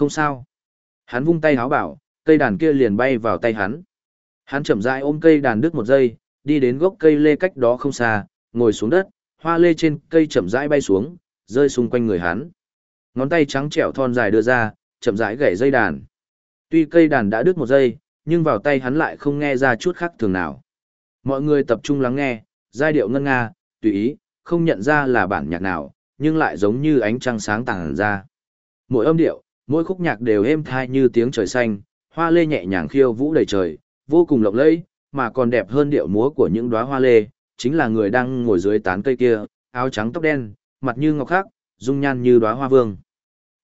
Không sao. Hắn vung tay háo bảo, cây đàn kia liền bay vào tay hắn. Hắn chậm rãi ôm cây đàn đứt một giây, đi đến gốc cây lê cách đó không xa, ngồi xuống đất, hoa lê trên cây chậm rãi bay xuống, rơi xung quanh người hắn. Ngón tay trắng trẻo thon dài đưa ra, chậm rãi gảy dây đàn. Tuy cây đàn đã đứt một giây, nhưng vào tay hắn lại không nghe ra chút khác thường nào. Mọi người tập trung lắng nghe, giai điệu ngân nga, tùy ý, không nhận ra là bản nhạc nào, nhưng lại giống như ánh trăng sáng tàng ra. Mỗi âm điệu, mỗi khúc nhạc đều êm thai như tiếng trời xanh, hoa lê nhẹ nhàng khiêu vũ đầy trời, vô cùng lộng lẫy, mà còn đẹp hơn điệu múa của những đóa hoa lê, chính là người đang ngồi dưới tán cây kia, áo trắng tóc đen, mặt như ngọc khắc, dung nhan như đóa hoa vương.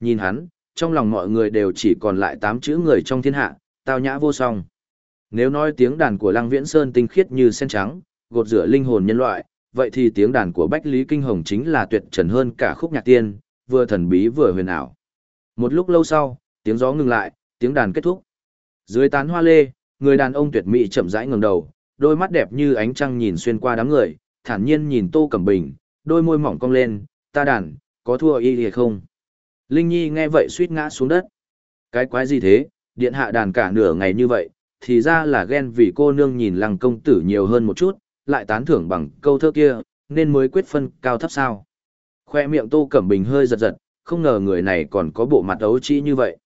Nhìn hắn, trong lòng mọi người đều chỉ còn lại tám chữ người trong thiên hạ, tao nhã vô song. Nếu nói tiếng đàn của Lăng Viễn Sơn tinh khiết như sen trắng, gột rửa linh hồn nhân loại, vậy thì tiếng đàn của Bách Lý Kinh Hồng chính là tuyệt trần hơn cả khúc nhạc tiên, vừa thần bí vừa huyền ảo. Một lúc lâu sau, tiếng gió ngừng lại, tiếng đàn kết thúc. Dưới tán hoa lê, người đàn ông tuyệt mỹ chậm rãi ngẩng đầu, đôi mắt đẹp như ánh trăng nhìn xuyên qua đám người, thản nhiên nhìn Tô Cẩm Bình, đôi môi mỏng cong lên, "Ta đàn, có thua y hay không?" Linh Nhi nghe vậy suýt ngã xuống đất. Cái quái gì thế, điện hạ đàn cả nửa ngày như vậy, thì ra là ghen vì cô nương nhìn lăng công tử nhiều hơn một chút, lại tán thưởng bằng câu thơ kia, nên mới quyết phân cao thấp sao. Khoe miệng Tô Cẩm Bình hơi giật giật, không ngờ người này còn có bộ mặt ấu trĩ như vậy.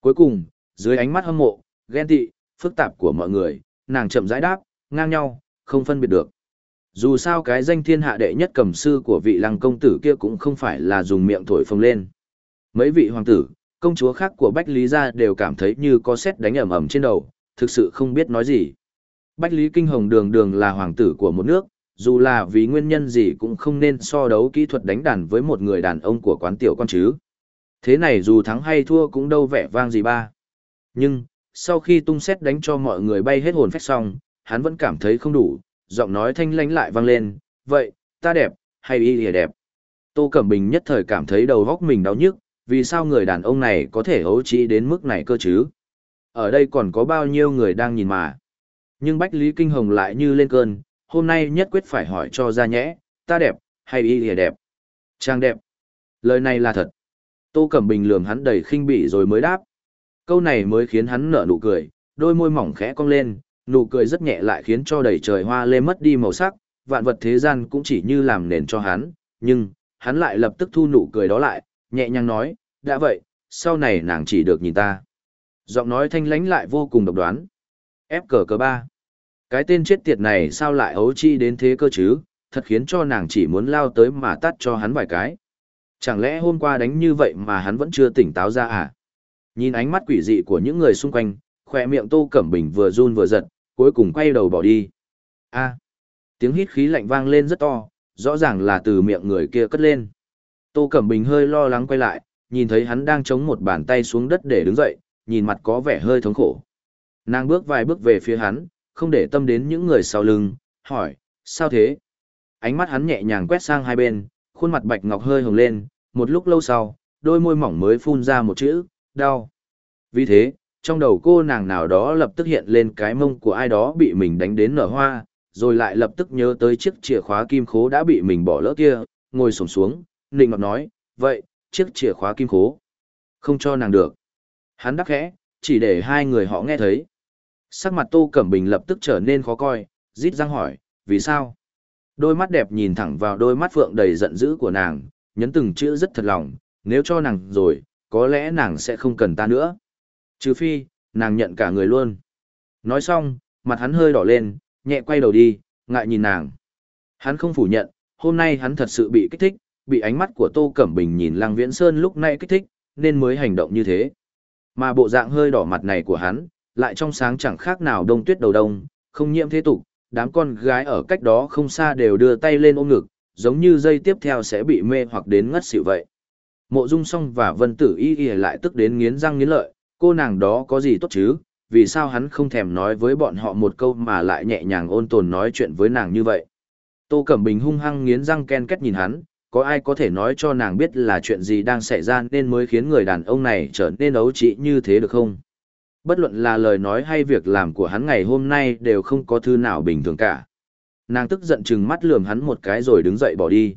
Cuối cùng, dưới ánh mắt hâm mộ, ghen tị, phức tạp của mọi người, nàng chậm rãi đáp, ngang nhau, không phân biệt được. Dù sao cái danh thiên hạ đệ nhất cầm sư của vị lăng công tử kia cũng không phải là dùng miệng thổi phồng lên. Mấy vị hoàng tử, công chúa khác của Bách Lý gia đều cảm thấy như có sét đánh ầm ầm trên đầu, thực sự không biết nói gì. Bách Lý Kinh Hồng đường đường là hoàng tử của một nước, dù là vì nguyên nhân gì cũng không nên so đấu kỹ thuật đánh đàn với một người đàn ông của quán tiểu con chứ. Thế này dù thắng hay thua cũng đâu vẻ vang gì ba. Nhưng, sau khi tung xét đánh cho mọi người bay hết hồn phách xong, hắn vẫn cảm thấy không đủ, giọng nói thanh lãnh lại vang lên, vậy, ta đẹp, hay y lìa đẹp. Tô Cẩm Bình nhất thời cảm thấy đầu góc mình đau nhức, vì sao người đàn ông này có thể hấu trí đến mức này cơ chứ? Ở đây còn có bao nhiêu người đang nhìn mà. Nhưng Bách Lý Kinh Hồng lại như lên cơn, hôm nay nhất quyết phải hỏi cho ra nhẽ, ta đẹp, hay y lìa đẹp? Trang đẹp. Lời này là thật. Tô Cẩm Bình lườm hắn đầy khinh bỉ rồi mới đáp. Câu này mới khiến hắn nở nụ cười, đôi môi mỏng khẽ cong lên, nụ cười rất nhẹ lại khiến cho đầy trời hoa lê mất đi màu sắc, vạn vật thế gian cũng chỉ như làm nền cho hắn, nhưng, hắn lại lập tức thu nụ cười đó lại, nhẹ nhàng nói, đã vậy, sau này nàng chỉ được nhìn ta. Giọng nói thanh lánh lại vô cùng độc đoán. Ép cờ cờ ba. Cái tên chết tiệt này sao lại ấu chi đến thế cơ chứ, thật khiến cho nàng chỉ muốn lao tới mà tắt cho hắn vài cái. Chẳng lẽ hôm qua đánh như vậy mà hắn vẫn chưa tỉnh táo ra à? Nhìn ánh mắt quỷ dị của những người xung quanh, khỏe miệng Tô Cẩm Bình vừa run vừa giật, cuối cùng quay đầu bỏ đi. A. tiếng hít khí lạnh vang lên rất to, rõ ràng là từ miệng người kia cất lên. Tô Cẩm Bình hơi lo lắng quay lại, nhìn thấy hắn đang chống một bàn tay xuống đất để đứng dậy, nhìn mặt có vẻ hơi thống khổ. Nàng bước vài bước về phía hắn, không để tâm đến những người sau lưng, hỏi, sao thế? Ánh mắt hắn nhẹ nhàng quét sang hai bên, khuôn mặt bạch ngọc hơi hồng lên, một lúc lâu sau, đôi môi mỏng mới phun ra một chữ, đau. Vì thế, trong đầu cô nàng nào đó lập tức hiện lên cái mông của ai đó bị mình đánh đến nở hoa, rồi lại lập tức nhớ tới chiếc chìa khóa kim khố đã bị mình bỏ lỡ kia, ngồi sổng xuống, nịnh ngọc nói, vậy, chiếc chìa khóa kim khố. Không cho nàng được. Hắn đắc khẽ, chỉ để hai người họ nghe thấy. Sắc mặt Tô Cẩm Bình lập tức trở nên khó coi, rít răng hỏi, vì sao? Đôi mắt đẹp nhìn thẳng vào đôi mắt phượng đầy giận dữ của nàng, nhấn từng chữ rất thật lòng, nếu cho nàng rồi, có lẽ nàng sẽ không cần ta nữa. Trừ phi, nàng nhận cả người luôn. Nói xong, mặt hắn hơi đỏ lên, nhẹ quay đầu đi, ngại nhìn nàng. Hắn không phủ nhận, hôm nay hắn thật sự bị kích thích, bị ánh mắt của Tô Cẩm Bình nhìn Lăng Viễn Sơn lúc nãy kích thích, nên mới hành động như thế. Mà bộ dạng hơi đỏ mặt này của hắn, lại trong sáng chẳng khác nào đông tuyết đầu đông, không nhiễm thế tục, đám con gái ở cách đó không xa đều đưa tay lên ôm ngực, giống như dây tiếp theo sẽ bị mê hoặc đến ngất xỉu vậy. Mộ Dung Song và Vân Tử Y Y lại tức đến nghiến răng nghiến lợi, cô nàng đó có gì tốt chứ, vì sao hắn không thèm nói với bọn họ một câu mà lại nhẹ nhàng ôn tồn nói chuyện với nàng như vậy. Tô Cẩm Bình hung hăng nghiến răng ken kết nhìn hắn, có ai có thể nói cho nàng biết là chuyện gì đang xảy ra nên mới khiến người đàn ông này trở nên ấu trĩ như thế được không? Bất luận là lời nói hay việc làm của hắn ngày hôm nay đều không có thư nào bình thường cả. Nàng tức giận chừng mắt lườm hắn một cái rồi đứng dậy bỏ đi.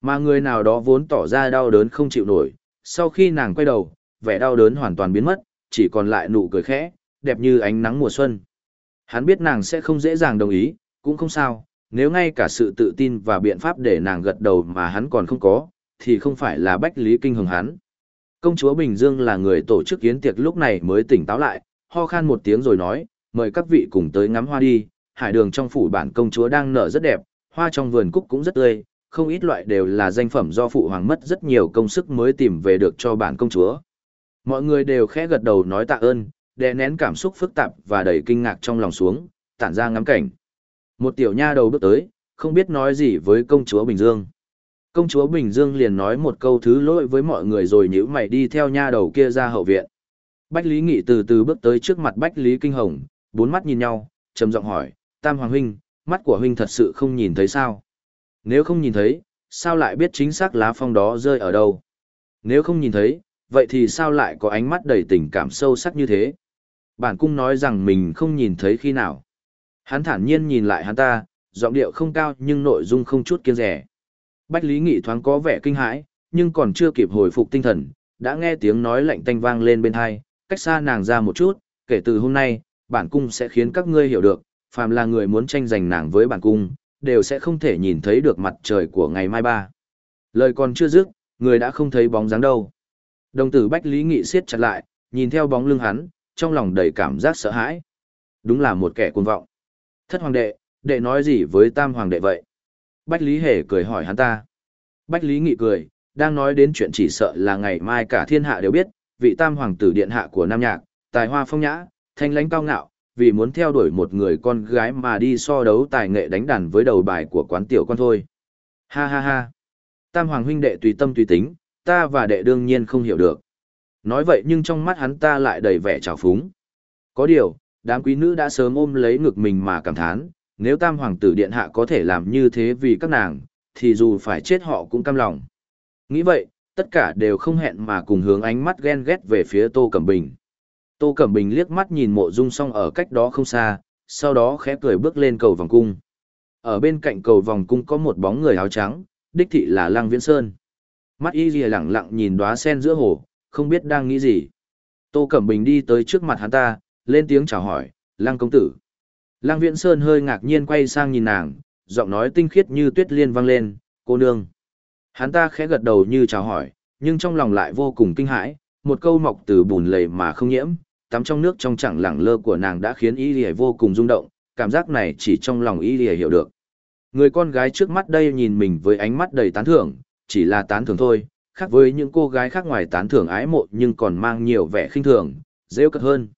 Mà người nào đó vốn tỏ ra đau đớn không chịu nổi, sau khi nàng quay đầu, vẻ đau đớn hoàn toàn biến mất, chỉ còn lại nụ cười khẽ, đẹp như ánh nắng mùa xuân. Hắn biết nàng sẽ không dễ dàng đồng ý, cũng không sao, nếu ngay cả sự tự tin và biện pháp để nàng gật đầu mà hắn còn không có, thì không phải là Bách Lý Kinh hồng hắn. Công chúa Bình Dương là người tổ chức yến tiệc lúc này mới tỉnh táo lại, ho khan một tiếng rồi nói, mời các vị cùng tới ngắm hoa đi, hải đường trong phủ bản công chúa đang nở rất đẹp, hoa trong vườn cúc cũng rất tươi, không ít loại đều là danh phẩm do phụ hoàng mất rất nhiều công sức mới tìm về được cho bản công chúa. Mọi người đều khẽ gật đầu nói tạ ơn, đè nén cảm xúc phức tạp và đầy kinh ngạc trong lòng xuống, tản ra ngắm cảnh. Một tiểu nha đầu bước tới, không biết nói gì với công chúa Bình Dương. Công chúa Bình Dương liền nói một câu thứ lỗi với mọi người rồi nhíu mày đi theo nha đầu kia ra hậu viện. Bách Lý Nghị từ từ bước tới trước mặt Bách Lý Kinh Hồng, bốn mắt nhìn nhau, trầm giọng hỏi, Tam Hoàng Huynh, mắt của Huynh thật sự không nhìn thấy sao? Nếu không nhìn thấy, sao lại biết chính xác lá phong đó rơi ở đâu? Nếu không nhìn thấy, vậy thì sao lại có ánh mắt đầy tình cảm sâu sắc như thế? Bản cung nói rằng mình không nhìn thấy khi nào. Hắn thản nhiên nhìn lại hắn ta, giọng điệu không cao nhưng nội dung không chút kiêng rẻ. Bách Lý Nghị thoáng có vẻ kinh hãi, nhưng còn chưa kịp hồi phục tinh thần, đã nghe tiếng nói lạnh tanh vang lên bên tai, cách xa nàng ra một chút, kể từ hôm nay, bản cung sẽ khiến các ngươi hiểu được, phàm là người muốn tranh giành nàng với bản cung, đều sẽ không thể nhìn thấy được mặt trời của ngày mai ba. Lời còn chưa dứt, người đã không thấy bóng dáng đâu. Đồng tử Bách Lý Nghị siết chặt lại, nhìn theo bóng lưng hắn, trong lòng đầy cảm giác sợ hãi. Đúng là một kẻ cuồng vọng. Thất hoàng đệ, đệ nói gì với tam hoàng đệ vậy? Bách Lý Hề cười hỏi hắn ta. Bách Lý Nghị cười, đang nói đến chuyện chỉ sợ là ngày mai cả thiên hạ đều biết, vị tam hoàng tử điện hạ của Nam Nhạc, tài hoa phong nhã, thanh lãnh cao ngạo, vì muốn theo đuổi một người con gái mà đi so đấu tài nghệ đánh đàn với đầu bài của quán tiểu con thôi. Ha ha ha. Tam hoàng huynh đệ tùy tâm tùy tính, ta và đệ đương nhiên không hiểu được. Nói vậy nhưng trong mắt hắn ta lại đầy vẻ trào phúng. Có điều, đám quý nữ đã sớm ôm lấy ngực mình mà cảm thán, nếu tam hoàng tử điện hạ có thể làm như thế vì các nàng, thì dù phải chết họ cũng cam lòng. Nghĩ vậy, tất cả đều không hẹn mà cùng hướng ánh mắt ghen ghét về phía Tô Cẩm Bình. Tô Cẩm Bình liếc mắt nhìn mộ dung song ở cách đó không xa, sau đó khẽ cười bước lên cầu vòng cung. Ở bên cạnh cầu vòng cung có một bóng người áo trắng, đích thị là Lăng Viễn Sơn. Mắt y lìa lẳng lặng nhìn đóa sen giữa hồ, không biết đang nghĩ gì. Tô Cẩm Bình đi tới trước mặt hắn ta, lên tiếng chào hỏi, Lăng công tử. Lăng Viễn Sơn hơi ngạc nhiên quay sang nhìn nàng, giọng nói tinh khiết như tuyết liên vang lên, cô nương. Hắn ta khẽ gật đầu như chào hỏi, nhưng trong lòng lại vô cùng kinh hãi, một câu mọc từ bùn lầy mà không nhiễm, tắm trong nước trong chẳng lẳng lơ của nàng đã khiến y lìa vô cùng rung động, cảm giác này chỉ trong lòng y lìa hiểu được. Người con gái trước mắt đây nhìn mình với ánh mắt đầy tán thưởng, chỉ là tán thưởng thôi, khác với những cô gái khác ngoài tán thưởng ái mộ nhưng còn mang nhiều vẻ khinh thường, dễ cật hơn.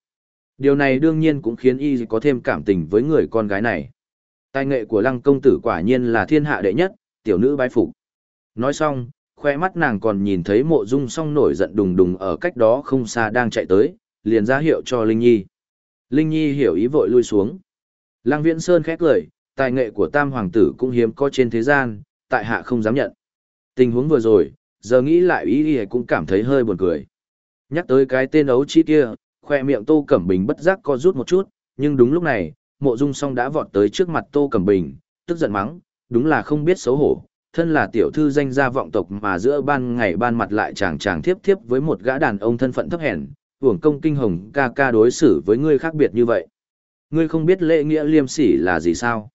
Điều này đương nhiên cũng khiến y có thêm cảm tình với người con gái này. Tài nghệ của lăng công tử quả nhiên là thiên hạ đệ nhất, tiểu nữ bái phục. Nói xong, khoe mắt nàng còn nhìn thấy mộ dung song nổi giận đùng đùng ở cách đó không xa đang chạy tới, liền ra hiệu cho Linh Nhi. Linh Nhi hiểu ý vội lui xuống. Lăng Viễn Sơn khét lời, tài nghệ của tam hoàng tử cũng hiếm có trên thế gian, tại hạ không dám nhận. Tình huống vừa rồi, giờ nghĩ lại ý ý cũng cảm thấy hơi buồn cười. Nhắc tới cái tên ấu trí kia, khoe miệng Tô Cẩm Bình bất giác co rút một chút, nhưng đúng lúc này, mộ dung song đã vọt tới trước mặt Tô Cẩm Bình, tức giận mắng, đúng là không biết xấu hổ, thân là tiểu thư danh gia vọng tộc mà giữa ban ngày ban mặt lại chàng chàng thiếp thiếp với một gã đàn ông thân phận thấp hèn, uổng công kinh hồng ca ca đối xử với ngươi khác biệt như vậy. Ngươi không biết lễ nghĩa liêm sỉ là gì sao?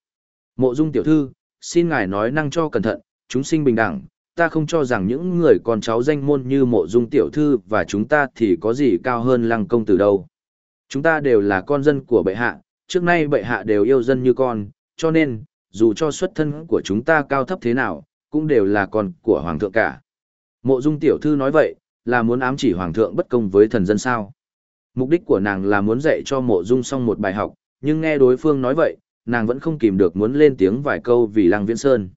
Mộ dung tiểu thư, xin ngài nói năng cho cẩn thận, chúng sinh bình đẳng, ta không cho rằng những người con cháu danh môn như mộ dung tiểu thư và chúng ta thì có gì cao hơn lăng công tử đâu. Chúng ta đều là con dân của bệ hạ, trước nay bệ hạ đều yêu dân như con, cho nên, dù cho xuất thân của chúng ta cao thấp thế nào, cũng đều là con của hoàng thượng cả. Mộ dung tiểu thư nói vậy, là muốn ám chỉ hoàng thượng bất công với thần dân sao. Mục đích của nàng là muốn dạy cho mộ dung xong một bài học, nhưng nghe đối phương nói vậy, nàng vẫn không kìm được muốn lên tiếng vài câu vì Lăng Viễn Sơn.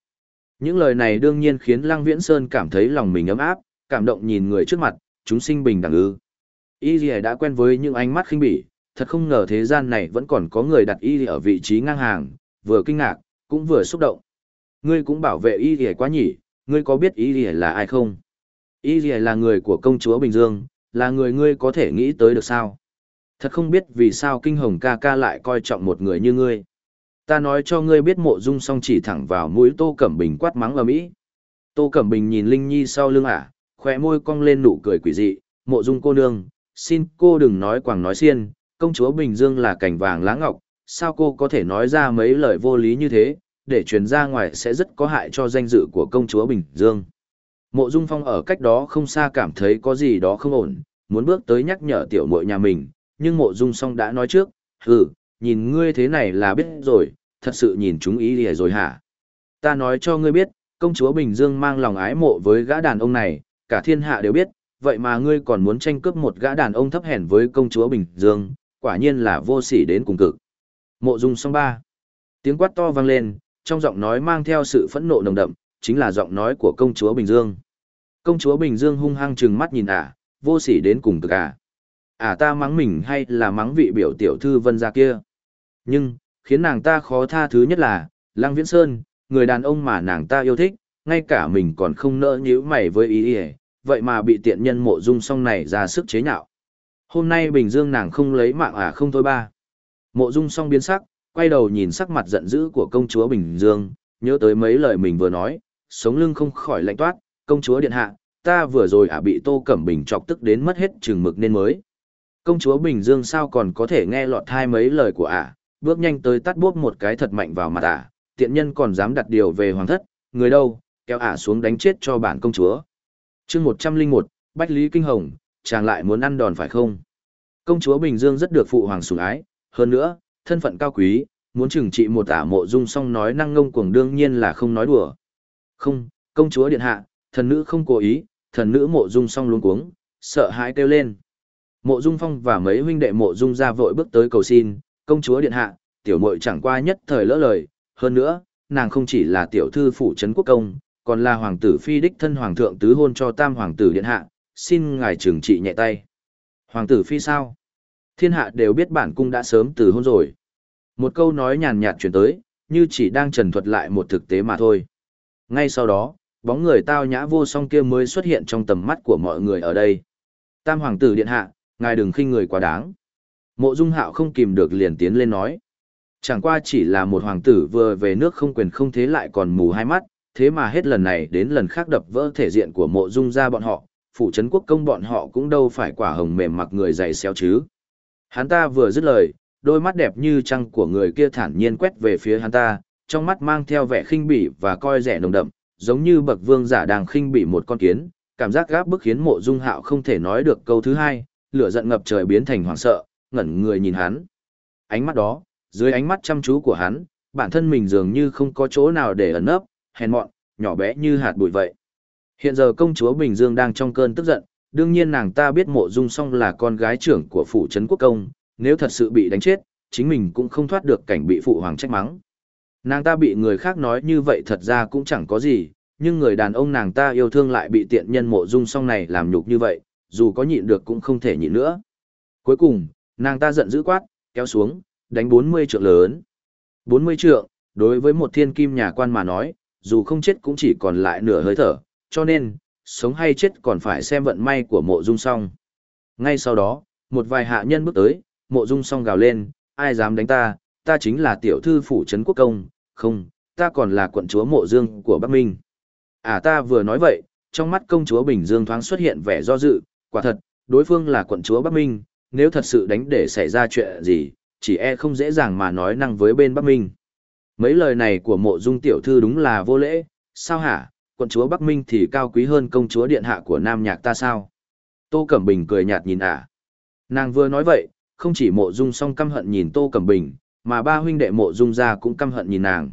Những lời này đương nhiên khiến Lăng Viễn Sơn cảm thấy lòng mình ấm áp, cảm động nhìn người trước mặt, chúng sinh bình đẳng ư. Y Lì đã quen với những ánh mắt khinh bỉ, thật không ngờ thế gian này vẫn còn có người đặt Y ở vị trí ngang hàng, vừa kinh ngạc, cũng vừa xúc động. Ngươi cũng bảo vệ Y Lì quá nhỉ, ngươi có biết Y Lì là ai không? Y Lì là người của công chúa Bình Dương, là người ngươi có thể nghĩ tới được sao? Thật không biết vì sao kinh hồng ca ca lại coi trọng một người như ngươi. Ta nói cho ngươi biết mộ dung song chỉ thẳng vào mũi Tô Cẩm Bình quát mắng ở mỹ. Tô Cẩm Bình nhìn Linh Nhi sau lưng ả, khoe môi cong lên nụ cười quỷ dị, mộ dung cô nương, xin cô đừng nói quảng nói xiên, công chúa Bình Dương là cảnh vàng lá ngọc, sao cô có thể nói ra mấy lời vô lý như thế, để truyền ra ngoài sẽ rất có hại cho danh dự của công chúa Bình Dương. Mộ Dung Phong ở cách đó không xa cảm thấy có gì đó không ổn, muốn bước tới nhắc nhở tiểu mội nhà mình, nhưng Mộ Dung Song đã nói trước.ừ nhìn ngươi thế này là biết rồi, thật sự nhìn chúng ý lìa rồi hả? Ta nói cho ngươi biết, công chúa Bình Dương mang lòng ái mộ với gã đàn ông này, cả thiên hạ đều biết, vậy mà ngươi còn muốn tranh cướp một gã đàn ông thấp hèn với công chúa Bình Dương, quả nhiên là vô sỉ đến cùng cực. Mộ Dung Song ba. Tiếng quát to vang lên, trong giọng nói mang theo sự phẫn nộ nồng đậm, chính là giọng nói của công chúa Bình Dương. Công chúa Bình Dương hung hăng trừng mắt nhìn ả, vô sỉ đến cùng cực ả. Ả à, ta mắng mình hay là mắng vị biểu tiểu thư vân gia kia. Nhưng, khiến nàng ta khó tha thứ nhất là, Lăng Viễn Sơn, người đàn ông mà nàng ta yêu thích, ngay cả mình còn không nỡ nhíu mày với ý ý, vậy mà bị tiện nhân mộ dung song này ra sức chế nhạo. Hôm nay Bình Dương nàng không lấy mạng à không thôi ba. Mộ dung song biến sắc, quay đầu nhìn sắc mặt giận dữ của công chúa Bình Dương, nhớ tới mấy lời mình vừa nói, sống lưng không khỏi lạnh toát, công chúa điện hạ, ta vừa rồi à bị Tô Cẩm Bình chọc tức đến mất hết chừng mực nên mới. Công chúa Bình Dương sao còn có thể nghe lọt thai mấy lời của ả, bước nhanh tới tắt bốp một cái thật mạnh vào mặt ả, tiện nhân còn dám đặt điều về hoàng thất, người đâu, kéo ả xuống đánh chết cho bản công chúa. chương 101, Bách Lý Kinh Hồng, chàng lại muốn ăn đòn phải không? Công chúa Bình Dương rất được phụ hoàng sủng ái, hơn nữa, thân phận cao quý, muốn trừng trị một ả mộ dung song nói năng ngông cuồng đương nhiên là không nói đùa. Không, công chúa điện hạ, thần nữ không cố ý, thần nữ mộ dung song luống cuống, sợ hãi kêu lên. Mộ dung phong và mấy huynh đệ mộ dung ra vội bước tới cầu xin, công chúa điện hạ, tiểu muội chẳng qua nhất thời lỡ lời, hơn nữa, nàng không chỉ là tiểu thư phủ trấn quốc công, còn là hoàng tử phi đích thân hoàng thượng tứ hôn cho tam hoàng tử điện hạ, xin ngài trừng trị nhẹ tay. Hoàng tử phi sao? Thiên hạ đều biết bản cung đã sớm từ hôn rồi. Một câu nói nhàn nhạt chuyển tới, như chỉ đang trần thuật lại một thực tế mà thôi. Ngay sau đó, bóng người tao nhã vô song kia mới xuất hiện trong tầm mắt của mọi người ở đây. Tam hoàng tử điện hạ, ngài đừng khinh người quá đáng. Mộ Dung Hạo không kìm được liền tiến lên nói. Chẳng qua chỉ là một hoàng tử vừa về nước không quyền không thế lại còn mù hai mắt, thế mà hết lần này đến lần khác đập vỡ thể diện của mộ dung ra bọn họ, phủ trấn quốc công bọn họ cũng đâu phải quả hồng mềm mặc người dày xéo chứ. Hắn ta vừa dứt lời, đôi mắt đẹp như trăng của người kia thản nhiên quét về phía hắn ta, trong mắt mang theo vẻ khinh bỉ và coi rẻ nồng đậm, giống như bậc vương giả đang khinh bỉ một con kiến, cảm giác gáp bức khiến mộ dung hạo không thể nói được câu thứ hai, lửa giận ngập trời biến thành hoảng sợ, ngẩn người nhìn hắn. Ánh mắt đó, dưới ánh mắt chăm chú của hắn, bản thân mình dường như không có chỗ nào để ẩn nấp, hèn mọn, nhỏ bé như hạt bụi vậy. Hiện giờ công chúa Bình Dương đang trong cơn tức giận, đương nhiên nàng ta biết mộ dung song là con gái trưởng của phủ trấn quốc công, nếu thật sự bị đánh chết, chính mình cũng không thoát được cảnh bị phụ hoàng trách mắng. Nàng ta bị người khác nói như vậy thật ra cũng chẳng có gì, nhưng người đàn ông nàng ta yêu thương lại bị tiện nhân mộ dung song này làm nhục như vậy, dù có nhịn được cũng không thể nhịn nữa. Cuối cùng, nàng ta giận dữ quát, kéo xuống, đánh 40 trượng lớn. 40 trượng, đối với một thiên kim nhà quan mà nói, dù không chết cũng chỉ còn lại nửa hơi thở, cho nên, sống hay chết còn phải xem vận may của mộ dung song. Ngay sau đó, một vài hạ nhân bước tới, mộ dung song gào lên, ai dám đánh ta, ta chính là tiểu thư phủ trấn quốc công, không, ta còn là quận chúa mộ dương của Bắc Minh. À ta vừa nói vậy, trong mắt công chúa Bình Dương thoáng xuất hiện vẻ do dự, quả thật, đối phương là quận chúa Bắc Minh, nếu thật sự đánh để xảy ra chuyện gì, chỉ e không dễ dàng mà nói năng với bên Bắc Minh. Mấy lời này của mộ dung tiểu thư đúng là vô lễ, sao hả, quận chúa Bắc Minh thì cao quý hơn công chúa điện hạ của Nam Nhạc ta sao? Tô Cẩm Bình cười nhạt nhìn ả. Nàng vừa nói vậy, không chỉ mộ dung song căm hận nhìn Tô Cẩm Bình, mà ba huynh đệ mộ dung ra cũng căm hận nhìn nàng.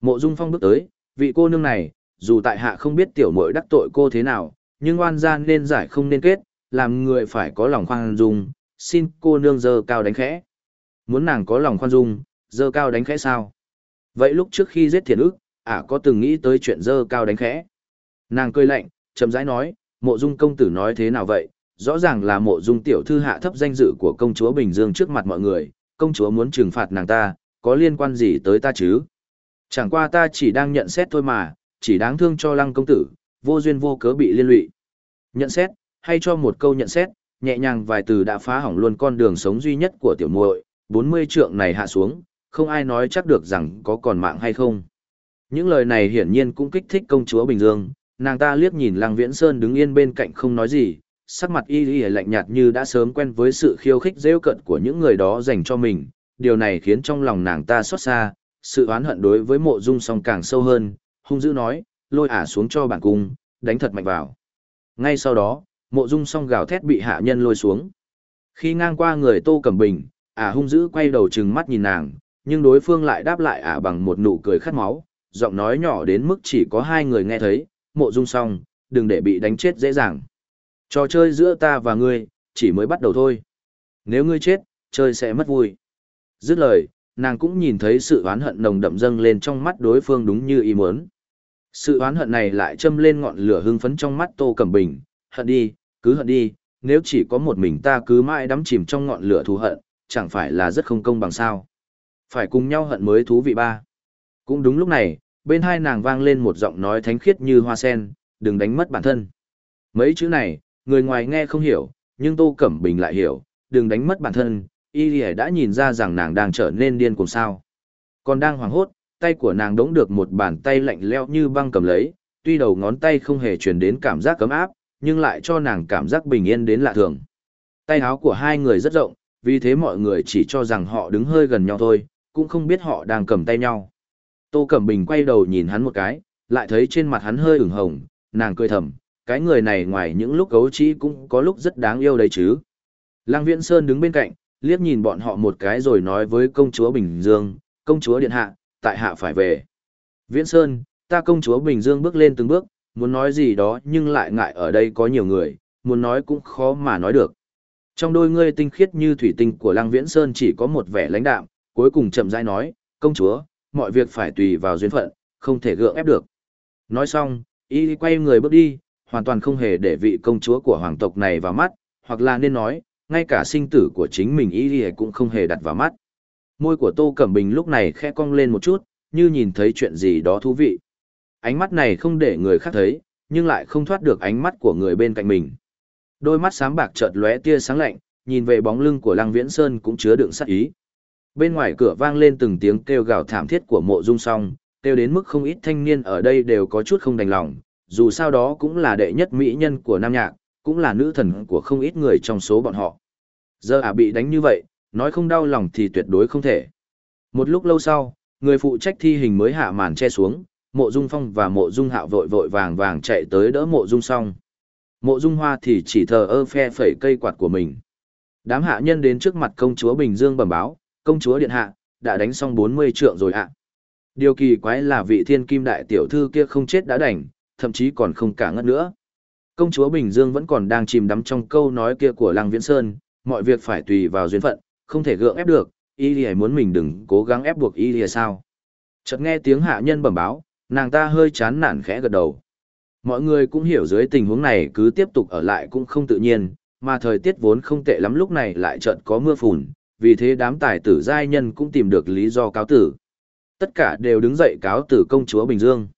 Mộ dung phong bước tới, vị cô nương này, dù tại hạ không biết tiểu muội đắc tội cô thế nào, nhưng oan gian nên giải không nên kết, làm người phải có lòng khoan dung, xin cô nương dơ cao đánh khẽ. Muốn nàng có lòng khoan dung, dơ cao đánh khẽ sao? Vậy lúc trước khi giết thiền ức, ả có từng nghĩ tới chuyện dơ cao đánh khẽ? Nàng cười lạnh, chậm rãi nói, mộ dung công tử nói thế nào vậy? Rõ ràng là mộ dung tiểu thư hạ thấp danh dự của công chúa Bình Dương trước mặt mọi người, công chúa muốn trừng phạt nàng ta, có liên quan gì tới ta chứ? Chẳng qua ta chỉ đang nhận xét thôi mà, chỉ đáng thương cho lăng công tử, vô duyên vô cớ bị liên lụy. Nhận xét, hay cho một câu nhận xét, nhẹ nhàng vài từ đã phá hỏng luôn con đường sống duy nhất của tiểu muội, 40 trượng này hạ xuống, không ai nói chắc được rằng có còn mạng hay không. Những lời này hiển nhiên cũng kích thích công chúa Bình Dương, nàng ta liếc nhìn Lăng Viễn Sơn đứng yên bên cạnh không nói gì, sắc mặt y y lạnh nhạt như đã sớm quen với sự khiêu khích rêu cận của những người đó dành cho mình, điều này khiến trong lòng nàng ta xót xa, sự oán hận đối với mộ dung song càng sâu hơn, hung dữ nói, lôi ả xuống cho bản cung, đánh thật mạnh vào. Ngay sau đó, mộ dung song gào thét bị hạ nhân lôi xuống. Khi ngang qua người tô cẩm bình, ả hung dữ quay đầu trừng mắt nhìn nàng, nhưng đối phương lại đáp lại ả bằng một nụ cười khát máu, giọng nói nhỏ đến mức chỉ có hai người nghe thấy, mộ dung song, đừng để bị đánh chết dễ dàng. Trò chơi giữa ta và ngươi, chỉ mới bắt đầu thôi. Nếu ngươi chết, chơi sẽ mất vui. Dứt lời, nàng cũng nhìn thấy sự oán hận nồng đậm dâng lên trong mắt đối phương đúng như ý muốn. Sự oán hận này lại châm lên ngọn lửa hưng phấn trong mắt Tô Cẩm Bình, hận đi, cứ hận đi, nếu chỉ có một mình ta cứ mãi đắm chìm trong ngọn lửa thù hận, chẳng phải là rất không công bằng sao. Phải cùng nhau hận mới thú vị ba. Cũng đúng lúc này, bên hai nàng vang lên một giọng nói thánh khiết như hoa sen, đừng đánh mất bản thân. Mấy chữ này, người ngoài nghe không hiểu, nhưng Tô Cẩm Bình lại hiểu, đừng đánh mất bản thân, y lìa đã nhìn ra rằng nàng đang trở nên điên cùng sao. Còn đang hoảng hốt, tay của nàng đống được một bàn tay lạnh leo như băng cầm lấy, tuy đầu ngón tay không hề truyền đến cảm giác cấm áp, nhưng lại cho nàng cảm giác bình yên đến lạ thường. Tay áo của hai người rất rộng, vì thế mọi người chỉ cho rằng họ đứng hơi gần nhau thôi, cũng không biết họ đang cầm tay nhau. Tô Cẩm Bình quay đầu nhìn hắn một cái, lại thấy trên mặt hắn hơi ửng hồng, nàng cười thầm, cái người này ngoài những lúc gấu trí cũng có lúc rất đáng yêu đấy chứ. Lăng Viễn Sơn đứng bên cạnh, liếc nhìn bọn họ một cái rồi nói với công chúa Bình Dương, công chúa Điện Hạ, tại hạ phải về. Viễn Sơn, ta công chúa Bình Dương bước lên từng bước, muốn nói gì đó nhưng lại ngại ở đây có nhiều người, muốn nói cũng khó mà nói được. Trong đôi ngươi tinh khiết như thủy tinh của Lăng Viễn Sơn chỉ có một vẻ lãnh đạm, cuối cùng chậm rãi nói, công chúa, mọi việc phải tùy vào duyên phận, không thể gượng ép được. Nói xong, y quay người bước đi, hoàn toàn không hề để vị công chúa của hoàng tộc này vào mắt, hoặc là nên nói, ngay cả sinh tử của chính mình y cũng không hề đặt vào mắt. Môi của Tô Cẩm Bình lúc này khẽ cong lên một chút, như nhìn thấy chuyện gì đó thú vị. Ánh mắt này không để người khác thấy, nhưng lại không thoát được ánh mắt của người bên cạnh mình. Đôi mắt sáng bạc chợt lóe tia sáng lạnh, nhìn về bóng lưng của Lăng Viễn Sơn cũng chứa đựng sát ý. Bên ngoài cửa vang lên từng tiếng kêu gào thảm thiết của mộ dung song, kêu đến mức không ít thanh niên ở đây đều có chút không đành lòng, dù sao đó cũng là đệ nhất mỹ nhân của Nam Nhạc, cũng là nữ thần của không ít người trong số bọn họ. Giờ à bị đánh như vậy, nói không đau lòng thì tuyệt đối không thể. Một lúc lâu sau, người phụ trách thi hình mới hạ màn che xuống, mộ dung phong và mộ dung hạo vội vội vàng vàng chạy tới đỡ mộ dung song. Mộ dung hoa thì chỉ thờ ơ phe phẩy cây quạt của mình. Đám hạ nhân đến trước mặt công chúa Bình Dương bẩm báo, công chúa điện hạ, đã đánh xong 40 trượng rồi ạ. Điều kỳ quái là vị thiên kim đại tiểu thư kia không chết đã đành, thậm chí còn không cả ngất nữa. Công chúa Bình Dương vẫn còn đang chìm đắm trong câu nói kia của Lăng Viễn Sơn, mọi việc phải tùy vào duyên phận, không thể gượng ép được, y lìa muốn mình đừng cố gắng ép buộc y lìa sao. Chợt nghe tiếng hạ nhân bẩm báo, nàng ta hơi chán nản khẽ gật đầu. Mọi người cũng hiểu dưới tình huống này cứ tiếp tục ở lại cũng không tự nhiên, mà thời tiết vốn không tệ lắm lúc này lại chợt có mưa phùn, vì thế đám tài tử giai nhân cũng tìm được lý do cáo tử. Tất cả đều đứng dậy cáo tử công chúa Bình Dương.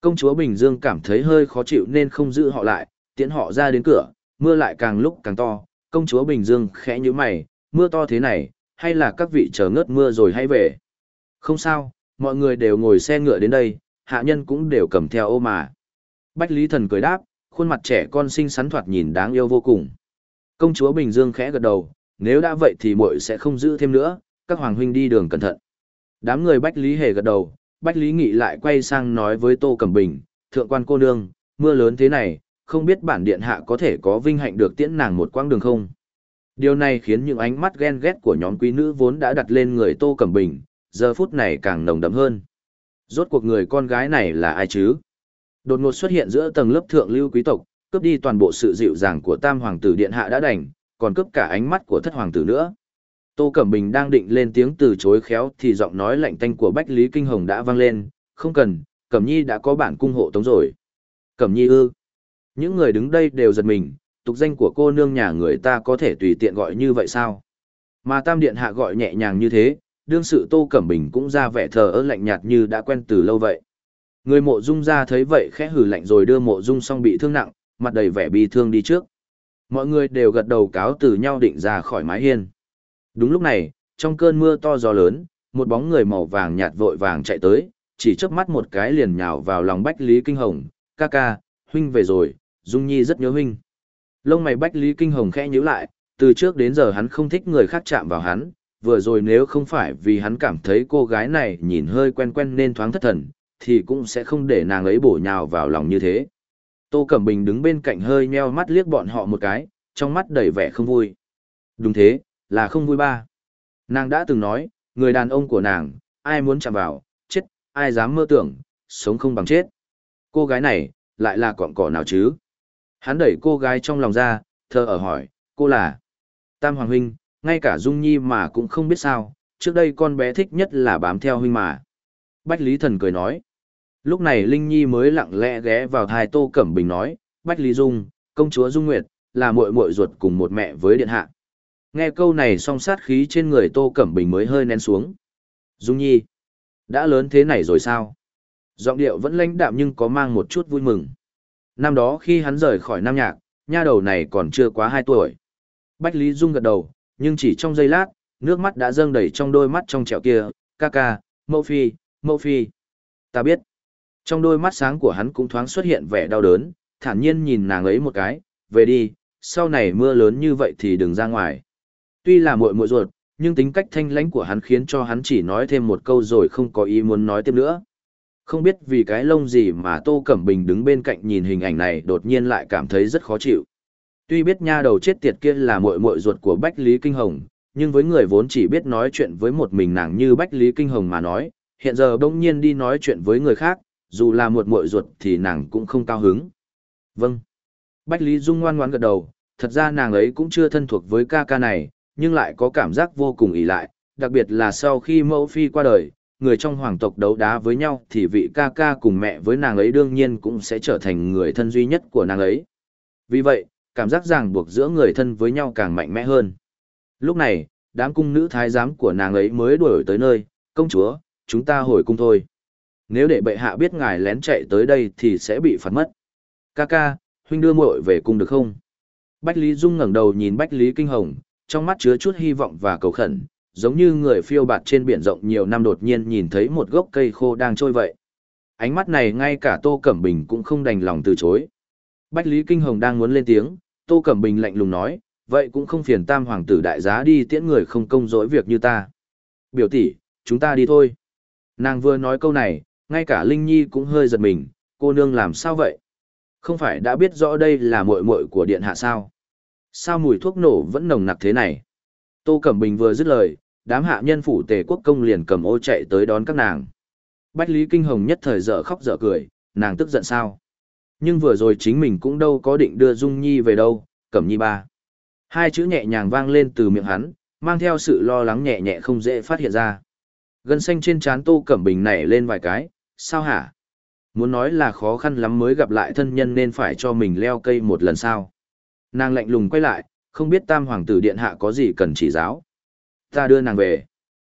Công chúa Bình Dương cảm thấy hơi khó chịu nên không giữ họ lại, tiễn họ ra đến cửa, mưa lại càng lúc càng to. Công chúa Bình Dương khẽ như mày, mưa to thế này, hay là các vị chờ ngớt mưa rồi hay về? Không sao, mọi người đều ngồi xe ngựa đến đây, hạ nhân cũng đều cầm theo ô mà. Bách Lý Thần cười đáp, khuôn mặt trẻ con xinh xắn thoạt nhìn đáng yêu vô cùng. Công chúa Bình Dương khẽ gật đầu, nếu đã vậy thì muội sẽ không giữ thêm nữa, các hoàng huynh đi đường cẩn thận. Đám người Bách Lý hề gật đầu, Bách Lý Nghị lại quay sang nói với Tô Cẩm Bình, thượng quan cô nương, mưa lớn thế này, không biết bản điện hạ có thể có vinh hạnh được tiễn nàng một quãng đường không? Điều này khiến những ánh mắt ghen ghét của nhóm quý nữ vốn đã đặt lên người Tô Cẩm Bình, giờ phút này càng nồng đậm hơn. Rốt cuộc người con gái này là ai chứ? Đột ngột xuất hiện giữa tầng lớp thượng lưu quý tộc, cướp đi toàn bộ sự dịu dàng của tam hoàng tử điện hạ đã đành, còn cướp cả ánh mắt của thất hoàng tử nữa. Tô Cẩm Bình đang định lên tiếng từ chối khéo thì giọng nói lạnh tanh của Bách Lý Kinh Hồng đã vang lên, không cần, Cẩm Nhi đã có bản cung hộ tống rồi. Cẩm Nhi ư. Những người đứng đây đều giật mình, tục danh của cô nương nhà người ta có thể tùy tiện gọi như vậy sao? Mà Tam Điện Hạ gọi nhẹ nhàng như thế, đương sự Tô Cẩm Bình cũng ra vẻ thờ ơ lạnh nhạt như đã quen từ lâu vậy. Người mộ dung ra thấy vậy khẽ hử lạnh rồi đưa mộ dung xong bị thương nặng, mặt đầy vẻ bi thương đi trước. Mọi người đều gật đầu cáo từ nhau định ra khỏi mái hiên. Đúng lúc này, trong cơn mưa to gió lớn, một bóng người màu vàng nhạt vội vàng chạy tới, chỉ chớp mắt một cái liền nhào vào lòng Bách Lý Kinh Hồng, ca ca, huynh về rồi, Dung Nhi rất nhớ huynh. Lông mày Bách Lý Kinh Hồng khẽ nhíu lại, từ trước đến giờ hắn không thích người khác chạm vào hắn, vừa rồi nếu không phải vì hắn cảm thấy cô gái này nhìn hơi quen quen nên thoáng thất thần, thì cũng sẽ không để nàng ấy bổ nhào vào lòng như thế. Tô Cẩm Bình đứng bên cạnh hơi nheo mắt liếc bọn họ một cái, trong mắt đầy vẻ không vui. Đúng thế, là không vui ba. Nàng đã từng nói, người đàn ông của nàng, ai muốn chạm vào, chết, ai dám mơ tưởng, sống không bằng chết. Cô gái này, lại là cọng cỏ nào chứ? Hắn đẩy cô gái trong lòng ra, thơ ở hỏi, cô là Tam Hoàng Huynh, ngay cả Dung Nhi mà cũng không biết sao, trước đây con bé thích nhất là bám theo Huynh mà. Bách Lý Thần cười nói. Lúc này Linh Nhi mới lặng lẽ ghé vào thai Tô Cẩm Bình nói, Bách Lý Dung, công chúa Dung Nguyệt, là muội muội ruột cùng một mẹ với điện hạ. Nghe câu này song sát khí trên người Tô Cẩm Bình mới hơi nén xuống. Dung Nhi, đã lớn thế này rồi sao? Giọng điệu vẫn lãnh đạm nhưng có mang một chút vui mừng. Năm đó khi hắn rời khỏi Nam Nhạc, nha đầu này còn chưa quá 2 tuổi. Bách Lý Dung gật đầu, nhưng chỉ trong giây lát, nước mắt đã dâng đầy trong đôi mắt trong trẻo kia, ca ca, mẫu phi, mẫu phi. Ta biết. Trong đôi mắt sáng của hắn cũng thoáng xuất hiện vẻ đau đớn, thản nhiên nhìn nàng ấy một cái, về đi, sau này mưa lớn như vậy thì đừng ra ngoài. Tuy là muội muội ruột, nhưng tính cách thanh lãnh của hắn khiến cho hắn chỉ nói thêm một câu rồi không có ý muốn nói tiếp nữa. Không biết vì cái lông gì mà Tô Cẩm Bình đứng bên cạnh nhìn hình ảnh này đột nhiên lại cảm thấy rất khó chịu. Tuy biết nha đầu chết tiệt kia là muội muội ruột của Bách Lý Kinh Hồng, nhưng với người vốn chỉ biết nói chuyện với một mình nàng như Bách Lý Kinh Hồng mà nói, hiện giờ bỗng nhiên đi nói chuyện với người khác, dù là một muội ruột thì nàng cũng không cao hứng. Vâng. Bách Lý Dung ngoan ngoãn gật đầu, thật ra nàng ấy cũng chưa thân thuộc với ca ca này, nhưng lại có cảm giác vô cùng ỷ lại, đặc biệt là sau khi mẫu phi qua đời, người trong hoàng tộc đấu đá với nhau thì vị ca ca cùng mẹ với nàng ấy đương nhiên cũng sẽ trở thành người thân duy nhất của nàng ấy. Vì vậy, cảm giác ràng buộc giữa người thân với nhau càng mạnh mẽ hơn. Lúc này, đám cung nữ thái giám của nàng ấy mới đuổi tới nơi, công chúa, chúng ta hồi cung thôi. Nếu để bệ hạ biết ngài lén chạy tới đây thì sẽ bị phạt mất. Ca ca, huynh đưa muội về cung được không? Bách Lý Dung ngẩng đầu nhìn Bách Lý Kinh Hồng, trong mắt chứa chút hy vọng và cầu khẩn, giống như người phiêu bạt trên biển rộng nhiều năm đột nhiên nhìn thấy một gốc cây khô đang trôi vậy. Ánh mắt này ngay cả Tô Cẩm Bình cũng không đành lòng từ chối. Bách Lý Kinh Hồng đang muốn lên tiếng, Tô Cẩm Bình lạnh lùng nói, vậy cũng không phiền tam hoàng tử đại giá đi tiễn người không công dỗi việc như ta. Biểu tỷ, chúng ta đi thôi. Nàng vừa nói câu này, ngay cả Linh Nhi cũng hơi giật mình, cô nương làm sao vậy? Không phải đã biết rõ đây là muội muội của điện hạ sao? Sao mùi thuốc nổ vẫn nồng nặc thế này? Tô Cẩm Bình vừa dứt lời, đám hạ nhân phủ tề quốc công liền cầm ô chạy tới đón các nàng. Bách Lý Kinh Hồng nhất thời dở khóc dở cười, nàng tức giận sao? Nhưng vừa rồi chính mình cũng đâu có định đưa Dung Nhi về đâu, Cẩm Nhi ba. Hai chữ nhẹ nhàng vang lên từ miệng hắn, mang theo sự lo lắng nhẹ nhẹ không dễ phát hiện ra. Gân xanh trên trán Tô Cẩm Bình nảy lên vài cái, sao hả? Muốn nói là khó khăn lắm mới gặp lại thân nhân nên phải cho mình leo cây một lần sao? Nàng lạnh lùng quay lại, không biết tam hoàng tử điện hạ có gì cần chỉ giáo. Ta đưa nàng về.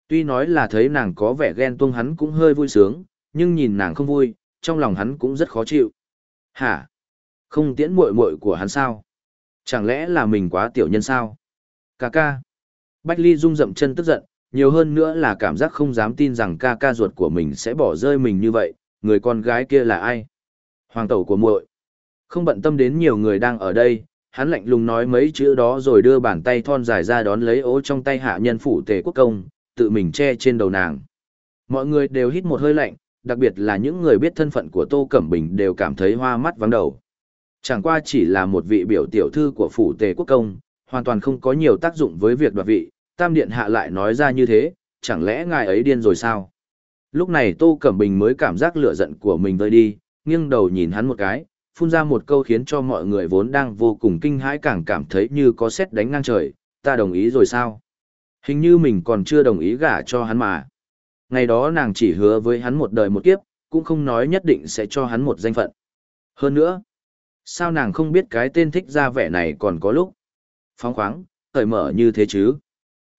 Tuy nói là thấy nàng có vẻ ghen tuông hắn cũng hơi vui sướng, nhưng nhìn nàng không vui, trong lòng hắn cũng rất khó chịu. Hả? Không tiễn muội muội của hắn sao? Chẳng lẽ là mình quá tiểu nhân sao? Ca ca. Bách Ly rung rậm chân tức giận, nhiều hơn nữa là cảm giác không dám tin rằng ca ca ruột của mình sẽ bỏ rơi mình như vậy, người con gái kia là ai? Hoàng tẩu của muội. Không bận tâm đến nhiều người đang ở đây, hắn lạnh lùng nói mấy chữ đó rồi đưa bàn tay thon dài ra đón lấy ố trong tay hạ nhân phủ tề quốc công, tự mình che trên đầu nàng. Mọi người đều hít một hơi lạnh, đặc biệt là những người biết thân phận của Tô Cẩm Bình đều cảm thấy hoa mắt vắng đầu. Chẳng qua chỉ là một vị biểu tiểu thư của phủ tề quốc công, hoàn toàn không có nhiều tác dụng với việc đoạt vị, Tam Điện Hạ lại nói ra như thế, chẳng lẽ ngài ấy điên rồi sao? Lúc này Tô Cẩm Bình mới cảm giác lửa giận của mình vơi đi, nghiêng đầu nhìn hắn một cái, phun ra một câu khiến cho mọi người vốn đang vô cùng kinh hãi càng cảm thấy như có xét đánh ngang trời, ta đồng ý rồi sao? Hình như mình còn chưa đồng ý gả cho hắn mà. Ngày đó nàng chỉ hứa với hắn một đời một kiếp, cũng không nói nhất định sẽ cho hắn một danh phận. Hơn nữa, sao nàng không biết cái tên thích ra vẻ này còn có lúc? Phóng khoáng, cởi mở như thế chứ?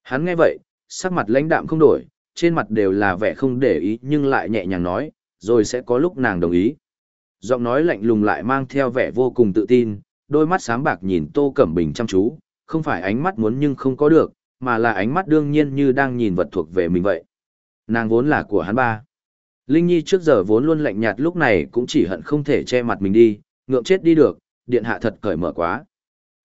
Hắn nghe vậy, sắc mặt lãnh đạm không đổi, trên mặt đều là vẻ không để ý nhưng lại nhẹ nhàng nói, rồi sẽ có lúc nàng đồng ý. Giọng nói lạnh lùng lại mang theo vẻ vô cùng tự tin, đôi mắt sáng bạc nhìn Tô Cẩm Bình chăm chú, không phải ánh mắt muốn nhưng không có được, mà là ánh mắt đương nhiên như đang nhìn vật thuộc về mình vậy. Nàng vốn là của hắn ba. Linh Nhi trước giờ vốn luôn lạnh nhạt lúc này cũng chỉ hận không thể che mặt mình đi, ngượng chết đi được, điện hạ thật cởi mở quá.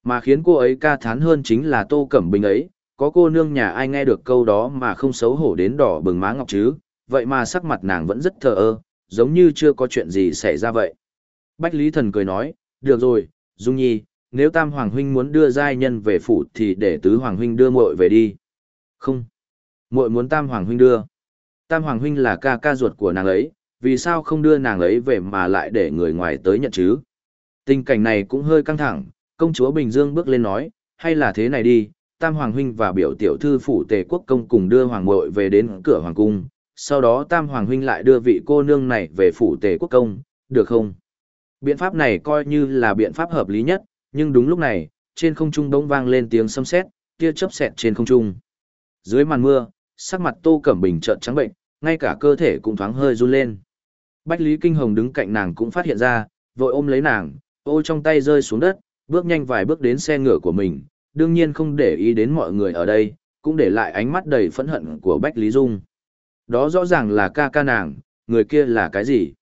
Mà khiến cô ấy ca thán hơn chính là Tô Cẩm Bình ấy, có cô nương nhà ai nghe được câu đó mà không xấu hổ đến đỏ bừng má ngọc chứ, vậy mà sắc mặt nàng vẫn rất thờ ơ, giống như chưa có chuyện gì xảy ra vậy. Bách Lý Thần cười nói, được rồi, Dung Nhi, nếu Tam Hoàng Huynh muốn đưa giai nhân về phủ thì để Tứ Hoàng Huynh đưa muội về đi. Không, muội muốn Tam Hoàng Huynh đưa. Tam Hoàng Huynh là ca ca ruột của nàng ấy, vì sao không đưa nàng ấy về mà lại để người ngoài tới nhận chứ? Tình cảnh này cũng hơi căng thẳng, công chúa Bình Dương bước lên nói, hay là thế này đi, Tam Hoàng Huynh và biểu tiểu thư phủ tề quốc công cùng đưa Hoàng muội về đến cửa Hoàng Cung, sau đó Tam Hoàng Huynh lại đưa vị cô nương này về phủ tề quốc công, được không? Biện pháp này coi như là biện pháp hợp lý nhất, nhưng đúng lúc này, trên không trung bỗng vang lên tiếng sấm sét, tia chớp xẹt trên không trung. Dưới màn mưa, sắc mặt Tô Cẩm Bình trợn trắng bệnh, ngay cả cơ thể cũng thoáng hơi run lên. Bách Lý Kinh Hồng đứng cạnh nàng cũng phát hiện ra, vội ôm lấy nàng, ô trong tay rơi xuống đất, bước nhanh vài bước đến xe ngựa của mình, đương nhiên không để ý đến mọi người ở đây, cũng để lại ánh mắt đầy phẫn hận của Bách Lý Dung. Đó rõ ràng là ca ca nàng, người kia là cái gì?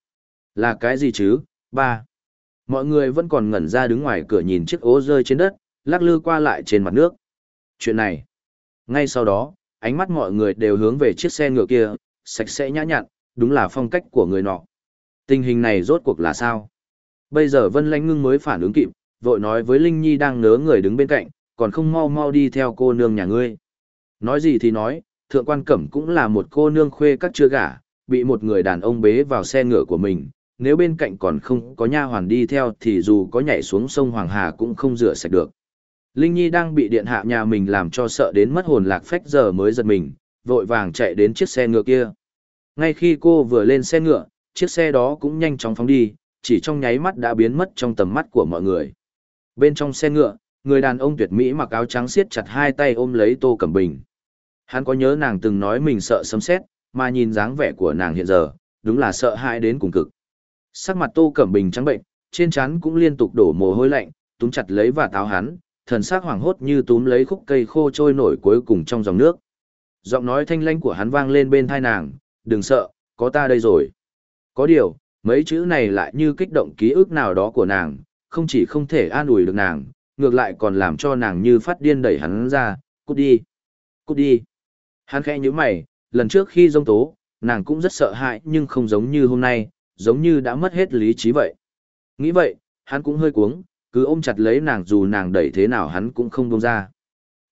Là cái gì chứ? Ba. Mọi người vẫn còn ngẩn ra đứng ngoài cửa nhìn chiếc ố rơi trên đất, lắc lư qua lại trên mặt nước. Chuyện này. Ngay sau đó, ánh mắt mọi người đều hướng về chiếc xe ngựa kia, sạch sẽ nhã nhặn, đúng là phong cách của người nọ. Tình hình này rốt cuộc là sao? Bây giờ Vân Lanh Ngưng mới phản ứng kịp, vội nói với Linh Nhi đang nớ người đứng bên cạnh, còn không mau mau đi theo cô nương nhà ngươi. Nói gì thì nói, thượng quan cẩm cũng là một cô nương khuê các chưa gả, bị một người đàn ông bế vào xe ngựa của mình, nếu bên cạnh còn không có nha hoàn đi theo thì dù có nhảy xuống sông Hoàng Hà cũng không rửa sạch được. Linh Nhi đang bị điện hạ nhà mình làm cho sợ đến mất hồn lạc phách giờ mới giật mình, vội vàng chạy đến chiếc xe ngựa kia. Ngay khi cô vừa lên xe ngựa, chiếc xe đó cũng nhanh chóng phóng đi, chỉ trong nháy mắt đã biến mất trong tầm mắt của mọi người. Bên trong xe ngựa, người đàn ông tuyệt mỹ mặc áo trắng siết chặt hai tay ôm lấy Tô Cẩm Bình. Hắn có nhớ nàng từng nói mình sợ sấm sét, mà nhìn dáng vẻ của nàng hiện giờ, đúng là sợ hãi đến cùng cực. Sắc mặt Tô Cẩm Bình trắng bệnh, trên trán cũng liên tục đổ mồ hôi lạnh, túm chặt lấy và táo hắn, thần sắc hoảng hốt như túm lấy khúc cây khô trôi nổi cuối cùng trong dòng nước. Giọng nói thanh lãnh của hắn vang lên bên tai nàng, "Đừng sợ, có ta đây rồi." Có điều, mấy chữ này lại như kích động ký ức nào đó của nàng, không chỉ không thể an ủi được nàng, ngược lại còn làm cho nàng như phát điên đẩy hắn ra, "Cút đi, cút đi." Hắn khẽ nhíu mày, lần trước khi dông tố, nàng cũng rất sợ hãi nhưng không giống như hôm nay, giống như đã mất hết lý trí vậy. Nghĩ vậy, hắn cũng hơi cuống, cứ ôm chặt lấy nàng dù nàng đẩy thế nào hắn cũng không buông ra.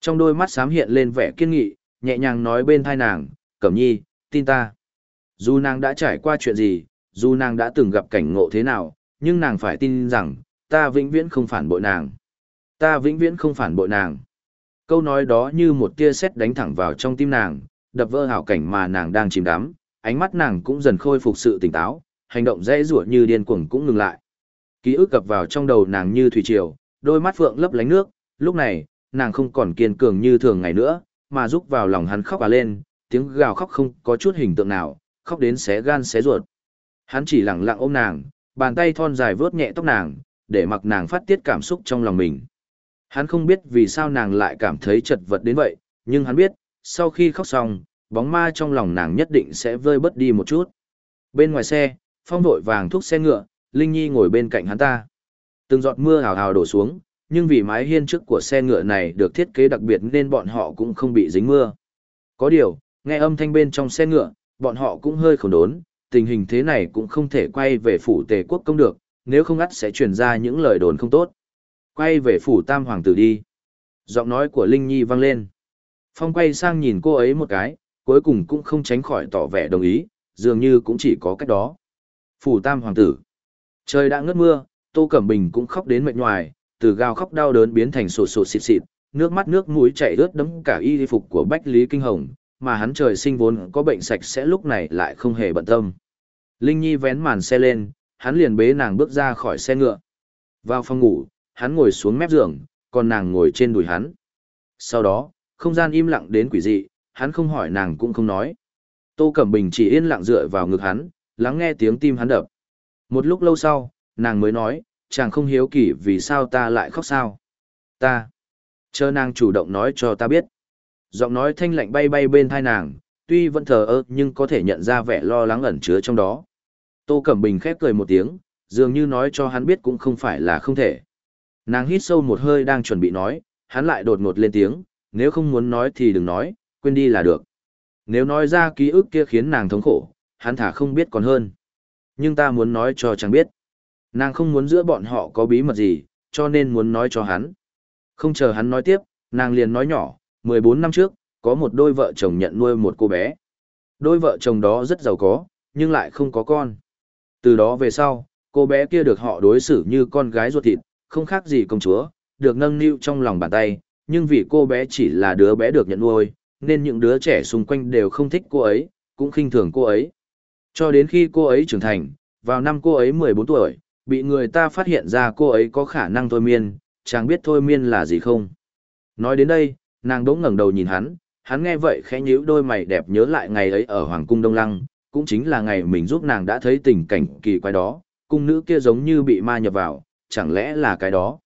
Trong đôi mắt xám hiện lên vẻ kiên nghị, nhẹ nhàng nói bên thai nàng, Cẩm Nhi, tin ta. Dù nàng đã trải qua chuyện gì, dù nàng đã từng gặp cảnh ngộ thế nào, nhưng nàng phải tin rằng, ta vĩnh viễn không phản bội nàng. Ta vĩnh viễn không phản bội nàng. Câu nói đó như một tia sét đánh thẳng vào trong tim nàng, đập vỡ hảo cảnh mà nàng đang chìm đắm, ánh mắt nàng cũng dần khôi phục sự tỉnh táo, hành động dễ dụa như điên cuồng cũng ngừng lại. Ký ức cập vào trong đầu nàng như thủy triều, đôi mắt phượng lấp lánh nước, lúc này, nàng không còn kiên cường như thường ngày nữa, mà rúc vào lòng hắn khóc à lên, tiếng gào khóc không có chút hình tượng nào, khóc đến xé gan xé ruột. Hắn chỉ lặng lặng ôm nàng, bàn tay thon dài vướt nhẹ tóc nàng, để mặc nàng phát tiết cảm xúc trong lòng mình. Hắn không biết vì sao nàng lại cảm thấy chật vật đến vậy, nhưng hắn biết, sau khi khóc xong, bóng ma trong lòng nàng nhất định sẽ vơi bớt đi một chút. Bên ngoài xe, phong vội vàng thúc xe ngựa, Linh Nhi ngồi bên cạnh hắn ta. Từng giọt mưa hào hào đổ xuống, nhưng vì mái hiên trước của xe ngựa này được thiết kế đặc biệt nên bọn họ cũng không bị dính mưa. Có điều, nghe âm thanh bên trong xe ngựa, bọn họ cũng hơi khổ đốn, tình hình thế này cũng không thể quay về phủ tề quốc công được, nếu không ắt sẽ truyền ra những lời đồn không tốt. Quay về phủ tam hoàng tử đi. Giọng nói của Linh Nhi vang lên. Phong quay sang nhìn cô ấy một cái, cuối cùng cũng không tránh khỏi tỏ vẻ đồng ý, dường như cũng chỉ có cách đó. Phủ tam hoàng tử. Trời đã ngớt mưa, Tô Cẩm Bình cũng khóc đến mệt nhoài, từ gào khóc đau đớn biến thành sột sột xịt xịt, nước mắt nước mũi chảy ướt đẫm cả y phục của Bách Lý Kinh Hồng, mà hắn trời sinh vốn có bệnh sạch sẽ lúc này lại không hề bận tâm. Linh Nhi vén màn xe lên, hắn liền bế nàng bước ra khỏi xe ngựa. Vào phòng ngủ, hắn ngồi xuống mép giường, còn nàng ngồi trên đùi hắn. Sau đó, không gian im lặng đến quỷ dị, hắn không hỏi nàng cũng không nói. Tô Cẩm Bình chỉ yên lặng dựa vào ngực hắn, lắng nghe tiếng tim hắn đập. Một lúc lâu sau, nàng mới nói, chàng không hiếu kỳ vì sao ta lại khóc sao. Ta. Chờ nàng chủ động nói cho ta biết. Giọng nói thanh lạnh bay bay bên thai nàng, tuy vẫn thờ ơ nhưng có thể nhận ra vẻ lo lắng ẩn chứa trong đó. Tô Cẩm Bình khép cười một tiếng, dường như nói cho hắn biết cũng không phải là không thể. Nàng hít sâu một hơi đang chuẩn bị nói, hắn lại đột ngột lên tiếng, nếu không muốn nói thì đừng nói, quên đi là được. Nếu nói ra ký ức kia khiến nàng thống khổ, hắn thả không biết còn hơn. Nhưng ta muốn nói cho chàng biết. Nàng không muốn giữa bọn họ có bí mật gì, cho nên muốn nói cho hắn. Không chờ hắn nói tiếp, nàng liền nói nhỏ, 14 năm trước, có một đôi vợ chồng nhận nuôi một cô bé. Đôi vợ chồng đó rất giàu có, nhưng lại không có con. Từ đó về sau, cô bé kia được họ đối xử như con gái ruột thịt, không khác gì công chúa, được nâng niu trong lòng bàn tay, nhưng vì cô bé chỉ là đứa bé được nhận nuôi, nên những đứa trẻ xung quanh đều không thích cô ấy, cũng khinh thường cô ấy. Cho đến khi cô ấy trưởng thành, vào năm cô ấy 14 tuổi, bị người ta phát hiện ra cô ấy có khả năng thôi miên, chàng biết thôi miên là gì không? Nói đến đây, nàng đỗng ngẩng đầu nhìn hắn, hắn nghe vậy khẽ nhíu đôi mày đẹp nhớ lại ngày ấy ở Hoàng cung Đông Lăng, cũng chính là ngày mình giúp nàng đã thấy tình cảnh kỳ quái đó, cung nữ kia giống như bị ma nhập vào, chẳng lẽ là cái đó?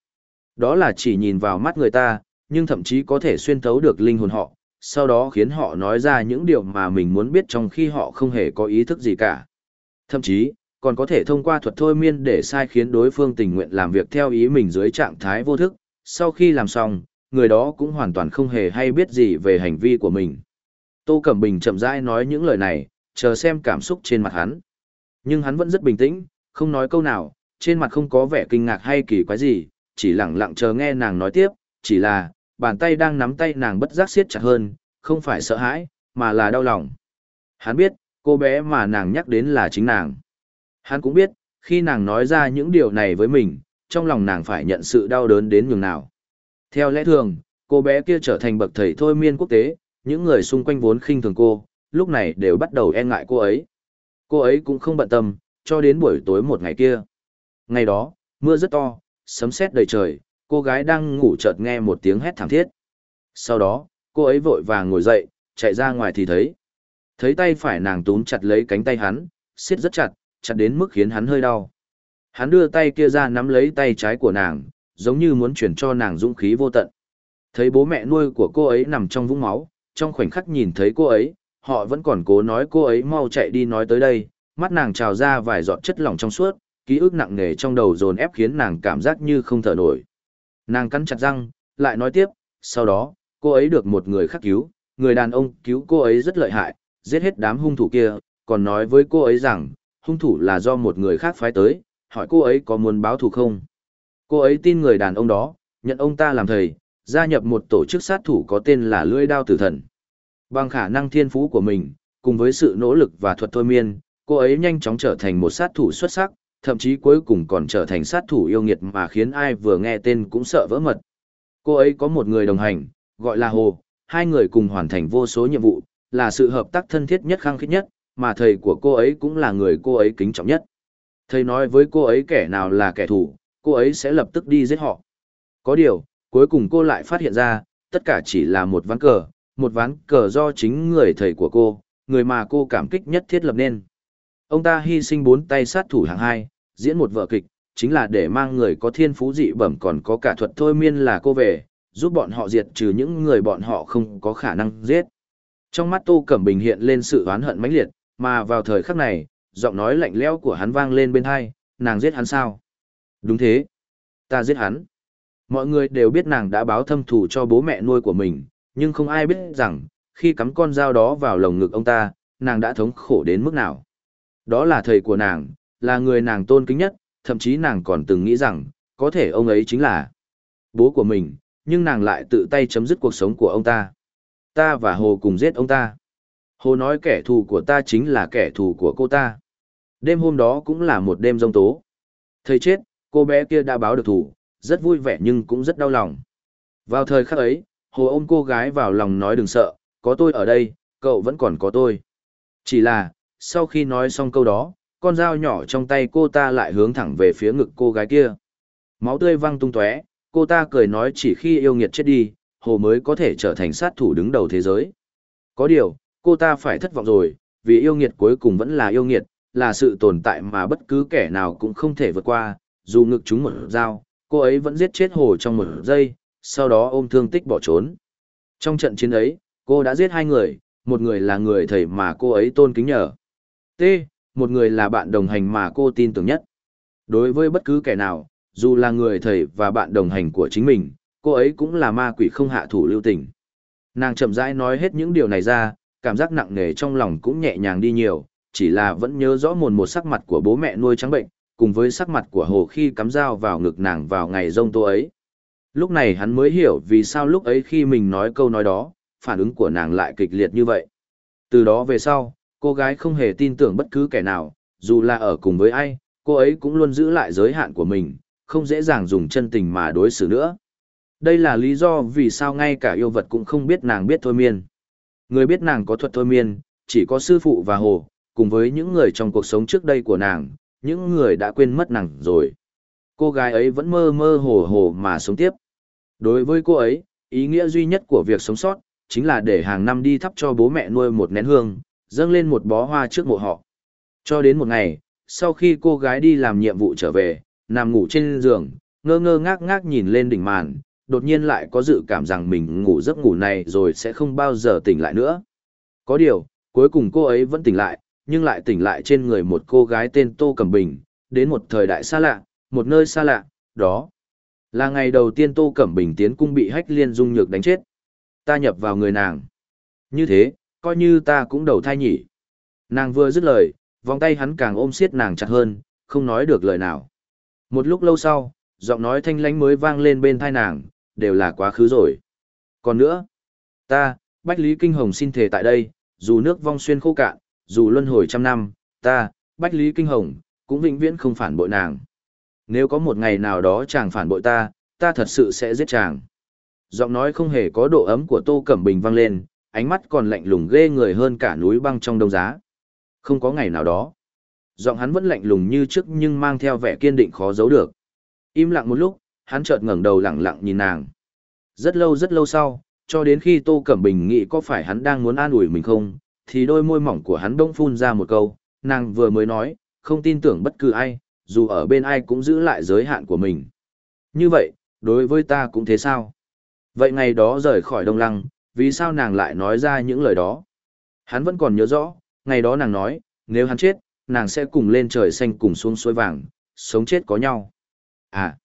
Đó là chỉ nhìn vào mắt người ta, nhưng thậm chí có thể xuyên thấu được linh hồn họ, sau đó khiến họ nói ra những điều mà mình muốn biết trong khi họ không hề có ý thức gì cả. Thậm chí, còn có thể thông qua thuật thôi miên để sai khiến đối phương tình nguyện làm việc theo ý mình dưới trạng thái vô thức, sau khi làm xong, người đó cũng hoàn toàn không hề hay biết gì về hành vi của mình. Tô Cẩm Bình chậm rãi nói những lời này, chờ xem cảm xúc trên mặt hắn. Nhưng hắn vẫn rất bình tĩnh, không nói câu nào, trên mặt không có vẻ kinh ngạc hay kỳ quái gì, chỉ lặng lặng chờ nghe nàng nói tiếp, chỉ là, bàn tay đang nắm tay nàng bất giác siết chặt hơn, không phải sợ hãi, mà là đau lòng. Hắn biết, cô bé mà nàng nhắc đến là chính nàng. Hắn cũng biết, khi nàng nói ra những điều này với mình, trong lòng nàng phải nhận sự đau đớn đến nhường nào. Theo lẽ thường, cô bé kia trở thành bậc thầy thôi miên quốc tế, những người xung quanh vốn khinh thường cô, lúc này đều bắt đầu e ngại cô ấy. Cô ấy cũng không bận tâm, cho đến buổi tối một ngày kia. Ngày đó, mưa rất to, sấm sét đầy trời, cô gái đang ngủ chợt nghe một tiếng hét thảm thiết. Sau đó, cô ấy vội vàng ngồi dậy, chạy ra ngoài thì thấy. Thấy tay phải nàng túm chặt lấy cánh tay hắn, siết rất chặt, chặt đến mức khiến hắn hơi đau. Hắn đưa tay kia ra nắm lấy tay trái của nàng, giống như muốn chuyển cho nàng dũng khí vô tận. Thấy bố mẹ nuôi của cô ấy nằm trong vũng máu, trong khoảnh khắc nhìn thấy cô ấy, họ vẫn còn cố nói cô ấy mau chạy đi nói tới đây, mắt nàng trào ra vài giọt chất lỏng trong suốt, ký ức nặng nề trong đầu dồn ép khiến nàng cảm giác như không thở nổi. Nàng cắn chặt răng, lại nói tiếp, sau đó, cô ấy được một người khác cứu, người đàn ông cứu cô ấy rất lợi hại, giết hết đám hung thủ kia, còn nói với cô ấy rằng, hung thủ là do một người khác phái tới, hỏi cô ấy có muốn báo thù không. Cô ấy tin người đàn ông đó, nhận ông ta làm thầy, gia nhập một tổ chức sát thủ có tên là Lưỡi Đao Tử Thần. Bằng khả năng thiên phú của mình, cùng với sự nỗ lực và thuật thôi miên, cô ấy nhanh chóng trở thành một sát thủ xuất sắc, thậm chí cuối cùng còn trở thành sát thủ yêu nghiệt mà khiến ai vừa nghe tên cũng sợ vỡ mật. Cô ấy có một người đồng hành, gọi là Hồ, hai người cùng hoàn thành vô số nhiệm vụ, là sự hợp tác thân thiết nhất khăng khít nhất, mà thầy của cô ấy cũng là người cô ấy kính trọng nhất. Thầy nói với cô ấy kẻ nào là kẻ thù, cô ấy sẽ lập tức đi giết họ. Có điều, cuối cùng cô lại phát hiện ra, tất cả chỉ là một ván cờ, một ván cờ do chính người thầy của cô, người mà cô cảm kích nhất thiết lập nên. Ông ta hy sinh bốn tay sát thủ hạng hai, diễn một vở kịch, chính là để mang người có thiên phú dị bẩm còn có cả thuật thôi miên là cô về, giúp bọn họ diệt trừ những người bọn họ không có khả năng giết. Trong mắt Tô Cẩm Bình hiện lên sự oán hận mãnh liệt, mà vào thời khắc này, giọng nói lạnh lẽo của hắn vang lên bên hai, nàng giết hắn sao? Đúng thế. Ta giết hắn. Mọi người đều biết nàng đã báo thâm thù cho bố mẹ nuôi của mình, nhưng không ai biết rằng, khi cắm con dao đó vào lồng ngực ông ta, nàng đã thống khổ đến mức nào. Đó là thầy của nàng, là người nàng tôn kính nhất, thậm chí nàng còn từng nghĩ rằng, có thể ông ấy chính là bố của mình, nhưng nàng lại tự tay chấm dứt cuộc sống của ông ta. Ta và Hồ cùng giết ông ta. Hồ nói kẻ thù của ta chính là kẻ thù của cô ta. Đêm hôm đó cũng là một đêm rông tố. Thầy chết, cô bé kia đã báo được thù, rất vui vẻ nhưng cũng rất đau lòng. Vào thời khắc ấy, Hồ ôm cô gái vào lòng nói đừng sợ, có tôi ở đây, cậu vẫn còn có tôi. Chỉ là, sau khi nói xong câu đó, con dao nhỏ trong tay cô ta lại hướng thẳng về phía ngực cô gái kia. Máu tươi văng tung tóe, cô ta cười nói chỉ khi yêu nghiệt chết đi, hồ mới có thể trở thành sát thủ đứng đầu thế giới. Có điều, cô ta phải thất vọng rồi, vì yêu nghiệt cuối cùng vẫn là yêu nghiệt, là sự tồn tại mà bất cứ kẻ nào cũng không thể vượt qua, dù ngực chúng một dao, cô ấy vẫn giết chết hồ trong một giây, sau đó ôm thương tích bỏ trốn. Trong trận chiến ấy, cô đã giết hai người, một người là người thầy mà cô ấy tôn kính nhờ. T. Một người là bạn đồng hành mà cô tin tưởng nhất. Đối với bất cứ kẻ nào, dù là người thầy và bạn đồng hành của chính mình, cô ấy cũng là ma quỷ không hạ thủ lưu tình. Nàng chậm rãi nói hết những điều này ra, cảm giác nặng nề trong lòng cũng nhẹ nhàng đi nhiều, chỉ là vẫn nhớ rõ mồn một sắc mặt của bố mẹ nuôi trắng bệnh, cùng với sắc mặt của hồ khi cắm dao vào ngực nàng vào ngày rông tô ấy. Lúc này hắn mới hiểu vì sao lúc ấy khi mình nói câu nói đó, phản ứng của nàng lại kịch liệt như vậy. Từ đó về sau, cô gái không hề tin tưởng bất cứ kẻ nào, dù là ở cùng với ai, cô ấy cũng luôn giữ lại giới hạn của mình, không dễ dàng dùng chân tình mà đối xử nữa. Đây là lý do vì sao ngay cả yêu vật cũng không biết nàng biết thôi miên. Người biết nàng có thuật thôi miên, chỉ có sư phụ và hồ, cùng với những người trong cuộc sống trước đây của nàng, những người đã quên mất nàng rồi. Cô gái ấy vẫn mơ mơ hồ hồ mà sống tiếp. Đối với cô ấy, ý nghĩa duy nhất của việc sống sót, chính là để hàng năm đi thắp cho bố mẹ nuôi một nén hương, dâng lên một bó hoa trước mộ họ. Cho đến một ngày, sau khi cô gái đi làm nhiệm vụ trở về, nằm ngủ trên giường, ngơ ngơ ngác ngác nhìn lên đỉnh màn, đột nhiên lại có dự cảm rằng mình ngủ giấc ngủ này rồi sẽ không bao giờ tỉnh lại nữa. Có điều, cuối cùng cô ấy vẫn tỉnh lại, nhưng lại tỉnh lại trên người một cô gái tên Tô Cẩm Bình, đến một thời đại xa lạ, một nơi xa lạ, đó. Là ngày đầu tiên Tô Cẩm Bình tiến cung bị hách liên dung nhược đánh chết. Ta nhập vào người nàng. Như thế, coi như ta cũng đầu thai nhỉ. Nàng vừa dứt lời, vòng tay hắn càng ôm siết nàng chặt hơn, không nói được lời nào. Một lúc lâu sau, giọng nói thanh lánh mới vang lên bên thai nàng, đều là quá khứ rồi. Còn nữa, ta, Bách Lý Kinh Hồng xin thề tại đây, dù nước vong xuyên khô cạn, dù luân hồi trăm năm, ta, Bách Lý Kinh Hồng, cũng vĩnh viễn không phản bội nàng. Nếu có một ngày nào đó chàng phản bội ta, ta thật sự sẽ giết chàng. Giọng nói không hề có độ ấm của Tô Cẩm Bình vang lên, ánh mắt còn lạnh lùng ghê người hơn cả núi băng trong đông giá. Không có ngày nào đó. Giọng hắn vẫn lạnh lùng như trước nhưng mang theo vẻ kiên định khó giấu được. Im lặng một lúc, hắn chợt ngẩng đầu lẳng lặng nhìn nàng. Rất lâu rất lâu sau, cho đến khi Tô Cẩm Bình nghĩ có phải hắn đang muốn an ủi mình không, thì đôi môi mỏng của hắn bỗng phun ra một câu, nàng vừa mới nói, không tin tưởng bất cứ ai, dù ở bên ai cũng giữ lại giới hạn của mình. Như vậy, đối với ta cũng thế sao? Vậy ngày đó rời khỏi Đông Lăng, vì sao nàng lại nói ra những lời đó? Hắn vẫn còn nhớ rõ, ngày đó nàng nói, nếu hắn chết, nàng sẽ cùng lên trời xanh cùng xuống suối vàng, sống chết có nhau. À,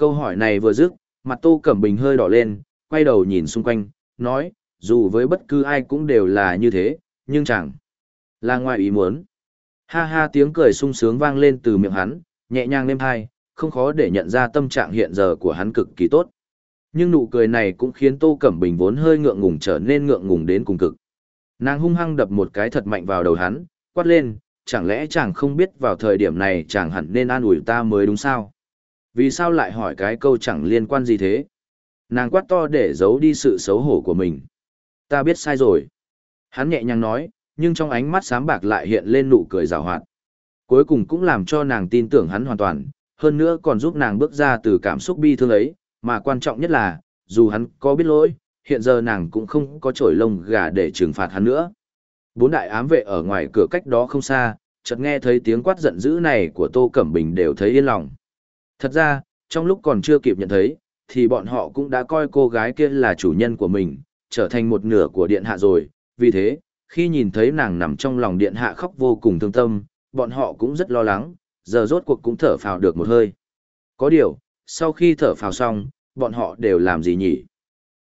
câu hỏi này vừa dứt, mặt Tô Cẩm Bình hơi đỏ lên, quay đầu nhìn xung quanh, nói, dù với bất cứ ai cũng đều là như thế, nhưng chẳng là ngoài ý muốn. Ha ha tiếng cười sung sướng vang lên từ miệng hắn, nhẹ nhàng êm hai, không khó để nhận ra tâm trạng hiện giờ của hắn cực kỳ tốt. Nhưng nụ cười này cũng khiến Tô Cẩm Bình vốn hơi ngượng ngùng trở nên ngượng ngùng đến cùng cực. Nàng hung hăng đập một cái thật mạnh vào đầu hắn, quát lên, chẳng lẽ chàng không biết vào thời điểm này chàng hẳn nên an ủi ta mới đúng sao? Vì sao lại hỏi cái câu chẳng liên quan gì thế? Nàng quát to để giấu đi sự xấu hổ của mình. Ta biết sai rồi. Hắn nhẹ nhàng nói, nhưng trong ánh mắt sám bạc lại hiện lên nụ cười rào hoạt. Cuối cùng cũng làm cho nàng tin tưởng hắn hoàn toàn, hơn nữa còn giúp nàng bước ra từ cảm xúc bi thương ấy, mà quan trọng nhất là, dù hắn có biết lỗi, hiện giờ nàng cũng không có trổi lông gà để trừng phạt hắn nữa. Bốn đại ám vệ ở ngoài cửa cách đó không xa, chợt nghe thấy tiếng quát giận dữ này của Tô Cẩm Bình đều thấy yên lòng. Thật ra, trong lúc còn chưa kịp nhận thấy, thì bọn họ cũng đã coi cô gái kia là chủ nhân của mình, trở thành một nửa của điện hạ rồi, vì thế, khi nhìn thấy nàng nằm trong lòng điện hạ khóc vô cùng thương tâm, bọn họ cũng rất lo lắng, giờ rốt cuộc cũng thở phào được một hơi. Có điều, sau khi thở phào xong, bọn họ đều làm gì nhỉ?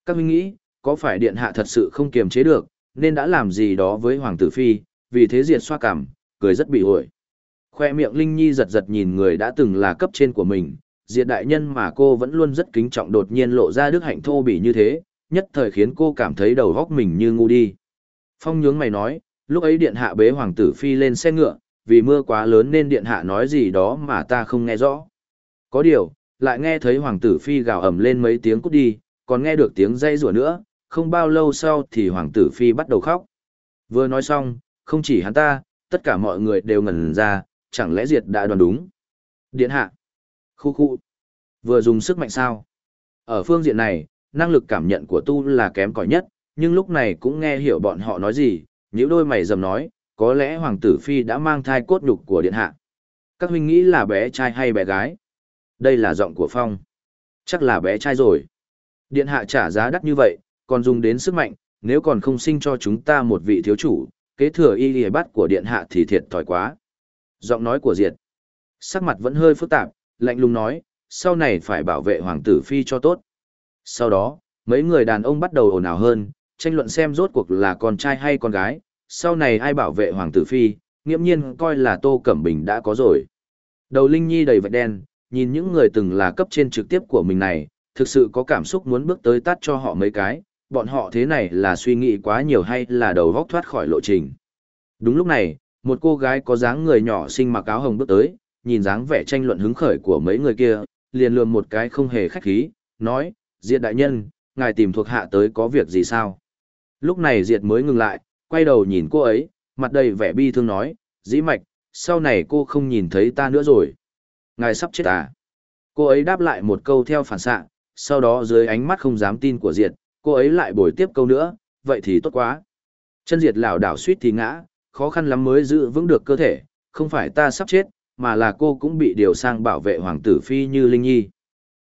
Các huynh nghĩ, có phải điện hạ thật sự không kiềm chế được, nên đã làm gì đó với Hoàng tử Phi, vì thế diệt xoa cảm, cười rất bị ổi. Khoe miệng Linh Nhi giật giật nhìn người đã từng là cấp trên của mình, diệt đại nhân mà cô vẫn luôn rất kính trọng đột nhiên lộ ra đức hạnh thô bỉ như thế, nhất thời khiến cô cảm thấy đầu góc mình như ngu đi. Phong nhướng mày nói, lúc ấy điện hạ bế hoàng tử phi lên xe ngựa, vì mưa quá lớn nên điện hạ nói gì đó mà ta không nghe rõ. Có điều, lại nghe thấy hoàng tử phi gào ầm lên mấy tiếng cút đi, còn nghe được tiếng dây rủa nữa, không bao lâu sau thì hoàng tử phi bắt đầu khóc. Vừa nói xong, không chỉ hắn ta, tất cả mọi người đều ngẩn ra, chẳng lẽ diệt đã đoán đúng. Điện hạ. Khu khu. Vừa dùng sức mạnh sao. Ở phương diện này, năng lực cảm nhận của tu là kém cỏi nhất, nhưng lúc này cũng nghe hiểu bọn họ nói gì, những đôi mày dầm nói, có lẽ Hoàng tử Phi đã mang thai cốt nhục của điện hạ. Các huynh nghĩ là bé trai hay bé gái? Đây là giọng của Phong. Chắc là bé trai rồi. Điện hạ trả giá đắt như vậy, còn dùng đến sức mạnh, nếu còn không sinh cho chúng ta một vị thiếu chủ, kế thừa y lìa bắt của điện hạ thì thiệt thòi quá. Giọng nói của Diệt. Sắc mặt vẫn hơi phức tạp, lạnh lùng nói, sau này phải bảo vệ hoàng tử phi cho tốt. Sau đó, mấy người đàn ông bắt đầu ồn ào hơn, tranh luận xem rốt cuộc là con trai hay con gái, sau này ai bảo vệ hoàng tử phi, nghiễm nhiên coi là Tô Cẩm Bình đã có rồi. Đầu Linh Nhi đầy vạch đen, nhìn những người từng là cấp trên trực tiếp của mình này, thực sự có cảm xúc muốn bước tới tắt cho họ mấy cái, bọn họ thế này là suy nghĩ quá nhiều hay là đầu góc thoát khỏi lộ trình. Đúng lúc này, một cô gái có dáng người nhỏ xinh mặc áo hồng bước tới, nhìn dáng vẻ tranh luận hứng khởi của mấy người kia, liền lườm một cái không hề khách khí, nói, Diệt đại nhân, ngài tìm thuộc hạ tới có việc gì sao? Lúc này Diệt mới ngừng lại, quay đầu nhìn cô ấy, mặt đầy vẻ bi thương nói, dĩ mạch, sau này cô không nhìn thấy ta nữa rồi. Ngài sắp chết à? Cô ấy đáp lại một câu theo phản xạ, sau đó dưới ánh mắt không dám tin của Diệt, cô ấy lại bồi tiếp câu nữa, vậy thì tốt quá. Chân Diệt lảo đảo suýt thì ngã, khó khăn lắm mới giữ vững được cơ thể, không phải ta sắp chết, mà là cô cũng bị điều sang bảo vệ hoàng tử phi như Linh Nhi.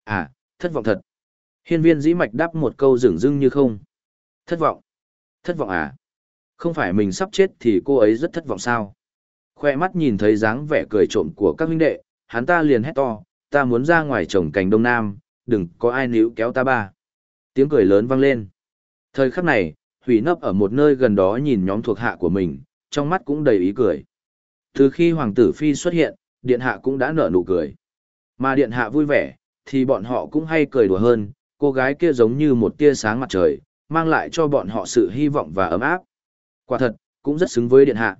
À, thất vọng thật. Hiên viên dĩ mạch đáp một câu rừng rưng như không. Thất vọng. Thất vọng à? Không phải mình sắp chết thì cô ấy rất thất vọng sao? Khoe mắt nhìn thấy dáng vẻ cười trộm của các huynh đệ, hắn ta liền hét to, ta muốn ra ngoài trồng cành đông nam, đừng có ai níu kéo ta ba. Tiếng cười lớn vang lên. Thời khắc này, Hủy nấp ở một nơi gần đó nhìn nhóm thuộc hạ của mình, trong mắt cũng đầy ý cười. Từ khi Hoàng tử Phi xuất hiện, Điện Hạ cũng đã nở nụ cười. Mà Điện Hạ vui vẻ, thì bọn họ cũng hay cười đùa hơn, cô gái kia giống như một tia sáng mặt trời, mang lại cho bọn họ sự hy vọng và ấm áp. Quả thật, cũng rất xứng với Điện Hạ.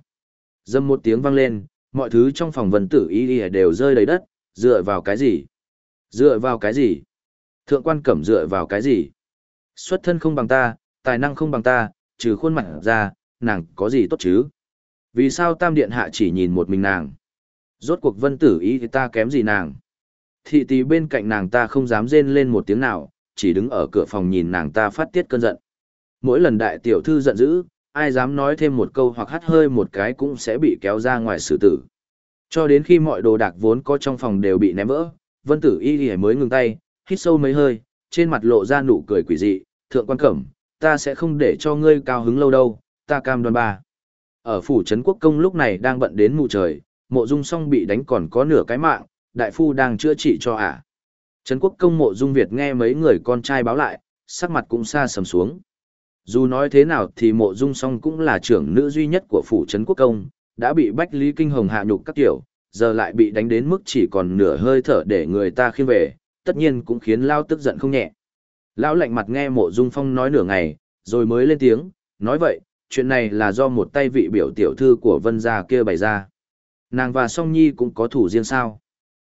Dâm một tiếng vang lên, mọi thứ trong phòng vân tử y y đều rơi đầy đất, dựa vào cái gì? Dựa vào cái gì? Thượng quan cẩm dựa vào cái gì? Xuất thân không bằng ta, tài năng không bằng ta, trừ khuôn mặt ra, nàng có gì tốt chứ? Vì sao tam điện hạ chỉ nhìn một mình nàng? Rốt cuộc vân tử ý thì ta kém gì nàng? Thị tì bên cạnh nàng ta không dám rên lên một tiếng nào, chỉ đứng ở cửa phòng nhìn nàng ta phát tiết cơn giận. Mỗi lần đại tiểu thư giận dữ, ai dám nói thêm một câu hoặc hắt hơi một cái cũng sẽ bị kéo ra ngoài xử tử. Cho đến khi mọi đồ đạc vốn có trong phòng đều bị ném vỡ, vân tử y y mới ngừng tay, hít sâu mấy hơi, trên mặt lộ ra nụ cười quỷ dị, thượng quan cẩm, ta sẽ không để cho ngươi cao hứng lâu đâu, ta cam đoan ba. Ở phủ trấn quốc công lúc này đang bận đến mù trời, mộ dung song bị đánh còn có nửa cái mạng, đại phu đang chữa trị cho ả. À. Trấn quốc công mộ dung Việt nghe mấy người con trai báo lại, sắc mặt cũng xa sầm xuống. Dù nói thế nào thì mộ dung song cũng là trưởng nữ duy nhất của phủ trấn quốc công, đã bị bách lý kinh hồng hạ nhục các tiểu, giờ lại bị đánh đến mức chỉ còn nửa hơi thở để người ta khiêm về, tất nhiên cũng khiến Lao tức giận không nhẹ. Lão lạnh mặt nghe mộ dung phong nói nửa ngày, rồi mới lên tiếng, nói vậy, chuyện này là do một tay vị biểu tiểu thư của vân gia kia bày ra. Nàng và song nhi cũng có thủ riêng sao.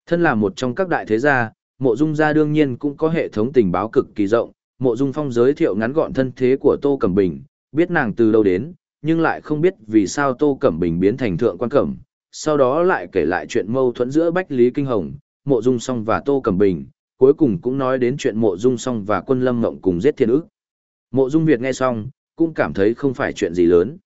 Thân là một trong các đại thế gia, mộ dung gia đương nhiên cũng có hệ thống tình báo cực kỳ rộng, mộ dung phong giới thiệu ngắn gọn thân thế của Tô Cẩm Bình, biết nàng từ đâu đến, nhưng lại không biết vì sao Tô Cẩm Bình biến thành thượng quan cẩm, sau đó lại kể lại chuyện mâu thuẫn giữa Bách Lý Kinh Hồng, mộ dung song và Tô Cẩm Bình, cuối cùng cũng nói đến chuyện mộ dung song và quân lâm ngộng cùng giết thiên ức. Mộ dung Việt nghe xong, cũng cảm thấy không phải chuyện gì lớn.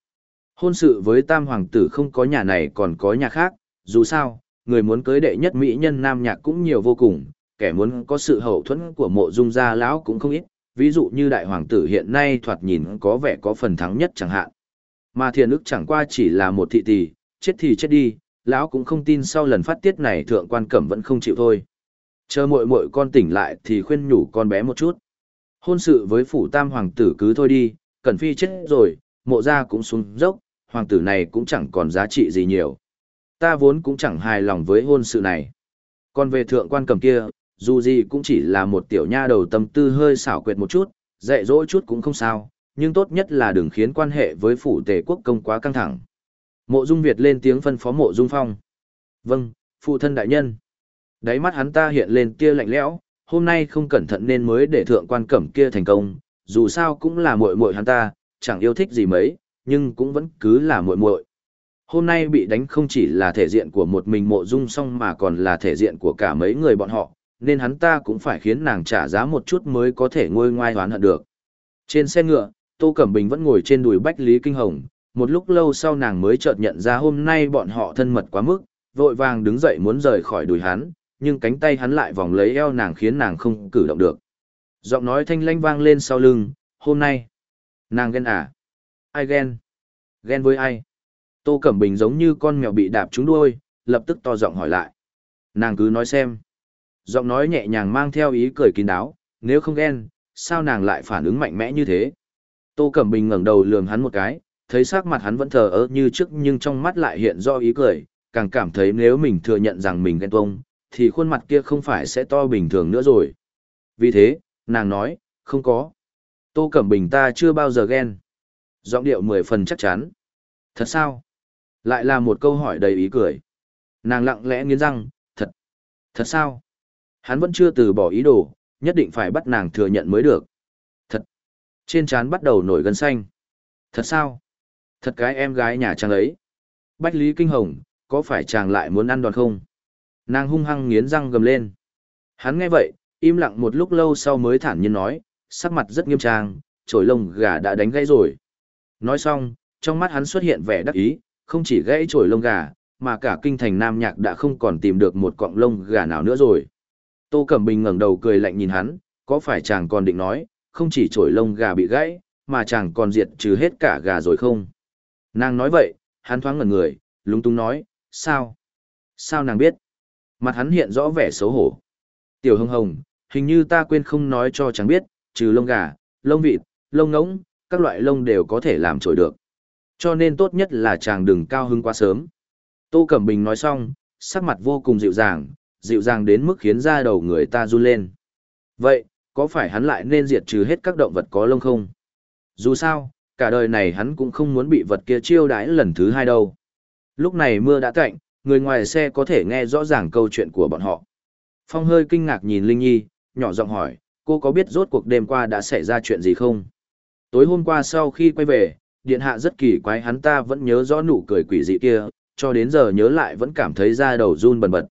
Hôn sự với tam hoàng tử không có nhà này còn có nhà khác, dù sao, người muốn cưới đệ nhất mỹ nhân nam nhạc cũng nhiều vô cùng, kẻ muốn có sự hậu thuẫn của mộ dung gia lão cũng không ít, ví dụ như đại hoàng tử hiện nay thoạt nhìn có vẻ có phần thắng nhất chẳng hạn. Mà thiền ức chẳng qua chỉ là một thị tỷ, chết thì chết đi, lão cũng không tin sau lần phát tiết này thượng quan cẩm vẫn không chịu thôi. Chờ muội muội con tỉnh lại thì khuyên nhủ con bé một chút. Hôn sự với phủ tam hoàng tử cứ thôi đi, Cẩn Phi chết rồi, mộ gia cũng xuống dốc, hoàng tử này cũng chẳng còn giá trị gì nhiều. Ta vốn cũng chẳng hài lòng với hôn sự này. Còn về thượng quan cầm kia, dù gì cũng chỉ là một tiểu nha đầu tâm tư hơi xảo quyệt một chút, dạy dỗ chút cũng không sao, nhưng tốt nhất là đừng khiến quan hệ với phủ tề quốc công quá căng thẳng. Mộ Dung Việt lên tiếng phân phó mộ Dung Phong. Vâng, phụ thân đại nhân. Đáy mắt hắn ta hiện lên tia lạnh lẽo, hôm nay không cẩn thận nên mới để thượng quan cẩm kia thành công, dù sao cũng là muội muội hắn ta, chẳng yêu thích gì mấy, nhưng cũng vẫn cứ là muội muội. Hôm nay bị đánh không chỉ là thể diện của một mình mộ dung song mà còn là thể diện của cả mấy người bọn họ, nên hắn ta cũng phải khiến nàng trả giá một chút mới có thể ngôi ngoai hoán hận được. Trên xe ngựa, Tô Cẩm Bình vẫn ngồi trên đùi Bách Lý Kinh Hồng, một lúc lâu sau nàng mới chợt nhận ra hôm nay bọn họ thân mật quá mức, vội vàng đứng dậy muốn rời khỏi đùi hắn, nhưng cánh tay hắn lại vòng lấy eo nàng khiến nàng không cử động được. Giọng nói thanh lanh vang lên sau lưng, hôm nay. Nàng ghen à? Ai ghen? Ghen với ai? Tô Cẩm Bình giống như con mèo bị đạp trúng đuôi, lập tức to giọng hỏi lại. Nàng cứ nói xem. giọng nói nhẹ nhàng mang theo ý cười kín đáo, nếu không ghen, sao nàng lại phản ứng mạnh mẽ như thế? Tô Cẩm Bình ngẩng đầu lườm hắn một cái, thấy sắc mặt hắn vẫn thờ ơ như trước nhưng trong mắt lại hiện do ý cười, càng cảm thấy nếu mình thừa nhận rằng mình ghen tuông, thì khuôn mặt kia không phải sẽ to bình thường nữa rồi. Vì thế, nàng nói, không có. Tô Cẩm Bình ta chưa bao giờ ghen. Giọng điệu mười phần chắc chắn. Thật sao? Lại là một câu hỏi đầy ý cười. Nàng lặng lẽ nghiến răng, thật. Thật sao? Hắn vẫn chưa từ bỏ ý đồ, nhất định phải bắt nàng thừa nhận mới được. Thật. Trên trán bắt đầu nổi gân xanh. Thật sao? Thật cái em gái nhà chàng ấy. Bách Lý Kinh Hồng, có phải chàng lại muốn ăn đòn không? Nàng hung hăng nghiến răng gầm lên. Hắn nghe vậy, im lặng một lúc lâu sau mới thản nhiên nói, sắc mặt rất nghiêm trang, trổi lông gà đã đánh gãy rồi. Nói xong, trong mắt hắn xuất hiện vẻ đắc ý, không chỉ gãy trổi lông gà, mà cả kinh thành nam nhạc đã không còn tìm được một cọng lông gà nào nữa rồi. Tô Cẩm Bình ngẩng đầu cười lạnh nhìn hắn, có phải chàng còn định nói, không chỉ trổi lông gà bị gãy, mà chàng còn diệt trừ hết cả gà rồi không? Nàng nói vậy, hắn thoáng ngẩn người, lúng túng nói, sao? Sao nàng biết? Mặt hắn hiện rõ vẻ xấu hổ. Tiểu hưng hồng, hình như ta quên không nói cho chàng biết, trừ lông gà, lông vịt, lông ngỗng, các loại lông đều có thể làm trổi được. Cho nên tốt nhất là chàng đừng cao hứng quá sớm. Tô Cẩm Bình nói xong, sắc mặt vô cùng dịu dàng, dịu dàng đến mức khiến da đầu người ta run lên. Vậy, có phải hắn lại nên diệt trừ hết các động vật có lông không? Dù sao, cả đời này hắn cũng không muốn bị vật kia chiêu đãi lần thứ hai đâu. Lúc này mưa đã cạnh, người ngoài xe có thể nghe rõ ràng câu chuyện của bọn họ. Phong hơi kinh ngạc nhìn Linh Nhi, nhỏ giọng hỏi, cô có biết rốt cuộc đêm qua đã xảy ra chuyện gì không? Tối hôm qua sau khi quay về, điện hạ rất kỳ quái hắn ta vẫn nhớ rõ nụ cười quỷ dị kia, cho đến giờ nhớ lại vẫn cảm thấy da đầu run bần bật.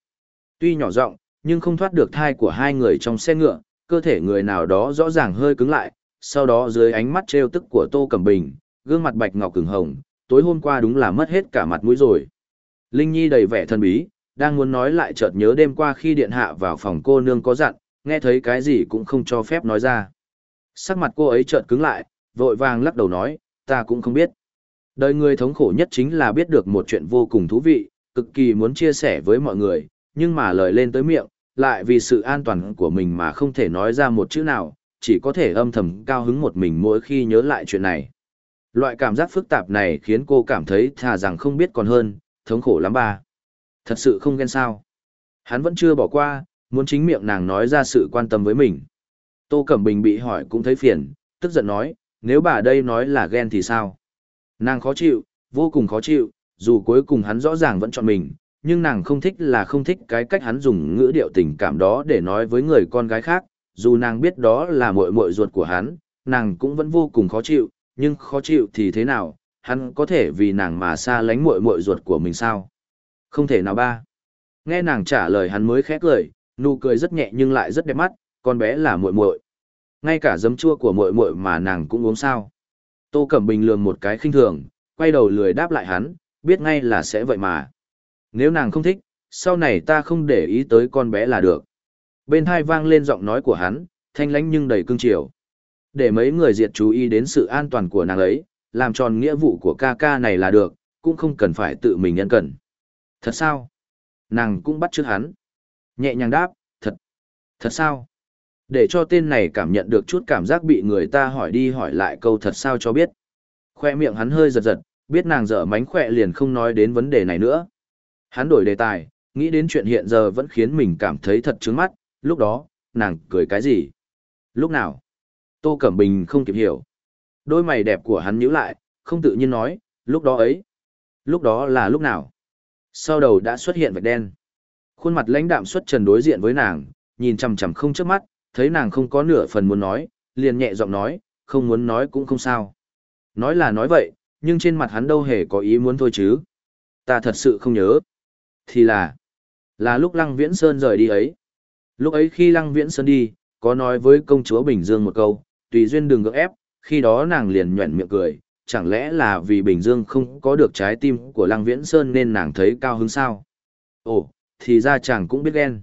Tuy nhỏ giọng, nhưng không thoát được thai của hai người trong xe ngựa, cơ thể người nào đó rõ ràng hơi cứng lại, sau đó dưới ánh mắt trêu tức của Tô Cẩm Bình, gương mặt bạch ngọc cứng hồng, tối hôm qua đúng là mất hết cả mặt mũi rồi. Linh Nhi đầy vẻ thân bí, đang muốn nói lại chợt nhớ đêm qua khi điện hạ vào phòng cô nương có dặn, nghe thấy cái gì cũng không cho phép nói ra. Sắc mặt cô ấy chợt cứng lại, vội vàng lắc đầu nói, ta cũng không biết. Đời người thống khổ nhất chính là biết được một chuyện vô cùng thú vị, cực kỳ muốn chia sẻ với mọi người, nhưng mà lời lên tới miệng, lại vì sự an toàn của mình mà không thể nói ra một chữ nào, chỉ có thể âm thầm cao hứng một mình mỗi khi nhớ lại chuyện này. Loại cảm giác phức tạp này khiến cô cảm thấy thà rằng không biết còn hơn, thống khổ lắm ba. Thật sự không ghen sao. Hắn vẫn chưa bỏ qua, muốn chính miệng nàng nói ra sự quan tâm với mình. Tô Cẩm Bình bị hỏi cũng thấy phiền, tức giận nói, nếu bà đây nói là ghen thì sao? Nàng khó chịu, vô cùng khó chịu, dù cuối cùng hắn rõ ràng vẫn chọn mình, nhưng nàng không thích là không thích cái cách hắn dùng ngữ điệu tình cảm đó để nói với người con gái khác, dù nàng biết đó là muội muội ruột của hắn, nàng cũng vẫn vô cùng khó chịu, nhưng khó chịu thì thế nào, hắn có thể vì nàng mà xa lánh muội muội ruột của mình sao? Không thể nào ba. Nghe nàng trả lời hắn mới khét lời, nụ cười rất nhẹ nhưng lại rất đẹp mắt, con bé là muội muội. Ngay cả giấm chua của muội muội mà nàng cũng uống sao? Tô Cẩm Bình lườm một cái khinh thường, quay đầu lười đáp lại hắn, biết ngay là sẽ vậy mà. Nếu nàng không thích, sau này ta không để ý tới con bé là được. Bên hai vang lên giọng nói của hắn, thanh lãnh nhưng đầy cương triều. Để mấy người diệt chú ý đến sự an toàn của nàng ấy, làm tròn nghĩa vụ của ca ca này là được, cũng không cần phải tự mình nhân cần. Thật sao? Nàng cũng bắt trước hắn. Nhẹ nhàng đáp, thật. Thật sao? Để cho tên này cảm nhận được chút cảm giác bị người ta hỏi đi hỏi lại câu thật sao cho biết. Khoe miệng hắn hơi giật giật, biết nàng dở mánh khỏe liền không nói đến vấn đề này nữa. Hắn đổi đề tài, nghĩ đến chuyện hiện giờ vẫn khiến mình cảm thấy thật trướng mắt, lúc đó, nàng cười cái gì? Lúc nào? Tô Cẩm Bình không kịp hiểu. Đôi mày đẹp của hắn nhíu lại, không tự nhiên nói, lúc đó ấy. Lúc đó là lúc nào? Sau đầu đã xuất hiện vạch đen. Khuôn mặt lãnh đạm xuất trần đối diện với nàng, nhìn chằm chằm không chớp mắt, thấy nàng không có nửa phần muốn nói, liền nhẹ giọng nói, không muốn nói cũng không sao. Nói là nói vậy, nhưng trên mặt hắn đâu hề có ý muốn thôi chứ. Ta thật sự không nhớ. Thì là, là lúc Lăng Viễn Sơn rời đi ấy. Lúc ấy khi Lăng Viễn Sơn đi, có nói với công chúa Bình Dương một câu, tùy duyên đừng gượng ép, khi đó nàng liền nhuẩn miệng cười, chẳng lẽ là vì Bình Dương không có được trái tim của Lăng Viễn Sơn nên nàng thấy cao hứng sao? Ồ, thì ra chàng cũng biết ghen.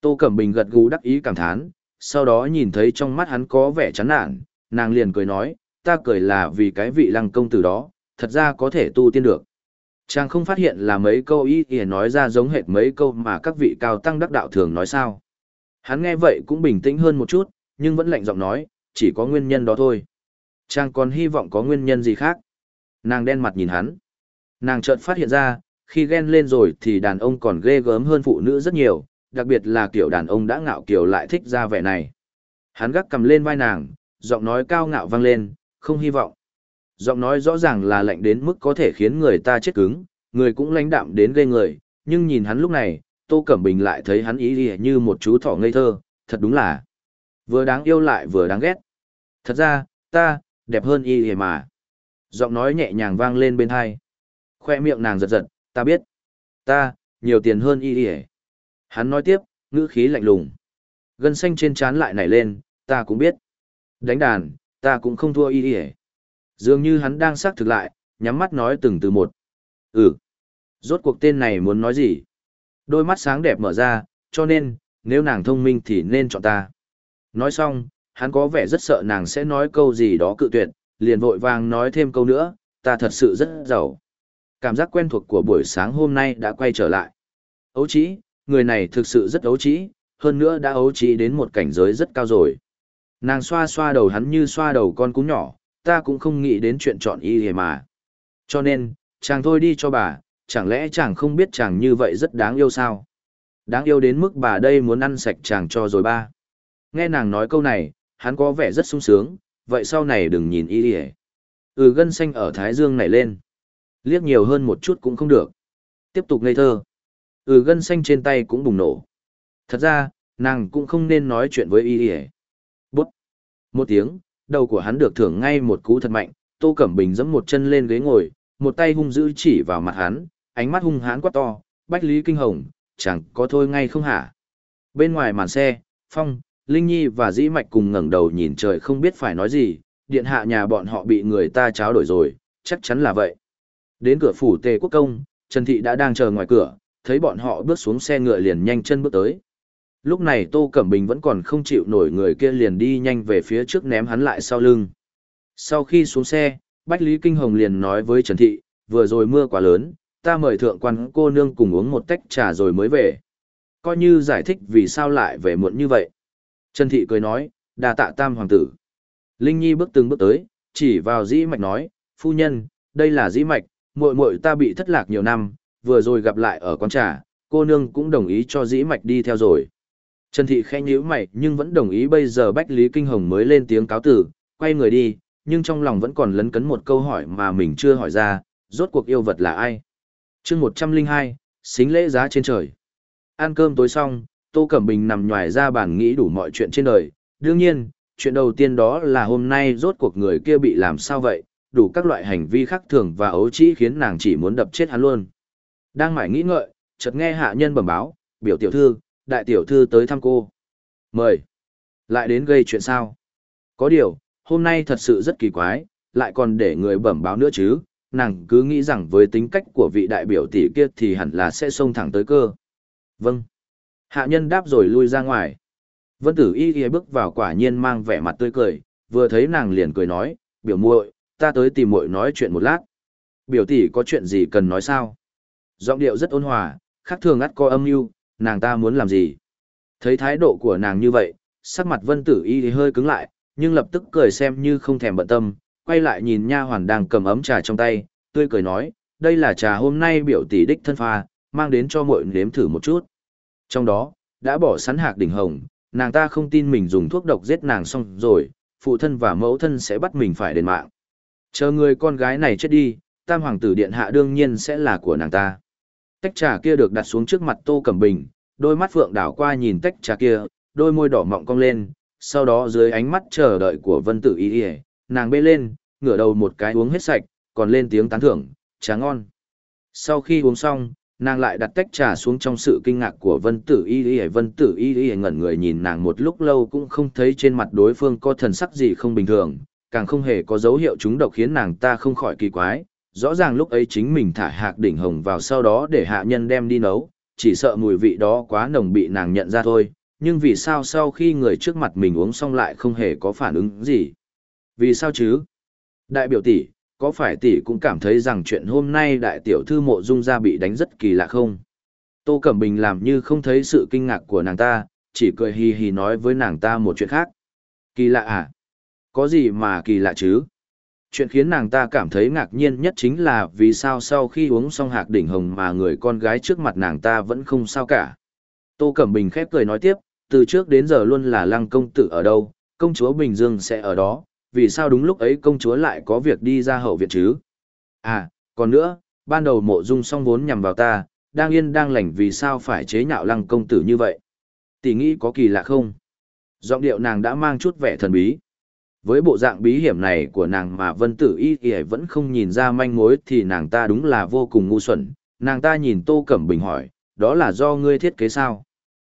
Tô Cẩm Bình gật gù đắc ý cảm thán, sau đó nhìn thấy trong mắt hắn có vẻ chán nản, nàng liền cười nói, ta cười là vì cái vị lăng công tử đó, thật ra có thể tu tiên được. Chàng không phát hiện là mấy câu ý kìa nói ra giống hệt mấy câu mà các vị cao tăng đắc đạo thường nói sao. Hắn nghe vậy cũng bình tĩnh hơn một chút, nhưng vẫn lạnh giọng nói, chỉ có nguyên nhân đó thôi. Chàng còn hy vọng có nguyên nhân gì khác. Nàng đen mặt nhìn hắn. Nàng chợt phát hiện ra, khi ghen lên rồi thì đàn ông còn ghê gớm hơn phụ nữ rất nhiều, đặc biệt là kiểu đàn ông đã ngạo kiểu lại thích ra vẻ này. Hắn gác cầm lên vai nàng, giọng nói cao ngạo vang lên, không hy vọng. Giọng nói rõ ràng là lạnh đến mức có thể khiến người ta chết cứng, người cũng lãnh đạm đến ghê người, nhưng nhìn hắn lúc này, Tô Cẩm Bình lại thấy hắn ý ý như một chú thỏ ngây thơ, thật đúng là vừa đáng yêu lại vừa đáng ghét. Thật ra, ta, đẹp hơn y ý mà. Giọng nói nhẹ nhàng vang lên bên hai. Khoe miệng nàng giật giật, ta biết. Ta, nhiều tiền hơn y Y. Hắn nói tiếp, ngữ khí lạnh lùng. Gân xanh trên trán lại nảy lên, ta cũng biết. Đánh đàn, ta cũng không thua y Y. Dường như hắn đang xác thực lại, nhắm mắt nói từng từ một. Ừ. Rốt cuộc tên này muốn nói gì? Đôi mắt sáng đẹp mở ra, cho nên, nếu nàng thông minh thì nên chọn ta. Nói xong, hắn có vẻ rất sợ nàng sẽ nói câu gì đó cự tuyệt, liền vội vàng nói thêm câu nữa, ta thật sự rất giàu. Cảm giác quen thuộc của buổi sáng hôm nay đã quay trở lại. Ấu trĩ, người này thực sự rất ấu trĩ, hơn nữa đã ấu trĩ đến một cảnh giới rất cao rồi. Nàng xoa xoa đầu hắn như xoa đầu con cún nhỏ, ta cũng không nghĩ đến chuyện chọn y hề mà. Cho nên, chàng thôi đi cho bà, chẳng lẽ chàng không biết chàng như vậy rất đáng yêu sao? Đáng yêu đến mức bà đây muốn ăn sạch chàng cho rồi ba. Nghe nàng nói câu này, hắn có vẻ rất sung sướng, vậy sau này đừng nhìn y hề. Ừ gân xanh ở Thái Dương nảy lên. Liếc nhiều hơn một chút cũng không được. Tiếp tục ngây thơ. Ừ gân xanh trên tay cũng bùng nổ. Thật ra, nàng cũng không nên nói chuyện với y y. Bút. Một tiếng, đầu của hắn được thưởng ngay một cú thật mạnh, Tô Cẩm Bình giẫm một chân lên ghế ngồi, một tay hung dữ chỉ vào mặt hắn, ánh mắt hung hãn quát to, Bách Lý Kinh Hồng, chẳng có thôi ngay không hả. Bên ngoài màn xe, Phong, Linh Nhi và Dĩ Mạch cùng ngẩng đầu nhìn trời không biết phải nói gì, điện hạ nhà bọn họ bị người ta tráo đổi rồi, chắc chắn là vậy. Đến cửa phủ Tề Quốc Công, Trần Thị đã đang chờ ngoài cửa, thấy bọn họ bước xuống xe ngựa liền nhanh chân bước tới. Lúc này Tô Cẩm Bình vẫn còn không chịu nổi người kia liền đi nhanh về phía trước ném hắn lại sau lưng. Sau khi xuống xe, Bách Lý Kinh Hồng liền nói với Trần Thị, vừa rồi mưa quá lớn, ta mời thượng quan cô nương cùng uống một tách trà rồi mới về. Coi như giải thích vì sao lại về muộn như vậy. Trần Thị cười nói, đà tạ tam hoàng tử. Linh Nhi bước từng bước tới, chỉ vào dĩ mạch nói, phu nhân, đây là dĩ mạch, muội muội ta bị thất lạc nhiều năm, vừa rồi gặp lại ở quán trà, cô nương cũng đồng ý cho dĩ mạch đi theo rồi. Trần Thị khẽ nhíu mày nhưng vẫn đồng ý bây giờ Bách Lý Kinh Hồng mới lên tiếng cáo tử, quay người đi, nhưng trong lòng vẫn còn lấn cấn một câu hỏi mà mình chưa hỏi ra, rốt cuộc yêu vật là ai? chương 102, xính lễ giá trên trời. Ăn cơm tối xong, Tô Cẩm Bình nằm nhòi ra bàn nghĩ đủ mọi chuyện trên đời. Đương nhiên, chuyện đầu tiên đó là hôm nay rốt cuộc người kia bị làm sao vậy, đủ các loại hành vi khác thường và ấu trĩ khiến nàng chỉ muốn đập chết hắn luôn. Đang mải nghĩ ngợi, chợt nghe hạ nhân bẩm báo, biểu tiểu thư, đại tiểu thư tới thăm cô. Mời. Lại đến gây chuyện sao? Có điều, hôm nay thật sự rất kỳ quái, lại còn để người bẩm báo nữa chứ, nàng cứ nghĩ rằng với tính cách của vị đại biểu tỷ kia thì hẳn là sẽ xông thẳng tới cơ. Vâng. Hạ nhân đáp rồi lui ra ngoài. Vân tử y y bước vào quả nhiên mang vẻ mặt tươi cười, vừa thấy nàng liền cười nói, biểu muội, ta tới tìm muội nói chuyện một lát. Biểu tỷ có chuyện gì cần nói sao? Giọng điệu rất ôn hòa, khác thường ắt có âm mưu, nàng ta muốn làm gì? Thấy thái độ của nàng như vậy, sắc mặt vân tử y thì hơi cứng lại, nhưng lập tức cười xem như không thèm bận tâm, quay lại nhìn nha hoàn đang cầm ấm trà trong tay, tươi cười nói, đây là trà hôm nay biểu tỷ đích thân pha, mang đến cho muội nếm thử một chút. Trong đó, đã bỏ sắn hạc đỉnh hồng, nàng ta không tin mình dùng thuốc độc giết nàng xong rồi, phụ thân và mẫu thân sẽ bắt mình phải đền mạng. Chờ người con gái này chết đi, tam hoàng tử điện hạ đương nhiên sẽ là của nàng ta. Tách trà kia được đặt xuống trước mặt Tô Cẩm Bình, đôi mắt phượng đảo qua nhìn tách trà kia, đôi môi đỏ mọng cong lên, sau đó dưới ánh mắt chờ đợi của Vân Tử Y Y, nàng bê lên, ngửa đầu một cái uống hết sạch, còn lên tiếng tán thưởng, trà ngon. Sau khi uống xong, nàng lại đặt tách trà xuống trong sự kinh ngạc của Vân Tử Y Y, Vân Tử Y Y ngẩn người nhìn nàng một lúc lâu cũng không thấy trên mặt đối phương có thần sắc gì không bình thường, càng không hề có dấu hiệu chúng độc khiến nàng ta không khỏi kỳ quái, rõ ràng lúc ấy chính mình thả hạc đỉnh hồng vào sau đó để hạ nhân đem đi nấu, chỉ sợ mùi vị đó quá nồng bị nàng nhận ra thôi, nhưng vì sao sau khi người trước mặt mình uống xong lại không hề có phản ứng gì? Vì sao chứ? Đại biểu tỷ, có phải tỷ cũng cảm thấy rằng chuyện hôm nay đại tiểu thư mộ dung gia bị đánh rất kỳ lạ không? Tô Cẩm Bình làm như không thấy sự kinh ngạc của nàng ta, chỉ cười hì hì nói với nàng ta một chuyện khác. Kỳ lạ à? Có gì mà kỳ lạ chứ? Chuyện khiến nàng ta cảm thấy ngạc nhiên nhất chính là vì sao sau khi uống xong hạc đỉnh hồng mà người con gái trước mặt nàng ta vẫn không sao cả. Tô Cẩm Bình khép cười nói tiếp, từ trước đến giờ luôn là lăng công tử ở đâu, công chúa Bình Dương sẽ ở đó, vì sao đúng lúc ấy công chúa lại có việc đi ra hậu viện chứ? À, còn nữa, ban đầu mộ dung song vốn nhằm vào ta, đang yên đang lành vì sao phải chế nhạo lăng công tử như vậy? Tỷ nghĩ có kỳ lạ không? Giọng điệu nàng đã mang chút vẻ thần bí. Với bộ dạng bí hiểm này của nàng mà vân tử y y vẫn không nhìn ra manh mối thì nàng ta đúng là vô cùng ngu xuẩn. Nàng ta nhìn Tô Cẩm Bình hỏi, đó là do ngươi thiết kế sao?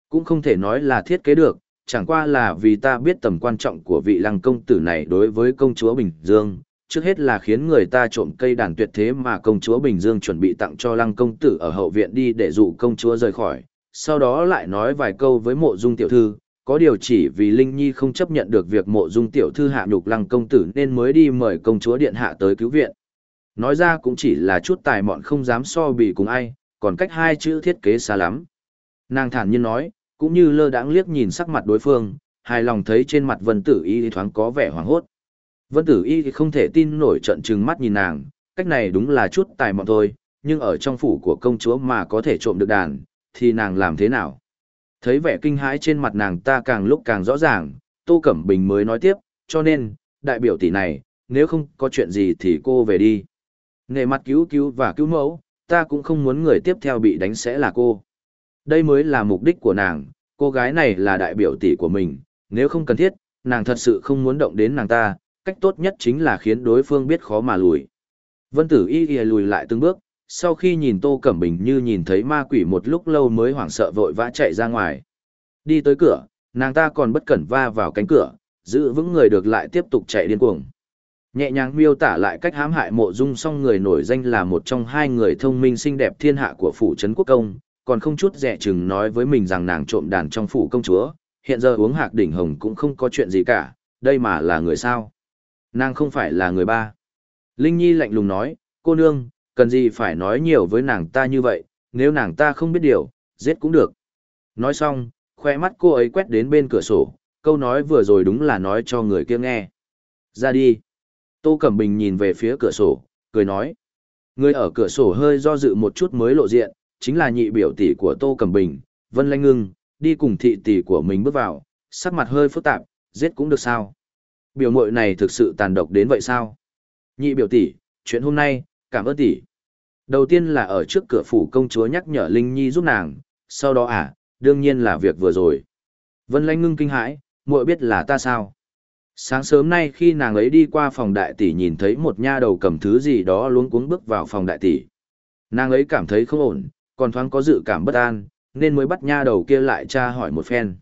Cũng không thể nói là thiết kế được, chẳng qua là vì ta biết tầm quan trọng của vị lăng công tử này đối với công chúa Bình Dương, trước hết là khiến người ta trộm cây đàn tuyệt thế mà công chúa Bình Dương chuẩn bị tặng cho lăng công tử ở hậu viện đi để dụ công chúa rời khỏi, sau đó lại nói vài câu với mộ dung tiểu thư, có điều chỉ vì Linh Nhi không chấp nhận được việc mộ dung tiểu thư hạ nhục lăng công tử nên mới đi mời công chúa điện hạ tới cứu viện. Nói ra cũng chỉ là chút tài mọn không dám so bì cùng ai, còn cách hai chữ thiết kế xa lắm. Nàng thản nhiên nói, cũng như lơ đãng liếc nhìn sắc mặt đối phương, hài lòng thấy trên mặt vân tử y thoáng có vẻ hoảng hốt. Vân tử y thì không thể tin nổi trận trừng mắt nhìn nàng, cách này đúng là chút tài mọn thôi, nhưng ở trong phủ của công chúa mà có thể trộm được đàn, thì nàng làm thế nào? Thấy vẻ kinh hãi trên mặt nàng ta càng lúc càng rõ ràng, Tô Cẩm Bình mới nói tiếp, cho nên, đại biểu tỷ này, nếu không có chuyện gì thì cô về đi. Nghệ mặt cứu cứu và cứu mẫu, ta cũng không muốn người tiếp theo bị đánh sẽ là cô. Đây mới là mục đích của nàng, cô gái này là đại biểu tỷ của mình, nếu không cần thiết, nàng thật sự không muốn động đến nàng ta, cách tốt nhất chính là khiến đối phương biết khó mà lùi. Vân tử y y lùi lại từng bước, sau khi nhìn Tô Cẩm Bình như nhìn thấy ma quỷ một lúc lâu mới hoảng sợ vội vã chạy ra ngoài. Đi tới cửa, nàng ta còn bất cẩn va vào cánh cửa, giữ vững người được lại tiếp tục chạy điên cuồng. Nhẹ nhàng miêu tả lại cách hãm hại mộ dung song người nổi danh là một trong hai người thông minh xinh đẹp thiên hạ của phủ trấn quốc công, còn không chút dè chừng nói với mình rằng nàng trộm đàn trong phủ công chúa, hiện giờ uống hạc đỉnh hồng cũng không có chuyện gì cả, đây mà là người sao. Nàng không phải là người ba. Linh Nhi lạnh lùng nói, cô nương, cần gì phải nói nhiều với nàng ta như vậy, nếu nàng ta không biết điều, giết cũng được. Nói xong, khoe mắt cô ấy quét đến bên cửa sổ, câu nói vừa rồi đúng là nói cho người kia nghe. Ra đi. Tô Cẩm Bình nhìn về phía cửa sổ, cười nói. Người ở cửa sổ hơi do dự một chút mới lộ diện, chính là nhị biểu tỷ của Tô Cẩm Bình, Vân Lanh Ngưng, đi cùng thị tỷ của mình bước vào, sắc mặt hơi phức tạp, giết cũng được sao. Biểu mội này thực sự tàn độc đến vậy sao? Nhị biểu tỷ, chuyện hôm nay, cảm ơn tỷ. Đầu tiên là ở trước cửa phủ công chúa nhắc nhở Linh Nhi giúp nàng, sau đó à, đương nhiên là việc vừa rồi. Vân Lanh ngưng kinh hãi, muội biết là ta sao? Sáng sớm nay khi nàng ấy đi qua phòng đại tỷ nhìn thấy một nha đầu cầm thứ gì đó luống cuống bước vào phòng đại tỷ. Nàng ấy cảm thấy không ổn, còn thoáng có dự cảm bất an, nên mới bắt nha đầu kia lại tra hỏi một phen.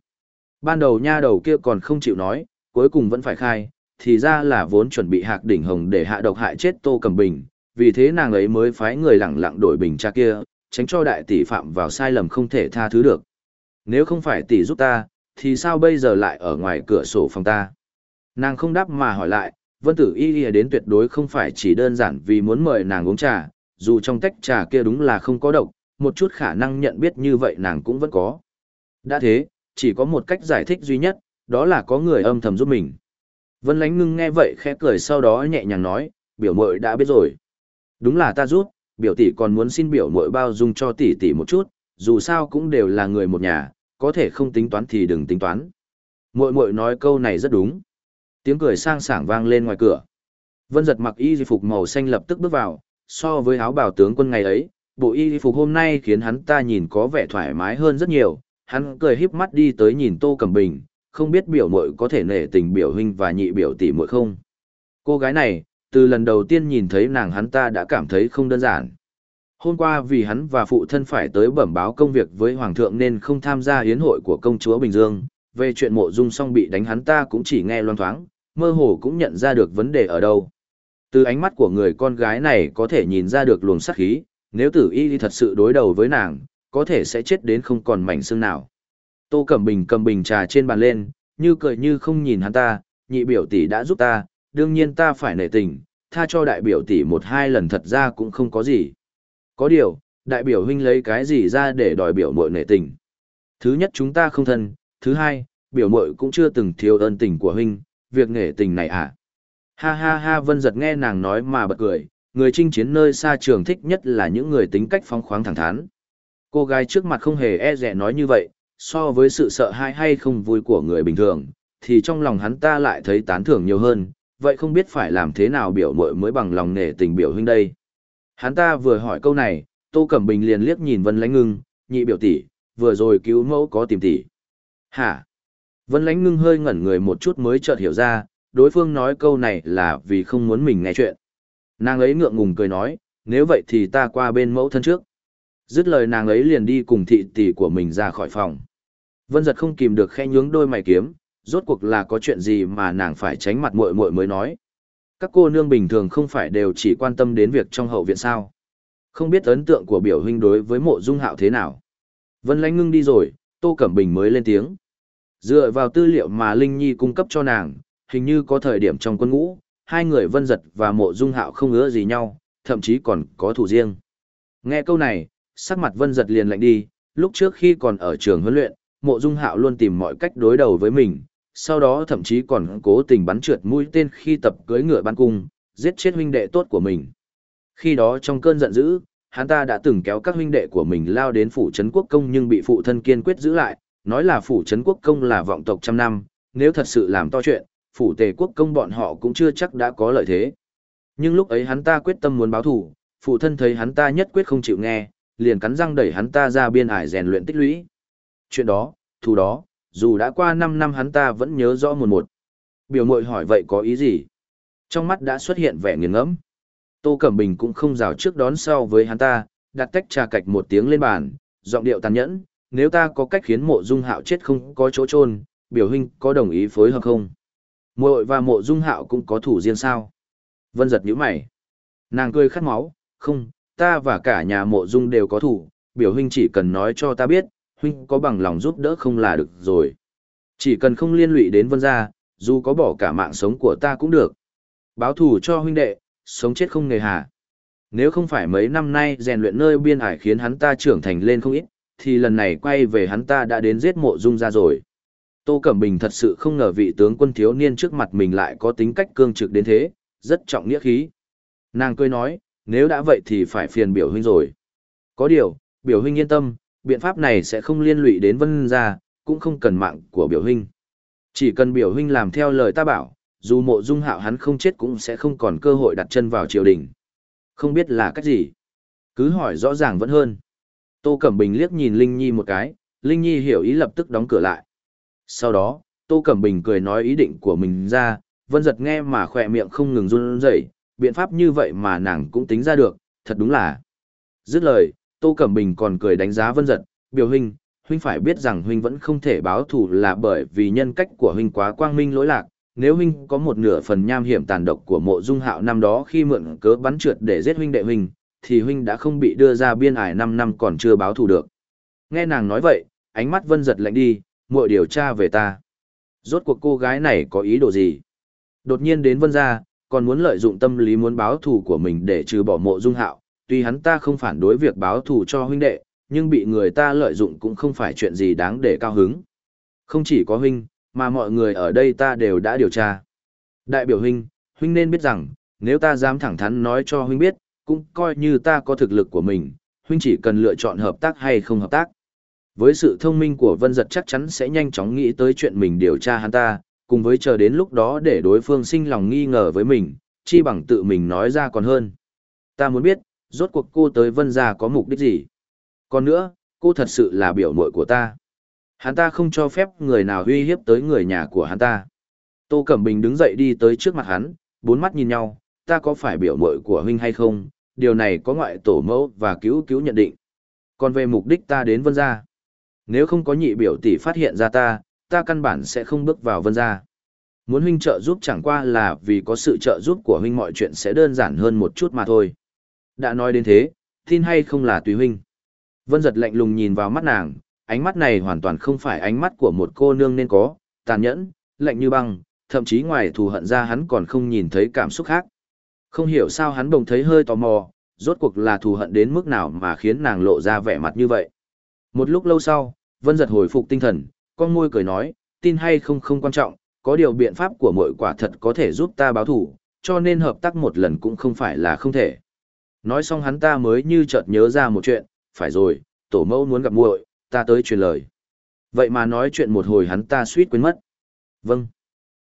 Ban đầu nha đầu kia còn không chịu nói, cuối cùng vẫn phải khai, thì ra là vốn chuẩn bị hạc đỉnh hồng để hạ độc hại chết Tô Cầm Bình, vì thế nàng ấy mới phái người lẳng lặng đổi bình cha kia, tránh cho đại tỷ phạm vào sai lầm không thể tha thứ được. Nếu không phải tỷ giúp ta, thì sao bây giờ lại ở ngoài cửa sổ phòng ta? Nàng không đáp mà hỏi lại, vân tử y y đến tuyệt đối không phải chỉ đơn giản vì muốn mời nàng uống trà, dù trong tách trà kia đúng là không có độc, một chút khả năng nhận biết như vậy nàng cũng vẫn có. Đã thế, chỉ có một cách giải thích duy nhất, đó là có người âm thầm giúp mình. Vân lánh ngưng nghe vậy khẽ cười sau đó nhẹ nhàng nói, biểu mội đã biết rồi. Đúng là ta rút, biểu tỷ còn muốn xin biểu mội bao dung cho tỷ tỷ một chút, dù sao cũng đều là người một nhà, có thể không tính toán thì đừng tính toán. Mội mội nói câu này rất đúng. Tiếng cười sang sảng vang lên ngoài cửa. Vân giật mặc y phục màu xanh lập tức bước vào, so với áo bào tướng quân ngày ấy, bộ y phục hôm nay khiến hắn ta nhìn có vẻ thoải mái hơn rất nhiều. Hắn cười híp mắt đi tới nhìn Tô Cẩm Bình, không biết biểu mội có thể nể tình biểu huynh và nhị biểu tỷ muội không. Cô gái này, từ lần đầu tiên nhìn thấy nàng hắn ta đã cảm thấy không đơn giản. Hôm qua vì hắn và phụ thân phải tới bẩm báo công việc với Hoàng thượng nên không tham gia hiến hội của công chúa Bình Dương, về chuyện mộ dung song bị đánh hắn ta cũng chỉ nghe loan thoáng, mơ hồ cũng nhận ra được vấn đề ở đâu. Từ ánh mắt của người con gái này có thể nhìn ra được luồng sát khí, nếu tử y thật sự đối đầu với nàng, có thể sẽ chết đến không còn mảnh xương nào. Tô Cẩm Bình cầm bình trà trên bàn lên, như cười như không nhìn hắn ta, nhị biểu tỷ đã giúp ta, đương nhiên ta phải nể tình, tha cho đại biểu tỷ một hai lần thật ra cũng không có gì. Có điều, đại biểu huynh lấy cái gì ra để đòi biểu muội nể tình. Thứ nhất chúng ta không thân, Thứ hai, biểu mội cũng chưa từng thiếu ơn tình của huynh, việc nể tình này à. Ha ha ha vân giật nghe nàng nói mà bật cười, người chinh chiến nơi xa trường thích nhất là những người tính cách phóng khoáng thẳng thắn. Cô gái trước mặt không hề e rẻ nói như vậy, so với sự sợ hãi hay không vui của người bình thường, thì trong lòng hắn ta lại thấy tán thưởng nhiều hơn, vậy không biết phải làm thế nào biểu mội mới bằng lòng nể tình biểu huynh đây. Hắn ta vừa hỏi câu này, Tô Cẩm Bình liền liếc nhìn Vân Lánh Ngưng, nhị biểu tỷ, vừa rồi cứu mẫu có tìm tỷ. Hả? Vân Lánh Ngưng hơi ngẩn người một chút mới chợt hiểu ra, đối phương nói câu này là vì không muốn mình nghe chuyện. Nàng ấy ngượng ngùng cười nói, nếu vậy thì ta qua bên mẫu thân trước. Dứt lời nàng ấy liền đi cùng thị tỷ của mình ra khỏi phòng. Vân giật không kìm được khẽ nhướng đôi mày kiếm, rốt cuộc là có chuyện gì mà nàng phải tránh mặt muội muội mới nói. Các cô nương bình thường không phải đều chỉ quan tâm đến việc trong hậu viện sao. Không biết ấn tượng của biểu huynh đối với mộ dung hạo thế nào. Vân lánh ngưng đi rồi, Tô Cẩm Bình mới lên tiếng. Dựa vào tư liệu mà Linh Nhi cung cấp cho nàng, hình như có thời điểm trong quân ngũ, hai người vân giật và mộ dung hạo không ứa gì nhau, thậm chí còn có thủ riêng. Nghe câu này, sắc mặt vân giật liền lạnh đi, lúc trước khi còn ở trường huấn luyện, mộ dung hạo luôn tìm mọi cách đối đầu với mình, sau đó thậm chí còn cố tình bắn trượt mũi tên khi tập cưỡi ngựa bắn cung, giết chết huynh đệ tốt của mình. Khi đó trong cơn giận dữ, hắn ta đã từng kéo các huynh đệ của mình lao đến phủ trấn quốc công nhưng bị phụ thân kiên quyết giữ lại, nói là phủ trấn quốc công là vọng tộc trăm năm, nếu thật sự làm to chuyện, phủ tề quốc công bọn họ cũng chưa chắc đã có lợi thế. Nhưng lúc ấy hắn ta quyết tâm muốn báo thù, phụ thân thấy hắn ta nhất quyết không chịu nghe, liền cắn răng đẩy hắn ta ra biên ải rèn luyện tích lũy. Chuyện đó, thù đó, dù đã qua 5 năm hắn ta vẫn nhớ rõ một một. Biểu mội hỏi vậy có ý gì? Trong mắt đã xuất hiện vẻ nghiền ngẫm. Tô Cẩm Bình cũng không rào trước đón sau với hắn ta, đặt tách trà cạch một tiếng lên bàn, giọng điệu tàn nhẫn, nếu ta có cách khiến mộ dung hạo chết không có chỗ trôn, biểu huynh có đồng ý phối hợp không? Muội và mộ dung hạo cũng có thủ riêng sao? Vân giật nhíu mày. Nàng cười khát máu, không, ta và cả nhà mộ dung đều có thủ, biểu huynh chỉ cần nói cho ta biết, huynh có bằng lòng giúp đỡ không là được rồi. Chỉ cần không liên lụy đến vân gia, dù có bỏ cả mạng sống của ta cũng được. Báo thù cho huynh đệ, sống chết không nghề hà. Nếu không phải mấy năm nay rèn luyện nơi biên hải khiến hắn ta trưởng thành lên không ít, thì lần này quay về hắn ta đã đến giết mộ dung ra rồi. Tô Cẩm Bình thật sự không ngờ vị tướng quân thiếu niên trước mặt mình lại có tính cách cương trực đến thế, rất trọng nghĩa khí. Nàng cười nói, nếu đã vậy thì phải phiền biểu huynh rồi. Có điều, biểu huynh yên tâm, biện pháp này sẽ không liên lụy đến vân gia, cũng không cần mạng của biểu huynh. Chỉ cần biểu huynh làm theo lời ta bảo, dù mộ dung hạo hắn không chết cũng sẽ không còn cơ hội đặt chân vào triều đình. Không biết là cách gì. Cứ hỏi rõ ràng vẫn hơn. Tô Cẩm Bình liếc nhìn Linh Nhi một cái, Linh Nhi hiểu ý lập tức đóng cửa lại. Sau đó, Tô Cẩm Bình cười nói ý định của mình ra, Vân Giật nghe mà khỏe miệng không ngừng run rẩy, biện pháp như vậy mà nàng cũng tính ra được, thật đúng là. Dứt lời, Tô Cẩm Bình còn cười đánh giá Vân Giật, biểu huynh, huynh phải biết rằng huynh vẫn không thể báo thù là bởi vì nhân cách của huynh quá quang minh lỗi lạc, nếu huynh có một nửa phần nham hiểm tàn độc của mộ dung hạo năm đó khi mượn cớ bắn trượt để giết huynh đệ huynh, thì huynh đã không bị đưa ra biên ải 5 năm còn chưa báo thù được. Nghe nàng nói vậy, ánh mắt Vân Giật lạnh đi, muội điều tra về ta. Rốt cuộc cô gái này có ý đồ gì? Đột nhiên đến Vân gia, còn muốn lợi dụng tâm lý muốn báo thù của mình để trừ bỏ mộ dung hạo, tuy hắn ta không phản đối việc báo thù cho huynh đệ, nhưng bị người ta lợi dụng cũng không phải chuyện gì đáng để cao hứng. Không chỉ có huynh, mà mọi người ở đây ta đều đã điều tra. Đại biểu huynh, huynh nên biết rằng, nếu ta dám thẳng thắn nói cho huynh biết, cũng coi như ta có thực lực của mình, huynh chỉ cần lựa chọn hợp tác hay không hợp tác. Với sự thông minh của Vân Giật chắc chắn sẽ nhanh chóng nghĩ tới chuyện mình điều tra hắn ta, cùng với chờ đến lúc đó để đối phương sinh lòng nghi ngờ với mình, chi bằng tự mình nói ra còn hơn. Ta muốn biết, rốt cuộc cô tới Vân gia có mục đích gì? Còn nữa, cô thật sự là biểu muội của ta. Hắn ta không cho phép người nào uy hiếp tới người nhà của hắn ta. Tô Cẩm Bình đứng dậy đi tới trước mặt hắn, bốn mắt nhìn nhau, ta có phải biểu muội của huynh hay không? Điều này có ngoại tổ mẫu và cứu cứu nhận định. Còn về mục đích ta đến Vân gia, nếu không có nhị biểu tỷ phát hiện ra ta, ta căn bản sẽ không bước vào Vân gia. Muốn huynh trợ giúp chẳng qua là vì có sự trợ giúp của huynh mọi chuyện sẽ đơn giản hơn một chút mà thôi. Đã nói đến thế, tin hay không là tùy huynh. Vân giật lạnh lùng nhìn vào mắt nàng, ánh mắt này hoàn toàn không phải ánh mắt của một cô nương nên có, tàn nhẫn, lạnh như băng, thậm chí ngoài thù hận ra hắn còn không nhìn thấy cảm xúc khác. Không hiểu sao hắn bỗng thấy hơi tò mò, rốt cuộc là thù hận đến mức nào mà khiến nàng lộ ra vẻ mặt như vậy. Một lúc lâu sau, Vân giật hồi phục tinh thần, con môi cười nói, tin hay không không quan trọng, có điều biện pháp của mỗi quả thật có thể giúp ta báo thủ, cho nên hợp tác một lần cũng không phải là không thể. Nói xong hắn ta mới như chợt nhớ ra một chuyện, phải rồi, tổ mẫu muốn gặp muội, ta tới truyền lời. Vậy mà nói chuyện một hồi hắn ta suýt quên mất. Vâng.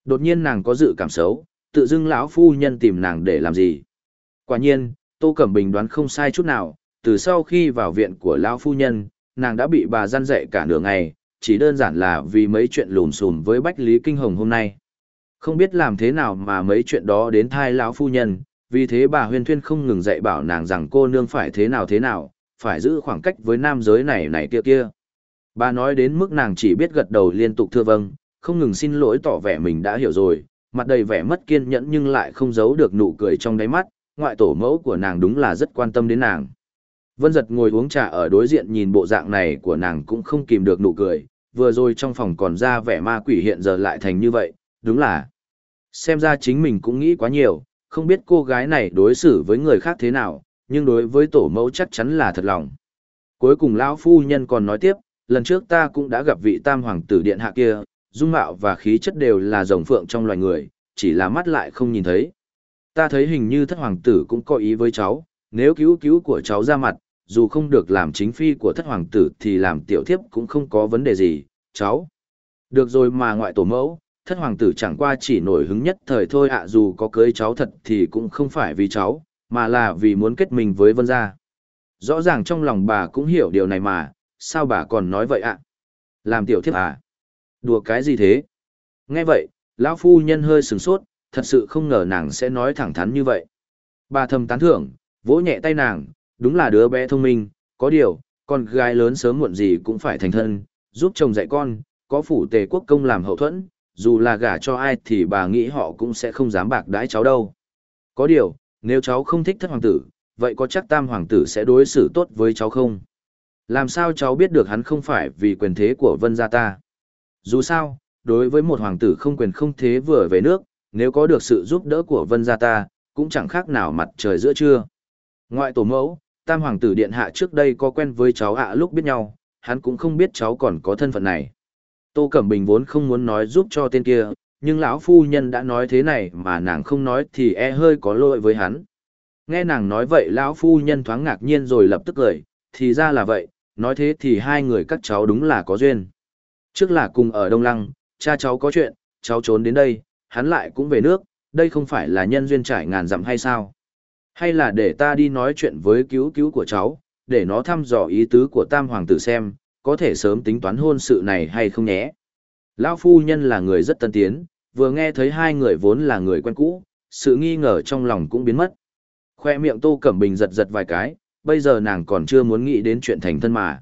Đột nhiên nàng có dự cảm xấu, tự dưng lão phu nhân tìm nàng để làm gì. Quả nhiên, Tô Cẩm Bình đoán không sai chút nào, từ sau khi vào viện của lão phu nhân, nàng đã bị bà gian dạy cả nửa ngày, chỉ đơn giản là vì mấy chuyện lùm xùm với Bách Lý Kinh Hồng hôm nay. Không biết làm thế nào mà mấy chuyện đó đến thai lão phu nhân, vì thế bà Huyên Thuyên không ngừng dạy bảo nàng rằng cô nương phải thế nào thế nào, phải giữ khoảng cách với nam giới này này kia kia. Bà nói đến mức nàng chỉ biết gật đầu liên tục thưa vâng, không ngừng xin lỗi tỏ vẻ mình đã hiểu rồi, mặt đầy vẻ mất kiên nhẫn nhưng lại không giấu được nụ cười trong đáy mắt, ngoại tổ mẫu của nàng đúng là rất quan tâm đến nàng. Vân giật ngồi uống trà ở đối diện nhìn bộ dạng này của nàng cũng không kìm được nụ cười, vừa rồi trong phòng còn ra vẻ ma quỷ hiện giờ lại thành như vậy, đúng là. Xem ra chính mình cũng nghĩ quá nhiều, không biết cô gái này đối xử với người khác thế nào, nhưng đối với tổ mẫu chắc chắn là thật lòng. Cuối cùng lão phu nhân còn nói tiếp, lần trước ta cũng đã gặp vị tam hoàng tử điện hạ kia, dung mạo và khí chất đều là rồng phượng trong loài người, chỉ là mắt lại không nhìn thấy. Ta thấy hình như thất hoàng tử cũng có ý với cháu, nếu cứu cứu của cháu ra mặt, dù không được làm chính phi của thất hoàng tử thì làm tiểu thiếp cũng không có vấn đề gì, cháu. Được rồi mà ngoại tổ mẫu, thất hoàng tử chẳng qua chỉ nổi hứng nhất thời thôi ạ dù có cưới cháu thật thì cũng không phải vì cháu, mà là vì muốn kết mình với vân gia. Rõ ràng trong lòng bà cũng hiểu điều này mà, sao bà còn nói vậy ạ? Làm tiểu thiếp à? Đùa cái gì thế? Nghe vậy, lão phu nhân hơi sừng sốt, thật sự không ngờ nàng sẽ nói thẳng thắn như vậy. Bà thầm tán thưởng, vỗ nhẹ tay nàng, đúng là đứa bé thông minh, có điều, con gái lớn sớm muộn gì cũng phải thành thân, giúp chồng dạy con, có phủ tề quốc công làm hậu thuẫn, dù là gả cho ai thì bà nghĩ họ cũng sẽ không dám bạc đãi cháu đâu. Có điều, nếu cháu không thích thất hoàng tử, vậy có chắc tam hoàng tử sẽ đối xử tốt với cháu không? Làm sao cháu biết được hắn không phải vì quyền thế của vân gia ta? Dù sao, đối với một hoàng tử không quyền không thế vừa về nước, nếu có được sự giúp đỡ của vân gia ta, cũng chẳng khác nào mặt trời giữa trưa. Ngoại tổ mẫu, tam hoàng tử điện hạ trước đây có quen với cháu ạ lúc biết nhau, hắn cũng không biết cháu còn có thân phận này. Tô Cẩm Bình vốn không muốn nói giúp cho tên kia, nhưng lão phu nhân đã nói thế này mà nàng không nói thì e hơi có lỗi với hắn. Nghe nàng nói vậy lão phu nhân thoáng ngạc nhiên rồi lập tức cười, thì ra là vậy, nói thế thì hai người các cháu đúng là có duyên. Trước là cùng ở Đông Lăng, cha cháu có chuyện, cháu trốn đến đây, hắn lại cũng về nước, đây không phải là nhân duyên trải ngàn dặm hay sao? Hay là để ta đi nói chuyện với cứu cứu của cháu, để nó thăm dò ý tứ của tam hoàng tử xem, có thể sớm tính toán hôn sự này hay không nhé? Lão phu nhân là người rất tân tiến, vừa nghe thấy hai người vốn là người quen cũ, sự nghi ngờ trong lòng cũng biến mất. Khoe miệng Tô Cẩm Bình giật giật vài cái, bây giờ nàng còn chưa muốn nghĩ đến chuyện thành thân mà.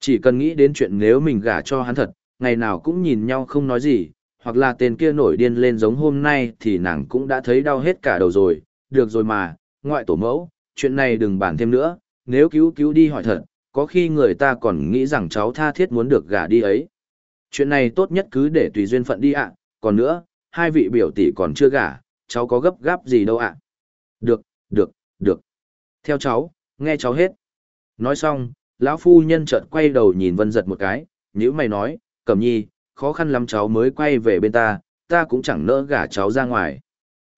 Chỉ cần nghĩ đến chuyện nếu mình gả cho hắn thật, ngày nào cũng nhìn nhau không nói gì, hoặc là tên kia nổi điên lên giống hôm nay thì nàng cũng đã thấy đau hết cả đầu rồi, được rồi mà, ngoại tổ mẫu, chuyện này đừng bàn thêm nữa, nếu cứu cứu đi hỏi thật, có khi người ta còn nghĩ rằng cháu tha thiết muốn được gả đi ấy. Chuyện này tốt nhất cứ để tùy duyên phận đi ạ, còn nữa, hai vị biểu tỷ còn chưa gả, cháu có gấp gáp gì đâu ạ. Được, được, được. Theo cháu, nghe cháu hết. Nói xong, lão phu nhân chợt quay đầu nhìn vân giật một cái, nếu mày nói, cẩm nhi, khó khăn lắm cháu mới quay về bên ta, ta cũng chẳng nỡ gả cháu ra ngoài.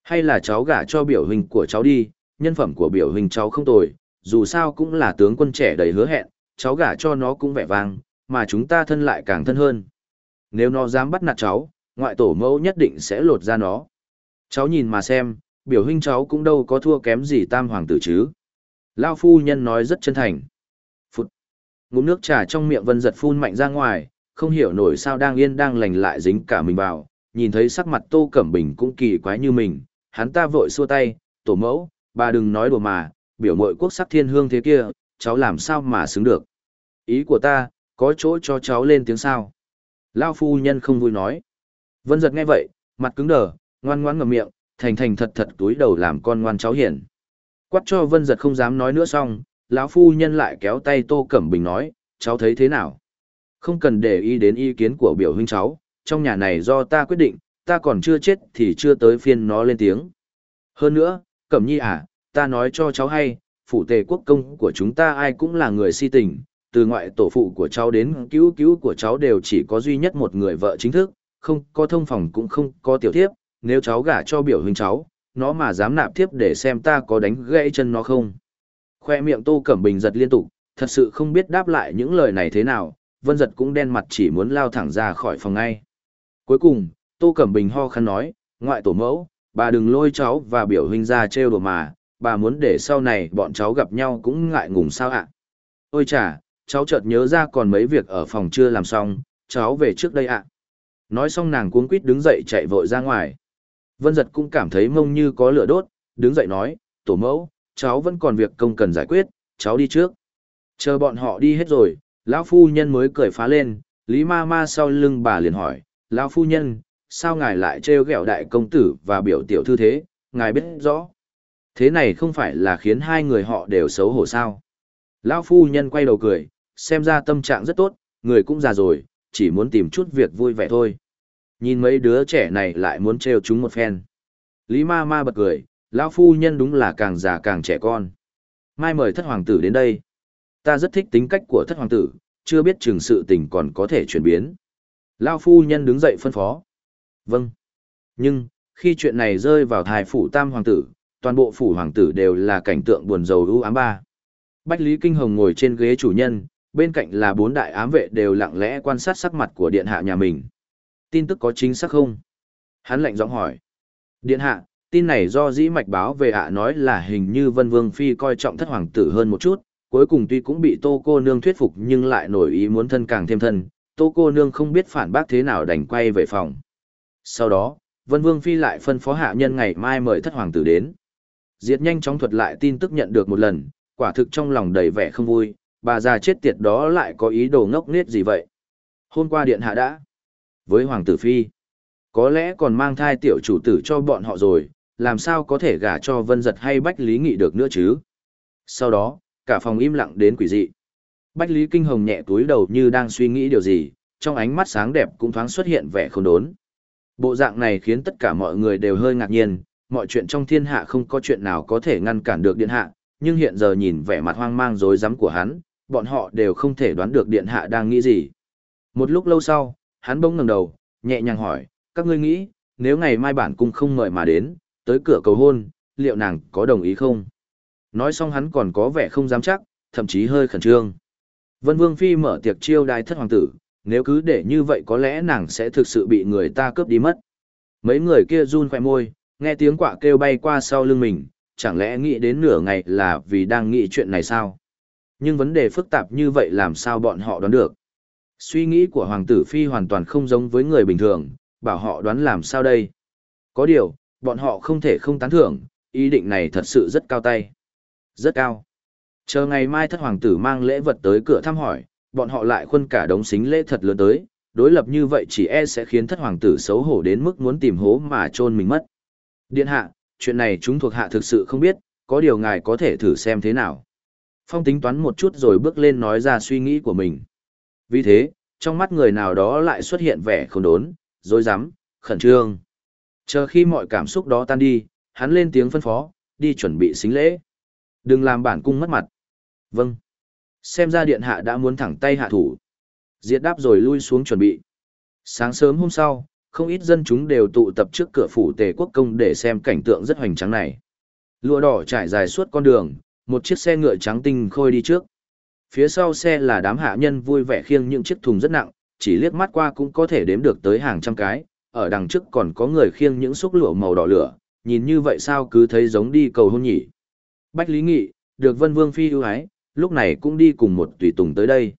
Hay là cháu gả cho biểu hình của cháu đi, nhân phẩm của biểu hình cháu không tồi, dù sao cũng là tướng quân trẻ đầy hứa hẹn, cháu gả cho nó cũng vẻ vang, mà chúng ta thân lại càng thân hơn. Nếu nó dám bắt nạt cháu, ngoại tổ mẫu nhất định sẽ lột ra nó. Cháu nhìn mà xem, biểu huynh cháu cũng đâu có thua kém gì tam hoàng tử chứ. Lao phu nhân nói rất chân thành. Phụt. Ngụm nước trà trong miệng vân giật phun mạnh ra ngoài, không hiểu nổi sao đang yên đang lành lại dính cả mình vào, nhìn thấy sắc mặt tô cẩm bình cũng kỳ quái như mình, hắn ta vội xua tay, tổ mẫu, bà đừng nói đùa mà, biểu mội quốc sắc thiên hương thế kia, cháu làm sao mà xứng được. Ý của ta, có chỗ cho cháu lên tiếng sao. Lao phu nhân không vui nói. Vân giật nghe vậy, mặt cứng đờ, ngoan ngoãn ngậm miệng, thành thành thật thật túi đầu làm con ngoan cháu hiền. Quát cho vân giật không dám nói nữa xong, lão phu nhân lại kéo tay tô cẩm bình nói, cháu thấy thế nào? Không cần để ý đến ý kiến của biểu huynh cháu, trong nhà này do ta quyết định, ta còn chưa chết thì chưa tới phiên nó lên tiếng. Hơn nữa, cẩm nhi à, ta nói cho cháu hay, phủ tề quốc công của chúng ta ai cũng là người si tình, từ ngoại tổ phụ của cháu đến cứu cứu của cháu đều chỉ có duy nhất một người vợ chính thức, không có thông phòng cũng không có tiểu thiếp, nếu cháu gả cho biểu huynh cháu, nó mà dám nạp thiếp để xem ta có đánh gãy chân nó không. Khoe miệng Tô Cẩm Bình giật liên tục, thật sự không biết đáp lại những lời này thế nào, Vân giật cũng đen mặt chỉ muốn lao thẳng ra khỏi phòng ngay. Cuối cùng, Tô Cẩm Bình ho khăn nói, ngoại tổ mẫu, bà đừng lôi cháu và biểu huynh ra trêu đồ mà, bà muốn để sau này bọn cháu gặp nhau cũng ngại ngùng sao ạ. Ôi chà, cháu chợt nhớ ra còn mấy việc ở phòng chưa làm xong, cháu về trước đây ạ. Nói xong nàng cuống quýt đứng dậy chạy vội ra ngoài. Vân giật cũng cảm thấy mông như có lửa đốt, đứng dậy nói, tổ mẫu, cháu vẫn còn việc công cần giải quyết, cháu đi trước. Chờ bọn họ đi hết rồi, lão phu nhân mới cười phá lên, Lý ma ma sau lưng bà liền hỏi, lão phu nhân, sao ngài lại trêu ghẹo đại công tử và biểu tiểu thư thế, ngài biết rõ. Thế này không phải là khiến hai người họ đều xấu hổ sao. Lão phu nhân quay đầu cười, xem ra tâm trạng rất tốt, người cũng già rồi, chỉ muốn tìm chút việc vui vẻ thôi. Nhìn mấy đứa trẻ này lại muốn trêu chúng một phen. Lý ma ma bật cười, lão phu nhân đúng là càng già càng trẻ con. Mai mời thất hoàng tử đến đây. Ta rất thích tính cách của thất hoàng tử, chưa biết chừng sự tình còn có thể chuyển biến. Lão phu nhân đứng dậy phân phó. Vâng. Nhưng, khi chuyện này rơi vào thai phủ tam hoàng tử, toàn bộ phủ hoàng tử đều là cảnh tượng buồn rầu ưu ám ba. Bách Lý Kinh Hồng ngồi trên ghế chủ nhân, bên cạnh là bốn đại ám vệ đều lặng lẽ quan sát sắc mặt của điện hạ nhà mình. Tin tức có chính xác không? Hắn lạnh giọng hỏi. Điện hạ, tin này do dĩ mạch báo về ạ nói là hình như Vân Vương Phi coi trọng thất hoàng tử hơn một chút, cuối cùng tuy cũng bị tô cô nương thuyết phục nhưng lại nổi ý muốn thân càng thêm thân, tô cô nương không biết phản bác thế nào đành quay về phòng. Sau đó, Vân Vương Phi lại phân phó hạ nhân ngày mai mời thất hoàng tử đến. Diệt nhanh chóng thuật lại tin tức nhận được một lần, quả thực trong lòng đầy vẻ không vui, bà già chết tiệt đó lại có ý đồ ngốc nghếch gì vậy. Hôm qua điện hạ đã, với hoàng tử Phi, có lẽ còn mang thai tiểu chủ tử cho bọn họ rồi, làm sao có thể gả cho vân giật hay bách lý nghị được nữa chứ. Sau đó, cả phòng im lặng đến quỷ dị. Bách lý kinh hồng nhẹ túi đầu như đang suy nghĩ điều gì, trong ánh mắt sáng đẹp cũng thoáng xuất hiện vẻ khôn đốn. Bộ dạng này khiến tất cả mọi người đều hơi ngạc nhiên, mọi chuyện trong thiên hạ không có chuyện nào có thể ngăn cản được điện hạ, nhưng hiện giờ nhìn vẻ mặt hoang mang rối rắm của hắn, bọn họ đều không thể đoán được điện hạ đang nghĩ gì. Một lúc lâu sau, hắn bỗng ngẩng đầu, nhẹ nhàng hỏi, các ngươi nghĩ, nếu ngày mai bản cung không mời mà đến, tới cửa cầu hôn, liệu nàng có đồng ý không? Nói xong hắn còn có vẻ không dám chắc, thậm chí hơi khẩn trương. Vân Vương Phi mở tiệc chiêu đài thất hoàng tử, nếu cứ để như vậy có lẽ nàng sẽ thực sự bị người ta cướp đi mất. Mấy người kia run khỏe môi, nghe tiếng quạ kêu bay qua sau lưng mình, chẳng lẽ nghĩ đến nửa ngày là vì đang nghĩ chuyện này sao? Nhưng vấn đề phức tạp như vậy làm sao bọn họ đoán được? Suy nghĩ của Hoàng tử Phi hoàn toàn không giống với người bình thường, bảo họ đoán làm sao đây? Có điều, bọn họ không thể không tán thưởng, ý định này thật sự rất cao tay. Rất cao. Chờ ngày mai thất hoàng tử mang lễ vật tới cửa thăm hỏi, bọn họ lại khuân cả đống xính lễ thật lớn tới, đối lập như vậy chỉ e sẽ khiến thất hoàng tử xấu hổ đến mức muốn tìm hố mà chôn mình mất. Điện hạ, chuyện này chúng thuộc hạ thực sự không biết, có điều ngài có thể thử xem thế nào. Phong tính toán một chút rồi bước lên nói ra suy nghĩ của mình. Vì thế, trong mắt người nào đó lại xuất hiện vẻ không đốn, dối rắm khẩn trương. Chờ khi mọi cảm xúc đó tan đi, hắn lên tiếng phân phó, đi chuẩn bị xính lễ. Đừng làm bản cung mất mặt. Vâng. Xem ra điện hạ đã muốn thẳng tay hạ thủ. Diệt đáp rồi lui xuống chuẩn bị. Sáng sớm hôm sau, không ít dân chúng đều tụ tập trước cửa phủ tề quốc công để xem cảnh tượng rất hoành tráng này. Lụa đỏ trải dài suốt con đường, một chiếc xe ngựa trắng tinh khôi đi trước. Phía sau xe là đám hạ nhân vui vẻ khiêng những chiếc thùng rất nặng, chỉ liếc mắt qua cũng có thể đếm được tới hàng trăm cái, ở đằng trước còn có người khiêng những xúc lụa màu đỏ lửa, nhìn như vậy sao cứ thấy giống đi cầu hôn nhỉ. Bách Lý Nghị, được Vân Vương Phi ưu ái, lúc này cũng đi cùng một tùy tùng tới đây.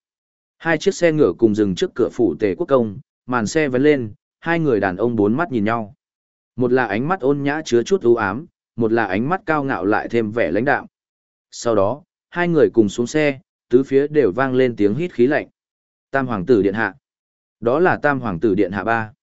Hai chiếc xe ngựa cùng dừng trước cửa phủ tề quốc công, màn xe vấn lên, hai người đàn ông bốn mắt nhìn nhau. Một là ánh mắt ôn nhã chứa chút u ám, một là ánh mắt cao ngạo lại thêm vẻ lãnh đạm. Sau đó, hai người cùng xuống xe, tứ phía đều vang lên tiếng hít khí lạnh. Tam hoàng tử điện hạ. Đó là Tam hoàng tử điện hạ ba.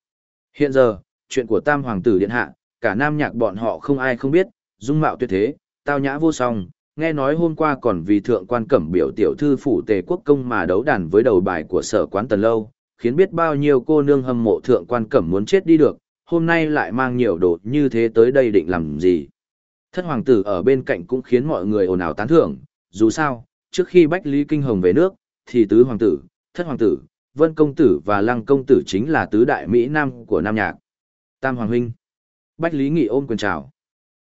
Hiện giờ, chuyện của Tam hoàng tử điện hạ, cả nam nhạc bọn họ không ai không biết, dung mạo tuyệt thế, tao nhã vô song, nghe nói hôm qua còn vì thượng quan cẩm biểu tiểu thư phủ tề quốc công mà đấu đàn với đầu bài của sở quán tần lâu, khiến biết bao nhiêu cô nương hâm mộ thượng quan cẩm muốn chết đi được, hôm nay lại mang nhiều đồ như thế tới đây định làm gì. Thất hoàng tử ở bên cạnh cũng khiến mọi người ồn ào tán thưởng, dù sao, trước khi Bách Lý Kinh Hồng về nước, thì tứ hoàng tử, thất hoàng tử, vân công tử và lăng công tử chính là tứ đại Mỹ Nam của Nam Nhạc. Tam Hoàng Huynh. Bách Lý Nghị ôm quyền chào.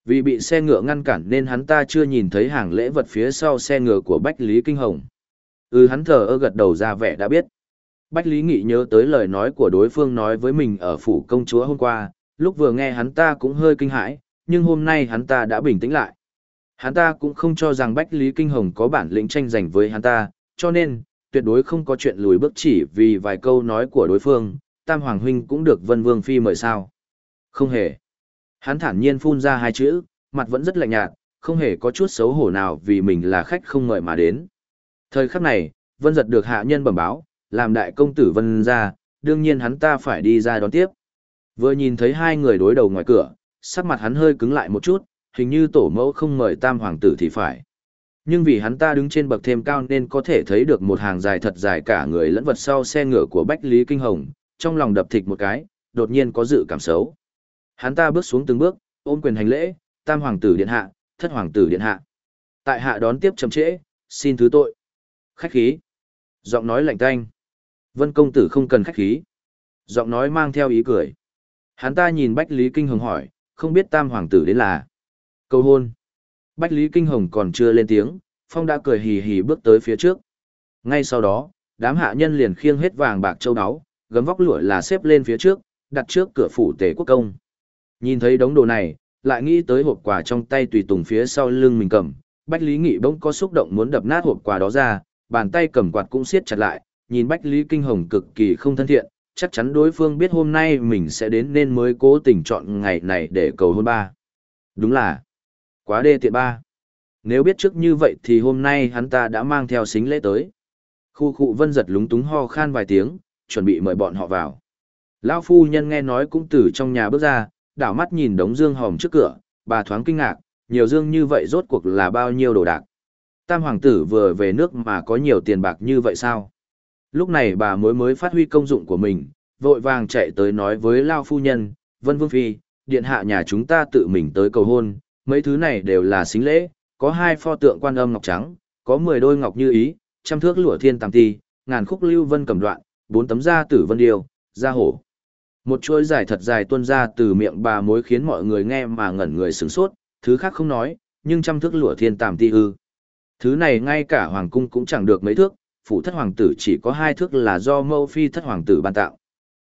Vì bị xe ngựa ngăn cản nên hắn ta chưa nhìn thấy hàng lễ vật phía sau xe ngựa của Bách Lý Kinh Hồng. Ừ hắn thờ ơ gật đầu ra vẻ đã biết. Bách Lý Nghị nhớ tới lời nói của đối phương nói với mình ở phủ công chúa hôm qua, lúc vừa nghe hắn ta cũng hơi kinh hãi, nhưng hôm nay hắn ta đã bình tĩnh lại. Hắn ta cũng không cho rằng Bách Lý Kinh Hồng có bản lĩnh tranh giành với hắn ta, cho nên, tuyệt đối không có chuyện lùi bước chỉ vì vài câu nói của đối phương, Tam Hoàng Huynh cũng được Vân Vương Phi mời sao. Không hề. Hắn thản nhiên phun ra hai chữ, mặt vẫn rất lạnh nhạt, không hề có chút xấu hổ nào vì mình là khách không mời mà đến. Thời khắc này, Vân giật được hạ nhân bẩm báo, làm đại công tử Vân ra, đương nhiên hắn ta phải đi ra đón tiếp. Vừa nhìn thấy hai người đối đầu ngoài cửa, sắc mặt hắn hơi cứng lại một chút, hình như tổ mẫu không mời tam hoàng tử thì phải. Nhưng vì hắn ta đứng trên bậc thêm cao nên có thể thấy được một hàng dài thật dài cả người lẫn vật sau xe ngựa của Bách Lý Kinh Hồng, trong lòng đập thịch một cái, đột nhiên có dự cảm xấu. Hắn ta bước xuống từng bước, ôm quyền hành lễ, tam hoàng tử điện hạ, thất hoàng tử điện hạ. Tại hạ đón tiếp chậm trễ, xin thứ tội. Khách khí. Giọng nói lạnh tanh. Vân công tử không cần khách khí. Giọng nói mang theo ý cười. Hắn ta nhìn Bách Lý Kinh Hồng hỏi, không biết tam hoàng tử đến là. Cầu hôn. Bách Lý Kinh Hồng còn chưa lên tiếng, Phong đã cười hì hì bước tới phía trước. Ngay sau đó, đám hạ nhân liền khiêng hết vàng bạc châu áo, gấm vóc lụa là xếp lên phía trước, đặt trước cửa phủ Tề quốc công. Nhìn thấy đống đồ này, lại nghĩ tới hộp quà trong tay tùy tùng phía sau lưng mình cầm, Bách Lý Nghị bỗng có xúc động muốn đập nát hộp quà đó ra, bàn tay cầm quạt cũng siết chặt lại, nhìn Bách Lý Kinh Hồng cực kỳ không thân thiện, chắc chắn đối phương biết hôm nay mình sẽ đến nên mới cố tình chọn ngày này để cầu hôn ba. Đúng là, quá đê tiện ba. Nếu biết trước như vậy thì hôm nay hắn ta đã mang theo xính lễ tới. Khu khu vân giật lúng túng ho khan vài tiếng, chuẩn bị mời bọn họ vào. Lão phu nhân nghe nói cũng từ trong nhà bước ra, đảo mắt nhìn đống dương hòm trước cửa, bà thoáng kinh ngạc, nhiều dương như vậy rốt cuộc là bao nhiêu đồ đạc. Tam hoàng tử vừa về nước mà có nhiều tiền bạc như vậy sao? Lúc này bà mối mới phát huy công dụng của mình, vội vàng chạy tới nói với Lao phu nhân, Vân Vương Phi, điện hạ nhà chúng ta tự mình tới cầu hôn, mấy thứ này đều là xính lễ, có hai pho tượng quan âm ngọc trắng, có mười đôi ngọc như ý, trăm thước lụa thiên tàm ti, ngàn khúc lưu vân cầm đoạn, bốn tấm da tử vân điêu, da hổ. Một chuỗi dài thật dài tuôn ra từ miệng bà mối khiến mọi người nghe mà ngẩn người sửng sốt, thứ khác không nói, nhưng trăm thước lụa thiên tàm ti ư. Thứ này ngay cả hoàng cung cũng chẳng được mấy thước, phủ thất hoàng tử chỉ có hai thước là do mâu phi thất hoàng tử ban tạo.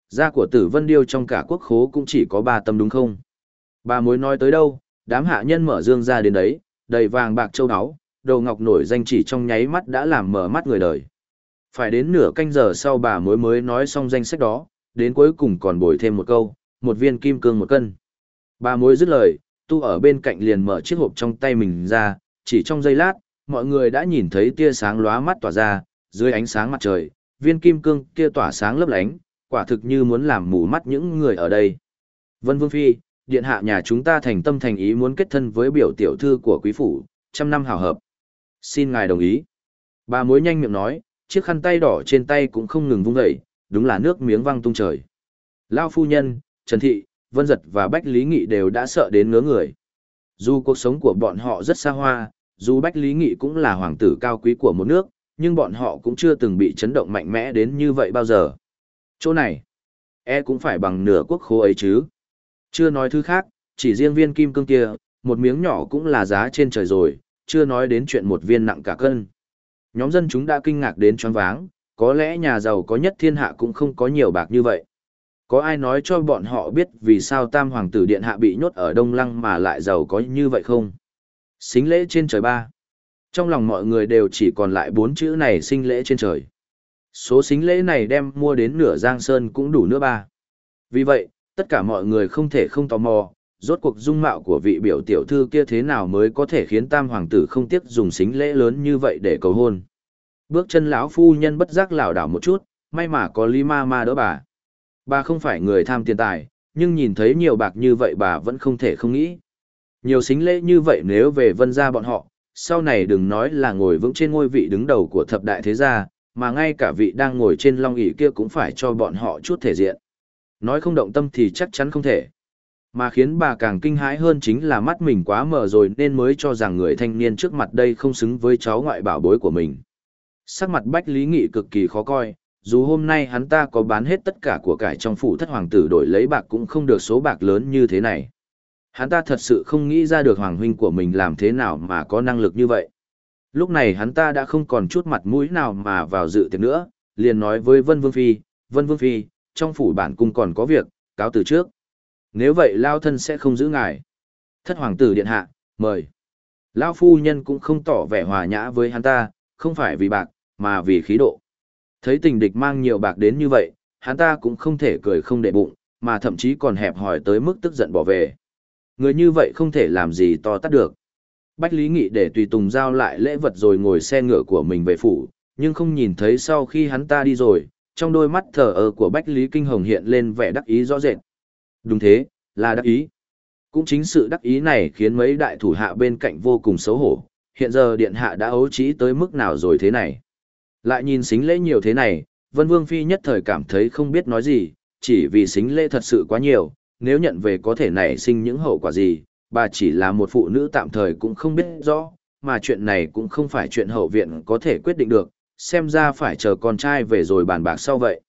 Da của tử vân điêu trong cả quốc khố cũng chỉ có ba tâm đúng không? Bà mối nói tới đâu, đám hạ nhân mở dương ra đến đấy, đầy vàng bạc châu áo, đầu ngọc nổi danh chỉ trong nháy mắt đã làm mở mắt người đời. Phải đến nửa canh giờ sau bà mối mới nói xong danh sách đó, đến cuối cùng còn bồi thêm một câu, một viên kim cương một cân. Bà mối dứt lời, tu ở bên cạnh liền mở chiếc hộp trong tay mình ra, chỉ trong giây lát, mọi người đã nhìn thấy tia sáng lóa mắt tỏa ra, dưới ánh sáng mặt trời, viên kim cương kia tỏa sáng lấp lánh, quả thực như muốn làm mù mắt những người ở đây. Vân Vương Phi, điện hạ nhà chúng ta thành tâm thành ý muốn kết thân với biểu tiểu thư của quý phủ, trăm năm hảo hợp. Xin ngài đồng ý. Bà mối nhanh miệng nói, chiếc khăn tay đỏ trên tay cũng không ngừng vung dậy, đúng là nước miếng văng tung trời. Lao phu nhân, Trần Thị, Vân Giật và Bách Lý Nghị đều đã sợ đến ngứa người. Dù cuộc sống của bọn họ rất xa hoa, dù Bách Lý Nghị cũng là hoàng tử cao quý của một nước, nhưng bọn họ cũng chưa từng bị chấn động mạnh mẽ đến như vậy bao giờ. Chỗ này, e cũng phải bằng nửa quốc khố ấy chứ. Chưa nói thứ khác, chỉ riêng viên kim cương kia, một miếng nhỏ cũng là giá trên trời rồi, chưa nói đến chuyện một viên nặng cả cân. Nhóm dân chúng đã kinh ngạc đến choáng váng, có lẽ nhà giàu có nhất thiên hạ cũng không có nhiều bạc như vậy. Có ai nói cho bọn họ biết vì sao tam hoàng tử điện hạ bị nhốt ở Đông Lăng mà lại giàu có như vậy không? Xính lễ trên trời ba. Trong lòng mọi người đều chỉ còn lại bốn chữ này sinh lễ trên trời. Số xính lễ này đem mua đến nửa giang sơn cũng đủ nữa ba. Vì vậy, tất cả mọi người không thể không tò mò, rốt cuộc dung mạo của vị biểu tiểu thư kia thế nào mới có thể khiến tam hoàng tử không tiếc dùng xính lễ lớn như vậy để cầu hôn. Bước chân lão phu nhân bất giác lảo đảo một chút, may mà có Lý Ma Ma đỡ bà. Bà không phải người tham tiền tài, nhưng nhìn thấy nhiều bạc như vậy bà vẫn không thể không nghĩ. Nhiều xính lễ như vậy nếu về vân gia bọn họ, sau này đừng nói là ngồi vững trên ngôi vị đứng đầu của thập đại thế gia, mà ngay cả vị đang ngồi trên long ỷ kia cũng phải cho bọn họ chút thể diện. Nói không động tâm thì chắc chắn không thể. Mà khiến bà càng kinh hãi hơn chính là mắt mình quá mờ rồi nên mới cho rằng người thanh niên trước mặt đây không xứng với cháu ngoại bảo bối của mình. Sắc mặt Bách Lý Nghị cực kỳ khó coi, dù hôm nay hắn ta có bán hết tất cả của cải trong phủ thất hoàng tử đổi lấy bạc cũng không được số bạc lớn như thế này. Hắn ta thật sự không nghĩ ra được hoàng huynh của mình làm thế nào mà có năng lực như vậy. Lúc này hắn ta đã không còn chút mặt mũi nào mà vào dự tiệc nữa, liền nói với Vân Vương Phi, Vân Vương Phi, trong phủ bản cung còn có việc, cáo từ trước. Nếu vậy Lao thân sẽ không giữ ngài. Thất hoàng tử điện hạ, mời. Lao phu nhân cũng không tỏ vẻ hòa nhã với hắn ta, không phải vì bạc, mà vì khí độ. Thấy tình địch mang nhiều bạc đến như vậy, hắn ta cũng không thể cười không để bụng, mà thậm chí còn hẹp hỏi tới mức tức giận bỏ về. Người như vậy không thể làm gì to tát được. Bách Lý Nghị để tùy tùng giao lại lễ vật rồi ngồi xe ngựa của mình về phủ, nhưng không nhìn thấy sau khi hắn ta đi rồi, trong đôi mắt thờ ơ của Bách Lý Kinh Hồng hiện lên vẻ đắc ý rõ rệt. Đúng thế, là đắc ý. Cũng chính sự đắc ý này khiến mấy đại thủ hạ bên cạnh vô cùng xấu hổ, hiện giờ điện hạ đã ấu trí tới mức nào rồi thế này. Lại nhìn xính lễ nhiều thế này, Vân Vương Phi nhất thời cảm thấy không biết nói gì, chỉ vì xính lễ thật sự quá nhiều, nếu nhận về có thể nảy sinh những hậu quả gì, bà chỉ là một phụ nữ tạm thời cũng không biết rõ, mà chuyện này cũng không phải chuyện hậu viện có thể quyết định được, xem ra phải chờ con trai về rồi bàn bạc sau vậy.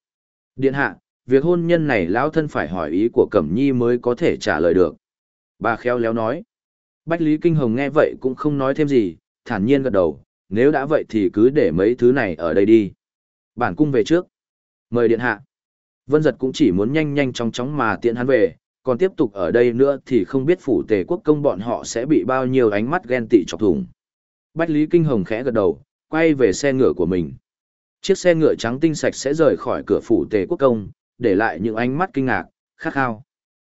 Điện hạ, việc hôn nhân này lão thân phải hỏi ý của Cẩm Nhi mới có thể trả lời được. Bà khéo léo nói. Bách Lý Kinh Hồng nghe vậy cũng không nói thêm gì, thản nhiên gật đầu, nếu đã vậy thì cứ để mấy thứ này ở đây đi. Bản cung về trước. Mời điện hạ. Vân giật cũng chỉ muốn nhanh nhanh chóng chóng mà tiện hắn về, còn tiếp tục ở đây nữa thì không biết phủ tề quốc công bọn họ sẽ bị bao nhiêu ánh mắt ghen tị chọc thủng. Bách Lý Kinh Hồng khẽ gật đầu, quay về xe ngựa của mình. Chiếc xe ngựa trắng tinh sạch sẽ rời khỏi cửa phủ tề quốc công, để lại những ánh mắt kinh ngạc, khát khao.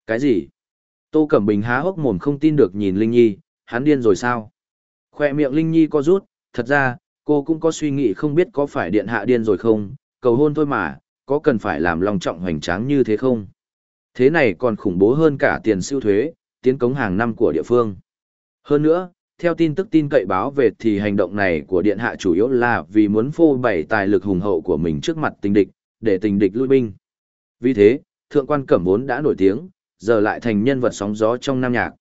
Cái gì? Tô Cẩm Bình há hốc mồm không tin được nhìn Linh Nhi, hắn điên rồi sao? Khoe miệng Linh Nhi co rút, thật ra, cô cũng có suy nghĩ không biết có phải điện hạ điên rồi không, cầu hôn thôi mà, có cần phải làm lòng trọng hoành tráng như thế không? Thế này còn khủng bố hơn cả tiền siêu thuế, tiến cống hàng năm của địa phương. Hơn nữa, theo tin tức tin cậy báo về thì hành động này của điện hạ chủ yếu là vì muốn phô bày tài lực hùng hậu của mình trước mặt tình địch, để tình địch lui binh. Vì thế, thượng quan cẩm vốn đã nổi tiếng, giờ lại thành nhân vật sóng gió trong nam nhạc.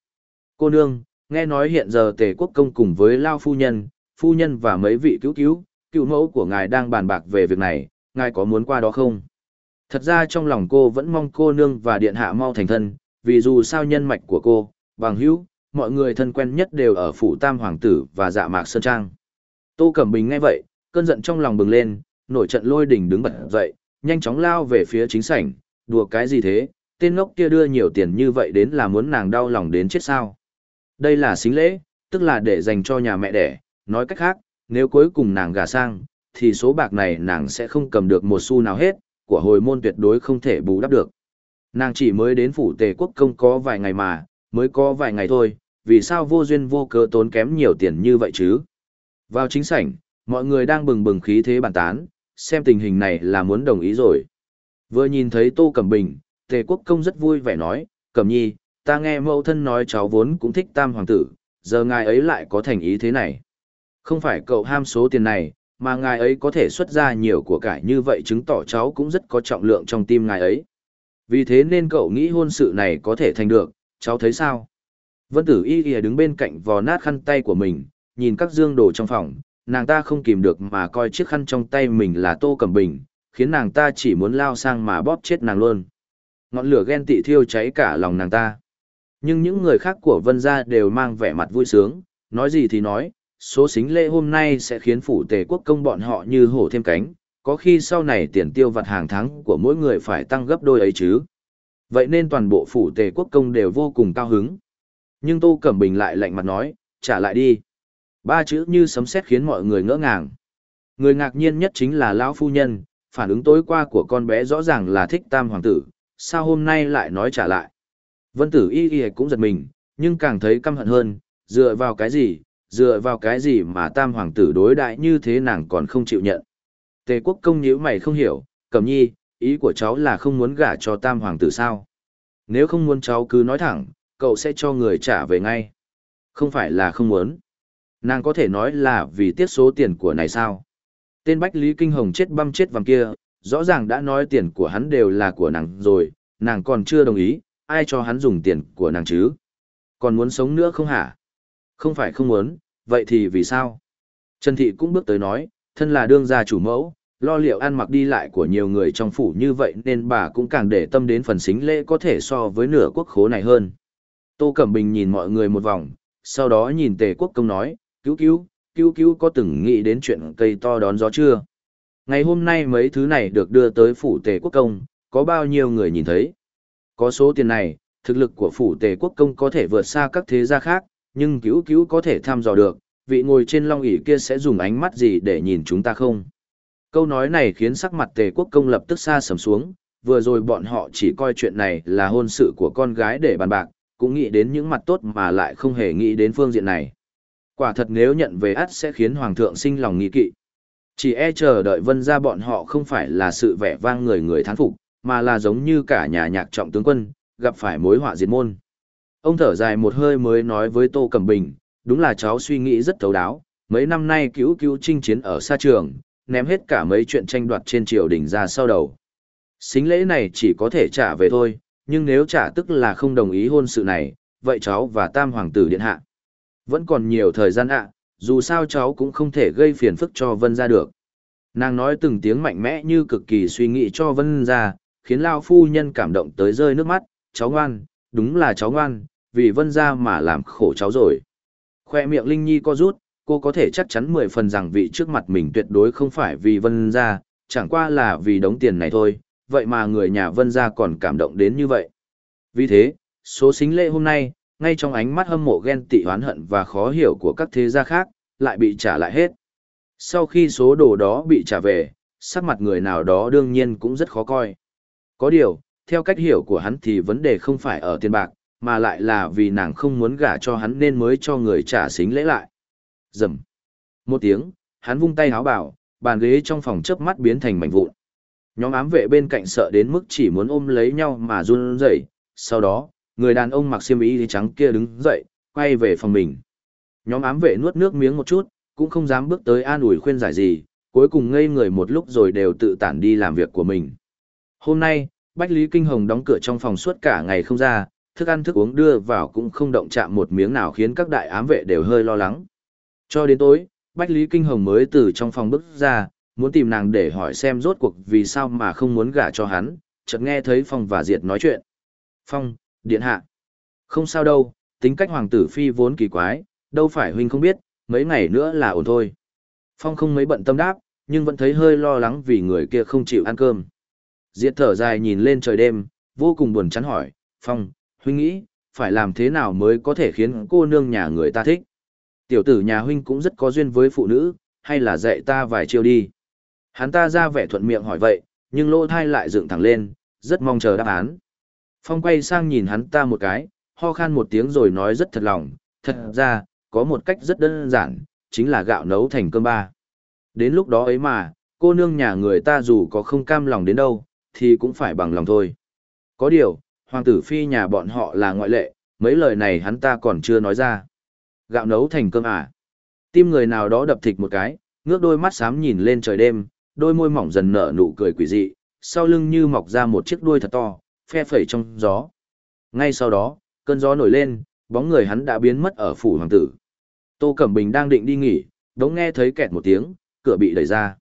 Cô nương, nghe nói hiện giờ tề quốc công cùng với Lao Phu Nhân, Phu Nhân và mấy vị cứu cứu, cựu mẫu của ngài đang bàn bạc về việc này, ngài có muốn qua đó không? Thật ra trong lòng cô vẫn mong cô nương và điện hạ mau thành thân, vì dù sao nhân mạch của cô, bằng hữu, mọi người thân quen nhất đều ở phủ tam hoàng tử và dạ mạc sơn trang. Tô Cẩm Bình nghe vậy, cơn giận trong lòng bừng lên, nổi trận lôi đỉnh đứng bật dậy, nhanh chóng lao về phía chính sảnh, đùa cái gì thế, tên ngốc kia đưa nhiều tiền như vậy đến là muốn nàng đau lòng đến chết sao. Đây là xính lễ, tức là để dành cho nhà mẹ đẻ, nói cách khác, nếu cuối cùng nàng gả sang, thì số bạc này nàng sẽ không cầm được một xu nào hết, của hồi môn tuyệt đối không thể bù đắp được. Nàng chỉ mới đến phủ tề quốc công có vài ngày mà, mới có vài ngày thôi, vì sao vô duyên vô cớ tốn kém nhiều tiền như vậy chứ? Vào chính sảnh, mọi người đang bừng bừng khí thế bàn tán, xem tình hình này là muốn đồng ý rồi. Vừa nhìn thấy Tô Cẩm Bình, Tề Quốc Công rất vui vẻ nói, Cẩm Nhi, ta nghe mẫu thân nói cháu vốn cũng thích tam hoàng tử, giờ ngài ấy lại có thành ý thế này. Không phải cậu ham số tiền này, mà ngài ấy có thể xuất ra nhiều của cải như vậy chứng tỏ cháu cũng rất có trọng lượng trong tim ngài ấy. Vì thế nên cậu nghĩ hôn sự này có thể thành được, cháu thấy sao? Vân tử y y đứng bên cạnh vò nát khăn tay của mình, nhìn các dương đồ trong phòng, nàng ta không kìm được mà coi chiếc khăn trong tay mình là tô cầm bình, khiến nàng ta chỉ muốn lao sang mà bóp chết nàng luôn. Ngọn lửa ghen tị thiêu cháy cả lòng nàng ta. Nhưng những người khác của vân gia đều mang vẻ mặt vui sướng, nói gì thì nói, số xính lễ hôm nay sẽ khiến phủ tề quốc công bọn họ như hổ thêm cánh, có khi sau này tiền tiêu vặt hàng tháng của mỗi người phải tăng gấp đôi ấy chứ. Vậy nên toàn bộ phủ tề quốc công đều vô cùng cao hứng. Nhưng Tô Cẩm Bình lại lạnh mặt nói, trả lại đi. Ba chữ như sấm sét khiến mọi người ngỡ ngàng. Người ngạc nhiên nhất chính là lão phu nhân, phản ứng tối qua của con bé rõ ràng là thích tam hoàng tử, sao hôm nay lại nói trả lại. Vân tử y y cũng giật mình, nhưng càng thấy căm hận hơn, dựa vào cái gì, dựa vào cái gì mà tam hoàng tử đối đại như thế nàng còn không chịu nhận. Tề quốc công nhíu mày không hiểu, cẩm nhi, ý của cháu là không muốn gả cho tam hoàng tử sao. Nếu không muốn cháu cứ nói thẳng, cậu sẽ cho người trả về ngay. Không phải là không muốn. Nàng có thể nói là vì tiết số tiền của này sao. Tên Bách Lý Kinh Hồng chết băm chết vàng kia, rõ ràng đã nói tiền của hắn đều là của nàng rồi, nàng còn chưa đồng ý, ai cho hắn dùng tiền của nàng chứ? Còn muốn sống nữa không hả? Không phải không muốn, vậy thì vì sao? Trần Thị cũng bước tới nói, thân là đương gia chủ mẫu, lo liệu ăn mặc đi lại của nhiều người trong phủ như vậy nên bà cũng càng để tâm đến phần xính lễ có thể so với nửa quốc khố này hơn. Tô Cẩm Bình nhìn mọi người một vòng, sau đó nhìn Tề Quốc Công nói, cứu cứu, cứu cứu có từng nghĩ đến chuyện cây to đón gió chưa? Ngày hôm nay mấy thứ này được đưa tới phủ Tề Quốc Công, có bao nhiêu người nhìn thấy? Có số tiền này, thực lực của phủ Tề Quốc Công có thể vượt xa các thế gia khác, nhưng cứu cứu có thể thăm dò được, vị ngồi trên long ỷ kia sẽ dùng ánh mắt gì để nhìn chúng ta không? Câu nói này khiến sắc mặt Tề Quốc Công lập tức xa sầm xuống, vừa rồi bọn họ chỉ coi chuyện này là hôn sự của con gái để bàn bạc, cũng nghĩ đến những mặt tốt mà lại không hề nghĩ đến phương diện này. Quả thật nếu nhận về ắt sẽ khiến Hoàng thượng sinh lòng nghi kỵ. Chỉ e chờ đợi vân ra bọn họ không phải là sự vẻ vang người người thán phục, mà là giống như cả nhà nhạc trọng tướng quân, gặp phải mối họa diệt môn. Ông thở dài một hơi mới nói với Tô Cẩm Bình, đúng là cháu suy nghĩ rất thấu đáo, mấy năm nay cứu cứu chinh chiến ở xa trường, ném hết cả mấy chuyện tranh đoạt trên triều đình ra sau đầu. Xính lễ này chỉ có thể trả về thôi, nhưng nếu trả tức là không đồng ý hôn sự này, vậy cháu và tam hoàng tử điện hạ. Vẫn còn nhiều thời gian ạ, dù sao cháu cũng không thể gây phiền phức cho Vân ra được. Nàng nói từng tiếng mạnh mẽ như cực kỳ suy nghĩ cho Vân ra, khiến Lao phu nhân cảm động tới rơi nước mắt, cháu ngoan, đúng là cháu ngoan, vì Vân ra mà làm khổ cháu rồi. Khoe miệng Linh Nhi co rút, cô có thể chắc chắn mười phần rằng vị trước mặt mình tuyệt đối không phải vì Vân ra, chẳng qua là vì đống tiền này thôi, vậy mà người nhà Vân ra còn cảm động đến như vậy. Vì thế, số xính lễ hôm nay, ngay trong ánh mắt hâm mộ ghen tị oán hận và khó hiểu của các thế gia khác, lại bị trả lại hết. Sau khi số đồ đó bị trả về, sắc mặt người nào đó đương nhiên cũng rất khó coi. Có điều, theo cách hiểu của hắn thì vấn đề không phải ở tiền bạc, mà lại là vì nàng không muốn gả cho hắn nên mới cho người trả xính lễ lại. Dầm. Một tiếng, hắn vung tay háo bảo, bàn ghế trong phòng chớp mắt biến thành mảnh vụn. Nhóm ám vệ bên cạnh sợ đến mức chỉ muốn ôm lấy nhau mà run rẩy. Sau đó, người đàn ông mặc xiêm y trắng kia đứng dậy, quay về phòng mình. Nhóm ám vệ nuốt nước miếng một chút, cũng không dám bước tới an ủi khuyên giải gì, cuối cùng ngây người một lúc rồi đều tự tản đi làm việc của mình. Hôm nay, Bách Lý Kinh Hồng đóng cửa trong phòng suốt cả ngày không ra, thức ăn thức uống đưa vào cũng không động chạm một miếng nào khiến các đại ám vệ đều hơi lo lắng. Cho đến tối, Bách Lý Kinh Hồng mới từ trong phòng bước ra, muốn tìm nàng để hỏi xem rốt cuộc vì sao mà không muốn gả cho hắn, chợt nghe thấy Phong và Diệt nói chuyện. Phong, điện hạ. Không sao đâu, tính cách hoàng tử phi vốn kỳ quái, đâu phải huynh không biết, mấy ngày nữa là ổn thôi. Phong không mấy bận tâm đáp, nhưng vẫn thấy hơi lo lắng vì người kia không chịu ăn cơm. Diệt thở dài nhìn lên trời đêm, vô cùng buồn chán hỏi, Phong, huynh nghĩ, phải làm thế nào mới có thể khiến cô nương nhà người ta thích? Tiểu tử nhà huynh cũng rất có duyên với phụ nữ, hay là dạy ta vài chiêu đi. Hắn ta ra vẻ thuận miệng hỏi vậy, nhưng lỗ thai lại dựng thẳng lên, rất mong chờ đáp án. Phong quay sang nhìn hắn ta một cái, ho khan một tiếng rồi nói rất thật lòng, thật ra, có một cách rất đơn giản, chính là gạo nấu thành cơm ba. Đến lúc đó ấy mà, cô nương nhà người ta dù có không cam lòng đến đâu, thì cũng phải bằng lòng thôi. Có điều, hoàng tử phi nhà bọn họ là ngoại lệ, mấy lời này hắn ta còn chưa nói ra. Gạo nấu thành cơm à? Tim người nào đó đập thịt một cái, ngước đôi mắt xám nhìn lên trời đêm, đôi môi mỏng dần nở nụ cười quỷ dị, sau lưng như mọc ra một chiếc đuôi thật to, phe phẩy trong gió. Ngay sau đó, cơn gió nổi lên, bóng người hắn đã biến mất ở phủ hoàng tử. Tô Cẩm Bình đang định đi nghỉ, đống nghe thấy kẹt một tiếng, cửa bị đẩy ra.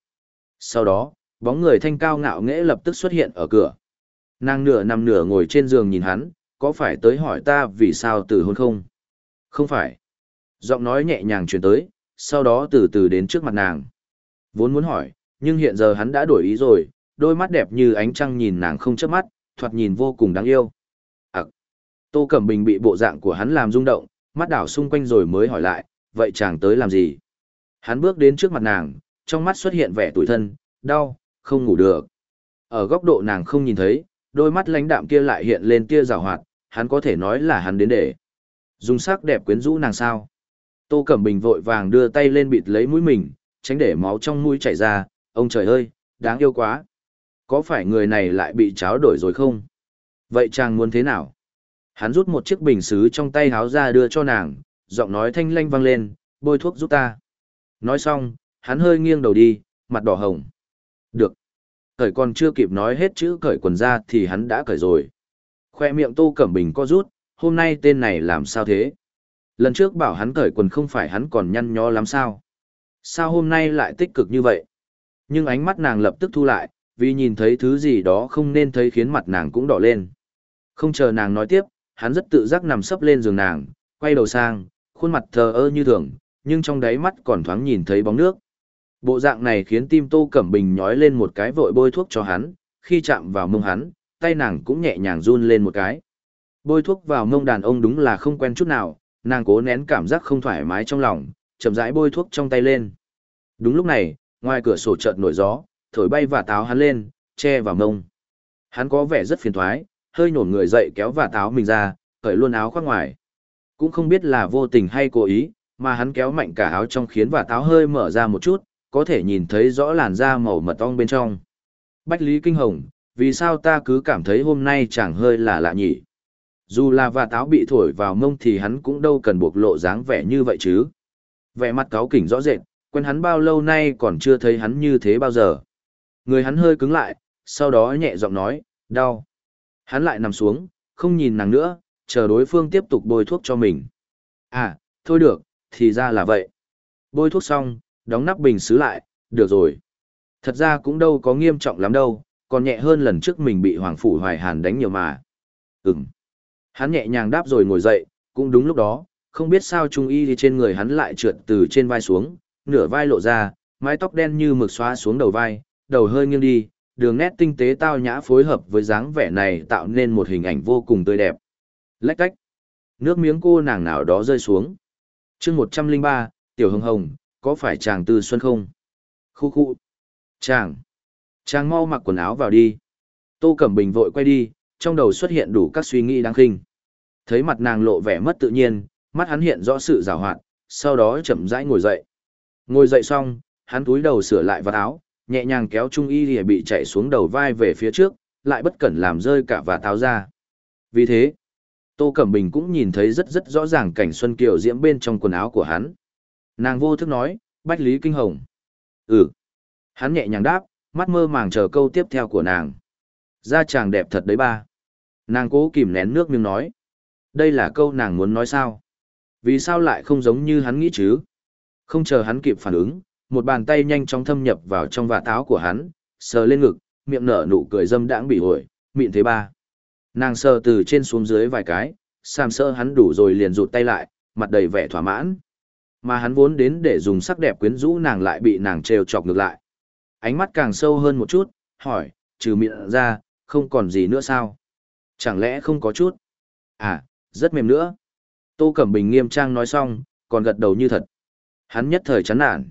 Sau đó, bóng người thanh cao ngạo nghễ lập tức xuất hiện ở cửa. Nàng nửa nằm nửa ngồi trên giường nhìn hắn, có phải tới hỏi ta vì sao từ hôn không? Không phải. Giọng nói nhẹ nhàng truyền tới, sau đó từ từ đến trước mặt nàng. Vốn muốn hỏi, nhưng hiện giờ hắn đã đổi ý rồi, đôi mắt đẹp như ánh trăng nhìn nàng không chớp mắt, thoạt nhìn vô cùng đáng yêu. Ấc. Tô Cẩm Bình bị bộ dạng của hắn làm rung động, mắt đảo xung quanh rồi mới hỏi lại, vậy chàng tới làm gì? Hắn bước đến trước mặt nàng, trong mắt xuất hiện vẻ tủi thân, đau, không ngủ được. Ở góc độ nàng không nhìn thấy, đôi mắt lãnh đạm kia lại hiện lên tia rào hoạt, hắn có thể nói là hắn đến để. Dùng sắc đẹp quyến rũ nàng sao? Tô Cẩm Bình vội vàng đưa tay lên bịt lấy mũi mình, tránh để máu trong mũi chảy ra, ông trời ơi, đáng yêu quá. Có phải người này lại bị cháo đổi rồi không? Vậy chàng muốn thế nào? Hắn rút một chiếc bình xứ trong tay háo ra đưa cho nàng, giọng nói thanh lanh vang lên, bôi thuốc giúp ta. Nói xong, hắn hơi nghiêng đầu đi, mặt đỏ hồng. Được. Cởi còn chưa kịp nói hết chữ cởi quần ra thì hắn đã cởi rồi. Khoe miệng tô cẩm bình co rút, hôm nay tên này làm sao thế? Lần trước bảo hắn cởi quần không phải hắn còn nhăn nhó lắm sao? Sao hôm nay lại tích cực như vậy? Nhưng ánh mắt nàng lập tức thu lại, vì nhìn thấy thứ gì đó không nên thấy khiến mặt nàng cũng đỏ lên. Không chờ nàng nói tiếp, hắn rất tự giác nằm sấp lên giường nàng, quay đầu sang, khuôn mặt thờ ơ như thường, nhưng trong đáy mắt còn thoáng nhìn thấy bóng nước. Bộ dạng này khiến tim Tô Cẩm Bình nhói lên một cái vội bôi thuốc cho hắn, khi chạm vào mông hắn, tay nàng cũng nhẹ nhàng run lên một cái. Bôi thuốc vào mông đàn ông đúng là không quen chút nào, nàng cố nén cảm giác không thoải mái trong lòng, chậm rãi bôi thuốc trong tay lên. Đúng lúc này, ngoài cửa sổ chợt nổi gió, thổi bay và táo hắn lên, che vào mông. Hắn có vẻ rất phiền thoái, hơi nhổn người dậy kéo và táo mình ra, cởi luôn áo khoác ngoài. Cũng không biết là vô tình hay cố ý, mà hắn kéo mạnh cả áo trong khiến và táo hơi mở ra một chút, có thể nhìn thấy rõ làn da màu mật ong bên trong. Bách Lý Kinh Hồng, vì sao ta cứ cảm thấy hôm nay chẳng hơi là lạ nhỉ? Dù là và táo bị thổi vào mông thì hắn cũng đâu cần buộc lộ dáng vẻ như vậy chứ. Vẻ mặt cáo kỉnh rõ rệt, quen hắn bao lâu nay còn chưa thấy hắn như thế bao giờ. Người hắn hơi cứng lại, sau đó nhẹ giọng nói, đau. Hắn lại nằm xuống, không nhìn nàng nữa, chờ đối phương tiếp tục bôi thuốc cho mình. À, thôi được, thì ra là vậy. Bôi thuốc xong, đóng nắp bình xứ lại, được rồi. Thật ra cũng đâu có nghiêm trọng lắm đâu, còn nhẹ hơn lần trước mình bị Hoàng Phủ Hoài Hàn đánh nhiều mà. Ừm. Hắn nhẹ nhàng đáp rồi ngồi dậy, cũng đúng lúc đó, không biết sao trung y thì trên người hắn lại trượt từ trên vai xuống, nửa vai lộ ra, mái tóc đen như mực xóa xuống đầu vai, đầu hơi nghiêng đi, đường nét tinh tế tao nhã phối hợp với dáng vẻ này tạo nên một hình ảnh vô cùng tươi đẹp. Lách cách. Nước miếng cô nàng nào đó rơi xuống. chương 103, Tiểu Hồng Hồng, có phải chàng Tư Xuân không? Khu khu. Chàng. Chàng mau mặc quần áo vào đi. Tô Cẩm Bình vội quay đi, trong đầu xuất hiện đủ các suy nghĩ đáng khinh. Thấy mặt nàng lộ vẻ mất tự nhiên, mắt hắn hiện rõ sự rào hoạt, sau đó chậm rãi ngồi dậy. Ngồi dậy xong, hắn túi đầu sửa lại vạt áo, nhẹ nhàng kéo trung y lìa bị chạy xuống đầu vai về phía trước, lại bất cẩn làm rơi cả và táo ra. Vì thế, Tô Cẩm Bình cũng nhìn thấy rất rất rõ ràng cảnh Xuân Kiều diễm bên trong quần áo của hắn. Nàng vô thức nói, Bách Lý Kinh Hồng. Ừ. Hắn nhẹ nhàng đáp, mắt mơ màng chờ câu tiếp theo của nàng. Da chàng đẹp thật đấy ba. Nàng cố kìm nén nước miếng nói. Đây là câu nàng muốn nói sao? Vì sao lại không giống như hắn nghĩ chứ? Không chờ hắn kịp phản ứng, một bàn tay nhanh chóng thâm nhập vào trong vạt áo của hắn, sờ lên ngực, miệng nở nụ cười dâm đãng bị ổi, mịn thế ba. Nàng sờ từ trên xuống dưới vài cái, sàm sơ hắn đủ rồi liền rụt tay lại, mặt đầy vẻ thỏa mãn. Mà hắn vốn đến để dùng sắc đẹp quyến rũ nàng lại bị nàng trêu chọc ngược lại. Ánh mắt càng sâu hơn một chút, hỏi, trừ miệng ra, không còn gì nữa sao? Chẳng lẽ không có chút? À, rất mềm nữa. Tô Cẩm Bình nghiêm trang nói xong, còn gật đầu như thật. Hắn nhất thời chán nản.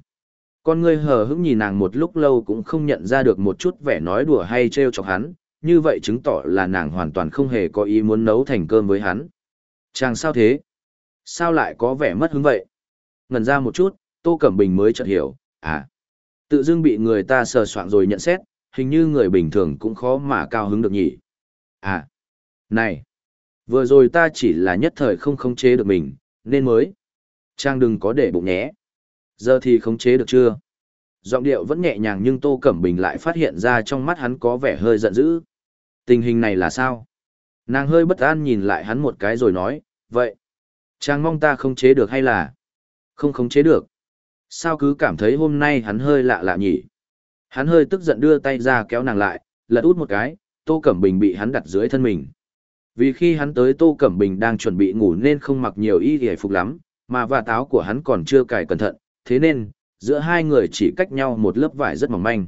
Con ngươi hờ hững nhìn nàng một lúc lâu cũng không nhận ra được một chút vẻ nói đùa hay trêu chọc hắn, như vậy chứng tỏ là nàng hoàn toàn không hề có ý muốn nấu thành cơm với hắn. Chàng sao thế? Sao lại có vẻ mất hứng vậy? Ngần ra một chút, Tô Cẩm Bình mới chợt hiểu, à, tự dưng bị người ta sờ soạn rồi nhận xét, hình như người bình thường cũng khó mà cao hứng được nhỉ. À, này, vừa rồi ta chỉ là nhất thời không khống chế được mình, nên mới. Trang đừng có để bụng nhé. Giờ thì khống chế được chưa? Giọng điệu vẫn nhẹ nhàng nhưng Tô Cẩm Bình lại phát hiện ra trong mắt hắn có vẻ hơi giận dữ. Tình hình này là sao? Nàng hơi bất an nhìn lại hắn một cái rồi nói, vậy, trang mong ta khống chế được hay là không khống chế được? Sao cứ cảm thấy hôm nay hắn hơi lạ lạ nhỉ? Hắn hơi tức giận đưa tay ra kéo nàng lại, lật út một cái, Tô Cẩm Bình bị hắn đặt dưới thân mình. Vì khi hắn tới Tô Cẩm Bình đang chuẩn bị ngủ nên không mặc nhiều y hề phục lắm, mà và táo của hắn còn chưa cài cẩn thận, thế nên, giữa hai người chỉ cách nhau một lớp vải rất mỏng manh.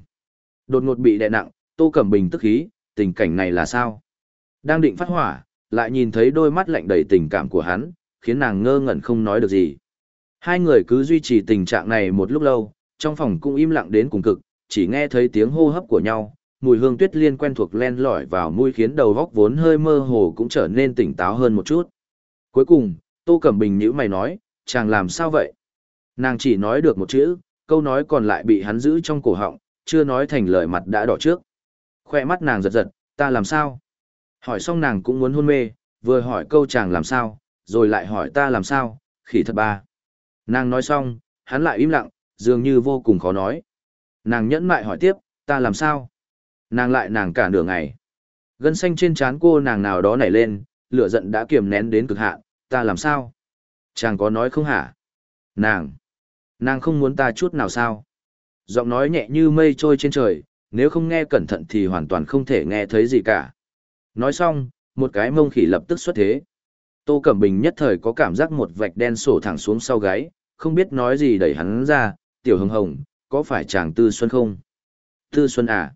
Đột ngột bị đè nặng, Tô Cẩm Bình tức khí, tình cảnh này là sao? Đang định phát hỏa, lại nhìn thấy đôi mắt lạnh đầy tình cảm của hắn, khiến nàng ngơ ngẩn không nói được gì. Hai người cứ duy trì tình trạng này một lúc lâu, trong phòng cũng im lặng đến cùng cực, chỉ nghe thấy tiếng hô hấp của nhau, mùi hương tuyết liên quen thuộc len lỏi vào mũi khiến đầu góc vốn hơi mơ hồ cũng trở nên tỉnh táo hơn một chút. Cuối cùng, Tô Cẩm Bình nhữ mày nói, chàng làm sao vậy? Nàng chỉ nói được một chữ, câu nói còn lại bị hắn giữ trong cổ họng, chưa nói thành lời mặt đã đỏ trước. Khoe mắt nàng giật giật, ta làm sao? Hỏi xong nàng cũng muốn hôn mê, vừa hỏi câu chàng làm sao, rồi lại hỏi ta làm sao, khỉ thật ba. Nàng nói xong, hắn lại im lặng, dường như vô cùng khó nói. Nàng nhẫn mại hỏi tiếp, ta làm sao? Nàng lại nàng cả nửa ngày. Gân xanh trên trán cô nàng nào đó nảy lên, lửa giận đã kiềm nén đến cực hạn, ta làm sao? Chàng có nói không hả? Nàng! Nàng không muốn ta chút nào sao? Giọng nói nhẹ như mây trôi trên trời, nếu không nghe cẩn thận thì hoàn toàn không thể nghe thấy gì cả. Nói xong, một cái mông khỉ lập tức xuất thế. Tô Cẩm Bình nhất thời có cảm giác một vạch đen sổ thẳng xuống sau gáy, không biết nói gì đẩy hắn ra, tiểu hồng hồng, có phải chàng Tư Xuân không? Tư Xuân à?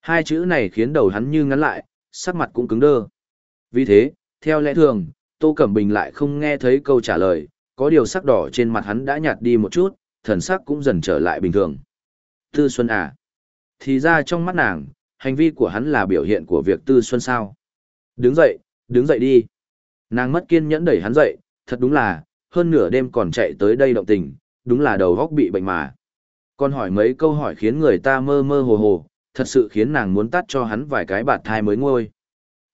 Hai chữ này khiến đầu hắn như ngắn lại, sắc mặt cũng cứng đơ. Vì thế, theo lẽ thường, Tô Cẩm Bình lại không nghe thấy câu trả lời, có điều sắc đỏ trên mặt hắn đã nhạt đi một chút, thần sắc cũng dần trở lại bình thường. Tư Xuân à? Thì ra trong mắt nàng, hành vi của hắn là biểu hiện của việc Tư Xuân sao? Đứng dậy, đứng dậy đi. Nàng mất kiên nhẫn đẩy hắn dậy, thật đúng là, hơn nửa đêm còn chạy tới đây động tình, đúng là đầu góc bị bệnh mà. Còn hỏi mấy câu hỏi khiến người ta mơ mơ hồ hồ, thật sự khiến nàng muốn tắt cho hắn vài cái bạt thai mới ngôi.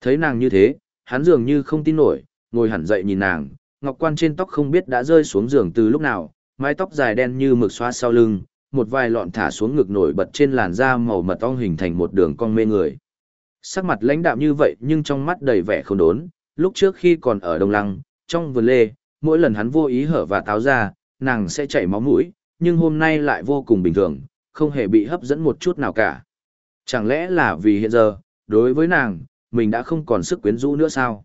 Thấy nàng như thế, hắn dường như không tin nổi, ngồi hẳn dậy nhìn nàng, ngọc quan trên tóc không biết đã rơi xuống giường từ lúc nào, mái tóc dài đen như mực xoa sau lưng, một vài lọn thả xuống ngực nổi bật trên làn da màu mật ong hình thành một đường cong mê người. Sắc mặt lãnh đạm như vậy nhưng trong mắt đầy vẻ không đốn, lúc trước khi còn ở Đông Lăng, trong vườn lê, mỗi lần hắn vô ý hở và táo ra, nàng sẽ chảy máu mũi, nhưng hôm nay lại vô cùng bình thường, không hề bị hấp dẫn một chút nào cả. Chẳng lẽ là vì hiện giờ, đối với nàng, mình đã không còn sức quyến rũ nữa sao?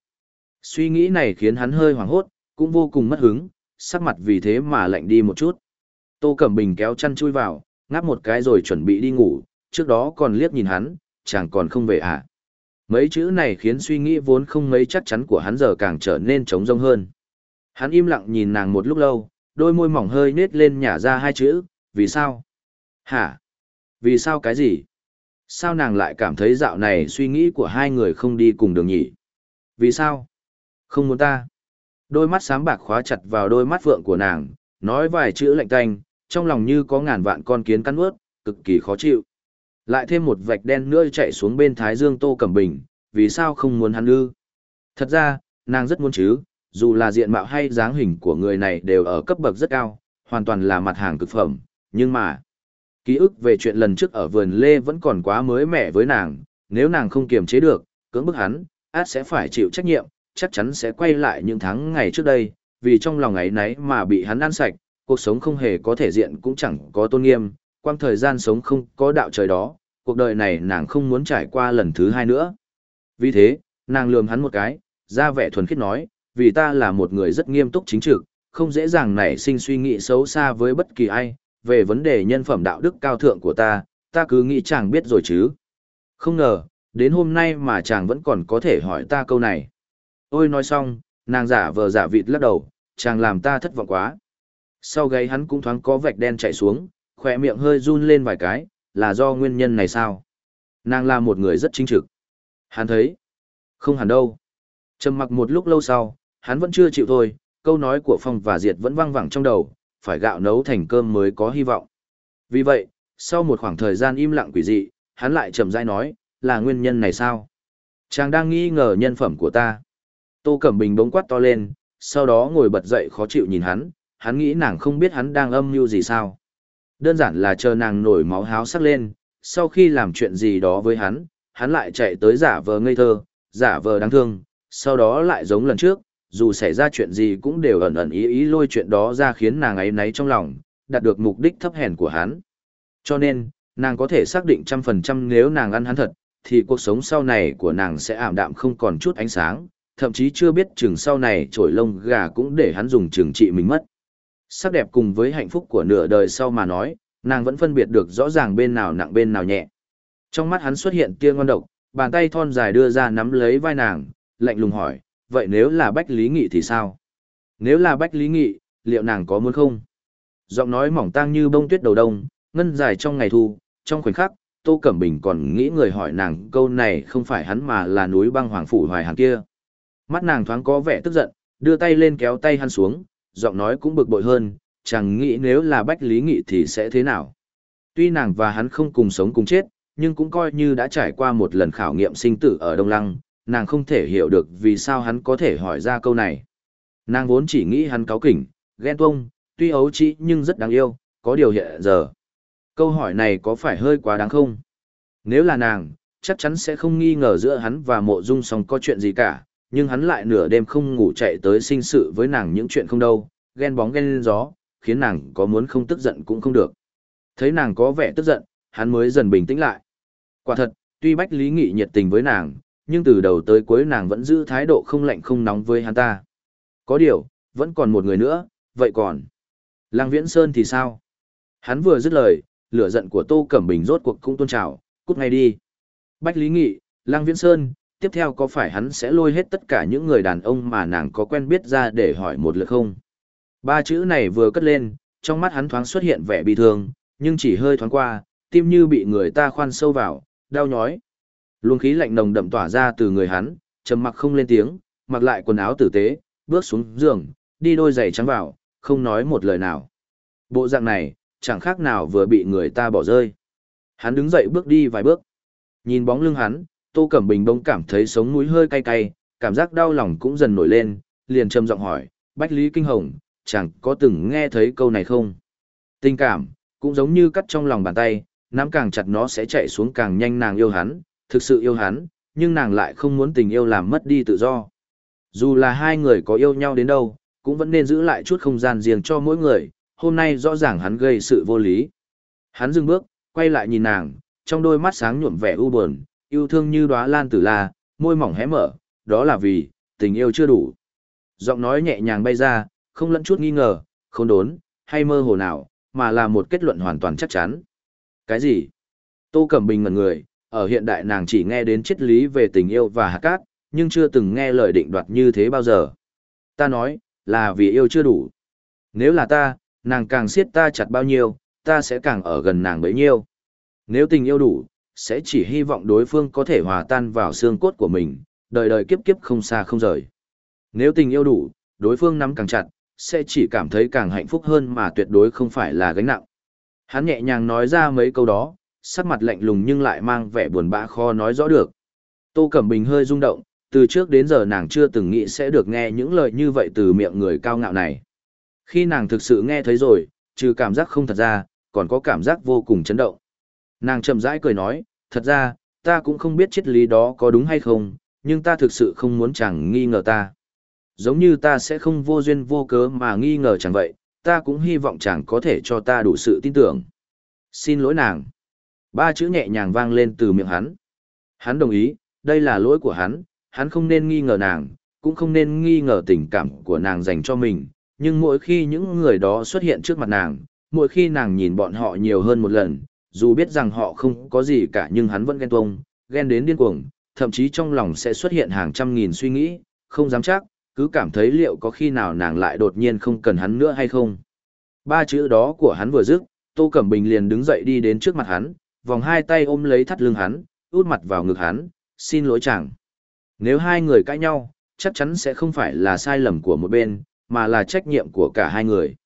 Suy nghĩ này khiến hắn hơi hoảng hốt, cũng vô cùng mất hứng, sắc mặt vì thế mà lạnh đi một chút. Tô Cẩm Bình kéo chăn chui vào, ngáp một cái rồi chuẩn bị đi ngủ, trước đó còn liếc nhìn hắn, chàng còn không về à. Mấy chữ này khiến suy nghĩ vốn không mấy chắc chắn của hắn giờ càng trở nên trống rông hơn. Hắn im lặng nhìn nàng một lúc lâu, đôi môi mỏng hơi nết lên nhả ra hai chữ, vì sao? Hả? Vì sao cái gì? Sao nàng lại cảm thấy dạo này suy nghĩ của hai người không đi cùng đường nhỉ? Vì sao? Không muốn ta. Đôi mắt sáng bạc khóa chặt vào đôi mắt vượng của nàng, nói vài chữ lạnh tanh, trong lòng như có ngàn vạn con kiến cắn ướt, cực kỳ khó chịu. Lại thêm một vạch đen nữa chạy xuống bên Thái Dương Tô Cẩm Bình, vì sao không muốn hắn ư? Thật ra, nàng rất muốn chứ, dù là diện mạo hay dáng hình của người này đều ở cấp bậc rất cao, hoàn toàn là mặt hàng cực phẩm, nhưng mà, ký ức về chuyện lần trước ở vườn lê vẫn còn quá mới mẻ với nàng, nếu nàng không kiềm chế được, cưỡng bức hắn, át sẽ phải chịu trách nhiệm, chắc chắn sẽ quay lại những tháng ngày trước đây, vì trong lòng ấy nấy mà bị hắn ăn sạch, cuộc sống không hề có thể diện cũng chẳng có tôn nghiêm, quang thời gian sống không có đạo trời đó, cuộc đời này nàng không muốn trải qua lần thứ hai nữa. Vì thế, nàng lườm hắn một cái, ra vẻ thuần khiết nói, vì ta là một người rất nghiêm túc chính trực, không dễ dàng nảy sinh suy nghĩ xấu xa với bất kỳ ai, về vấn đề nhân phẩm đạo đức cao thượng của ta, ta cứ nghĩ chàng biết rồi chứ. Không ngờ, đến hôm nay mà chàng vẫn còn có thể hỏi ta câu này. Ôi nói xong, nàng giả vờ giả vịt lắc đầu, chàng làm ta thất vọng quá. Sau gáy hắn cũng thoáng có vạch đen chạy xuống, khỏe miệng hơi run lên vài cái, là do nguyên nhân này sao? Nàng là một người rất chính trực. Hắn thấy. Không hẳn đâu. Trầm mặc một lúc lâu sau, hắn vẫn chưa chịu thôi, câu nói của Phong và Diệt vẫn vang vẳng trong đầu, phải gạo nấu thành cơm mới có hy vọng. Vì vậy, sau một khoảng thời gian im lặng quỷ dị, hắn lại chậm rãi nói, là nguyên nhân này sao? Chàng đang nghi ngờ nhân phẩm của ta. Tô Cẩm Bình bỗng quát to lên, sau đó ngồi bật dậy khó chịu nhìn hắn, hắn nghĩ nàng không biết hắn đang âm mưu gì sao. Đơn giản là chờ nàng nổi máu háo sắc lên, sau khi làm chuyện gì đó với hắn, hắn lại chạy tới giả vờ ngây thơ, giả vờ đáng thương, sau đó lại giống lần trước, dù xảy ra chuyện gì cũng đều ẩn ẩn ý ý lôi chuyện đó ra khiến nàng ấy náy trong lòng, đạt được mục đích thấp hèn của hắn. Cho nên, nàng có thể xác định trăm phần trăm nếu nàng ăn hắn thật, thì cuộc sống sau này của nàng sẽ ảm đạm không còn chút ánh sáng, thậm chí chưa biết chừng sau này trổi lông gà cũng để hắn dùng trừng trị mình mất. Sắc đẹp cùng với hạnh phúc của nửa đời sau mà nói, nàng vẫn phân biệt được rõ ràng bên nào nặng bên nào nhẹ. Trong mắt hắn xuất hiện tia ngon độc, bàn tay thon dài đưa ra nắm lấy vai nàng, lạnh lùng hỏi, vậy nếu là Bách Lý Nghị thì sao? Nếu là Bách Lý Nghị, liệu nàng có muốn không? Giọng nói mỏng tang như bông tuyết đầu đông, ngân dài trong ngày thu, trong khoảnh khắc, Tô Cẩm Bình còn nghĩ người hỏi nàng câu này không phải hắn mà là núi băng hoàng phủ hoài hàng kia. Mắt nàng thoáng có vẻ tức giận, đưa tay lên kéo tay hắn xuống, giọng nói cũng bực bội hơn, chẳng nghĩ nếu là Bách Lý Nghị thì sẽ thế nào. Tuy nàng và hắn không cùng sống cùng chết, nhưng cũng coi như đã trải qua một lần khảo nghiệm sinh tử ở Đông Lăng, nàng không thể hiểu được vì sao hắn có thể hỏi ra câu này. Nàng vốn chỉ nghĩ hắn cáu kỉnh, ghen tuông, tuy ấu trĩ nhưng rất đáng yêu, có điều hiện giờ. Câu hỏi này có phải hơi quá đáng không? Nếu là nàng, chắc chắn sẽ không nghi ngờ giữa hắn và mộ dung song có chuyện gì cả, nhưng hắn lại nửa đêm không ngủ chạy tới sinh sự với nàng những chuyện không đâu, ghen bóng ghen gió, khiến nàng có muốn không tức giận cũng không được. Thấy nàng có vẻ tức giận, hắn mới dần bình tĩnh lại. Quả thật, tuy Bách Lý Nghị nhiệt tình với nàng, nhưng từ đầu tới cuối nàng vẫn giữ thái độ không lạnh không nóng với hắn ta. Có điều, vẫn còn một người nữa, vậy còn. Lăng Viễn Sơn thì sao? Hắn vừa dứt lời, lửa giận của Tô Cẩm Bình rốt cuộc cũng tôn trào, cút ngay đi. Bách Lý Nghị, Lăng Viễn Sơn, tiếp theo có phải hắn sẽ lôi hết tất cả những người đàn ông mà nàng có quen biết ra để hỏi một lượt không? Ba chữ này vừa cất lên, trong mắt hắn thoáng xuất hiện vẻ bị thương, nhưng chỉ hơi thoáng qua, tim như bị người ta khoan sâu vào, đau nhói. Luồng khí lạnh nồng đậm tỏa ra từ người hắn, trầm mặc không lên tiếng, mặc lại quần áo tử tế, bước xuống giường, đi đôi giày trắng vào, không nói một lời nào. Bộ dạng này, chẳng khác nào vừa bị người ta bỏ rơi. Hắn đứng dậy bước đi vài bước. Nhìn bóng lưng hắn, Tô Cẩm Bình bỗng cảm thấy sống mũi hơi cay cay, cảm giác đau lòng cũng dần nổi lên, liền trầm giọng hỏi, Bách Lý Kinh Hồng, chẳng có từng nghe thấy câu này không? Tình cảm, cũng giống như cắt trong lòng bàn tay, nắm càng chặt nó sẽ chạy xuống càng nhanh nàng yêu hắn, thực sự yêu hắn, nhưng nàng lại không muốn tình yêu làm mất đi tự do. Dù là hai người có yêu nhau đến đâu, cũng vẫn nên giữ lại chút không gian riêng cho mỗi người, hôm nay rõ ràng hắn gây sự vô lý. Hắn dừng bước, quay lại nhìn nàng, trong đôi mắt sáng nhuộm vẻ u buồn, yêu thương như đóa lan tử la, môi mỏng hé mở, đó là vì, tình yêu chưa đủ. Giọng nói nhẹ nhàng bay ra, không lẫn chút nghi ngờ, không đốn, hay mơ hồ nào, mà là một kết luận hoàn toàn chắc chắn. Cái gì? Tô Cẩm Bình ngẩn người, ở hiện đại nàng chỉ nghe đến triết lý về tình yêu và hạt cát, nhưng chưa từng nghe lời định đoạt như thế bao giờ. Ta nói, là vì yêu chưa đủ. Nếu là ta, nàng càng siết ta chặt bao nhiêu, ta sẽ càng ở gần nàng bấy nhiêu. Nếu tình yêu đủ, sẽ chỉ hy vọng đối phương có thể hòa tan vào xương cốt của mình, đời đời kiếp kiếp không xa không rời. Nếu tình yêu đủ, đối phương nắm càng chặt, sẽ chỉ cảm thấy càng hạnh phúc hơn mà tuyệt đối không phải là gánh nặng. Hắn nhẹ nhàng nói ra mấy câu đó, sắc mặt lạnh lùng nhưng lại mang vẻ buồn bã khó nói rõ được. Tô Cẩm Bình hơi rung động, từ trước đến giờ nàng chưa từng nghĩ sẽ được nghe những lời như vậy từ miệng người cao ngạo này. Khi nàng thực sự nghe thấy rồi, trừ cảm giác không thật ra, còn có cảm giác vô cùng chấn động. Nàng chậm rãi cười nói, thật ra, ta cũng không biết triết lý đó có đúng hay không, nhưng ta thực sự không muốn chàng nghi ngờ ta. Giống như ta sẽ không vô duyên vô cớ mà nghi ngờ chẳng vậy, ta cũng hy vọng chàng có thể cho ta đủ sự tin tưởng. Xin lỗi nàng. Ba chữ nhẹ nhàng vang lên từ miệng hắn. Hắn đồng ý, đây là lỗi của hắn, hắn không nên nghi ngờ nàng, cũng không nên nghi ngờ tình cảm của nàng dành cho mình, nhưng mỗi khi những người đó xuất hiện trước mặt nàng, mỗi khi nàng nhìn bọn họ nhiều hơn một lần, dù biết rằng họ không có gì cả nhưng hắn vẫn ghen tuông, ghen đến điên cuồng, thậm chí trong lòng sẽ xuất hiện hàng trăm nghìn suy nghĩ, không dám chắc, cứ cảm thấy liệu có khi nào nàng lại đột nhiên không cần hắn nữa hay không. Ba chữ đó của hắn vừa dứt, Tô Cẩm Bình liền đứng dậy đi đến trước mặt hắn, vòng hai tay ôm lấy thắt lưng hắn, út mặt vào ngực hắn, xin lỗi chàng. Nếu hai người cãi nhau, chắc chắn sẽ không phải là sai lầm của một bên, mà là trách nhiệm của cả hai người.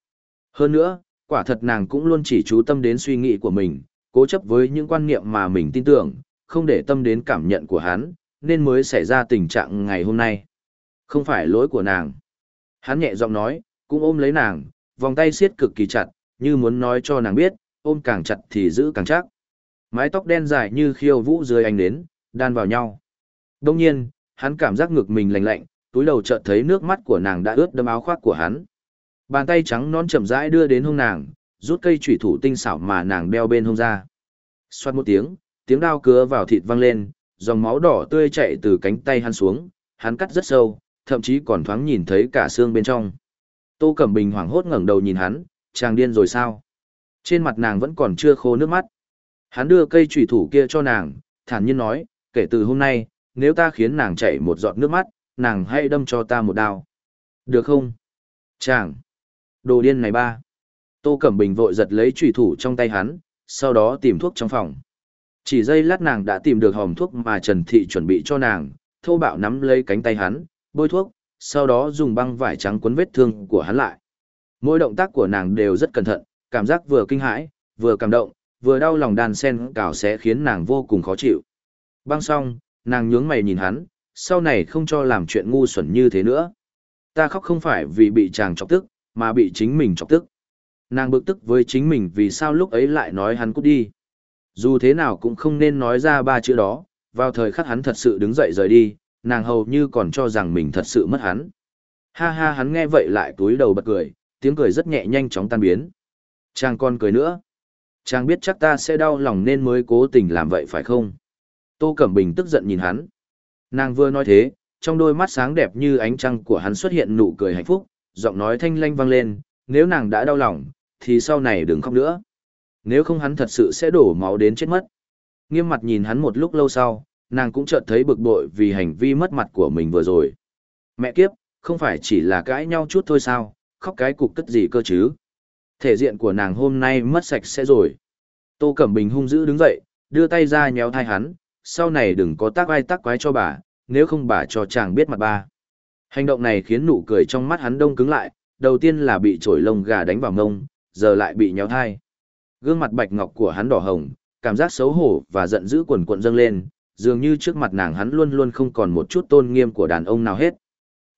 Hơn nữa, quả thật nàng cũng luôn chỉ chú tâm đến suy nghĩ của mình, cố chấp với những quan niệm mà mình tin tưởng, không để tâm đến cảm nhận của hắn, nên mới xảy ra tình trạng ngày hôm nay. Không phải lỗi của nàng. Hắn nhẹ giọng nói, cũng ôm lấy nàng, vòng tay siết cực kỳ chặt, như muốn nói cho nàng biết, ôm càng chặt thì giữ càng chắc. Mái tóc đen dài như khiêu vũ dưới ánh nến, đan vào nhau. Đông nhiên, hắn cảm giác ngực mình lạnh lạnh, túi đầu chợt thấy nước mắt của nàng đã ướt đẫm áo khoác của hắn. Bàn tay trắng non chậm rãi đưa đến hông nàng, rút cây chủy thủ tinh xảo mà nàng đeo bên hông ra. Xoát một tiếng, tiếng đao cứa vào thịt văng lên, dòng máu đỏ tươi chạy từ cánh tay hắn xuống, hắn cắt rất sâu, thậm chí còn thoáng nhìn thấy cả xương bên trong. Tô Cẩm Bình hoảng hốt ngẩng đầu nhìn hắn, chàng điên rồi sao? Trên mặt nàng vẫn còn chưa khô nước mắt. Hắn đưa cây chủy thủ kia cho nàng, thản nhiên nói, kể từ hôm nay, nếu ta khiến nàng chảy một giọt nước mắt, nàng hãy đâm cho ta một đao. Được không? Chàng! Đồ điên này ba! Tô Cẩm Bình vội giật lấy chủy thủ trong tay hắn, sau đó tìm thuốc trong phòng. Chỉ giây lát nàng đã tìm được hòm thuốc mà Trần Thị chuẩn bị cho nàng, thô bạo nắm lấy cánh tay hắn, bôi thuốc, sau đó dùng băng vải trắng quấn vết thương của hắn lại. Mỗi động tác của nàng đều rất cẩn thận, cảm giác vừa kinh hãi, vừa cảm động, vừa đau lòng đàn sen cào sẽ khiến nàng vô cùng khó chịu. Băng xong, nàng nhướng mày nhìn hắn, sau này không cho làm chuyện ngu xuẩn như thế nữa. Ta khóc không phải vì bị chàng chọc tức, mà bị chính mình chọc tức. Nàng bực tức với chính mình vì sao lúc ấy lại nói hắn cút đi. Dù thế nào cũng không nên nói ra ba chữ đó, vào thời khắc hắn thật sự đứng dậy rời đi, nàng hầu như còn cho rằng mình thật sự mất hắn. Ha ha hắn nghe vậy lại túi đầu bật cười, tiếng cười rất nhẹ nhanh chóng tan biến. Chàng còn cười nữa. Chàng biết chắc ta sẽ đau lòng nên mới cố tình làm vậy phải không? Tô Cẩm Bình tức giận nhìn hắn. Nàng vừa nói thế, trong đôi mắt sáng đẹp như ánh trăng của hắn xuất hiện nụ cười hạnh phúc, giọng nói thanh lanh vang lên, nếu nàng đã đau lòng, thì sau này đừng khóc nữa. Nếu không hắn thật sự sẽ đổ máu đến chết mất. Nghiêm mặt nhìn hắn một lúc lâu sau, nàng cũng chợt thấy bực bội vì hành vi mất mặt của mình vừa rồi. Mẹ kiếp, không phải chỉ là cãi nhau chút thôi sao, khóc cái cục tức gì cơ chứ. Thể diện của nàng hôm nay mất sạch sẽ rồi. Tô Cẩm Bình hung dữ đứng dậy, đưa tay ra nhéo thai hắn, sau này đừng có tác ai tác quái cho bà, nếu không bà cho chàng biết mặt ba. Hành động này khiến nụ cười trong mắt hắn đông cứng lại, đầu tiên là bị trổi lông gà đánh vào ngông, giờ lại bị nhéo thai. Gương mặt bạch ngọc của hắn đỏ hồng, cảm giác xấu hổ và giận dữ quần cuộn dâng lên, dường như trước mặt nàng hắn luôn luôn không còn một chút tôn nghiêm của đàn ông nào hết.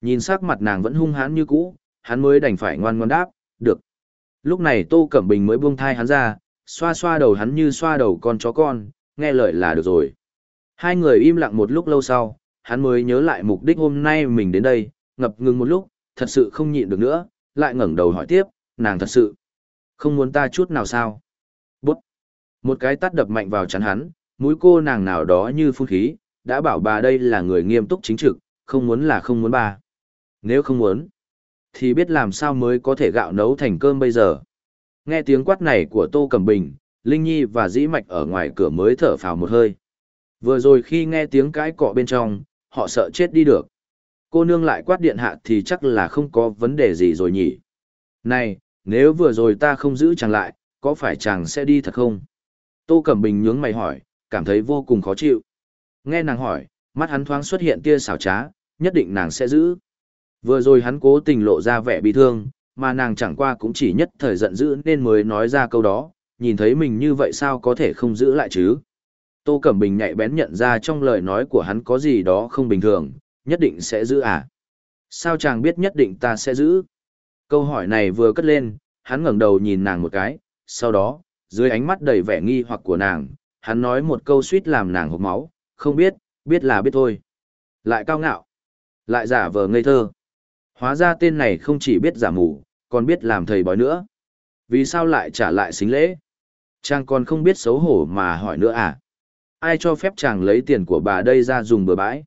Nhìn sắc mặt nàng vẫn hung hãn như cũ, hắn mới đành phải ngoan ngoan đáp, được. Lúc này Tô Cẩm Bình mới buông thai hắn ra, xoa xoa đầu hắn như xoa đầu con chó con, nghe lời là được rồi. Hai người im lặng một lúc lâu sau, hắn mới nhớ lại mục đích hôm nay mình đến đây, ngập ngừng một lúc, thật sự không nhịn được nữa, lại ngẩng đầu hỏi tiếp, nàng thật sự không muốn ta chút nào sao? Bút! Một cái tát đập mạnh vào chắn hắn, mũi cô nàng nào đó như phun khí, đã bảo bà đây là người nghiêm túc chính trực, không muốn là không muốn bà. Nếu không muốn, thì biết làm sao mới có thể gạo nấu thành cơm bây giờ. Nghe tiếng quát này của Tô Cẩm Bình, Linh Nhi và Dĩ Mạch ở ngoài cửa mới thở phào một hơi. Vừa rồi khi nghe tiếng cãi cọ bên trong, họ sợ chết đi được. Cô nương lại quát điện hạ thì chắc là không có vấn đề gì rồi nhỉ. Này, nếu vừa rồi ta không giữ chàng lại, có phải chàng sẽ đi thật không? Tô Cẩm Bình nhướng mày hỏi, cảm thấy vô cùng khó chịu. Nghe nàng hỏi, mắt hắn thoáng xuất hiện tia xảo trá, nhất định nàng sẽ giữ. Vừa rồi hắn cố tình lộ ra vẻ bị thương, mà nàng chẳng qua cũng chỉ nhất thời giận dữ nên mới nói ra câu đó, nhìn thấy mình như vậy sao có thể không giữ lại chứ. Tô Cẩm Bình nhạy bén nhận ra trong lời nói của hắn có gì đó không bình thường, nhất định sẽ giữ à? Sao chàng biết nhất định ta sẽ giữ? Câu hỏi này vừa cất lên, hắn ngẩng đầu nhìn nàng một cái, sau đó, dưới ánh mắt đầy vẻ nghi hoặc của nàng, hắn nói một câu suýt làm nàng hộc máu, không biết, biết là biết thôi. Lại cao ngạo, lại giả vờ ngây thơ. Hóa ra tên này không chỉ biết giả mù, còn biết làm thầy bói nữa. Vì sao lại trả lại xính lễ? Chàng còn không biết xấu hổ mà hỏi nữa à? Ai cho phép chàng lấy tiền của bà đây ra dùng bừa bãi?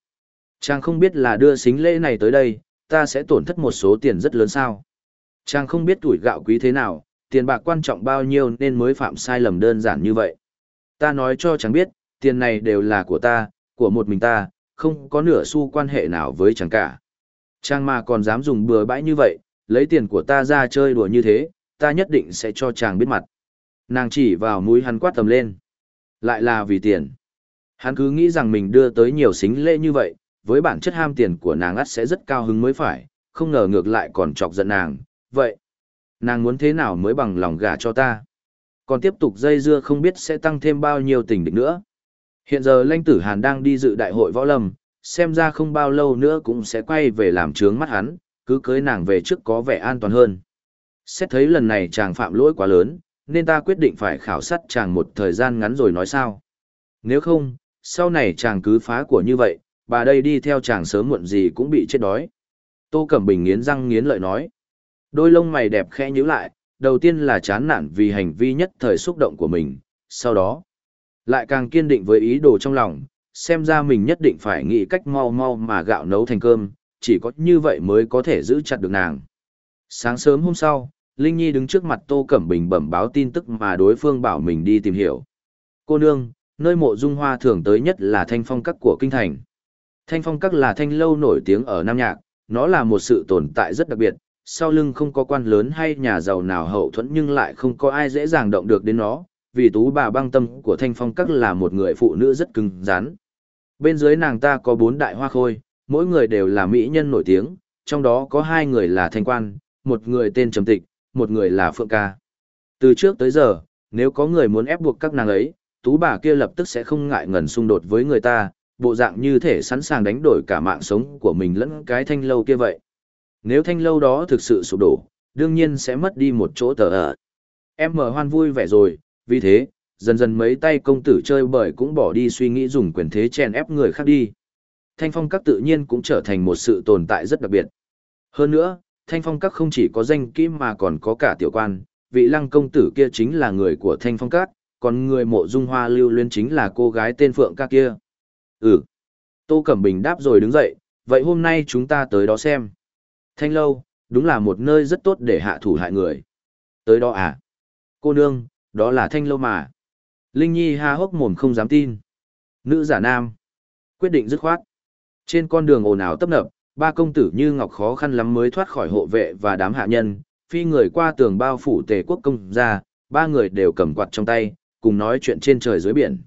Chàng không biết là đưa xính lễ này tới đây, ta sẽ tổn thất một số tiền rất lớn sao? Chàng không biết tuổi gạo quý thế nào, tiền bạc quan trọng bao nhiêu nên mới phạm sai lầm đơn giản như vậy. Ta nói cho chàng biết, tiền này đều là của ta, của một mình ta, không có nửa xu quan hệ nào với chàng cả. Chàng mà còn dám dùng bừa bãi như vậy, lấy tiền của ta ra chơi đùa như thế, ta nhất định sẽ cho chàng biết mặt. Nàng chỉ vào mũi hắn quát tầm lên. Lại là vì tiền. Hắn cứ nghĩ rằng mình đưa tới nhiều xính lễ như vậy, với bản chất ham tiền của nàng ắt sẽ rất cao hứng mới phải, không ngờ ngược lại còn chọc giận nàng. Vậy, nàng muốn thế nào mới bằng lòng gả cho ta? Còn tiếp tục dây dưa không biết sẽ tăng thêm bao nhiêu tình địch nữa. Hiện giờ Lanh Tử Hàn đang đi dự đại hội võ lâm, xem ra không bao lâu nữa cũng sẽ quay về làm trướng mắt hắn, cứ cưới nàng về trước có vẻ an toàn hơn. Xét thấy lần này chàng phạm lỗi quá lớn, nên ta quyết định phải khảo sát chàng một thời gian ngắn rồi nói sao. Nếu không, sau này chàng cứ phá của như vậy, bà đây đi theo chàng sớm muộn gì cũng bị chết đói. Tô Cẩm Bình nghiến răng nghiến lợi nói. Đôi lông mày đẹp khẽ nhíu lại, đầu tiên là chán nản vì hành vi nhất thời xúc động của mình, sau đó, lại càng kiên định với ý đồ trong lòng, xem ra mình nhất định phải nghĩ cách mau mau mà gạo nấu thành cơm, chỉ có như vậy mới có thể giữ chặt được nàng. Sáng sớm hôm sau, Linh Nhi đứng trước mặt Tô Cẩm Bình bẩm báo tin tức mà đối phương bảo mình đi tìm hiểu. Cô nương, nơi mộ dung hoa thường tới nhất là thanh phong các của kinh thành. Thanh phong các là thanh lâu nổi tiếng ở Nam Nhạc, nó là một sự tồn tại rất đặc biệt, sau lưng không có quan lớn hay nhà giàu nào hậu thuẫn nhưng lại không có ai dễ dàng động được đến nó, vì tú bà băng tâm của thanh phong các là một người phụ nữ rất cứng rắn. Bên dưới nàng ta có bốn đại hoa khôi, mỗi người đều là mỹ nhân nổi tiếng, trong đó có hai người là thanh quan, một người tên Trầm Tịch, một người là Phượng Ca. Từ trước tới giờ, nếu có người muốn ép buộc các nàng ấy, tú bà kia lập tức sẽ không ngại ngần xung đột với người ta, bộ dạng như thể sẵn sàng đánh đổi cả mạng sống của mình lẫn cái thanh lâu kia vậy. Nếu thanh lâu đó thực sự sụp đổ, đương nhiên sẽ mất đi một chỗ tờ ở. Em mở hoan vui vẻ rồi, vì thế, dần dần mấy tay công tử chơi bời cũng bỏ đi suy nghĩ dùng quyền thế chèn ép người khác đi. Thanh phong các tự nhiên cũng trở thành một sự tồn tại rất đặc biệt. Hơn nữa, Thanh phong các không chỉ có danh kỹ mà còn có cả tiểu quan, vị lăng công tử kia chính là người của thanh phong các, còn người mộ dung hoa lưu luyến chính là cô gái tên phượng các kia. Ừ. Tô Cẩm Bình đáp rồi đứng dậy, vậy hôm nay chúng ta tới đó xem. Thanh lâu, đúng là một nơi rất tốt để hạ thủ hại người. Tới đó à? Cô nương, đó là thanh lâu mà. Linh Nhi ha hốc mồm không dám tin. Nữ giả nam. Quyết định dứt khoát. Trên con đường ồn ào tấp nập, ba công tử như ngọc khó khăn lắm mới thoát khỏi hộ vệ và đám hạ nhân, phi người qua tường bao phủ tề quốc công ra, ba người đều cầm quạt trong tay, cùng nói chuyện trên trời dưới biển.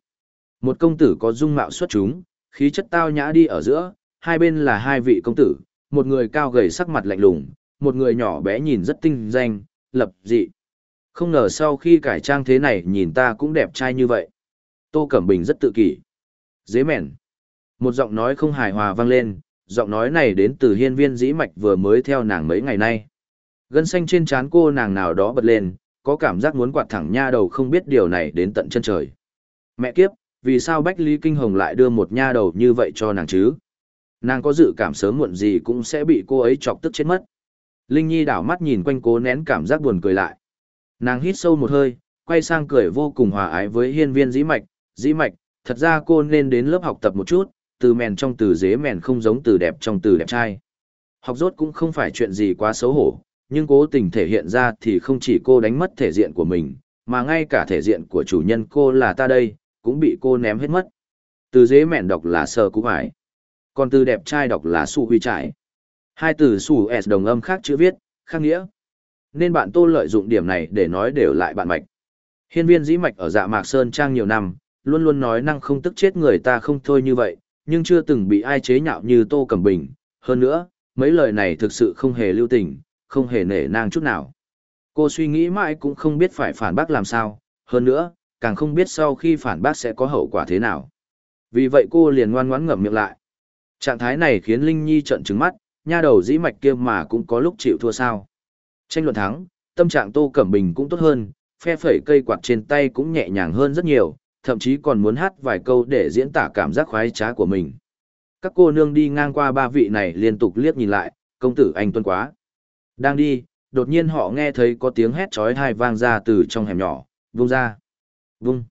Một công tử có dung mạo xuất chúng, khí chất tao nhã đi ở giữa, hai bên là hai vị công tử, một người cao gầy sắc mặt lạnh lùng, một người nhỏ bé nhìn rất tinh danh, lập dị. Không ngờ sau khi cải trang thế này nhìn ta cũng đẹp trai như vậy. Tô Cẩm Bình rất tự kỷ. Dế mẻn. Một giọng nói không hài hòa vang lên, giọng nói này đến từ hiên viên dĩ mạch vừa mới theo nàng mấy ngày nay. Gân xanh trên trán cô nàng nào đó bật lên, có cảm giác muốn quạt thẳng nha đầu không biết điều này đến tận chân trời. Mẹ kiếp, vì sao Bách Lý Kinh Hồng lại đưa một nha đầu như vậy cho nàng chứ? Nàng có dự cảm sớm muộn gì cũng sẽ bị cô ấy chọc tức chết mất. Linh Nhi đảo mắt nhìn quanh cố nén cảm giác buồn cười lại. Nàng hít sâu một hơi, quay sang cười vô cùng hòa ái với hiên viên dĩ mạch. Dĩ mạch, thật ra cô nên đến lớp học tập một chút, từ mèn trong từ dế mèn không giống từ đẹp trong từ đẹp trai. Học rốt cũng không phải chuyện gì quá xấu hổ, nhưng cố tình thể hiện ra thì không chỉ cô đánh mất thể diện của mình, mà ngay cả thể diện của chủ nhân cô là ta đây, cũng bị cô ném hết mất. Từ dế mèn đọc là sờ cú hải. Còn từ đẹp trai đọc là su huy trải. Hai từ su s đồng âm khác chữ viết, khác nghĩa. Nên bạn tô lợi dụng điểm này để nói đều lại bạn mạch. Hiên viên dĩ mạch ở dạ mạc sơn trang nhiều năm, luôn luôn nói năng không tức chết người ta không thôi như vậy, nhưng chưa từng bị ai chế nhạo như tô cẩm bình. Hơn nữa, mấy lời này thực sự không hề lưu tình, không hề nể nang chút nào. Cô suy nghĩ mãi cũng không biết phải phản bác làm sao, hơn nữa, càng không biết sau khi phản bác sẽ có hậu quả thế nào. Vì vậy cô liền ngoan ngoãn ngậm miệng lại. Trạng thái này khiến Linh Nhi trợn trừng mắt, nha đầu dĩ mạch kia mà cũng có lúc chịu thua sao. Tranh luận thắng, tâm trạng Tô Cẩm Bình cũng tốt hơn, phe phẩy cây quạt trên tay cũng nhẹ nhàng hơn rất nhiều, thậm chí còn muốn hát vài câu để diễn tả cảm giác khoái trá của mình. Các cô nương đi ngang qua ba vị này liên tục liếc nhìn lại, công tử anh tuân quá. Đang đi, đột nhiên họ nghe thấy có tiếng hét chói tai vang ra từ trong hẻm nhỏ, vung ra. Vung.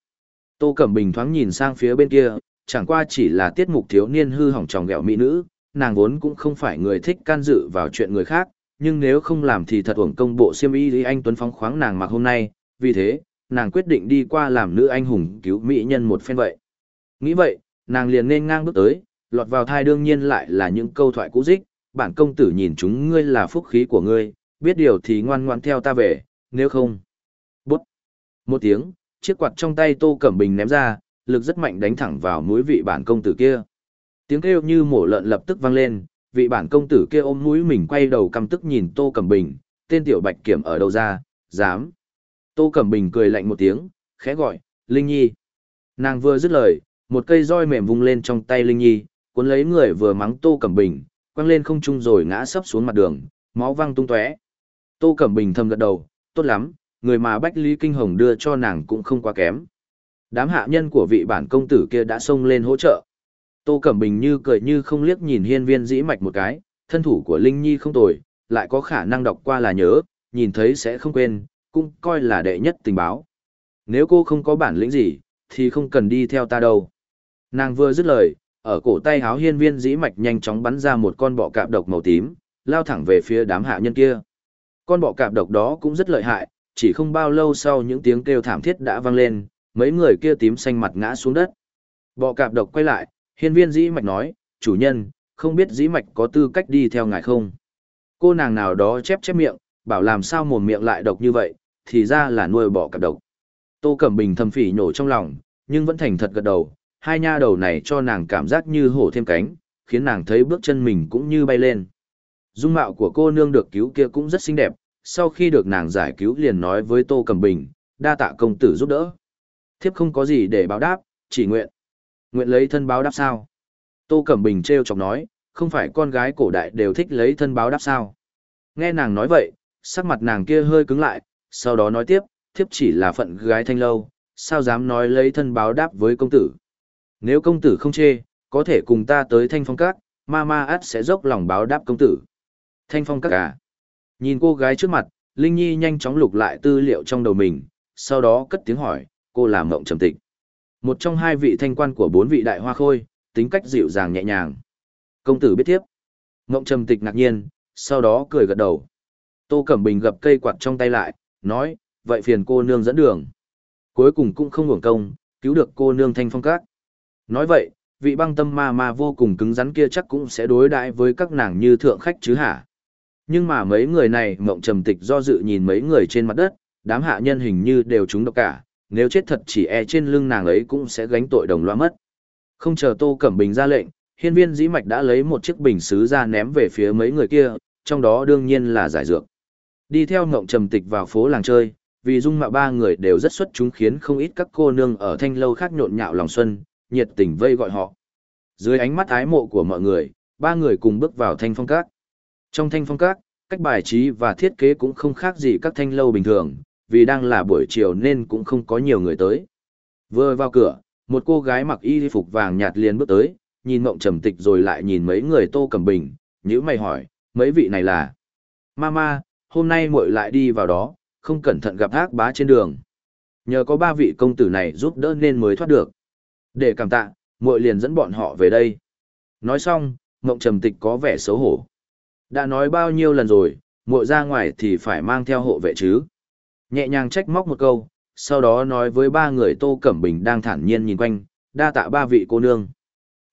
Tô Cẩm Bình thoáng nhìn sang phía bên kia, chẳng qua chỉ là tiết mục thiếu niên hư hỏng tròng ghẹo mỹ nữ, nàng vốn cũng không phải người thích can dự vào chuyện người khác, nhưng nếu không làm thì thật uổng công bộ siêm y lý anh Tuấn phóng khoáng nàng mặc hôm nay, vì thế, nàng quyết định đi qua làm nữ anh hùng cứu mỹ nhân một phen vậy. Nghĩ vậy, nàng liền nên ngang bước tới, lọt vào thai đương nhiên lại là những câu thoại cũ dích, bản công tử nhìn chúng ngươi là phúc khí của ngươi, biết điều thì ngoan ngoan theo ta về, nếu không. Bút. Một tiếng, chiếc quạt trong tay Tô Cẩm Bình ném ra, lực rất mạnh đánh thẳng vào mũi vị bản công tử kia. Tiếng kêu như mổ lợn lập tức vang lên, vị bản công tử kia ôm mũi mình quay đầu căm tức nhìn Tô Cẩm Bình, tên tiểu bạch kiểm ở đâu ra, dám. Tô Cẩm Bình cười lạnh một tiếng, khẽ gọi, Linh Nhi. Nàng vừa dứt lời, một cây roi mềm vung lên trong tay Linh Nhi, cuốn lấy người vừa mắng Tô Cẩm Bình, quăng lên không trung rồi ngã sấp xuống mặt đường, máu văng tung tóe. Tô Cẩm Bình thầm gật đầu, tốt lắm, người mà Bách Lý Kinh Hồng đưa cho nàng cũng không quá kém. Đám hạ nhân của vị bản công tử kia đã xông lên hỗ trợ. Tô Cẩm Bình như cười như không liếc nhìn hiên viên dĩ mạch một cái, thân thủ của Linh Nhi không tồi, lại có khả năng đọc qua là nhớ, nhìn thấy sẽ không quên, cũng coi là đệ nhất tình báo. Nếu cô không có bản lĩnh gì, thì không cần đi theo ta đâu. Nàng vừa dứt lời, ở cổ tay háo hiên viên dĩ mạch nhanh chóng bắn ra một con bọ cạp độc màu tím, lao thẳng về phía đám hạ nhân kia. Con bọ cạp độc đó cũng rất lợi hại, chỉ không bao lâu sau những tiếng kêu thảm thiết đã vang lên, mấy người kia tím xanh mặt ngã xuống đất. Bọ cạp độc quay lại, hiên viên dĩ mạch nói, chủ nhân, không biết dĩ mạch có tư cách đi theo ngài không? Cô nàng nào đó chép chép miệng, bảo làm sao mồm miệng lại độc như vậy, thì ra là nuôi bọ cạp độc. Tô Cẩm Bình thầm phỉ nhổ trong lòng, nhưng vẫn thành thật gật đầu, hai nha đầu này cho nàng cảm giác như hổ thêm cánh, khiến nàng thấy bước chân mình cũng như bay lên. Dung mạo của cô nương được cứu kia cũng rất xinh đẹp, sau khi được nàng giải cứu liền nói với Tô Cẩm Bình, đa tạ công tử giúp đỡ. Thiếp không có gì để báo đáp, chỉ nguyện. Nguyện lấy thân báo đáp sao? Tô Cẩm Bình treo chọc nói, không phải con gái cổ đại đều thích lấy thân báo đáp sao? Nghe nàng nói vậy, sắc mặt nàng kia hơi cứng lại, sau đó nói tiếp, thiếp chỉ là phận gái thanh lâu, sao dám nói lấy thân báo đáp với công tử. Nếu công tử không chê, có thể cùng ta tới thanh phong các, ma ma át sẽ dốc lòng báo đáp công tử. Thanh phong các à? Nhìn cô gái trước mặt, Linh Nhi nhanh chóng lục lại tư liệu trong đầu mình, sau đó cất tiếng hỏi, cô làm Mộng Trầm Tịch. Một trong hai vị thanh quan của bốn vị đại hoa khôi, tính cách dịu dàng nhẹ nhàng. Công tử biết tiếp. Mộng Trầm Tịch ngạc nhiên, sau đó cười gật đầu. Tô Cẩm Bình gập cây quạt trong tay lại, nói, vậy phiền cô nương dẫn đường. Cuối cùng cũng không hưởng công, cứu được cô nương thanh phong các. Nói vậy, vị băng tâm ma ma vô cùng cứng rắn kia chắc cũng sẽ đối đãi với các nàng như thượng khách chứ hả? Nhưng mà mấy người này mộng trầm tịch do dự nhìn mấy người trên mặt đất, đám hạ nhân hình như đều trúng độc cả, nếu chết thật chỉ e trên lưng nàng ấy cũng sẽ gánh tội đồng loa mất. Không chờ Tô Cẩm Bình ra lệnh, hiên viên dĩ mạch đã lấy một chiếc bình xứ ra ném về phía mấy người kia, trong đó đương nhiên là giải dược. Đi theo ngộng trầm tịch vào phố làng chơi, vì dung mạo ba người đều rất xuất chúng khiến không ít các cô nương ở thanh lâu khác nhộn nhạo lòng xuân, nhiệt tình vây gọi họ. Dưới ánh mắt ái mộ của mọi người, ba người cùng bước vào thanh phong các. Trong thanh phong các, cách bài trí và thiết kế cũng không khác gì các thanh lâu bình thường, vì đang là buổi chiều nên cũng không có nhiều người tới. Vừa vào cửa, một cô gái mặc y phục vàng nhạt liền bước tới, nhìn mộng trầm tịch rồi lại nhìn mấy người tô cầm bình, nhữ mày hỏi, mấy vị này là... Mama, hôm nay muội lại đi vào đó, không cẩn thận gặp ác bá trên đường. Nhờ có ba vị công tử này giúp đỡ nên mới thoát được. Để cảm tạ, muội liền dẫn bọn họ về đây. Nói xong, Ngộng Trầm Tịch có vẻ xấu hổ. Đã nói bao nhiêu lần rồi, muội ra ngoài thì phải mang theo hộ vệ chứ. Nhẹ nhàng trách móc một câu, sau đó nói với ba người Tô Cẩm Bình đang thản nhiên nhìn quanh, đa tạ ba vị cô nương.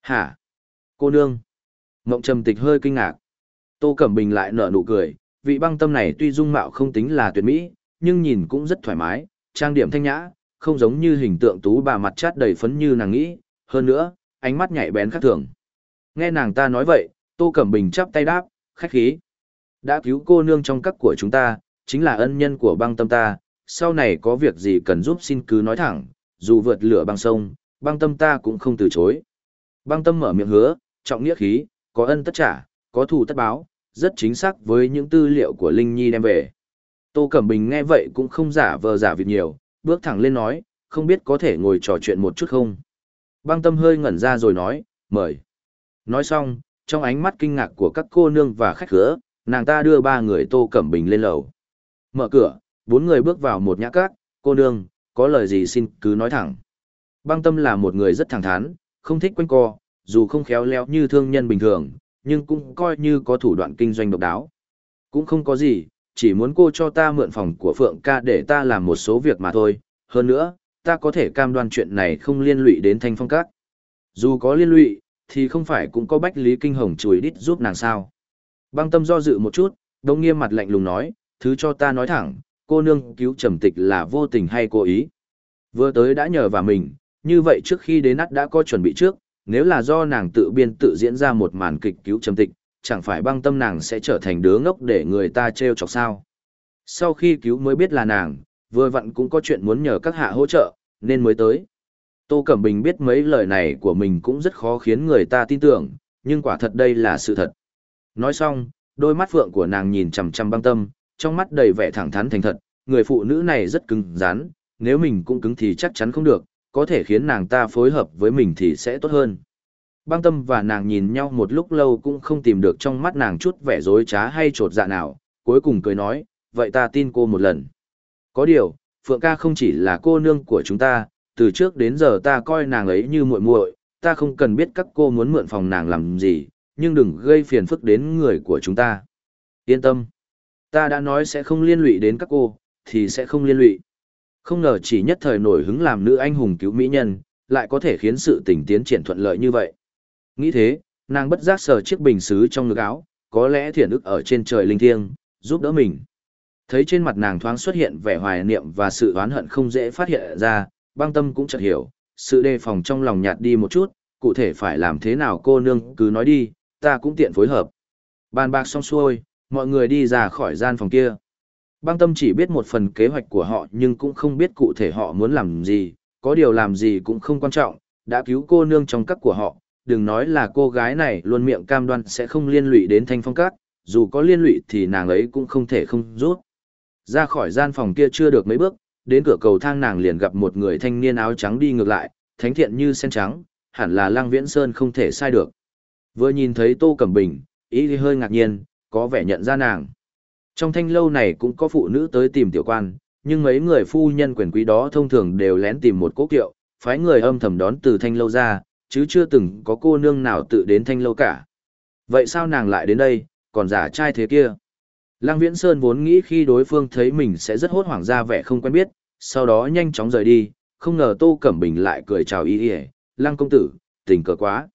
Hả? Cô nương? Ngộng Trầm Tịch hơi kinh ngạc. Tô Cẩm Bình lại nở nụ cười, vị băng tâm này tuy dung mạo không tính là tuyệt mỹ, nhưng nhìn cũng rất thoải mái, trang điểm thanh nhã, không giống như hình tượng tú bà mặt chát đầy phấn như nàng nghĩ, hơn nữa, ánh mắt nhạy bén khác thường. Nghe nàng ta nói vậy, Tô Cẩm Bình chắp tay đáp, khách khí. Đã cứu cô nương trong các của chúng ta, chính là ân nhân của băng tâm ta, sau này có việc gì cần giúp xin cứ nói thẳng, dù vượt lửa băng sông, băng tâm ta cũng không từ chối. Băng tâm mở miệng hứa, trọng nghĩa khí, có ân tất trả, có thù tất báo, rất chính xác với những tư liệu của Linh Nhi đem về. Tô Cẩm Bình nghe vậy cũng không giả vờ giả việc nhiều, bước thẳng lên nói, không biết có thể ngồi trò chuyện một chút không. Băng tâm hơi ngẩn ra rồi nói, mời. Nói xong, trong ánh mắt kinh ngạc của các cô nương và khách khứa, nàng ta đưa ba người Tô Cẩm Bình lên lầu. Mở cửa, bốn người bước vào một nhã cát, cô nương, có lời gì xin cứ nói thẳng. Băng tâm là một người rất thẳng thắn, không thích quanh co, dù không khéo léo như thương nhân bình thường, nhưng cũng coi như có thủ đoạn kinh doanh độc đáo. Cũng không có gì, chỉ muốn cô cho ta mượn phòng của Phượng ca để ta làm một số việc mà thôi. Hơn nữa, ta có thể cam đoan chuyện này không liên lụy đến thanh phong các. Dù có liên lụy, thì không phải cũng có Bách Lý Kinh Hồng chùi đít giúp nàng sao. Băng tâm do dự một chút, đông nghiêm mặt lạnh lùng nói, thứ cho ta nói thẳng, cô nương cứu trầm tịch là vô tình hay cố ý. Vừa tới đã nhờ vào mình, như vậy trước khi đến nát đã có chuẩn bị trước, nếu là do nàng tự biên tự diễn ra một màn kịch cứu trầm tịch, chẳng phải băng tâm nàng sẽ trở thành đứa ngốc để người ta trêu chọc sao. Sau khi cứu mới biết là nàng, vừa vặn cũng có chuyện muốn nhờ các hạ hỗ trợ, nên mới tới. Tô Cẩm Bình biết mấy lời này của mình cũng rất khó khiến người ta tin tưởng, nhưng quả thật đây là sự thật. Nói xong, đôi mắt phượng của nàng nhìn chằm chằm băng tâm, trong mắt đầy vẻ thẳng thắn thành thật, người phụ nữ này rất cứng rắn, nếu mình cũng cứng thì chắc chắn không được, có thể khiến nàng ta phối hợp với mình thì sẽ tốt hơn. Băng tâm và nàng nhìn nhau một lúc lâu cũng không tìm được trong mắt nàng chút vẻ dối trá hay trột dạ nào, cuối cùng cười nói, vậy ta tin cô một lần. Có điều, Phượng ca không chỉ là cô nương của chúng ta, từ trước đến giờ ta coi nàng ấy như muội muội, ta không cần biết các cô muốn mượn phòng nàng làm gì, nhưng đừng gây phiền phức đến người của chúng ta. Yên tâm. Ta đã nói sẽ không liên lụy đến các cô, thì sẽ không liên lụy. Không ngờ chỉ nhất thời nổi hứng làm nữ anh hùng cứu mỹ nhân, lại có thể khiến sự tình tiến triển thuận lợi như vậy. Nghĩ thế, nàng bất giác sờ chiếc bình xứ trong ngực áo, có lẽ thiện ức ở trên trời linh thiêng, giúp đỡ mình. Thấy trên mặt nàng thoáng xuất hiện vẻ hoài niệm và sự oán hận không dễ phát hiện ra, băng tâm cũng chợt hiểu, sự đề phòng trong lòng nhạt đi một chút, cụ thể phải làm thế nào cô nương cứ nói đi, ta cũng tiện phối hợp. Bàn bạc xong xuôi, mọi người đi ra khỏi gian phòng kia. Băng tâm chỉ biết một phần kế hoạch của họ nhưng cũng không biết cụ thể họ muốn làm gì, có điều làm gì cũng không quan trọng, đã cứu cô nương trong các của họ, đừng nói là cô gái này luôn miệng cam đoan sẽ không liên lụy đến thanh phong cát, dù có liên lụy thì nàng ấy cũng không thể không rút. Ra khỏi gian phòng kia chưa được mấy bước, đến cửa cầu thang nàng liền gặp một người thanh niên áo trắng đi ngược lại, thánh thiện như sen trắng, hẳn là Lăng Viễn Sơn không thể sai được. Vừa nhìn thấy Tô Cẩm Bình, ý thì hơi ngạc nhiên, có vẻ nhận ra nàng. Trong thanh lâu này cũng có phụ nữ tới tìm tiểu quan, nhưng mấy người phu nhân quyền quý đó thông thường đều lén tìm một cố kiệu, phái người âm thầm đón từ thanh lâu ra, chứ chưa từng có cô nương nào tự đến thanh lâu cả. Vậy sao nàng lại đến đây, còn giả trai thế kia? Lăng Viễn Sơn vốn nghĩ khi đối phương thấy mình sẽ rất hốt hoảng ra vẻ không quen biết, sau đó nhanh chóng rời đi, không ngờ Tô Cẩm Bình lại cười chào y y, Lăng công tử, tình cờ quá.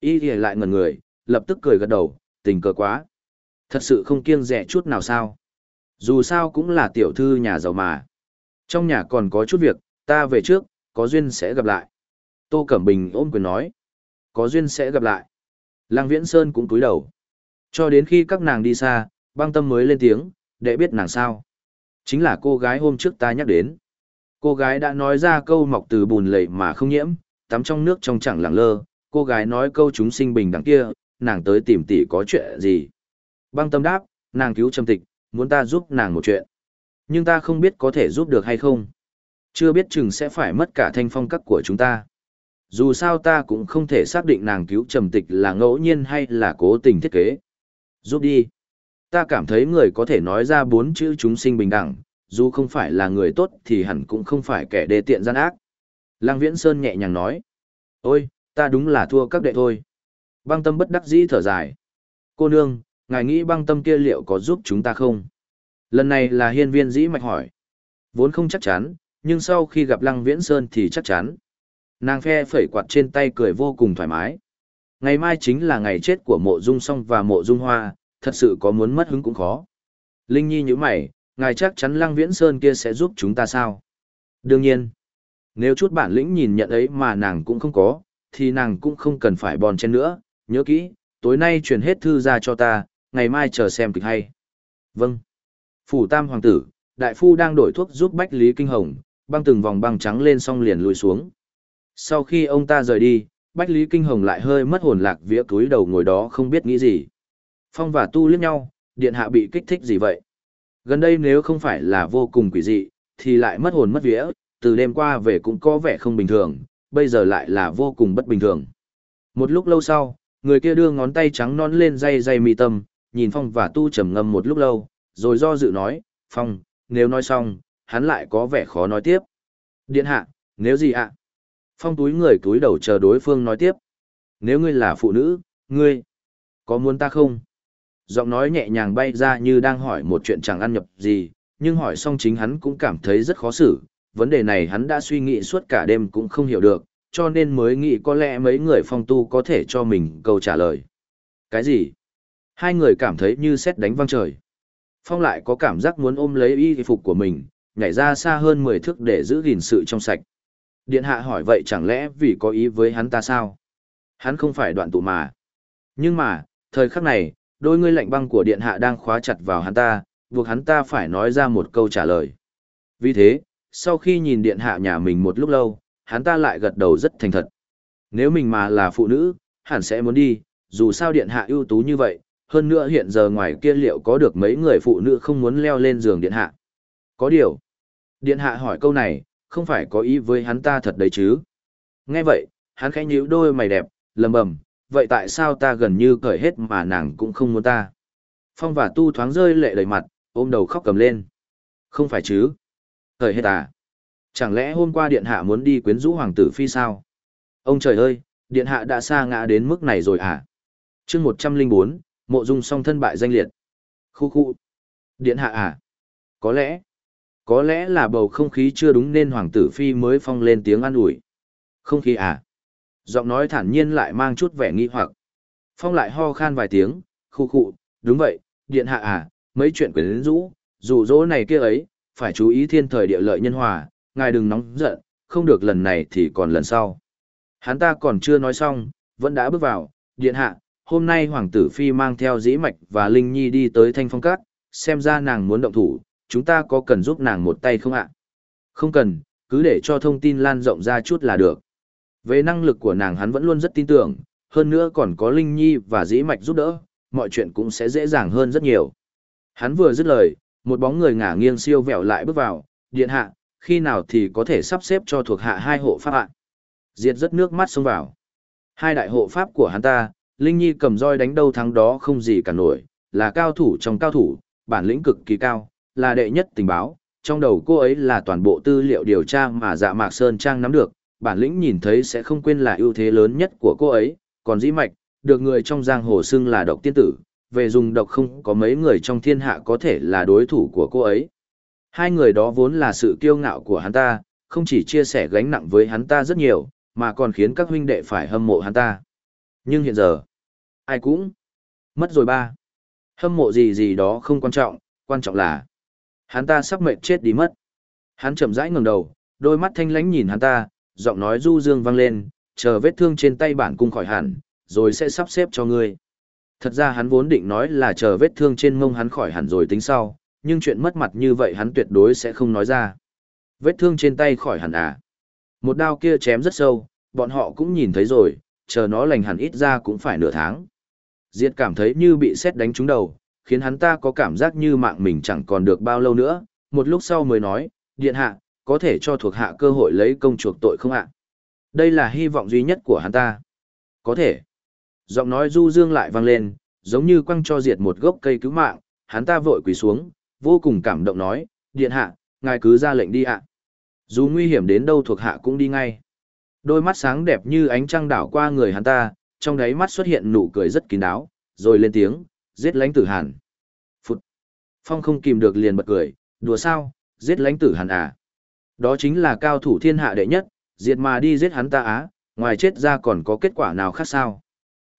Y y lại ngẩn người, lập tức cười gật đầu, tình cờ quá. Thật sự không kiêng rẻ chút nào sao. Dù sao cũng là tiểu thư nhà giàu mà. Trong nhà còn có chút việc, ta về trước, có duyên sẽ gặp lại. Tô Cẩm Bình ôm quyền nói. Có duyên sẽ gặp lại. Lăng Viễn Sơn cũng cúi đầu. Cho đến khi các nàng đi xa, băng tâm mới lên tiếng, để biết nàng sao. Chính là cô gái hôm trước ta nhắc đến. Cô gái đã nói ra câu mọc từ bùn lầy mà không nhiễm, tắm trong nước trong chẳng lẳng lơ. Cô gái nói câu chúng sinh bình đẳng kia, nàng tới tìm tỷ có chuyện gì. Băng tâm đáp, nàng cứu trầm tịch, muốn ta giúp nàng một chuyện. Nhưng ta không biết có thể giúp được hay không. Chưa biết chừng sẽ phải mất cả thanh phong cách của chúng ta. Dù sao ta cũng không thể xác định nàng cứu trầm tịch là ngẫu nhiên hay là cố tình thiết kế. Giúp đi. Ta cảm thấy người có thể nói ra bốn chữ chúng sinh bình đẳng, dù không phải là người tốt thì hẳn cũng không phải kẻ đê tiện gian ác. Lăng Viễn Sơn nhẹ nhàng nói. Ôi, ta đúng là thua các đệ thôi. Băng tâm bất đắc dĩ thở dài. Cô nương, ngài nghĩ băng tâm kia liệu có giúp chúng ta không? Lần này là hiên viên dĩ mạch hỏi. Vốn không chắc chắn, nhưng sau khi gặp Lăng Viễn Sơn thì chắc chắn. Nàng phe phẩy quạt trên tay cười vô cùng thoải mái. Ngày mai chính là ngày chết của mộ dung song và mộ dung hoa, thật sự có muốn mất hứng cũng khó. Linh Nhi như mày, ngài chắc chắn Lăng Viễn Sơn kia sẽ giúp chúng ta sao? Đương nhiên, nếu chút bản lĩnh nhìn nhận ấy mà nàng cũng không có, thì nàng cũng không cần phải bòn chen nữa, nhớ kỹ, tối nay truyền hết thư ra cho ta, ngày mai chờ xem kịch hay. Vâng. Phủ Tam Hoàng tử, đại phu đang đổi thuốc giúp Bách Lý Kinh Hồng, băng từng vòng băng trắng lên xong liền lùi xuống. Sau khi ông ta rời đi, Bách Lý Kinh Hồng lại hơi mất hồn lạc vía túi đầu ngồi đó không biết nghĩ gì. Phong và Tu liếc nhau, điện hạ bị kích thích gì vậy? Gần đây nếu không phải là vô cùng quỷ dị, thì lại mất hồn mất vía, từ đêm qua về cũng có vẻ không bình thường, bây giờ lại là vô cùng bất bình thường. Một lúc lâu sau, người kia đưa ngón tay trắng non lên dây dây mi tâm, nhìn Phong và Tu trầm ngâm một lúc lâu, rồi do dự nói, Phong, nếu nói xong, hắn lại có vẻ khó nói tiếp. Điện hạ, nếu gì ạ? Phong túi người túi đầu chờ đối phương nói tiếp. Nếu ngươi là phụ nữ, ngươi, có muốn ta không? Giọng nói nhẹ nhàng bay ra như đang hỏi một chuyện chẳng ăn nhập gì, nhưng hỏi xong chính hắn cũng cảm thấy rất khó xử. Vấn đề này hắn đã suy nghĩ suốt cả đêm cũng không hiểu được, cho nên mới nghĩ có lẽ mấy người phong tu có thể cho mình câu trả lời. Cái gì? Hai người cảm thấy như xét đánh văng trời. Phong lại có cảm giác muốn ôm lấy y phục của mình, nhảy ra xa hơn 10 thước để giữ gìn sự trong sạch. Điện hạ hỏi vậy chẳng lẽ vì có ý với hắn ta sao? Hắn không phải đoạn tụ mà. Nhưng mà, thời khắc này, đôi ngươi lạnh băng của điện hạ đang khóa chặt vào hắn ta, buộc hắn ta phải nói ra một câu trả lời. Vì thế, sau khi nhìn điện hạ nhà mình một lúc lâu, hắn ta lại gật đầu rất thành thật. Nếu mình mà là phụ nữ, hẳn sẽ muốn đi, dù sao điện hạ ưu tú như vậy, hơn nữa hiện giờ ngoài kia liệu có được mấy người phụ nữ không muốn leo lên giường điện hạ. Có điều. Điện hạ hỏi câu này, không phải có ý với hắn ta thật đấy chứ. Nghe vậy, hắn khẽ nhíu đôi mày đẹp, lầm bầm, vậy tại sao ta gần như cởi hết mà nàng cũng không muốn ta. Phong và tu thoáng rơi lệ đầy mặt, ôm đầu khóc cầm lên. Không phải chứ. Cởi hết à. Chẳng lẽ hôm qua điện hạ muốn đi quyến rũ hoàng tử phi sao? Ông trời ơi, điện hạ đã xa ngã đến mức này rồi à? chương 104, mộ dung song thân bại danh liệt. Khu khu. Điện hạ à? Có lẽ, có lẽ là bầu không khí chưa đúng nên hoàng tử phi mới phong lên tiếng an ủi. Không khí à? Giọng nói thản nhiên lại mang chút vẻ nghi hoặc. Phong lại ho khan vài tiếng, khu khu, đúng vậy, điện hạ à, mấy chuyện quyến rũ, dụ dỗ này kia ấy, phải chú ý thiên thời địa lợi nhân hòa, ngài đừng nóng giận, không được lần này thì còn lần sau. Hắn ta còn chưa nói xong, vẫn đã bước vào, điện hạ, hôm nay hoàng tử phi mang theo dĩ mạch và linh nhi đi tới thanh phong cát, xem ra nàng muốn động thủ, chúng ta có cần giúp nàng một tay không ạ? Không cần, cứ để cho thông tin lan rộng ra chút là được. Về năng lực của nàng hắn vẫn luôn rất tin tưởng, hơn nữa còn có Linh Nhi và Dĩ Mạch giúp đỡ, mọi chuyện cũng sẽ dễ dàng hơn rất nhiều. Hắn vừa dứt lời, một bóng người ngả nghiêng siêu vẹo lại bước vào, điện hạ, khi nào thì có thể sắp xếp cho thuộc hạ hai hộ pháp ạ. Diệt rất nước mắt xông vào. Hai đại hộ pháp của hắn ta, Linh Nhi cầm roi đánh đâu thắng đó không gì cả nổi, là cao thủ trong cao thủ, bản lĩnh cực kỳ cao, là đệ nhất tình báo, trong đầu cô ấy là toàn bộ tư liệu điều tra mà dạ mạc Sơn Trang nắm được, bản lĩnh nhìn thấy sẽ không quên là ưu thế lớn nhất của cô ấy, còn dĩ mạch, được người trong giang hồ xưng là độc tiên tử, về dùng độc không có mấy người trong thiên hạ có thể là đối thủ của cô ấy. Hai người đó vốn là sự kiêu ngạo của hắn ta, không chỉ chia sẻ gánh nặng với hắn ta rất nhiều, mà còn khiến các huynh đệ phải hâm mộ hắn ta. Nhưng hiện giờ, ai cũng mất rồi ba. Hâm mộ gì gì đó không quan trọng, quan trọng là hắn ta sắp mệt chết đi mất. Hắn chậm rãi ngẩng đầu, đôi mắt thanh lãnh nhìn hắn ta, giọng nói du dương vang lên, chờ vết thương trên tay bản cung khỏi hẳn, rồi sẽ sắp xếp cho ngươi. Thật ra hắn vốn định nói là chờ vết thương trên mông hắn khỏi hẳn rồi tính sau, nhưng chuyện mất mặt như vậy hắn tuyệt đối sẽ không nói ra. Vết thương trên tay khỏi hẳn à. Một đao kia chém rất sâu, bọn họ cũng nhìn thấy rồi, chờ nó lành hẳn ít ra cũng phải nửa tháng. Diệt cảm thấy như bị sét đánh trúng đầu, khiến hắn ta có cảm giác như mạng mình chẳng còn được bao lâu nữa, một lúc sau mới nói, điện hạ, có thể cho thuộc hạ cơ hội lấy công chuộc tội không ạ? Đây là hy vọng duy nhất của hắn ta. Có thể. Giọng nói du dương lại vang lên, giống như quăng cho diệt một gốc cây cứu mạng, hắn ta vội quỳ xuống, vô cùng cảm động nói, điện hạ, ngài cứ ra lệnh đi ạ. Dù nguy hiểm đến đâu thuộc hạ cũng đi ngay. Đôi mắt sáng đẹp như ánh trăng đảo qua người hắn ta, trong đáy mắt xuất hiện nụ cười rất kín đáo, rồi lên tiếng, giết lãnh tử hàn. Phụt! Phong không kìm được liền bật cười, đùa sao, giết lãnh tử hàn à. Đó chính là cao thủ thiên hạ đệ nhất, diệt mà đi giết hắn ta á, ngoài chết ra còn có kết quả nào khác sao.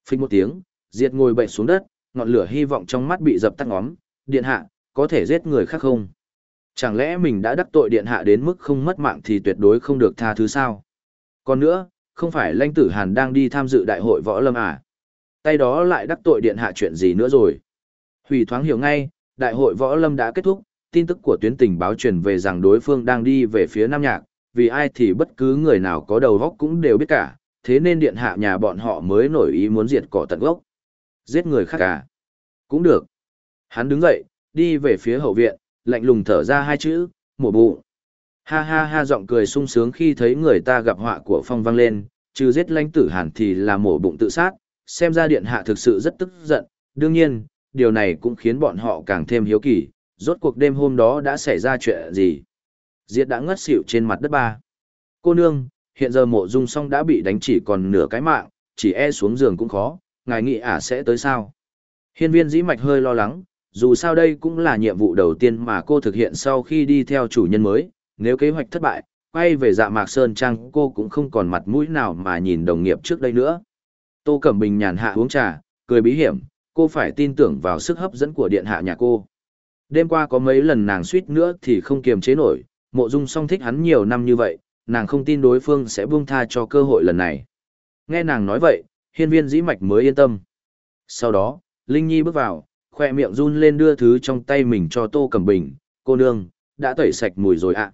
Phích một tiếng, diệt ngồi bệnh xuống đất, ngọn lửa hy vọng trong mắt bị dập tắt ngóm, điện hạ, có thể giết người khác không? Chẳng lẽ mình đã đắc tội điện hạ đến mức không mất mạng thì tuyệt đối không được tha thứ sao? Còn nữa, không phải lãnh tử Hàn đang đi tham dự đại hội võ lâm à? Tay đó lại đắc tội điện hạ chuyện gì nữa rồi? Hủy thoáng hiểu ngay, đại hội võ lâm đã kết thúc, tin tức của tuyến tình báo truyền về rằng đối phương đang đi về phía Nam Nhạc, vì ai thì bất cứ người nào có đầu góc cũng đều biết cả, thế nên điện hạ nhà bọn họ mới nổi ý muốn diệt cỏ tận gốc. Giết người khác cả. Cũng được. Hắn đứng dậy, đi về phía hậu viện, lạnh lùng thở ra hai chữ, mổ bụng. Ha ha ha giọng cười sung sướng khi thấy người ta gặp họa của phong vang lên, trừ giết lãnh tử hàn thì là mổ bụng tự sát, xem ra điện hạ thực sự rất tức giận, đương nhiên, điều này cũng khiến bọn họ càng thêm hiếu kỳ, rốt cuộc đêm hôm đó đã xảy ra chuyện gì. Diệt đã ngất xỉu trên mặt đất ba. Cô nương, hiện giờ mộ dung song đã bị đánh chỉ còn nửa cái mạng, chỉ e xuống giường cũng khó, ngài nghĩ ả sẽ tới sao. Hiên viên dĩ mạch hơi lo lắng, dù sao đây cũng là nhiệm vụ đầu tiên mà cô thực hiện sau khi đi theo chủ nhân mới, nếu kế hoạch thất bại, quay về dạ mạc sơn trang cô cũng không còn mặt mũi nào mà nhìn đồng nghiệp trước đây nữa. Tô Cẩm Bình nhàn hạ uống trà, cười bí hiểm, cô phải tin tưởng vào sức hấp dẫn của điện hạ nhà cô. Đêm qua có mấy lần nàng suýt nữa thì không kiềm chế nổi, mộ dung song thích hắn nhiều năm như vậy, nàng không tin đối phương sẽ buông tha cho cơ hội lần này. Nghe nàng nói vậy, hiên viên dĩ mạch mới yên tâm. Sau đó, Linh Nhi bước vào, khoe miệng run lên đưa thứ trong tay mình cho Tô Cẩm Bình, cô nương, đã tẩy sạch mùi rồi ạ.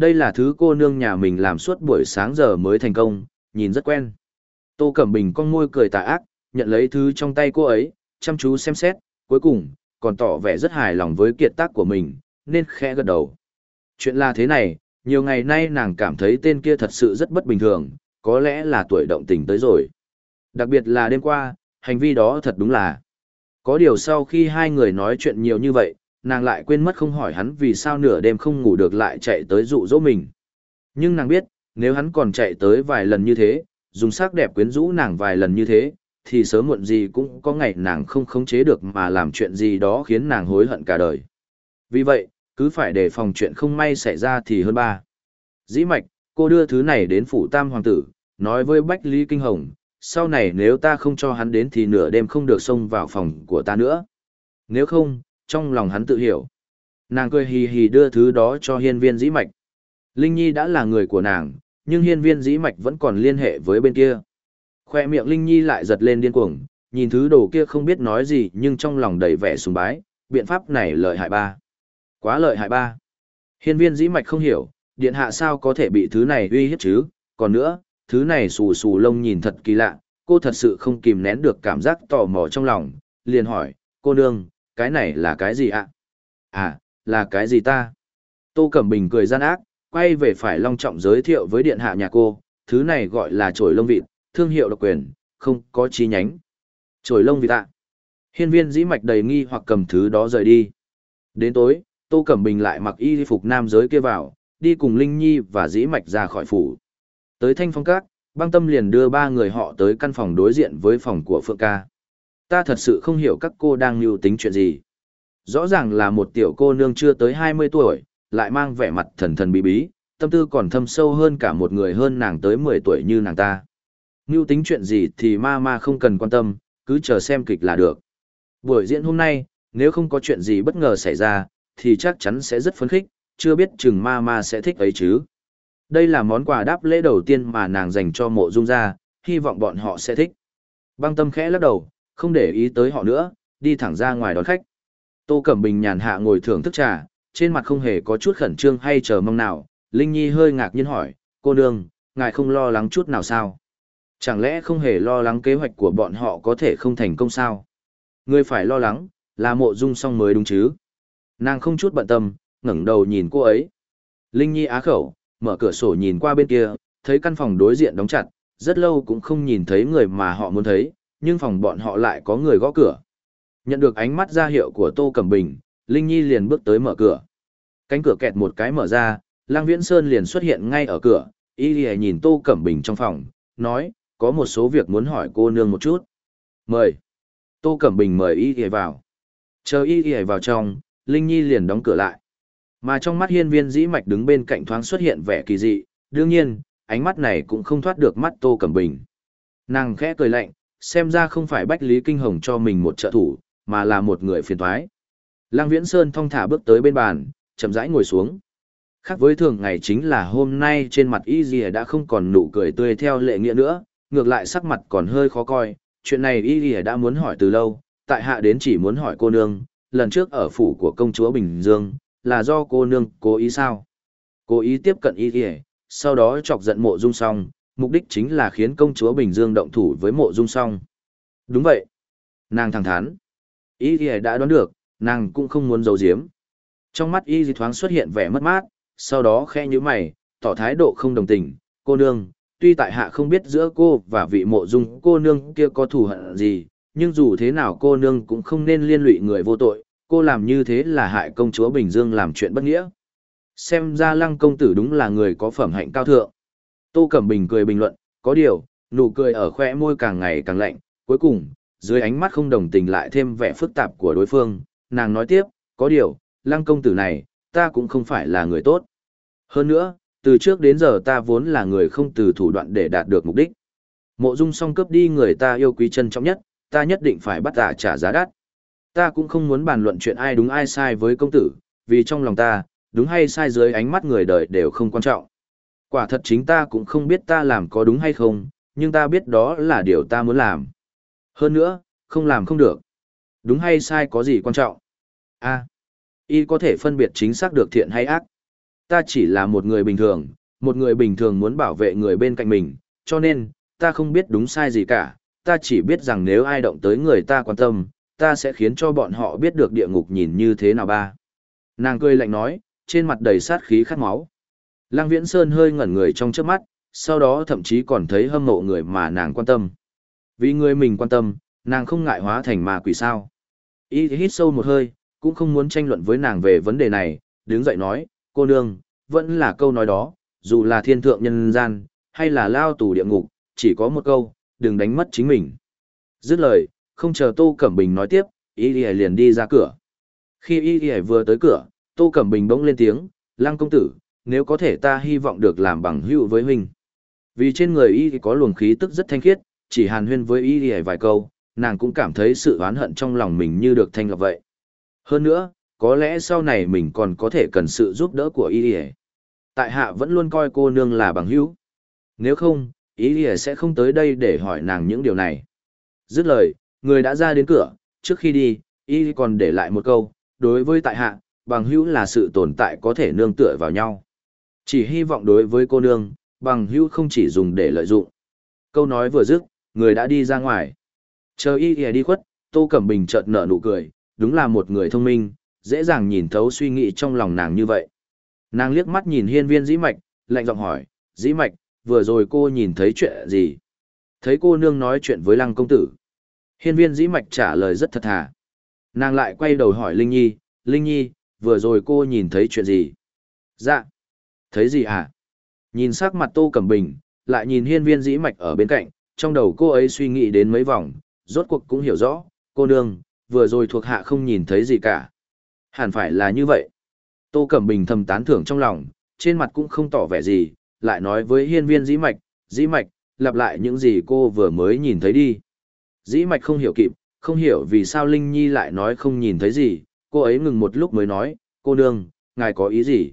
Đây là thứ cô nương nhà mình làm suốt buổi sáng giờ mới thành công, nhìn rất quen. Tô Cẩm Bình con môi cười tà ác, nhận lấy thứ trong tay cô ấy, chăm chú xem xét, cuối cùng, còn tỏ vẻ rất hài lòng với kiệt tác của mình, nên khẽ gật đầu. Chuyện là thế này, nhiều ngày nay nàng cảm thấy tên kia thật sự rất bất bình thường, có lẽ là tuổi động tình tới rồi. Đặc biệt là đêm qua, hành vi đó thật đúng là. Có điều sau khi hai người nói chuyện nhiều như vậy, nàng lại quên mất không hỏi hắn vì sao nửa đêm không ngủ được lại chạy tới dụ dỗ mình. Nhưng nàng biết, nếu hắn còn chạy tới vài lần như thế, dùng sắc đẹp quyến rũ nàng vài lần như thế, thì sớm muộn gì cũng có ngày nàng không khống chế được mà làm chuyện gì đó khiến nàng hối hận cả đời. Vì vậy, cứ phải đề phòng chuyện không may xảy ra thì hơn ba. Dĩ mạch, cô đưa thứ này đến phủ tam hoàng tử, nói với Bách Lý Kinh Hồng, sau này nếu ta không cho hắn đến thì nửa đêm không được xông vào phòng của ta nữa. Nếu không, trong lòng hắn tự hiểu. Nàng cười hì hì đưa thứ đó cho hiên viên dĩ mạch. Linh Nhi đã là người của nàng, nhưng hiên viên dĩ mạch vẫn còn liên hệ với bên kia. Khoe miệng Linh Nhi lại giật lên điên cuồng, nhìn thứ đồ kia không biết nói gì nhưng trong lòng đầy vẻ sùng bái, biện pháp này lợi hại ba. Quá lợi hại ba. Hiên viên dĩ mạch không hiểu, điện hạ sao có thể bị thứ này uy hiếp chứ, còn nữa, thứ này xù xù lông nhìn thật kỳ lạ, cô thật sự không kìm nén được cảm giác tò mò trong lòng, liền hỏi, cô nương, cái này là cái gì ạ? À? là cái gì ta? Tô Cẩm Bình cười gian ác, quay về phải long trọng giới thiệu với điện hạ nhà cô, thứ này gọi là chổi lông vịt, thương hiệu độc quyền, không có chi nhánh. Chổi lông vịt ạ. Hiên viên dĩ mạch đầy nghi hoặc cầm thứ đó rời đi. Đến tối, Tô Cẩm Bình lại mặc y phục nam giới kia vào, đi cùng Linh Nhi và Dĩ Mạch ra khỏi phủ. Tới Thanh Phong Các, băng tâm liền đưa ba người họ tới căn phòng đối diện với phòng của Phượng Ca. Ta thật sự không hiểu các cô đang lưu tính chuyện gì. Rõ ràng là một tiểu cô nương chưa tới 20 tuổi, lại mang vẻ mặt thần thần bí bí, tâm tư còn thâm sâu hơn cả một người hơn nàng tới 10 tuổi như nàng ta. lưu tính chuyện gì thì ma ma không cần quan tâm, cứ chờ xem kịch là được. Buổi diễn hôm nay, nếu không có chuyện gì bất ngờ xảy ra, thì chắc chắn sẽ rất phấn khích, chưa biết chừng ma ma sẽ thích ấy chứ. Đây là món quà đáp lễ đầu tiên mà nàng dành cho mộ dung gia, hy vọng bọn họ sẽ thích. Băng tâm khẽ lắc đầu, không để ý tới họ nữa, đi thẳng ra ngoài đón khách. Tô Cẩm Bình nhàn hạ ngồi thưởng thức trà, trên mặt không hề có chút khẩn trương hay chờ mong nào. Linh Nhi hơi ngạc nhiên hỏi, cô nương, ngài không lo lắng chút nào sao? Chẳng lẽ không hề lo lắng kế hoạch của bọn họ có thể không thành công sao? Người phải lo lắng, là mộ dung song mới đúng chứ? Nàng không chút bận tâm, ngẩng đầu nhìn cô ấy. Linh Nhi á khẩu, mở cửa sổ nhìn qua bên kia, thấy căn phòng đối diện đóng chặt, rất lâu cũng không nhìn thấy người mà họ muốn thấy, nhưng phòng bọn họ lại có người gõ cửa. Nhận được ánh mắt ra hiệu của Tô Cẩm Bình, Linh Nhi liền bước tới mở cửa. Cánh cửa kẹt một cái mở ra, Lang Viễn Sơn liền xuất hiện ngay ở cửa, y lìa nhìn Tô Cẩm Bình trong phòng, nói, có một số việc muốn hỏi cô nương một chút. Mời. Tô Cẩm Bình mời y lìa vào. Chờ y lìa vào trong, Linh Nhi liền đóng cửa lại. Mà trong mắt hiên viên dĩ mạch đứng bên cạnh thoáng xuất hiện vẻ kỳ dị, đương nhiên, ánh mắt này cũng không thoát được mắt Tô Cẩm Bình. Nàng khẽ cười lạnh, xem ra không phải Bách Lý Kinh Hồng cho mình một trợ thủ, mà là một người phiền thoái. Lăng Viễn Sơn thong thả bước tới bên bàn, chậm rãi ngồi xuống. Khác với thường ngày chính là hôm nay trên mặt y dì đã không còn nụ cười tươi theo lệ nghĩa nữa, ngược lại sắc mặt còn hơi khó coi. Chuyện này y dì đã muốn hỏi từ lâu, tại hạ đến chỉ muốn hỏi cô nương, lần trước ở phủ của công chúa Bình Dương, là do cô nương cố ý sao? Cố ý tiếp cận y dì, sau đó chọc giận mộ dung song, mục đích chính là khiến công chúa Bình Dương động thủ với mộ dung song. Đúng vậy. Nàng thẳng thắn. Y thì đã đoán được, nàng cũng không muốn giấu giếm. Trong mắt y thì thoáng xuất hiện vẻ mất mát, sau đó khe như mày, tỏ thái độ không đồng tình, cô nương, tuy tại hạ không biết giữa cô và vị mộ dung cô nương kia có thù hận gì, nhưng dù thế nào cô nương cũng không nên liên lụy người vô tội, cô làm như thế là hại công chúa Bình Dương làm chuyện bất nghĩa. Xem ra lăng công tử đúng là người có phẩm hạnh cao thượng. Tô Cẩm Bình cười bình luận, có điều, nụ cười ở khóe môi càng ngày càng lạnh, cuối cùng, dưới ánh mắt không đồng tình lại thêm vẻ phức tạp của đối phương, nàng nói tiếp, có điều, lăng công tử này, ta cũng không phải là người tốt. Hơn nữa, từ trước đến giờ ta vốn là người không từ thủ đoạn để đạt được mục đích. Mộ dung song cướp đi người ta yêu quý chân trọng nhất, ta nhất định phải bắt tạ trả giá đắt. Ta cũng không muốn bàn luận chuyện ai đúng ai sai với công tử, vì trong lòng ta, đúng hay sai dưới ánh mắt người đời đều không quan trọng. Quả thật chính ta cũng không biết ta làm có đúng hay không, nhưng ta biết đó là điều ta muốn làm. Hơn nữa, không làm không được. Đúng hay sai có gì quan trọng? A. y có thể phân biệt chính xác được thiện hay ác. Ta chỉ là một người bình thường, một người bình thường muốn bảo vệ người bên cạnh mình, cho nên, ta không biết đúng sai gì cả, ta chỉ biết rằng nếu ai động tới người ta quan tâm, ta sẽ khiến cho bọn họ biết được địa ngục nhìn như thế nào ba. Nàng cười lạnh nói, trên mặt đầy sát khí khát máu. Lăng Viễn Sơn hơi ngẩn người trong trước mắt, sau đó thậm chí còn thấy hâm mộ người mà nàng quan tâm. Vì người mình quan tâm, nàng không ngại hóa thành ma quỷ sao. Y hít sâu một hơi, cũng không muốn tranh luận với nàng về vấn đề này, đứng dậy nói, cô nương, vẫn là câu nói đó, dù là thiên thượng nhân gian, hay là lao tù địa ngục, chỉ có một câu, đừng đánh mất chính mình. Dứt lời, không chờ Tô Cẩm Bình nói tiếp, Y liền đi ra cửa. Khi Y vừa tới cửa, Tô Cẩm Bình bỗng lên tiếng, Lăng công tử, nếu có thể ta hy vọng được làm bằng hữu với huynh. Vì trên người Y có luồng khí tức rất thanh khiết, chỉ hàn huyên với Y vài câu, nàng cũng cảm thấy sự oán hận trong lòng mình như được thanh lọc vậy. Hơn nữa, có lẽ sau này mình còn có thể cần sự giúp đỡ của Y Tại hạ vẫn luôn coi cô nương là bằng hữu. Nếu không, Y sẽ không tới đây để hỏi nàng những điều này. Dứt lời, người đã ra đến cửa, trước khi đi, Y còn để lại một câu, đối với tại hạ, bằng hữu là sự tồn tại có thể nương tựa vào nhau. Chỉ hy vọng đối với cô nương, bằng hữu không chỉ dùng để lợi dụng. Câu nói vừa dứt, người đã đi ra ngoài. Chờ y y đi khuất, Tô Cẩm Bình chợt nở nụ cười, đúng là một người thông minh, dễ dàng nhìn thấu suy nghĩ trong lòng nàng như vậy. Nàng liếc mắt nhìn hiên viên dĩ mạch, lạnh giọng hỏi, dĩ mạch, vừa rồi cô nhìn thấy chuyện gì? Thấy cô nương nói chuyện với lăng công tử. Hiên viên dĩ mạch trả lời rất thật thà. Nàng lại quay đầu hỏi Linh Nhi, Linh Nhi, vừa rồi cô nhìn thấy chuyện gì? Dạ. Thấy gì hả? Nhìn sắc mặt Tô Cẩm Bình, lại nhìn hiên viên dĩ mạch ở bên cạnh, trong đầu cô ấy suy nghĩ đến mấy vòng, rốt cuộc cũng hiểu rõ, cô nương, vừa rồi thuộc hạ không nhìn thấy gì cả. Hẳn phải là như vậy. Tô Cẩm Bình thầm tán thưởng trong lòng, trên mặt cũng không tỏ vẻ gì, lại nói với hiên viên dĩ mạch, dĩ mạch, lặp lại những gì cô vừa mới nhìn thấy đi. Dĩ mạch không hiểu kịp, không hiểu vì sao Linh Nhi lại nói không nhìn thấy gì, cô ấy ngừng một lúc mới nói, cô nương, ngài có ý gì?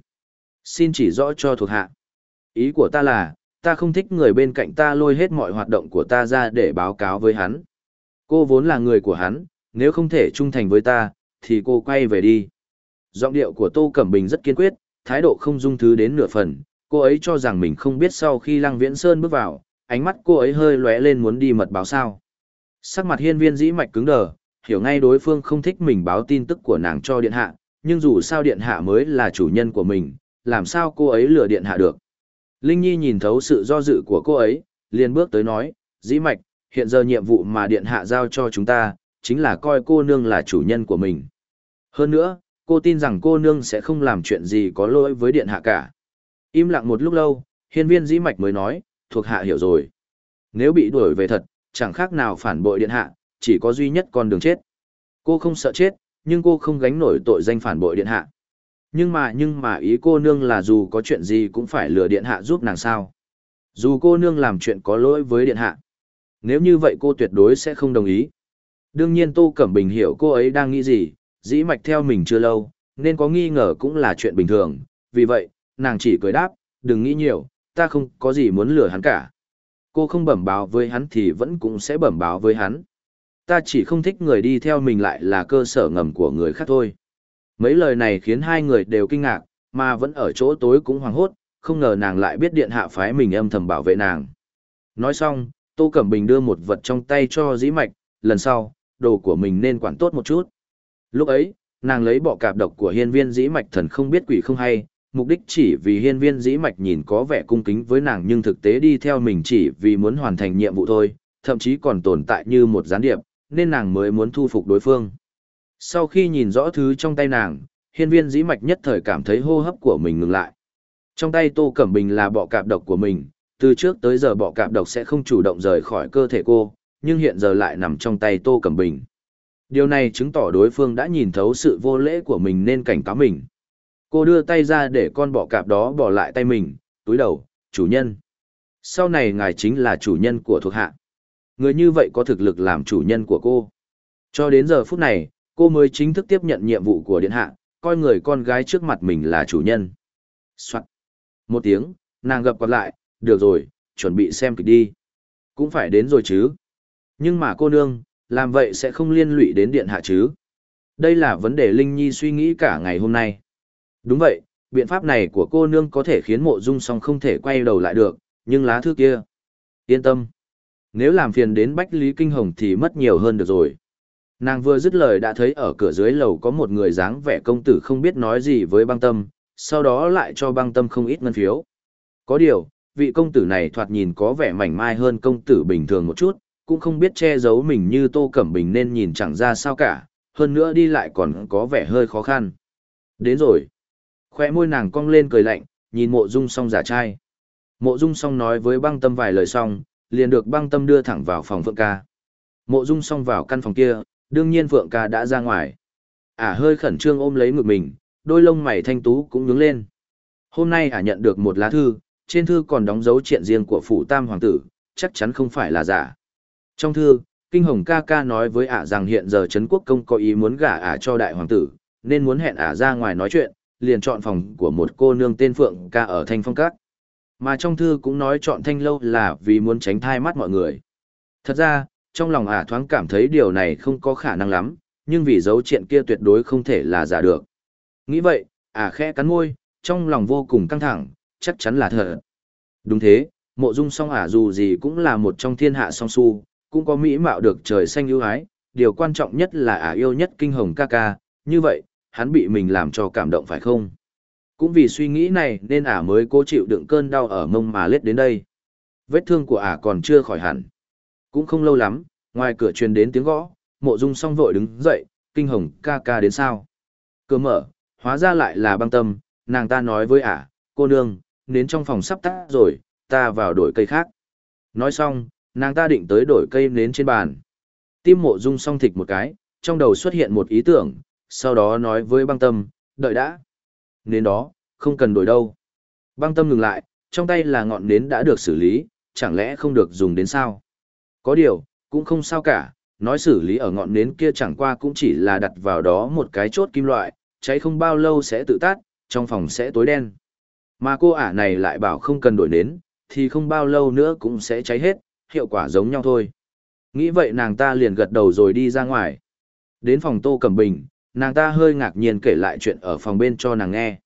Xin chỉ rõ cho thuộc hạ. Ý của ta là, ta không thích người bên cạnh ta lôi hết mọi hoạt động của ta ra để báo cáo với hắn. Cô vốn là người của hắn, nếu không thể trung thành với ta, thì cô quay về đi. Giọng điệu của Tô Cẩm Bình rất kiên quyết, thái độ không dung thứ đến nửa phần, cô ấy cho rằng mình không biết sau khi Lăng Viễn Sơn bước vào, ánh mắt cô ấy hơi lóe lên muốn đi mật báo sao. Sắc mặt hiên viên dĩ mạch cứng đờ, hiểu ngay đối phương không thích mình báo tin tức của nàng cho điện hạ, nhưng dù sao điện hạ mới là chủ nhân của mình, làm sao cô ấy lừa điện hạ được. Linh Nhi nhìn thấu sự do dự của cô ấy, liền bước tới nói, dĩ mạch, hiện giờ nhiệm vụ mà điện hạ giao cho chúng ta, chính là coi cô nương là chủ nhân của mình. Hơn nữa, cô tin rằng cô nương sẽ không làm chuyện gì có lỗi với điện hạ cả. Im lặng một lúc lâu, hiên viên dĩ mạch mới nói, thuộc hạ hiểu rồi. Nếu bị đuổi về thật, chẳng khác nào phản bội điện hạ, chỉ có duy nhất con đường chết. Cô không sợ chết, nhưng cô không gánh nổi tội danh phản bội điện hạ. Nhưng mà nhưng mà ý cô nương là dù có chuyện gì cũng phải lừa điện hạ giúp nàng sao. Dù cô nương làm chuyện có lỗi với điện hạ. Nếu như vậy cô tuyệt đối sẽ không đồng ý. Đương nhiên Tô Cẩm Bình hiểu cô ấy đang nghĩ gì, dĩ mạch theo mình chưa lâu, nên có nghi ngờ cũng là chuyện bình thường. Vì vậy, nàng chỉ cười đáp, đừng nghĩ nhiều, ta không có gì muốn lừa hắn cả. Cô không bẩm báo với hắn thì vẫn cũng sẽ bẩm báo với hắn. Ta chỉ không thích người đi theo mình lại là cơ sở ngầm của người khác thôi. Mấy lời này khiến hai người đều kinh ngạc, mà vẫn ở chỗ tối cũng hoảng hốt, không ngờ nàng lại biết điện hạ phái mình âm thầm bảo vệ nàng. Nói xong, Tô Cẩm Bình đưa một vật trong tay cho dĩ mạch, lần sau, đồ của mình nên quản tốt một chút. Lúc ấy, nàng lấy bọ cạp độc của hiên viên dĩ mạch thần không biết quỷ không hay, mục đích chỉ vì hiên viên dĩ mạch nhìn có vẻ cung kính với nàng nhưng thực tế đi theo mình chỉ vì muốn hoàn thành nhiệm vụ thôi, thậm chí còn tồn tại như một gián điệp, nên nàng mới muốn thu phục đối phương. Sau khi nhìn rõ thứ trong tay nàng, hiên viên dĩ mạch nhất thời cảm thấy hô hấp của mình ngừng lại. Trong tay Tô Cẩm Bình là bọ cạp độc của mình, từ trước tới giờ bọ cạp độc sẽ không chủ động rời khỏi cơ thể cô, nhưng hiện giờ lại nằm trong tay Tô Cẩm Bình. Điều này chứng tỏ đối phương đã nhìn thấu sự vô lễ của mình nên cảnh cáo mình. Cô đưa tay ra để con bọ cạp đó bỏ lại tay mình, túi đầu, chủ nhân. Sau này ngài chính là chủ nhân của thuộc hạ. Người như vậy có thực lực làm chủ nhân của cô. Cho đến giờ phút này, cô mới chính thức tiếp nhận nhiệm vụ của điện hạ, coi người con gái trước mặt mình là chủ nhân. Soạn. Một tiếng, nàng gập quạt lại, được rồi, chuẩn bị xem kịch đi. Cũng phải đến rồi chứ. Nhưng mà cô nương, làm vậy sẽ không liên lụy đến điện hạ chứ. Đây là vấn đề Linh Nhi suy nghĩ cả ngày hôm nay. Đúng vậy, biện pháp này của cô nương có thể khiến mộ dung song không thể quay đầu lại được, nhưng lá thư kia. Yên tâm. Nếu làm phiền đến Bách Lý Kinh Hồng thì mất nhiều hơn được rồi. Nàng vừa dứt lời đã thấy ở cửa dưới lầu có một người dáng vẻ công tử không biết nói gì với băng tâm, sau đó lại cho băng tâm không ít ngân phiếu. Có điều, vị công tử này thoạt nhìn có vẻ mảnh mai hơn công tử bình thường một chút, cũng không biết che giấu mình như Tô Cẩm Bình nên nhìn chẳng ra sao cả, hơn nữa đi lại còn có vẻ hơi khó khăn. Đến rồi. Khoe môi nàng cong lên cười lạnh, nhìn mộ dung song giả trai. Mộ dung song nói với băng tâm vài lời xong, liền được băng tâm đưa thẳng vào phòng phượng ca. Mộ dung song vào căn phòng kia, đương nhiên phượng ca đã ra ngoài. Ả hơi khẩn trương ôm lấy ngực mình, đôi lông mày thanh tú cũng nhướng lên. Hôm nay Ả nhận được một lá thư, trên thư còn đóng dấu chuyện riêng của phủ tam hoàng tử, chắc chắn không phải là giả. Trong thư, Kinh Hồng ca ca nói với Ả rằng hiện giờ Trấn Quốc Công có ý muốn gả Ả cho đại hoàng tử, nên muốn hẹn Ả ra ngoài nói chuyện, liền chọn phòng của một cô nương tên Phượng ca ở Thanh Phong Các. Mà trong thư cũng nói chọn Thanh Lâu là vì muốn tránh thai mắt mọi người. Thật ra, trong lòng ả thoáng cảm thấy điều này không có khả năng lắm, nhưng vì dấu chuyện kia tuyệt đối không thể là giả được. Nghĩ vậy, ả khẽ cắn môi, trong lòng vô cùng căng thẳng, chắc chắn là thật. Đúng thế, mộ dung song ả dù gì cũng là một trong thiên hạ song su, cũng có mỹ mạo được trời xanh ưu ái, điều quan trọng nhất là ả yêu nhất kinh hồng ca ca, như vậy, hắn bị mình làm cho cảm động phải không? Cũng vì suy nghĩ này nên ả mới cố chịu đựng cơn đau ở mông mà lết đến đây. Vết thương của ả còn chưa khỏi hẳn. Cũng không lâu lắm, ngoài cửa truyền đến tiếng gõ, mộ dung song vội đứng dậy, kinh hồng ca ca đến sao. Cửa mở, hóa ra lại là băng tâm, nàng ta nói với ả, cô nương, nến trong phòng sắp tắt rồi, ta vào đổi cây khác. Nói xong, nàng ta định tới đổi cây nến trên bàn. Tim mộ dung song thịt một cái, trong đầu xuất hiện một ý tưởng, sau đó nói với băng tâm, đợi đã. Nến đó, không cần đổi đâu. Băng tâm ngừng lại, trong tay là ngọn nến đã được xử lý, chẳng lẽ không được dùng đến sao? Có điều, cũng không sao cả, nói xử lý ở ngọn nến kia chẳng qua cũng chỉ là đặt vào đó một cái chốt kim loại, cháy không bao lâu sẽ tự tắt, trong phòng sẽ tối đen. Mà cô ả này lại bảo không cần đổi nến, thì không bao lâu nữa cũng sẽ cháy hết, hiệu quả giống nhau thôi. Nghĩ vậy nàng ta liền gật đầu rồi đi ra ngoài. Đến phòng Tô Cẩm Bình, nàng ta hơi ngạc nhiên kể lại chuyện ở phòng bên cho nàng nghe.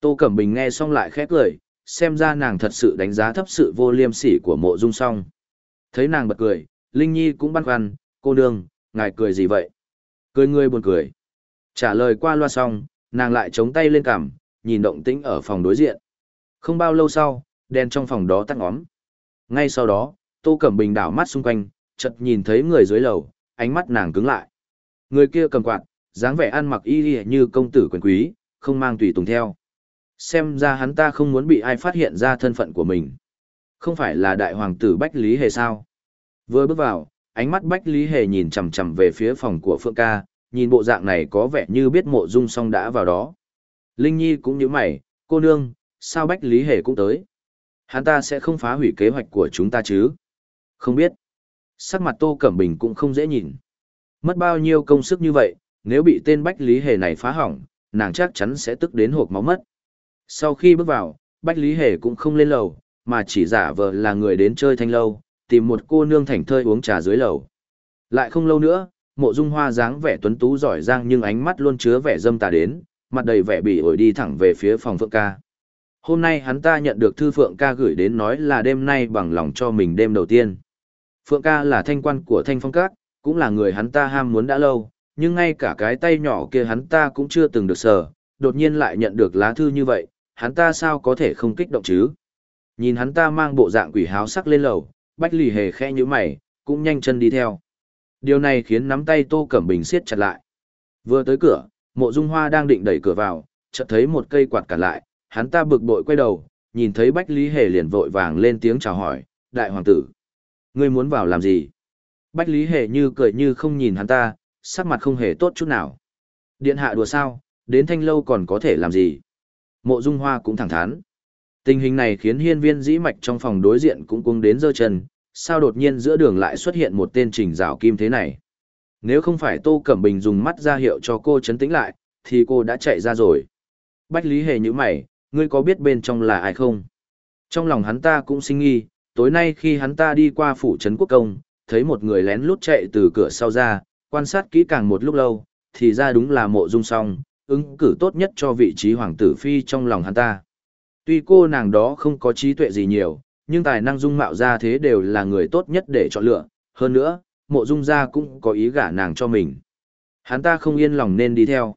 Tô Cẩm Bình nghe xong lại khét cười, xem ra nàng thật sự đánh giá thấp sự vô liêm sỉ của mộ dung song. Thấy nàng bật cười, Linh Nhi cũng băn khoăn, cô nương, ngài cười gì vậy? Cười ngươi buồn cười. Trả lời qua loa xong, nàng lại chống tay lên cằm, nhìn động tĩnh ở phòng đối diện. Không bao lâu sau, đèn trong phòng đó tắt ngóm. Ngay sau đó, Tô Cẩm Bình đảo mắt xung quanh, chợt nhìn thấy người dưới lầu, ánh mắt nàng cứng lại. Người kia cầm quạt, dáng vẻ ăn mặc y như công tử quyền quý, không mang tùy tùng theo. Xem ra hắn ta không muốn bị ai phát hiện ra thân phận của mình. Không phải là đại hoàng tử Bách Lý Hề sao? Vừa bước vào, ánh mắt Bách Lý Hề nhìn chằm chằm về phía phòng của Phượng ca, nhìn bộ dạng này có vẻ như biết mộ dung song đã vào đó. Linh Nhi cũng như mày, cô nương, sao Bách Lý Hề cũng tới? Hắn ta sẽ không phá hủy kế hoạch của chúng ta chứ? Không biết. Sắc mặt Tô Cẩm Bình cũng không dễ nhìn. Mất bao nhiêu công sức như vậy, nếu bị tên Bách Lý Hề này phá hỏng, nàng chắc chắn sẽ tức đến hộp máu mất. Sau khi bước vào, Bách Lý Hề cũng không lên lầu, mà chỉ giả vờ là người đến chơi thanh lâu, tìm một cô nương thành thơi uống trà dưới lầu. Lại không lâu nữa, mộ dung hoa dáng vẻ tuấn tú giỏi giang nhưng ánh mắt luôn chứa vẻ dâm tà đến, mặt đầy vẻ bị ổi đi thẳng về phía phòng Phượng ca. Hôm nay hắn ta nhận được thư Phượng ca gửi đến nói là đêm nay bằng lòng cho mình đêm đầu tiên. Phượng ca là thanh quan của thanh phong các, cũng là người hắn ta ham muốn đã lâu, nhưng ngay cả cái tay nhỏ kia hắn ta cũng chưa từng được sờ, đột nhiên lại nhận được lá thư như vậy, hắn ta sao có thể không kích động chứ? Nhìn hắn ta mang bộ dạng quỷ háo sắc lên lầu, Bách Lì Hề khẽ như mày, cũng nhanh chân đi theo. Điều này khiến nắm tay Tô Cẩm Bình siết chặt lại. Vừa tới cửa, Mộ Dung Hoa đang định đẩy cửa vào, chợt thấy một cây quạt cản lại, hắn ta bực bội quay đầu, nhìn thấy Bách Lý Hề liền vội vàng lên tiếng chào hỏi, đại hoàng tử. Ngươi muốn vào làm gì? Bách Lý Hề như cười như không nhìn hắn ta, sắc mặt không hề tốt chút nào. Điện hạ đùa sao, đến thanh lâu còn có thể làm gì? Mộ Dung Hoa cũng thẳng thắn. Tình hình này khiến hiên viên dĩ mạch trong phòng đối diện cũng cung đến dơ chân, sao đột nhiên giữa đường lại xuất hiện một tên trình rào kim thế này. Nếu không phải Tô Cẩm Bình dùng mắt ra hiệu cho cô chấn tĩnh lại, thì cô đã chạy ra rồi. Bách Lý Hề như mày, ngươi có biết bên trong là ai không? Trong lòng hắn ta cũng sinh nghi, tối nay khi hắn ta đi qua phủ trấn quốc công, thấy một người lén lút chạy từ cửa sau ra, quan sát kỹ càng một lúc lâu, thì ra đúng là mộ dung song, ứng cử tốt nhất cho vị trí hoàng tử phi trong lòng hắn ta. Tuy cô nàng đó không có trí tuệ gì nhiều, nhưng tài năng dung mạo ra thế đều là người tốt nhất để chọn lựa, hơn nữa, mộ dung gia cũng có ý gả nàng cho mình. Hắn ta không yên lòng nên đi theo.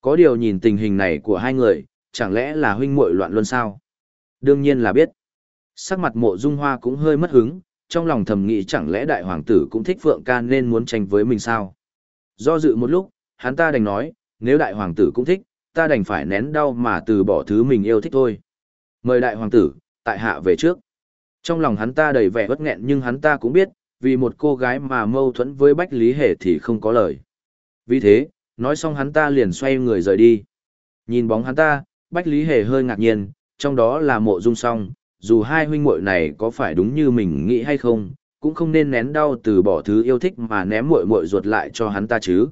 Có điều nhìn tình hình này của hai người, chẳng lẽ là huynh muội loạn luân sao? Đương nhiên là biết. Sắc mặt mộ dung hoa cũng hơi mất hứng, trong lòng thầm nghĩ chẳng lẽ đại hoàng tử cũng thích Phượng ca nên muốn tranh với mình sao? Do dự một lúc, hắn ta đành nói, nếu đại hoàng tử cũng thích, ta đành phải nén đau mà từ bỏ thứ mình yêu thích thôi. Mời đại hoàng tử, tại hạ về trước. Trong lòng hắn ta đầy vẻ bất nghẹn nhưng hắn ta cũng biết, vì một cô gái mà mâu thuẫn với Bách Lý Hề thì không có lời. Vì thế, nói xong hắn ta liền xoay người rời đi. Nhìn bóng hắn ta, Bách Lý Hề hơi ngạc nhiên, trong đó là mộ dung song, dù hai huynh muội này có phải đúng như mình nghĩ hay không, cũng không nên nén đau từ bỏ thứ yêu thích mà ném muội muội ruột lại cho hắn ta chứ.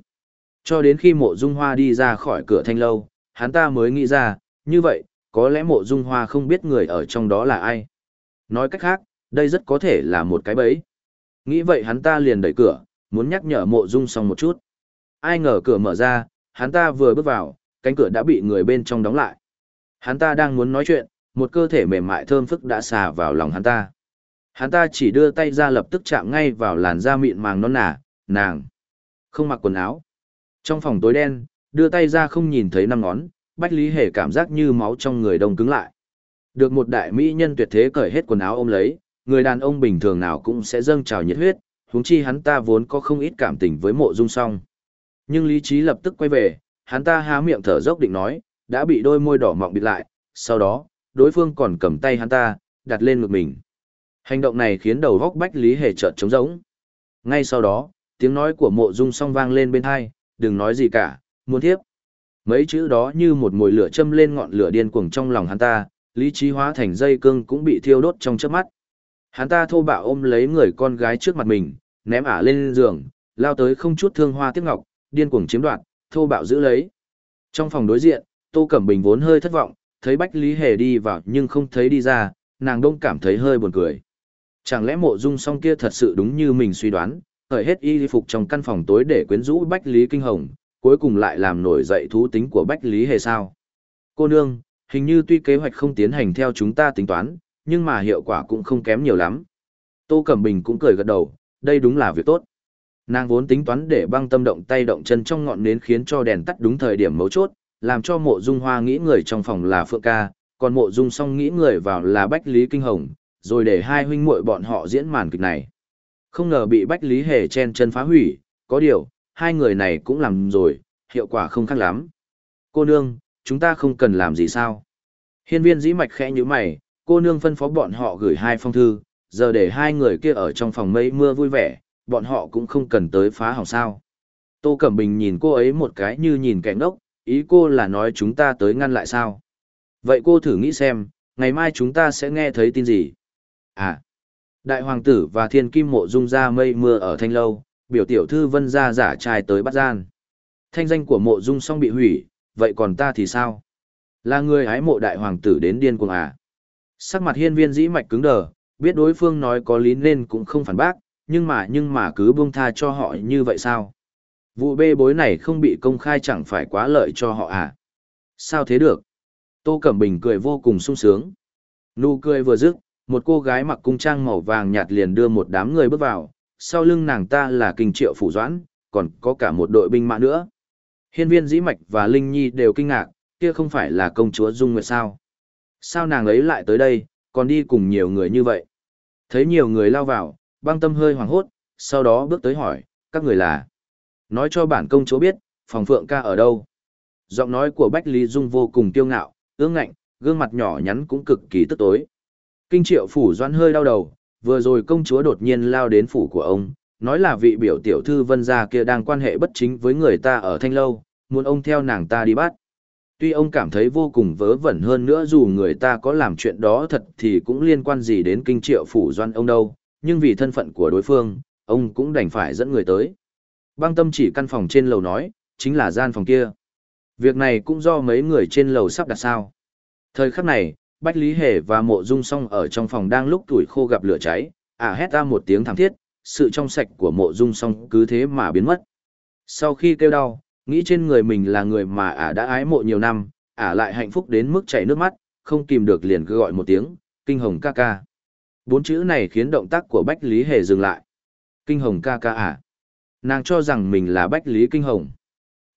Cho đến khi mộ dung hoa đi ra khỏi cửa thanh lâu, hắn ta mới nghĩ ra, như vậy, có lẽ mộ dung hoa không biết người ở trong đó là ai. Nói cách khác, đây rất có thể là một cái bẫy. Nghĩ vậy hắn ta liền đẩy cửa, muốn nhắc nhở mộ dung xong một chút. Ai ngờ cửa mở ra, hắn ta vừa bước vào, cánh cửa đã bị người bên trong đóng lại. Hắn ta đang muốn nói chuyện, một cơ thể mềm mại thơm phức đã xà vào lòng hắn ta. Hắn ta chỉ đưa tay ra lập tức chạm ngay vào làn da mịn màng non nà nàng. Không mặc quần áo. Trong phòng tối đen, đưa tay ra không nhìn thấy năm ngón, Bách Lý Hề cảm giác như máu trong người đông cứng lại. Được một đại mỹ nhân tuyệt thế cởi hết quần áo ôm lấy, người đàn ông bình thường nào cũng sẽ dâng trào nhiệt huyết, huống chi hắn ta vốn có không ít cảm tình với mộ dung song. Nhưng lý trí lập tức quay về, hắn ta há miệng thở dốc định nói, đã bị đôi môi đỏ mọng bịt lại, sau đó, đối phương còn cầm tay hắn ta, đặt lên ngực mình. Hành động này khiến đầu góc Bách Lý Hề chợt trống rỗng. Ngay sau đó, tiếng nói của mộ dung song vang lên bên hai, đừng nói gì cả, muốn thiếp. Mấy chữ đó như một mồi lửa châm lên ngọn lửa điên cuồng trong lòng hắn ta, lý trí hóa thành dây cương cũng bị thiêu đốt trong chớp mắt. Hắn ta thô bạo ôm lấy người con gái trước mặt mình, ném ả lên giường, lao tới không chút thương hoa tiếc ngọc, điên cuồng chiếm đoạt, thô bạo giữ lấy. Trong phòng đối diện, Tô Cẩm Bình vốn hơi thất vọng, thấy Bách Lý Hề đi vào nhưng không thấy đi ra, nàng đông cảm thấy hơi buồn cười. Chẳng lẽ mộ dung song kia thật sự đúng như mình suy đoán, hởi hết y phục trong căn phòng tối để quyến rũ Bách Lý Kinh Hồng, cuối cùng lại làm nổi dậy thú tính của Bách Lý Hề sao? Cô nương, hình như tuy kế hoạch không tiến hành theo chúng ta tính toán, nhưng mà hiệu quả cũng không kém nhiều lắm. Tô Cẩm Bình cũng cười gật đầu, đây đúng là việc tốt. Nàng vốn tính toán để băng tâm động tay động chân trong ngọn nến khiến cho đèn tắt đúng thời điểm mấu chốt, làm cho mộ dung hoa nghĩ người trong phòng là Phượng Ca, còn mộ dung song nghĩ người vào là Bách Lý Kinh Hồng, rồi để hai huynh muội bọn họ diễn màn kịch này. Không ngờ bị Bách Lý Hề chen chân phá hủy, có điều, hai người này cũng làm rồi, hiệu quả không khác lắm. Cô nương, chúng ta không cần làm gì sao? Hiên viên dĩ mạch khẽ như mày, cô nương phân phó bọn họ gửi hai phong thư, giờ để hai người kia ở trong phòng mây mưa vui vẻ, bọn họ cũng không cần tới phá hỏng sao. Tô Cẩm Bình nhìn cô ấy một cái như nhìn kẻ ngốc, ý cô là nói chúng ta tới ngăn lại sao. Vậy cô thử nghĩ xem, ngày mai chúng ta sẽ nghe thấy tin gì? À, Đại Hoàng tử và Thiên Kim Mộ Dung ra mây mưa ở Thanh Lâu, biểu tiểu thư vân ra giả trai tới bắt gian. Thanh danh của Mộ Dung song bị hủy, vậy còn ta thì sao? Là người hái mộ Đại Hoàng tử đến điên cuồng à? Sắc mặt hiên viên dĩ mạch cứng đờ, biết đối phương nói có lý nên cũng không phản bác, nhưng mà nhưng mà cứ buông tha cho họ như vậy sao? Vụ bê bối này không bị công khai chẳng phải quá lợi cho họ à? Sao thế được? Tô Cẩm Bình cười vô cùng sung sướng. Nụ cười vừa dứt, một cô gái mặc cung trang màu vàng nhạt liền đưa một đám người bước vào, sau lưng nàng ta là kinh triệu phủ doãn, còn có cả một đội binh mã nữa. Hiên viên dĩ mạch và Linh Nhi đều kinh ngạc, kia không phải là công chúa Dung Nguyệt sao? Sao nàng ấy lại tới đây, còn đi cùng nhiều người như vậy? Thấy nhiều người lao vào, băng tâm hơi hoảng hốt, sau đó bước tới hỏi, các người là? Nói cho bản công chúa biết, phòng phượng ca ở đâu? Giọng nói của Bách Lý Dung vô cùng tiêu ngạo, ương ngạnh, gương mặt nhỏ nhắn cũng cực kỳ tức tối. Kinh triệu phủ doan hơi đau đầu, vừa rồi công chúa đột nhiên lao đến phủ của ông, nói là vị biểu tiểu thư vân gia kia đang quan hệ bất chính với người ta ở thanh lâu, muốn ông theo nàng ta đi bắt. Tuy ông cảm thấy vô cùng vớ vẩn hơn nữa dù người ta có làm chuyện đó thật thì cũng liên quan gì đến kinh triệu phủ doan ông đâu, nhưng vì thân phận của đối phương, ông cũng đành phải dẫn người tới. Băng tâm chỉ căn phòng trên lầu nói, chính là gian phòng kia. Việc này cũng do mấy người trên lầu sắp đặt sao. Thời khắc này, Bách Lý Hề và Mộ Dung Song ở trong phòng đang lúc tuổi khô gặp lửa cháy, à hét ra một tiếng thảm thiết, sự trong sạch của Mộ Dung Song cứ thế mà biến mất. Sau khi kêu đau, nghĩ trên người mình là người mà ả đã ái mộ nhiều năm, ả lại hạnh phúc đến mức chảy nước mắt, không kìm được liền cứ gọi một tiếng, kinh hồng ca ca. Bốn chữ này khiến động tác của Bách Lý Hề dừng lại. Kinh hồng ca ca ả. Nàng cho rằng mình là Bách Lý Kinh Hồng.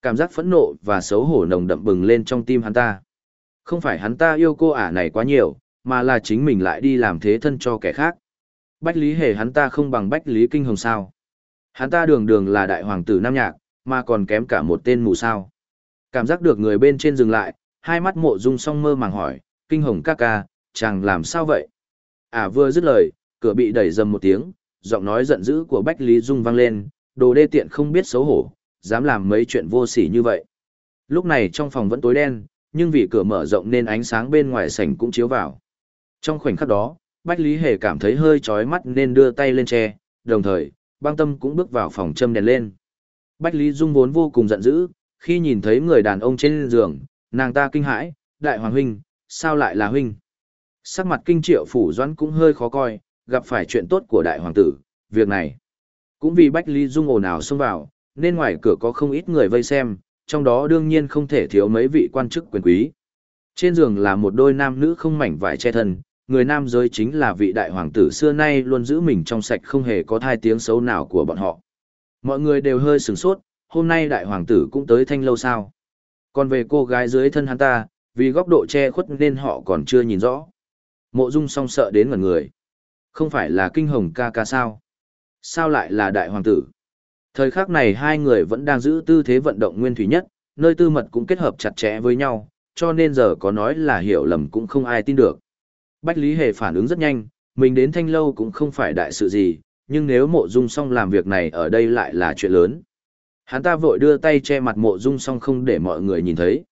Cảm giác phẫn nộ và xấu hổ nồng đậm bừng lên trong tim hắn ta. Không phải hắn ta yêu cô ả này quá nhiều, mà là chính mình lại đi làm thế thân cho kẻ khác. Bách Lý Hề hắn ta không bằng Bách Lý Kinh Hồng sao. Hắn ta đường đường là đại hoàng tử Nam Nhạc, mà còn kém cả một tên mù sao. Cảm giác được người bên trên dừng lại, hai mắt mộ dung song mơ màng hỏi, Kinh Hồng ca ca, chàng làm sao vậy? À vừa dứt lời, cửa bị đẩy dầm một tiếng, giọng nói giận dữ của Bách Lý Dung vang lên, đồ đê tiện không biết xấu hổ, dám làm mấy chuyện vô sỉ như vậy. Lúc này trong phòng vẫn tối đen, nhưng vì cửa mở rộng nên ánh sáng bên ngoài sảnh cũng chiếu vào. Trong khoảnh khắc đó, Bách Lý Hề cảm thấy hơi chói mắt nên đưa tay lên che, đồng thời, băng tâm cũng bước vào phòng châm đèn lên. Bách Lý Dung vốn vô cùng giận dữ, khi nhìn thấy người đàn ông trên giường, nàng ta kinh hãi, đại hoàng huynh, sao lại là huynh? Sắc mặt kinh triệu phủ doãn cũng hơi khó coi, gặp phải chuyện tốt của đại hoàng tử, việc này. Cũng vì Bách Lý Dung ồn ào xông vào, nên ngoài cửa có không ít người vây xem, trong đó đương nhiên không thể thiếu mấy vị quan chức quyền quý. Trên giường là một đôi nam nữ không mảnh vải che thân, người nam giới chính là vị đại hoàng tử xưa nay luôn giữ mình trong sạch không hề có thai tiếng xấu nào của bọn họ. Mọi người đều hơi sửng sốt, hôm nay đại hoàng tử cũng tới thanh lâu sao. Còn về cô gái dưới thân hắn ta, vì góc độ che khuất nên họ còn chưa nhìn rõ. Mộ dung song sợ đến ngần người. Không phải là kinh hồng ca ca sao? Sao lại là đại hoàng tử? Thời khắc này hai người vẫn đang giữ tư thế vận động nguyên thủy nhất, nơi tư mật cũng kết hợp chặt chẽ với nhau, cho nên giờ có nói là hiểu lầm cũng không ai tin được. Bách Lý Hề phản ứng rất nhanh, mình đến thanh lâu cũng không phải đại sự gì, nhưng nếu mộ dung song làm việc này ở đây lại là chuyện lớn. Hắn ta vội đưa tay che mặt mộ dung song không để mọi người nhìn thấy.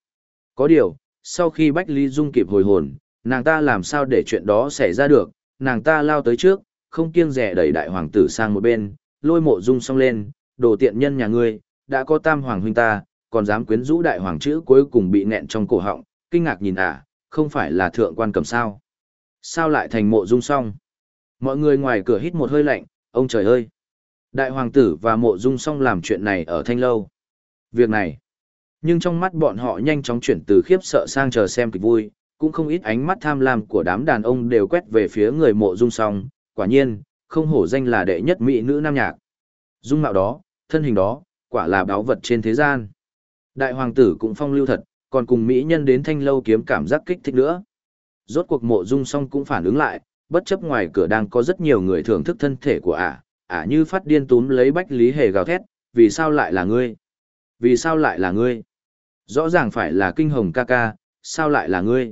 Có điều, sau khi Bách Lý Dung kịp hồi hồn, nàng ta làm sao để chuyện đó xảy ra được, nàng ta lao tới trước, không kiêng rẻ đẩy đại hoàng tử sang một bên, lôi mộ dung song lên, đồ tiện nhân nhà ngươi, đã có tam hoàng huynh ta, còn dám quyến rũ đại hoàng chữ cuối cùng bị nẹn trong cổ họng, kinh ngạc nhìn à, không phải là thượng quan cầm sao. Sao lại thành mộ dung song? Mọi người ngoài cửa hít một hơi lạnh, ông trời ơi! Đại hoàng tử và mộ dung song làm chuyện này ở thanh lâu. Việc này, nhưng trong mắt bọn họ nhanh chóng chuyển từ khiếp sợ sang chờ xem kịch vui, cũng không ít ánh mắt tham lam của đám đàn ông đều quét về phía người mộ dung song, quả nhiên, không hổ danh là đệ nhất mỹ nữ nam nhạc. Dung mạo đó, thân hình đó, quả là báo vật trên thế gian. Đại hoàng tử cũng phong lưu thật, còn cùng mỹ nhân đến thanh lâu kiếm cảm giác kích thích nữa. Rốt cuộc mộ dung song cũng phản ứng lại, bất chấp ngoài cửa đang có rất nhiều người thưởng thức thân thể của ả, ả như phát điên túm lấy bách lý hề gào thét, vì sao lại là ngươi? Vì sao lại là ngươi? Rõ ràng phải là kinh hồng ca ca, sao lại là ngươi?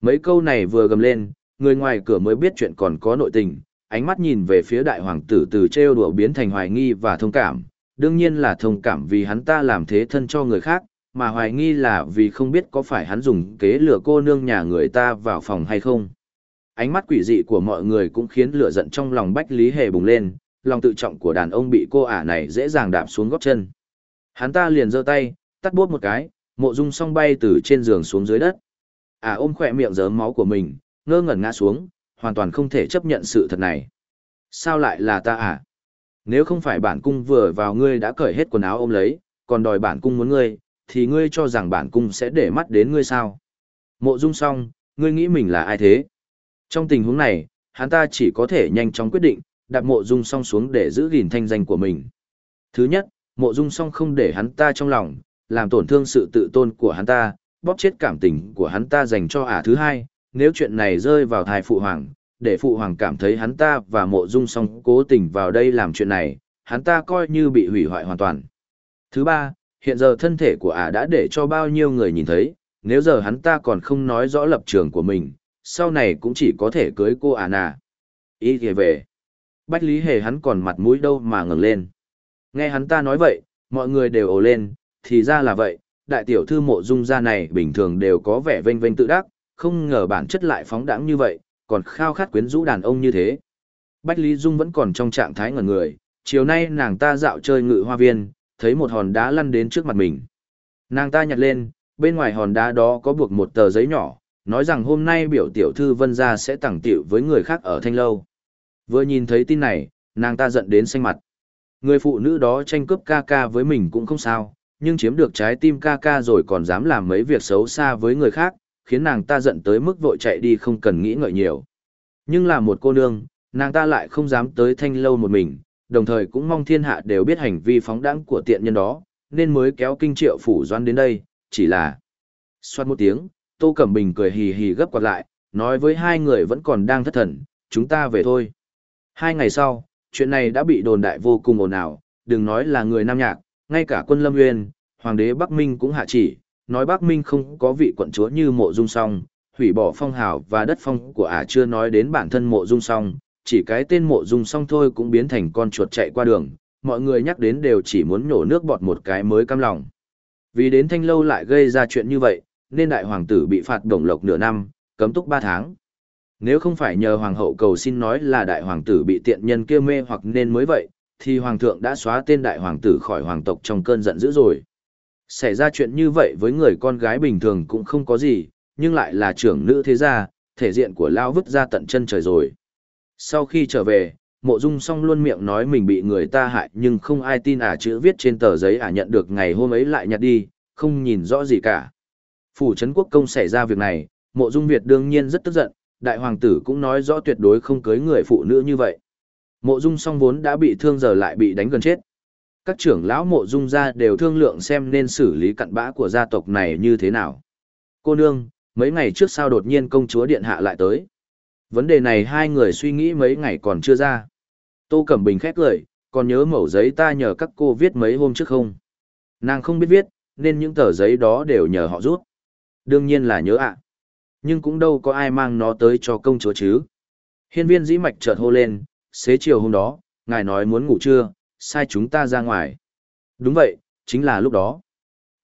Mấy câu này vừa gầm lên, người ngoài cửa mới biết chuyện còn có nội tình, ánh mắt nhìn về phía đại hoàng tử từ trêu đùa biến thành hoài nghi và thông cảm, đương nhiên là thông cảm vì hắn ta làm thế thân cho người khác, mà hoài nghi là vì không biết có phải hắn dùng kế lửa cô nương nhà người ta vào phòng hay không. Ánh mắt quỷ dị của mọi người cũng khiến lửa giận trong lòng Bách Lý Hề bùng lên, lòng tự trọng của đàn ông bị cô ả này dễ dàng đạp xuống gót chân. Hắn ta liền giơ tay, tắt bút một cái, mộ dung song bay từ trên giường xuống dưới đất. Ả ôm khỏe miệng dớm máu của mình, ngơ ngẩn ngã xuống, hoàn toàn không thể chấp nhận sự thật này. Sao lại là ta à? Nếu không phải bản cung vừa vào ngươi đã cởi hết quần áo ôm lấy, còn đòi bản cung muốn ngươi, thì ngươi cho rằng bản cung sẽ để mắt đến ngươi sao? Mộ dung song, ngươi nghĩ mình là ai thế? Trong tình huống này, hắn ta chỉ có thể nhanh chóng quyết định, đặt mộ dung song xuống để giữ gìn thanh danh của mình. Thứ nhất, mộ dung song không để hắn ta trong lòng, làm tổn thương sự tự tôn của hắn ta, bóp chết cảm tình của hắn ta dành cho ả thứ hai, nếu chuyện này rơi vào thai phụ hoàng, để phụ hoàng cảm thấy hắn ta và mộ dung song cố tình vào đây làm chuyện này, hắn ta coi như bị hủy hoại hoàn toàn. Thứ ba, hiện giờ thân thể của ả đã để cho bao nhiêu người nhìn thấy, nếu giờ hắn ta còn không nói rõ lập trường của mình, sau này cũng chỉ có thể cưới cô ả nà. Ý thì về. Bách Lý Hề hắn còn mặt mũi đâu mà ngẩng lên. Nghe hắn ta nói vậy, mọi người đều ồ lên, thì ra là vậy, đại tiểu thư mộ dung gia này bình thường đều có vẻ vênh vênh tự đắc, không ngờ bản chất lại phóng đãng như vậy, còn khao khát quyến rũ đàn ông như thế. Bách Lý Dung vẫn còn trong trạng thái ngẩn người, chiều nay nàng ta dạo chơi ngự hoa viên, thấy một hòn đá lăn đến trước mặt mình. Nàng ta nhặt lên, bên ngoài hòn đá đó có buộc một tờ giấy nhỏ, nói rằng hôm nay biểu tiểu thư vân gia sẽ tặng tiểu với người khác ở thanh lâu. Vừa nhìn thấy tin này, nàng ta giận đến xanh mặt. Người phụ nữ đó tranh cướp ca ca với mình cũng không sao, nhưng chiếm được trái tim ca ca rồi còn dám làm mấy việc xấu xa với người khác, khiến nàng ta giận tới mức vội chạy đi không cần nghĩ ngợi nhiều. Nhưng là một cô nương, nàng ta lại không dám tới thanh lâu một mình, đồng thời cũng mong thiên hạ đều biết hành vi phóng đãng của tiện nhân đó, nên mới kéo kinh triệu phủ doan đến đây, chỉ là... Xoát một tiếng, Tô Cẩm Bình cười hì hì gấp quạt lại, nói với hai người vẫn còn đang thất thần, chúng ta về thôi. Hai ngày sau, chuyện này đã bị đồn đại vô cùng ồn ào, đừng nói là người Nam Nhạc, ngay cả quân Lâm Nguyên, Hoàng đế Bắc Minh cũng hạ chỉ, nói Bắc Minh không có vị quận chúa như mộ dung song, hủy bỏ phong hào và đất phong của ả chưa nói đến bản thân mộ dung song, chỉ cái tên mộ dung song thôi cũng biến thành con chuột chạy qua đường, mọi người nhắc đến đều chỉ muốn nhổ nước bọt một cái mới cam lòng. Vì đến thanh lâu lại gây ra chuyện như vậy, nên đại hoàng tử bị phạt đồng lộc nửa năm, cấm túc ba tháng. Nếu không phải nhờ hoàng hậu cầu xin nói là đại hoàng tử bị tiện nhân kia mê hoặc nên mới vậy, thì hoàng thượng đã xóa tên đại hoàng tử khỏi hoàng tộc trong cơn giận dữ rồi. Xảy ra chuyện như vậy với người con gái bình thường cũng không có gì, nhưng lại là trưởng nữ thế gia, thể diện của Lao vứt ra tận chân trời rồi. Sau khi trở về, mộ dung song luôn miệng nói mình bị người ta hại nhưng không ai tin ả chữ viết trên tờ giấy ả nhận được ngày hôm ấy lại nhặt đi, không nhìn rõ gì cả. Phủ Trấn Quốc Công xảy ra việc này, mộ dung Việt đương nhiên rất tức giận, đại hoàng tử cũng nói rõ tuyệt đối không cưới người phụ nữ như vậy. Mộ dung song vốn đã bị thương giờ lại bị đánh gần chết các trưởng lão mộ dung gia đều thương lượng xem nên xử lý cặn bã của gia tộc này như thế nào. Cô nương, mấy ngày trước sao đột nhiên công chúa điện hạ lại tới. Vấn đề này hai người suy nghĩ mấy ngày còn chưa ra. Tô Cẩm Bình khét lời, còn nhớ mẩu giấy ta nhờ các cô viết mấy hôm trước không? Nàng không biết viết, nên những tờ giấy đó đều nhờ họ rút. Đương nhiên là nhớ ạ. Nhưng cũng đâu có ai mang nó tới cho công chúa chứ. Hiên viên dĩ mạch chợt hô lên, xế chiều hôm đó, ngài nói muốn ngủ trưa, sai chúng ta ra ngoài. Đúng vậy, chính là lúc đó.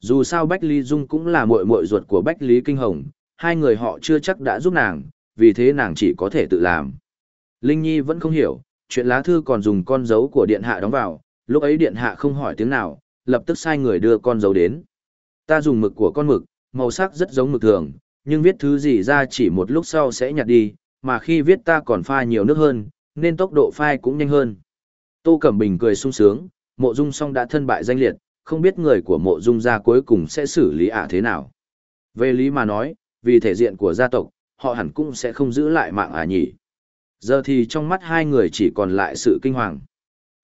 Dù sao Bách Lý Dung cũng là muội muội ruột của Bách Lý Kinh Hồng, hai người họ chưa chắc đã giúp nàng, vì thế nàng chỉ có thể tự làm. Linh Nhi vẫn không hiểu, chuyện lá thư còn dùng con dấu của điện hạ đóng vào, lúc ấy điện hạ không hỏi tiếng nào, lập tức sai người đưa con dấu đến. Ta dùng mực của con mực, màu sắc rất giống mực thường, nhưng viết thứ gì ra chỉ một lúc sau sẽ nhạt đi, mà khi viết ta còn pha nhiều nước hơn, nên tốc độ phai cũng nhanh hơn. Tô Cẩm Bình cười sung sướng, mộ dung song đã thân bại danh liệt, không biết người của mộ dung gia cuối cùng sẽ xử lý ả thế nào. Về lý mà nói, vì thể diện của gia tộc, họ hẳn cũng sẽ không giữ lại mạng ả nhỉ. Giờ thì trong mắt hai người chỉ còn lại sự kinh hoàng.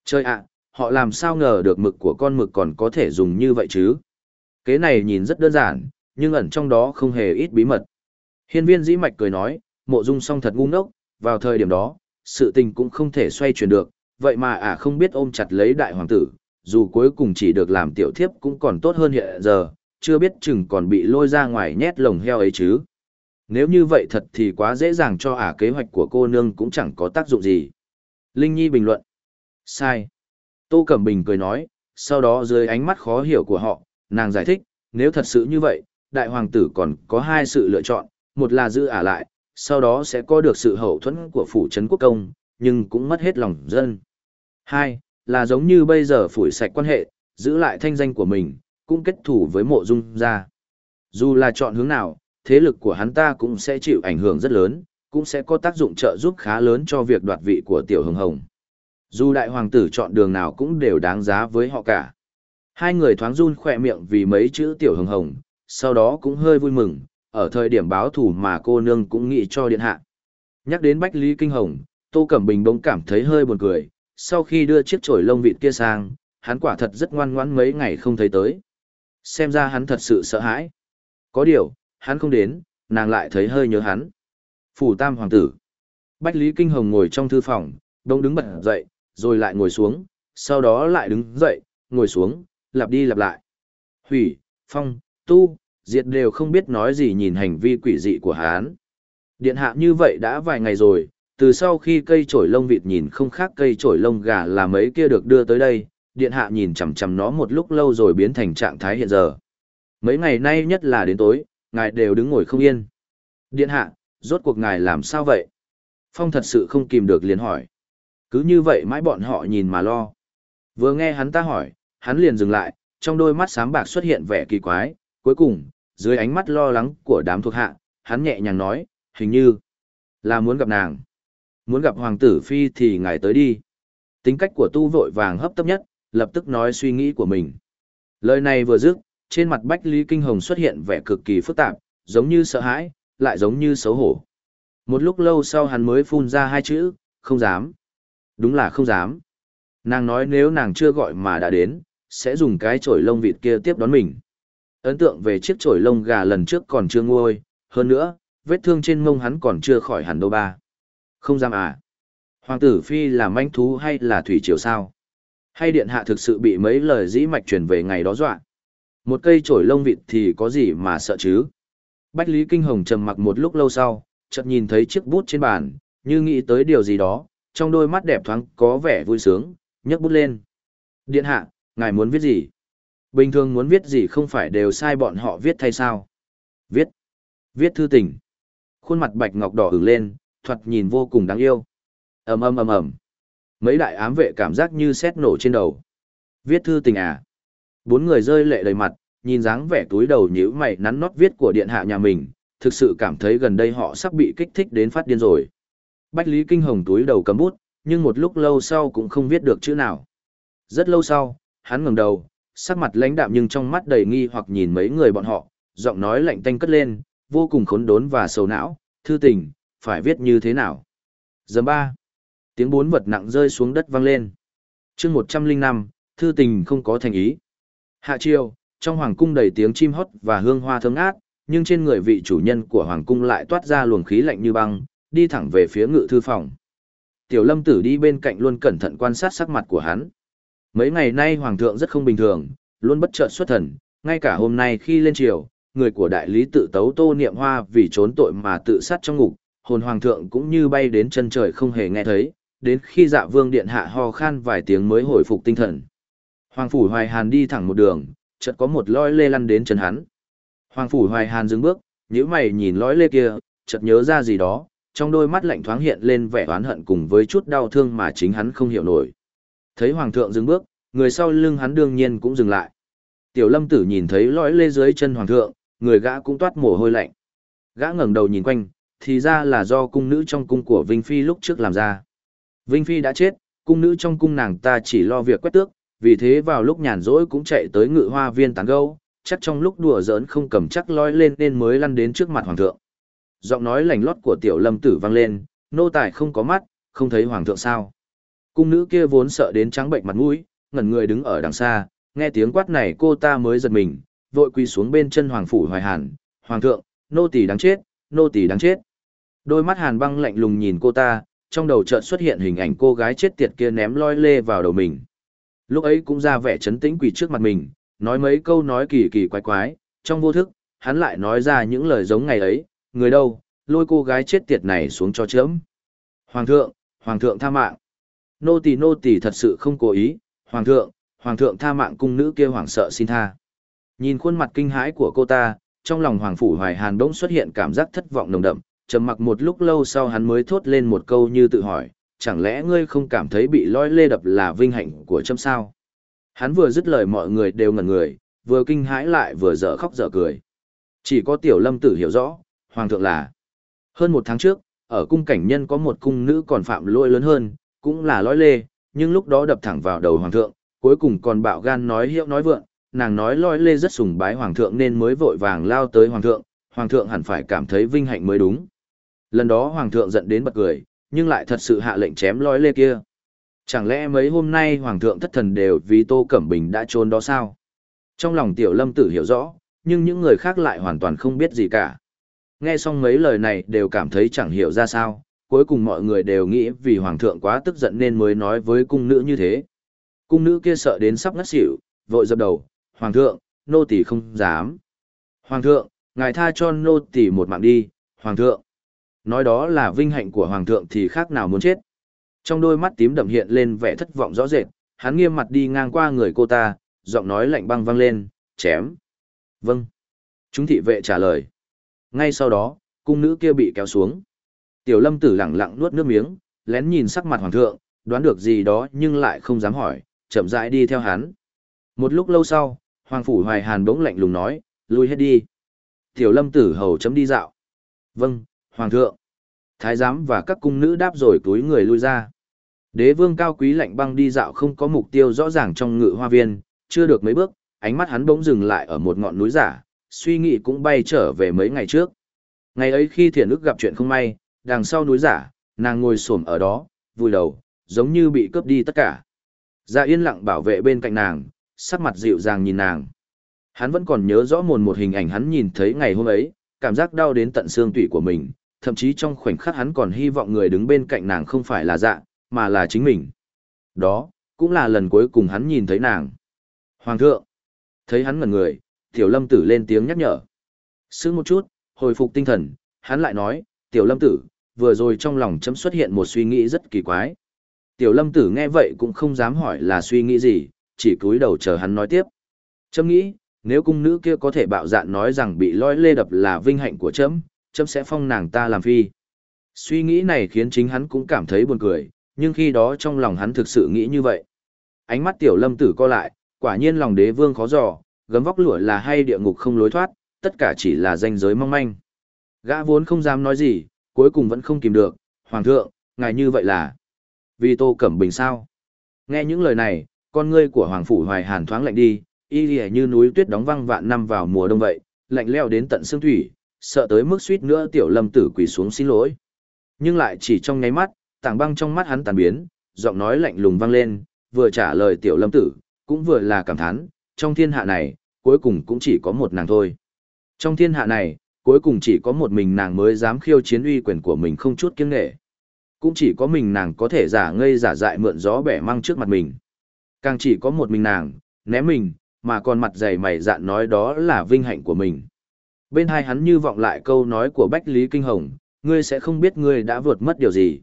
Chơi ạ, họ làm sao ngờ được mực của con mực còn có thể dùng như vậy chứ? Kế này nhìn rất đơn giản, nhưng ẩn trong đó không hề ít bí mật. Hiên viên dĩ mạch cười nói, mộ dung song thật ngu ngốc, vào thời điểm đó, sự tình cũng không thể xoay chuyển được, vậy mà ả không biết ôm chặt lấy đại hoàng tử, dù cuối cùng chỉ được làm tiểu thiếp cũng còn tốt hơn hiện giờ, chưa biết chừng còn bị lôi ra ngoài nhét lồng heo ấy chứ. Nếu như vậy thật thì quá dễ dàng cho ả kế hoạch của cô nương cũng chẳng có tác dụng gì. Linh Nhi bình luận. Sai. Tô Cẩm Bình cười nói, sau đó dưới ánh mắt khó hiểu của họ, nàng giải thích, nếu thật sự như vậy, đại hoàng tử còn có hai sự lựa chọn, một là giữ ả lại, sau đó sẽ có được sự hậu thuẫn của phủ trấn quốc công, nhưng cũng mất hết lòng dân. Hai, là giống như bây giờ phủi sạch quan hệ, giữ lại thanh danh của mình, cũng kết thủ với mộ dung ra. Dù là chọn hướng nào, thế lực của hắn ta cũng sẽ chịu ảnh hưởng rất lớn, cũng sẽ có tác dụng trợ giúp khá lớn cho việc đoạt vị của tiểu hồng hồng. Dù đại hoàng tử chọn đường nào cũng đều đáng giá với họ cả. Hai người thoáng run khỏe miệng vì mấy chữ tiểu hồng hồng, sau đó cũng hơi vui mừng, ở thời điểm báo thủ mà cô nương cũng nghĩ cho điện hạ. Nhắc đến Bách Lý Kinh Hồng, Tô Cẩm Bình bỗng cảm thấy hơi buồn cười, sau khi đưa chiếc chổi lông vịt kia sang, hắn quả thật rất ngoan ngoãn mấy ngày không thấy tới. Xem ra hắn thật sự sợ hãi. Có điều, hắn không đến, nàng lại thấy hơi nhớ hắn. Phủ Tam Hoàng tử. Bách Lý Kinh Hồng ngồi trong thư phòng, đông đứng bật dậy, rồi lại ngồi xuống, sau đó lại đứng dậy, ngồi xuống, lặp đi lặp lại. Hủy, phong, tu, diệt đều không biết nói gì nhìn hành vi quỷ dị của hắn. Điện hạ như vậy đã vài ngày rồi, từ sau khi cây trổi lông vịt nhìn không khác cây trổi lông gà là mấy kia được đưa tới đây, điện hạ nhìn chằm chằm nó một lúc lâu rồi biến thành trạng thái hiện giờ. Mấy ngày nay nhất là đến tối, ngài đều đứng ngồi không yên. Điện hạ, rốt cuộc ngài làm sao vậy? Phong thật sự không kìm được liền hỏi. Cứ như vậy mãi bọn họ nhìn mà lo. Vừa nghe hắn ta hỏi, hắn liền dừng lại, trong đôi mắt sáng bạc xuất hiện vẻ kỳ quái, cuối cùng, dưới ánh mắt lo lắng của đám thuộc hạ, hắn nhẹ nhàng nói, hình như là muốn gặp nàng. Muốn gặp hoàng tử phi thì ngài tới đi. Tính cách của tu vội vàng hấp tấp nhất, lập tức nói suy nghĩ của mình. Lời này vừa dứt, trên mặt Bách Lý Kinh Hồng xuất hiện vẻ cực kỳ phức tạp, giống như sợ hãi, lại giống như xấu hổ. Một lúc lâu sau hắn mới phun ra hai chữ, không dám. Đúng là không dám. Nàng nói nếu nàng chưa gọi mà đã đến, sẽ dùng cái chổi lông vịt kia tiếp đón mình. Ấn tượng về chiếc chổi lông gà lần trước còn chưa nguôi, hơn nữa, vết thương trên mông hắn còn chưa khỏi hẳn đâu ba. Không dám à? Hoàng tử phi là manh thú hay là thủy triều sao? Hay điện hạ thực sự bị mấy lời dĩ mạch truyền về ngày đó dọa? Một cây chổi lông vịt thì có gì mà sợ chứ? Bách Lý Kinh Hồng trầm mặc một lúc lâu sau, chợt nhìn thấy chiếc bút trên bàn, như nghĩ tới điều gì đó, trong đôi mắt đẹp thoáng có vẻ vui sướng, nhấc bút lên. Điện hạ, ngài muốn viết gì? Bình thường muốn viết gì không phải đều sai bọn họ viết thay sao? Viết. Viết thư tình. Khuôn mặt bạch ngọc đỏ ửng lên, thoạt nhìn vô cùng đáng yêu. ầm ầm ầm ầm. Mấy đại ám vệ cảm giác như sét nổ trên đầu. Viết thư tình à? Bốn người rơi lệ đầy mặt, nhìn dáng vẻ túi đầu nhíu mày nắn nót viết của điện hạ nhà mình, thực sự cảm thấy gần đây họ sắp bị kích thích đến phát điên rồi. Bách Lý Kinh Hồng túi đầu cầm bút, nhưng một lúc lâu sau cũng không viết được chữ nào. Rất lâu sau, hắn ngẩng đầu, sắc mặt lãnh đạm nhưng trong mắt đầy nghi hoặc nhìn mấy người bọn họ, giọng nói lạnh tanh cất lên, vô cùng khốn đốn và sầu não, thư tình, phải viết như thế nào. Giờ ba, tiếng bốn vật nặng rơi xuống đất vang lên. chương một trăm linh năm, thư tình không có thành ý. Hạ chiều, trong hoàng cung đầy tiếng chim hót và hương hoa thơm ngát, nhưng trên người vị chủ nhân của hoàng cung lại toát ra luồng khí lạnh như băng, đi thẳng về phía ngự thư phòng. Tiểu lâm tử đi bên cạnh luôn cẩn thận quan sát sắc mặt của hắn. Mấy ngày nay hoàng thượng rất không bình thường, luôn bất chợt xuất thần, ngay cả hôm nay khi lên triều, người của đại lý tự tấu tô niệm hoa vì trốn tội mà tự sát trong ngục, hồn hoàng thượng cũng như bay đến chân trời không hề nghe thấy, đến khi dạ vương điện hạ ho khan vài tiếng mới hồi phục tinh thần. Hoàng phủ hoài hàn đi thẳng một đường, chợt có một lõi lê lăn đến chân hắn. Hoàng phủ hoài hàn dừng bước, nhíu mày nhìn lõi lê kia, chợt nhớ ra gì đó, trong đôi mắt lạnh thoáng hiện lên vẻ oán hận cùng với chút đau thương mà chính hắn không hiểu nổi. Thấy hoàng thượng dừng bước, người sau lưng hắn đương nhiên cũng dừng lại. Tiểu lâm tử nhìn thấy lõi lê dưới chân hoàng thượng, người gã cũng toát mồ hôi lạnh. Gã ngẩng đầu nhìn quanh, thì ra là do cung nữ trong cung của Vinh Phi lúc trước làm ra. Vinh Phi đã chết, cung nữ trong cung nàng ta chỉ lo việc quét tước, vì thế vào lúc nhàn rỗi cũng chạy tới ngự hoa viên tán gâu, chắc trong lúc đùa giỡn không cầm chắc lói lên nên mới lăn đến trước mặt hoàng thượng. Giọng nói lành lót của tiểu lâm tử vang lên, nô tài không có mắt, không thấy hoàng thượng sao. Cung nữ kia vốn sợ đến trắng bệnh mặt mũi, ngẩn người đứng ở đằng xa, nghe tiếng quát này cô ta mới giật mình, vội quỳ xuống bên chân hoàng phủ hoài hàn, hoàng thượng, nô tỳ đáng chết, nô tỳ đáng chết. Đôi mắt hàn băng lạnh lùng nhìn cô ta, trong đầu chợt xuất hiện hình ảnh cô gái chết tiệt kia ném loi lê vào đầu mình. Lúc ấy cũng ra vẻ chấn tĩnh quỳ trước mặt mình, nói mấy câu nói kỳ kỳ quái quái, trong vô thức, hắn lại nói ra những lời giống ngày ấy, người đâu, lôi cô gái chết tiệt này xuống cho chớm. Hoàng thượng, hoàng thượng tha mạng. Nô tỳ nô tỳ thật sự không cố ý, hoàng thượng, hoàng thượng tha mạng cung nữ kia hoảng sợ xin tha. Nhìn khuôn mặt kinh hãi của cô ta, trong lòng hoàng phủ hoài hàn bỗng xuất hiện cảm giác thất vọng nồng đậm, trầm mặc một lúc lâu sau hắn mới thốt lên một câu như tự hỏi, chẳng lẽ ngươi không cảm thấy bị lõi lê đập là vinh hạnh của châm sao? Hắn vừa dứt lời mọi người đều ngẩn người, vừa kinh hãi lại vừa dở khóc dở cười. Chỉ có tiểu lâm tử hiểu rõ, hoàng thượng là. Hơn một tháng trước, ở cung cảnh nhân có một cung nữ còn phạm lỗi lớn hơn, cũng là lõi lê, nhưng lúc đó đập thẳng vào đầu hoàng thượng, cuối cùng còn bạo gan nói hiệu nói vượng, nàng nói loi lê rất sùng bái hoàng thượng nên mới vội vàng lao tới hoàng thượng, hoàng thượng hẳn phải cảm thấy vinh hạnh mới đúng. Lần đó hoàng thượng giận đến bật cười, nhưng lại thật sự hạ lệnh chém lói lê kia. Chẳng lẽ mấy hôm nay hoàng thượng thất thần đều vì Tô Cẩm Bình đã trốn đó sao? Trong lòng tiểu lâm tử hiểu rõ, nhưng những người khác lại hoàn toàn không biết gì cả. Nghe xong mấy lời này đều cảm thấy chẳng hiểu ra sao, cuối cùng mọi người đều nghĩ vì hoàng thượng quá tức giận nên mới nói với cung nữ như thế. Cung nữ kia sợ đến sắp ngất xỉu, vội dập đầu, hoàng thượng, nô tỳ không dám. Hoàng thượng, ngài tha cho nô tỳ một mạng đi, hoàng thượng. Nói đó là vinh hạnh của hoàng thượng thì khác nào muốn chết. Trong đôi mắt tím đậm hiện lên vẻ thất vọng rõ rệt, hắn nghiêm mặt đi ngang qua người cô ta, giọng nói lạnh băng vang lên, chém. Vâng. Chúng thị vệ trả lời. Ngay sau đó, cung nữ kia bị kéo xuống. Tiểu lâm tử lặng lặng nuốt nước miếng, lén nhìn sắc mặt hoàng thượng, đoán được gì đó nhưng lại không dám hỏi, chậm rãi đi theo hắn. Một lúc lâu sau, hoàng phủ hoài hàn bỗng lạnh lùng nói, lui hết đi. Tiểu lâm tử hầu chấm đi dạo. Vâng, Hoàng thượng, thái giám và các cung nữ đáp rồi túi người lui ra. Đế vương cao quý lạnh băng đi dạo không có mục tiêu rõ ràng trong ngự hoa viên, chưa được mấy bước, ánh mắt hắn bỗng dừng lại ở một ngọn núi giả, suy nghĩ cũng bay trở về mấy ngày trước. Ngày ấy khi thiền ức gặp chuyện không may, đằng sau núi giả, nàng ngồi xổm ở đó, vùi đầu, giống như bị cướp đi tất cả. Dạ yên lặng bảo vệ bên cạnh nàng, sắc mặt dịu dàng nhìn nàng. Hắn vẫn còn nhớ rõ mồn một hình ảnh hắn nhìn thấy ngày hôm ấy, cảm giác đau đến tận xương tủy của mình, thậm chí trong khoảnh khắc hắn còn hy vọng người đứng bên cạnh nàng không phải là dạ, mà là chính mình. Đó, cũng là lần cuối cùng hắn nhìn thấy nàng. Hoàng thượng, thấy hắn ngẩn người, tiểu lâm tử lên tiếng nhắc nhở. Sững một chút, hồi phục tinh thần, hắn lại nói, tiểu lâm tử, vừa rồi trong lòng chấm xuất hiện một suy nghĩ rất kỳ quái. Tiểu lâm tử nghe vậy cũng không dám hỏi là suy nghĩ gì, chỉ cúi đầu chờ hắn nói tiếp. Chấm nghĩ, nếu cung nữ kia có thể bạo dạn nói rằng bị lôi lê đập là vinh hạnh của chấm, chấm sẽ phong nàng ta làm phi. Suy nghĩ này khiến chính hắn cũng cảm thấy buồn cười, nhưng khi đó trong lòng hắn thực sự nghĩ như vậy. Ánh mắt tiểu lâm tử co lại, quả nhiên lòng đế vương khó dò, gấm vóc lửa là hay địa ngục không lối thoát, tất cả chỉ là danh giới mong manh. Gã vốn không dám nói gì, cuối cùng vẫn không kìm được, hoàng thượng, ngài như vậy là vì tô cẩm bình sao. Nghe những lời này, con ngươi của hoàng phủ hoài hàn thoáng lạnh đi, y lìa như núi tuyết đóng văng vạn năm vào mùa đông vậy, lạnh leo đến tận xương thủy, sợ tới mức suýt nữa tiểu lâm tử quỳ xuống xin lỗi. Nhưng lại chỉ trong nháy mắt, tảng băng trong mắt hắn tàn biến, giọng nói lạnh lùng vang lên, vừa trả lời tiểu lâm tử, cũng vừa là cảm thán, trong thiên hạ này, cuối cùng cũng chỉ có một nàng thôi. Trong thiên hạ này, cuối cùng chỉ có một mình nàng mới dám khiêu chiến uy quyền của mình không chút kiêng nghệ. Cũng chỉ có mình nàng có thể giả ngây giả dại mượn gió bẻ măng trước mặt mình. Càng chỉ có một mình nàng, ném mình, mà còn mặt dày mày dạn nói đó là vinh hạnh của mình. Bên hai hắn như vọng lại câu nói của Bách Lý Kinh Hồng, ngươi sẽ không biết ngươi đã vượt mất điều gì.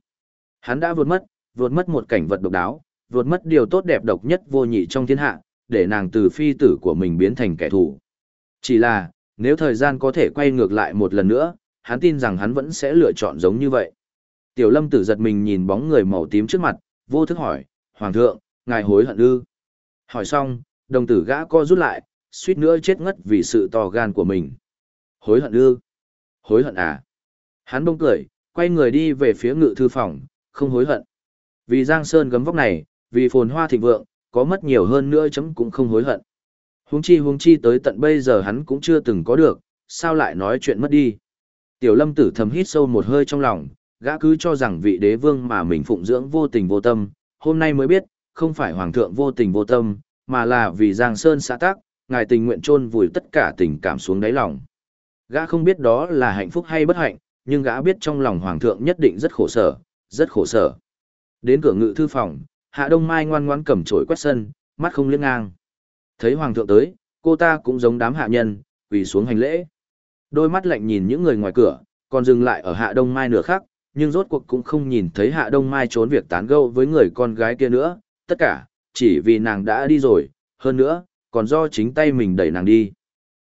Hắn đã vượt mất, vượt mất một cảnh vật độc đáo, vượt mất điều tốt đẹp độc nhất vô nhị trong thiên hạ, để nàng từ phi tử của mình biến thành kẻ thù. Chỉ là, nếu thời gian có thể quay ngược lại một lần nữa, hắn tin rằng hắn vẫn sẽ lựa chọn giống như vậy. Tiểu lâm tử giật mình nhìn bóng người màu tím trước mặt, vô thức hỏi, Hoàng thượng, ngài hối hận ư? Hỏi xong, đồng tử gã co rút lại, suýt nữa chết ngất vì sự to gan của mình. Hối hận ư? Hối hận à? Hắn bông cười, quay người đi về phía ngự thư phòng, không hối hận. Vì Giang Sơn gấm vóc này, vì phồn hoa thịnh vượng, có mất nhiều hơn nữa chấm cũng không hối hận. Huống chi huống chi tới tận bây giờ hắn cũng chưa từng có được, sao lại nói chuyện mất đi. Tiểu lâm tử thầm hít sâu một hơi trong lòng, gã cứ cho rằng vị đế vương mà mình phụng dưỡng vô tình vô tâm, hôm nay mới biết, không phải hoàng thượng vô tình vô tâm, mà là vì Giang Sơn xã tác, ngài tình nguyện chôn vùi tất cả tình cảm xuống đáy lòng. Gã không biết đó là hạnh phúc hay bất hạnh, nhưng gã biết trong lòng hoàng thượng nhất định rất khổ sở, rất khổ sở. Đến cửa ngự thư phòng, Hạ Đông Mai ngoan ngoãn cầm chổi quét sân, mắt không liếc ngang. Thấy hoàng thượng tới, cô ta cũng giống đám hạ nhân, quỳ xuống hành lễ. Đôi mắt lạnh nhìn những người ngoài cửa, còn dừng lại ở Hạ Đông Mai nửa khắc, nhưng rốt cuộc cũng không nhìn thấy Hạ Đông Mai trốn việc tán gẫu với người con gái kia nữa, tất cả, chỉ vì nàng đã đi rồi, hơn nữa, còn do chính tay mình đẩy nàng đi.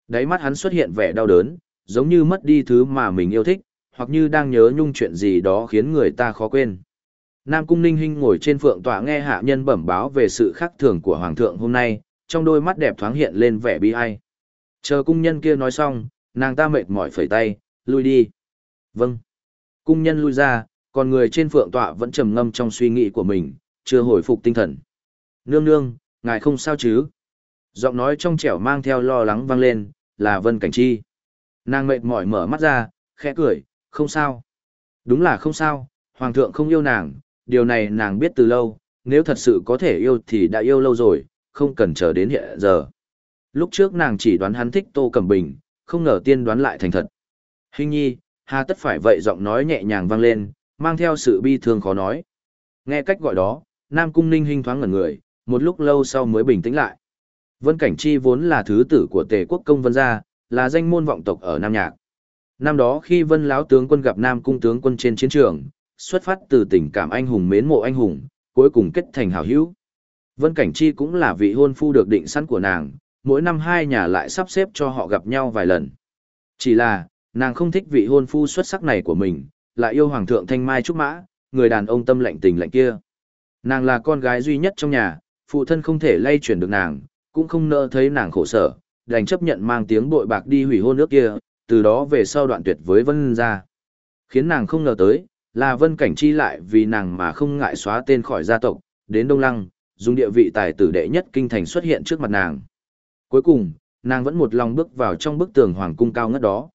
Đáy mắt hắn xuất hiện vẻ đau đớn, giống như mất đi thứ mà mình yêu thích, hoặc như đang nhớ nhung chuyện gì đó khiến người ta khó quên. Nam Cung Ninh Hinh ngồi trên phượng tọa nghe hạ nhân bẩm báo về sự khác thường của Hoàng thượng hôm nay, trong đôi mắt đẹp thoáng hiện lên vẻ bi ai. Chờ cung nhân kia nói xong, nàng ta mệt mỏi phẩy tay, lui đi. Vâng. Cung nhân lui ra, còn người trên phượng tọa vẫn trầm ngâm trong suy nghĩ của mình, chưa hồi phục tinh thần. Nương nương, ngài không sao chứ? Giọng nói trong trẻo mang theo lo lắng vang lên, là Vân Cảnh Chi. Nàng mệt mỏi mở mắt ra, khẽ cười, không sao. Đúng là không sao, Hoàng thượng không yêu nàng, điều này nàng biết từ lâu, nếu thật sự có thể yêu thì đã yêu lâu rồi, không cần chờ đến hiện giờ. Lúc trước nàng chỉ đoán hắn thích Tô Cẩm Bình, không ngờ tiên đoán lại thành thật. Hình nhi, hà tất phải vậy giọng nói nhẹ nhàng vang lên, mang theo sự bi thương khó nói. Nghe cách gọi đó, Nam Cung Ninh hình thoáng ngẩn người, một lúc lâu sau mới bình tĩnh lại. Vân Cảnh Chi vốn là thứ tử của Tề Quốc Công Vân Gia, là danh môn vọng tộc ở Nam Nhạc. Năm đó khi Vân Lão tướng quân gặp Nam Cung tướng quân trên chiến trường, xuất phát từ tình cảm anh hùng mến mộ anh hùng, cuối cùng kết thành hảo hữu. Vân Cảnh Chi cũng là vị hôn phu được định sẵn của nàng, mỗi năm hai nhà lại sắp xếp cho họ gặp nhau vài lần. Chỉ là, nàng không thích vị hôn phu xuất sắc này của mình, lại yêu Hoàng thượng Thanh Mai Trúc Mã, người đàn ông tâm lạnh tình lạnh kia. Nàng là con gái duy nhất trong nhà, phụ thân không thể lay chuyển được nàng, cũng không nỡ thấy nàng khổ sở, đành chấp nhận mang tiếng bội bạc đi hủy hôn nước kia, từ đó về sau đoạn tuyệt với Vân gia. Khiến nàng không ngờ tới, là Vân Cảnh Chi lại vì nàng mà không ngại xóa tên khỏi gia tộc, đến Đông Lăng, dùng địa vị tài tử đệ nhất kinh thành xuất hiện trước mặt nàng. Cuối cùng, nàng vẫn một lòng bước vào trong bức tường hoàng cung cao ngất đó.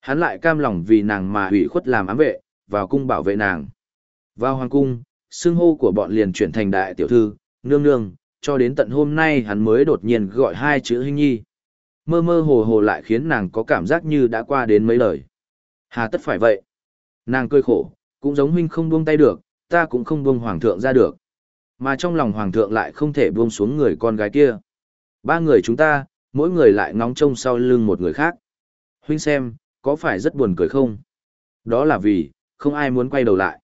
Hắn lại cam lòng vì nàng mà hủy khuất làm ám vệ, vào cung bảo vệ nàng. Vào hoàng cung, xưng hô của bọn liền chuyển thành đại tiểu thư, nương nương, cho đến tận hôm nay hắn mới đột nhiên gọi hai chữ hình nhi. Mơ mơ hồ hồ lại khiến nàng có cảm giác như đã qua đến mấy lời. Hà tất phải vậy. Nàng cười khổ, cũng giống huynh không buông tay được, ta cũng không buông hoàng thượng ra được. Mà trong lòng hoàng thượng lại không thể buông xuống người con gái kia. Ba người chúng ta, mỗi người lại ngóng trông sau lưng một người khác. Huynh xem, có phải rất buồn cười không? Đó là vì, không ai muốn quay đầu lại.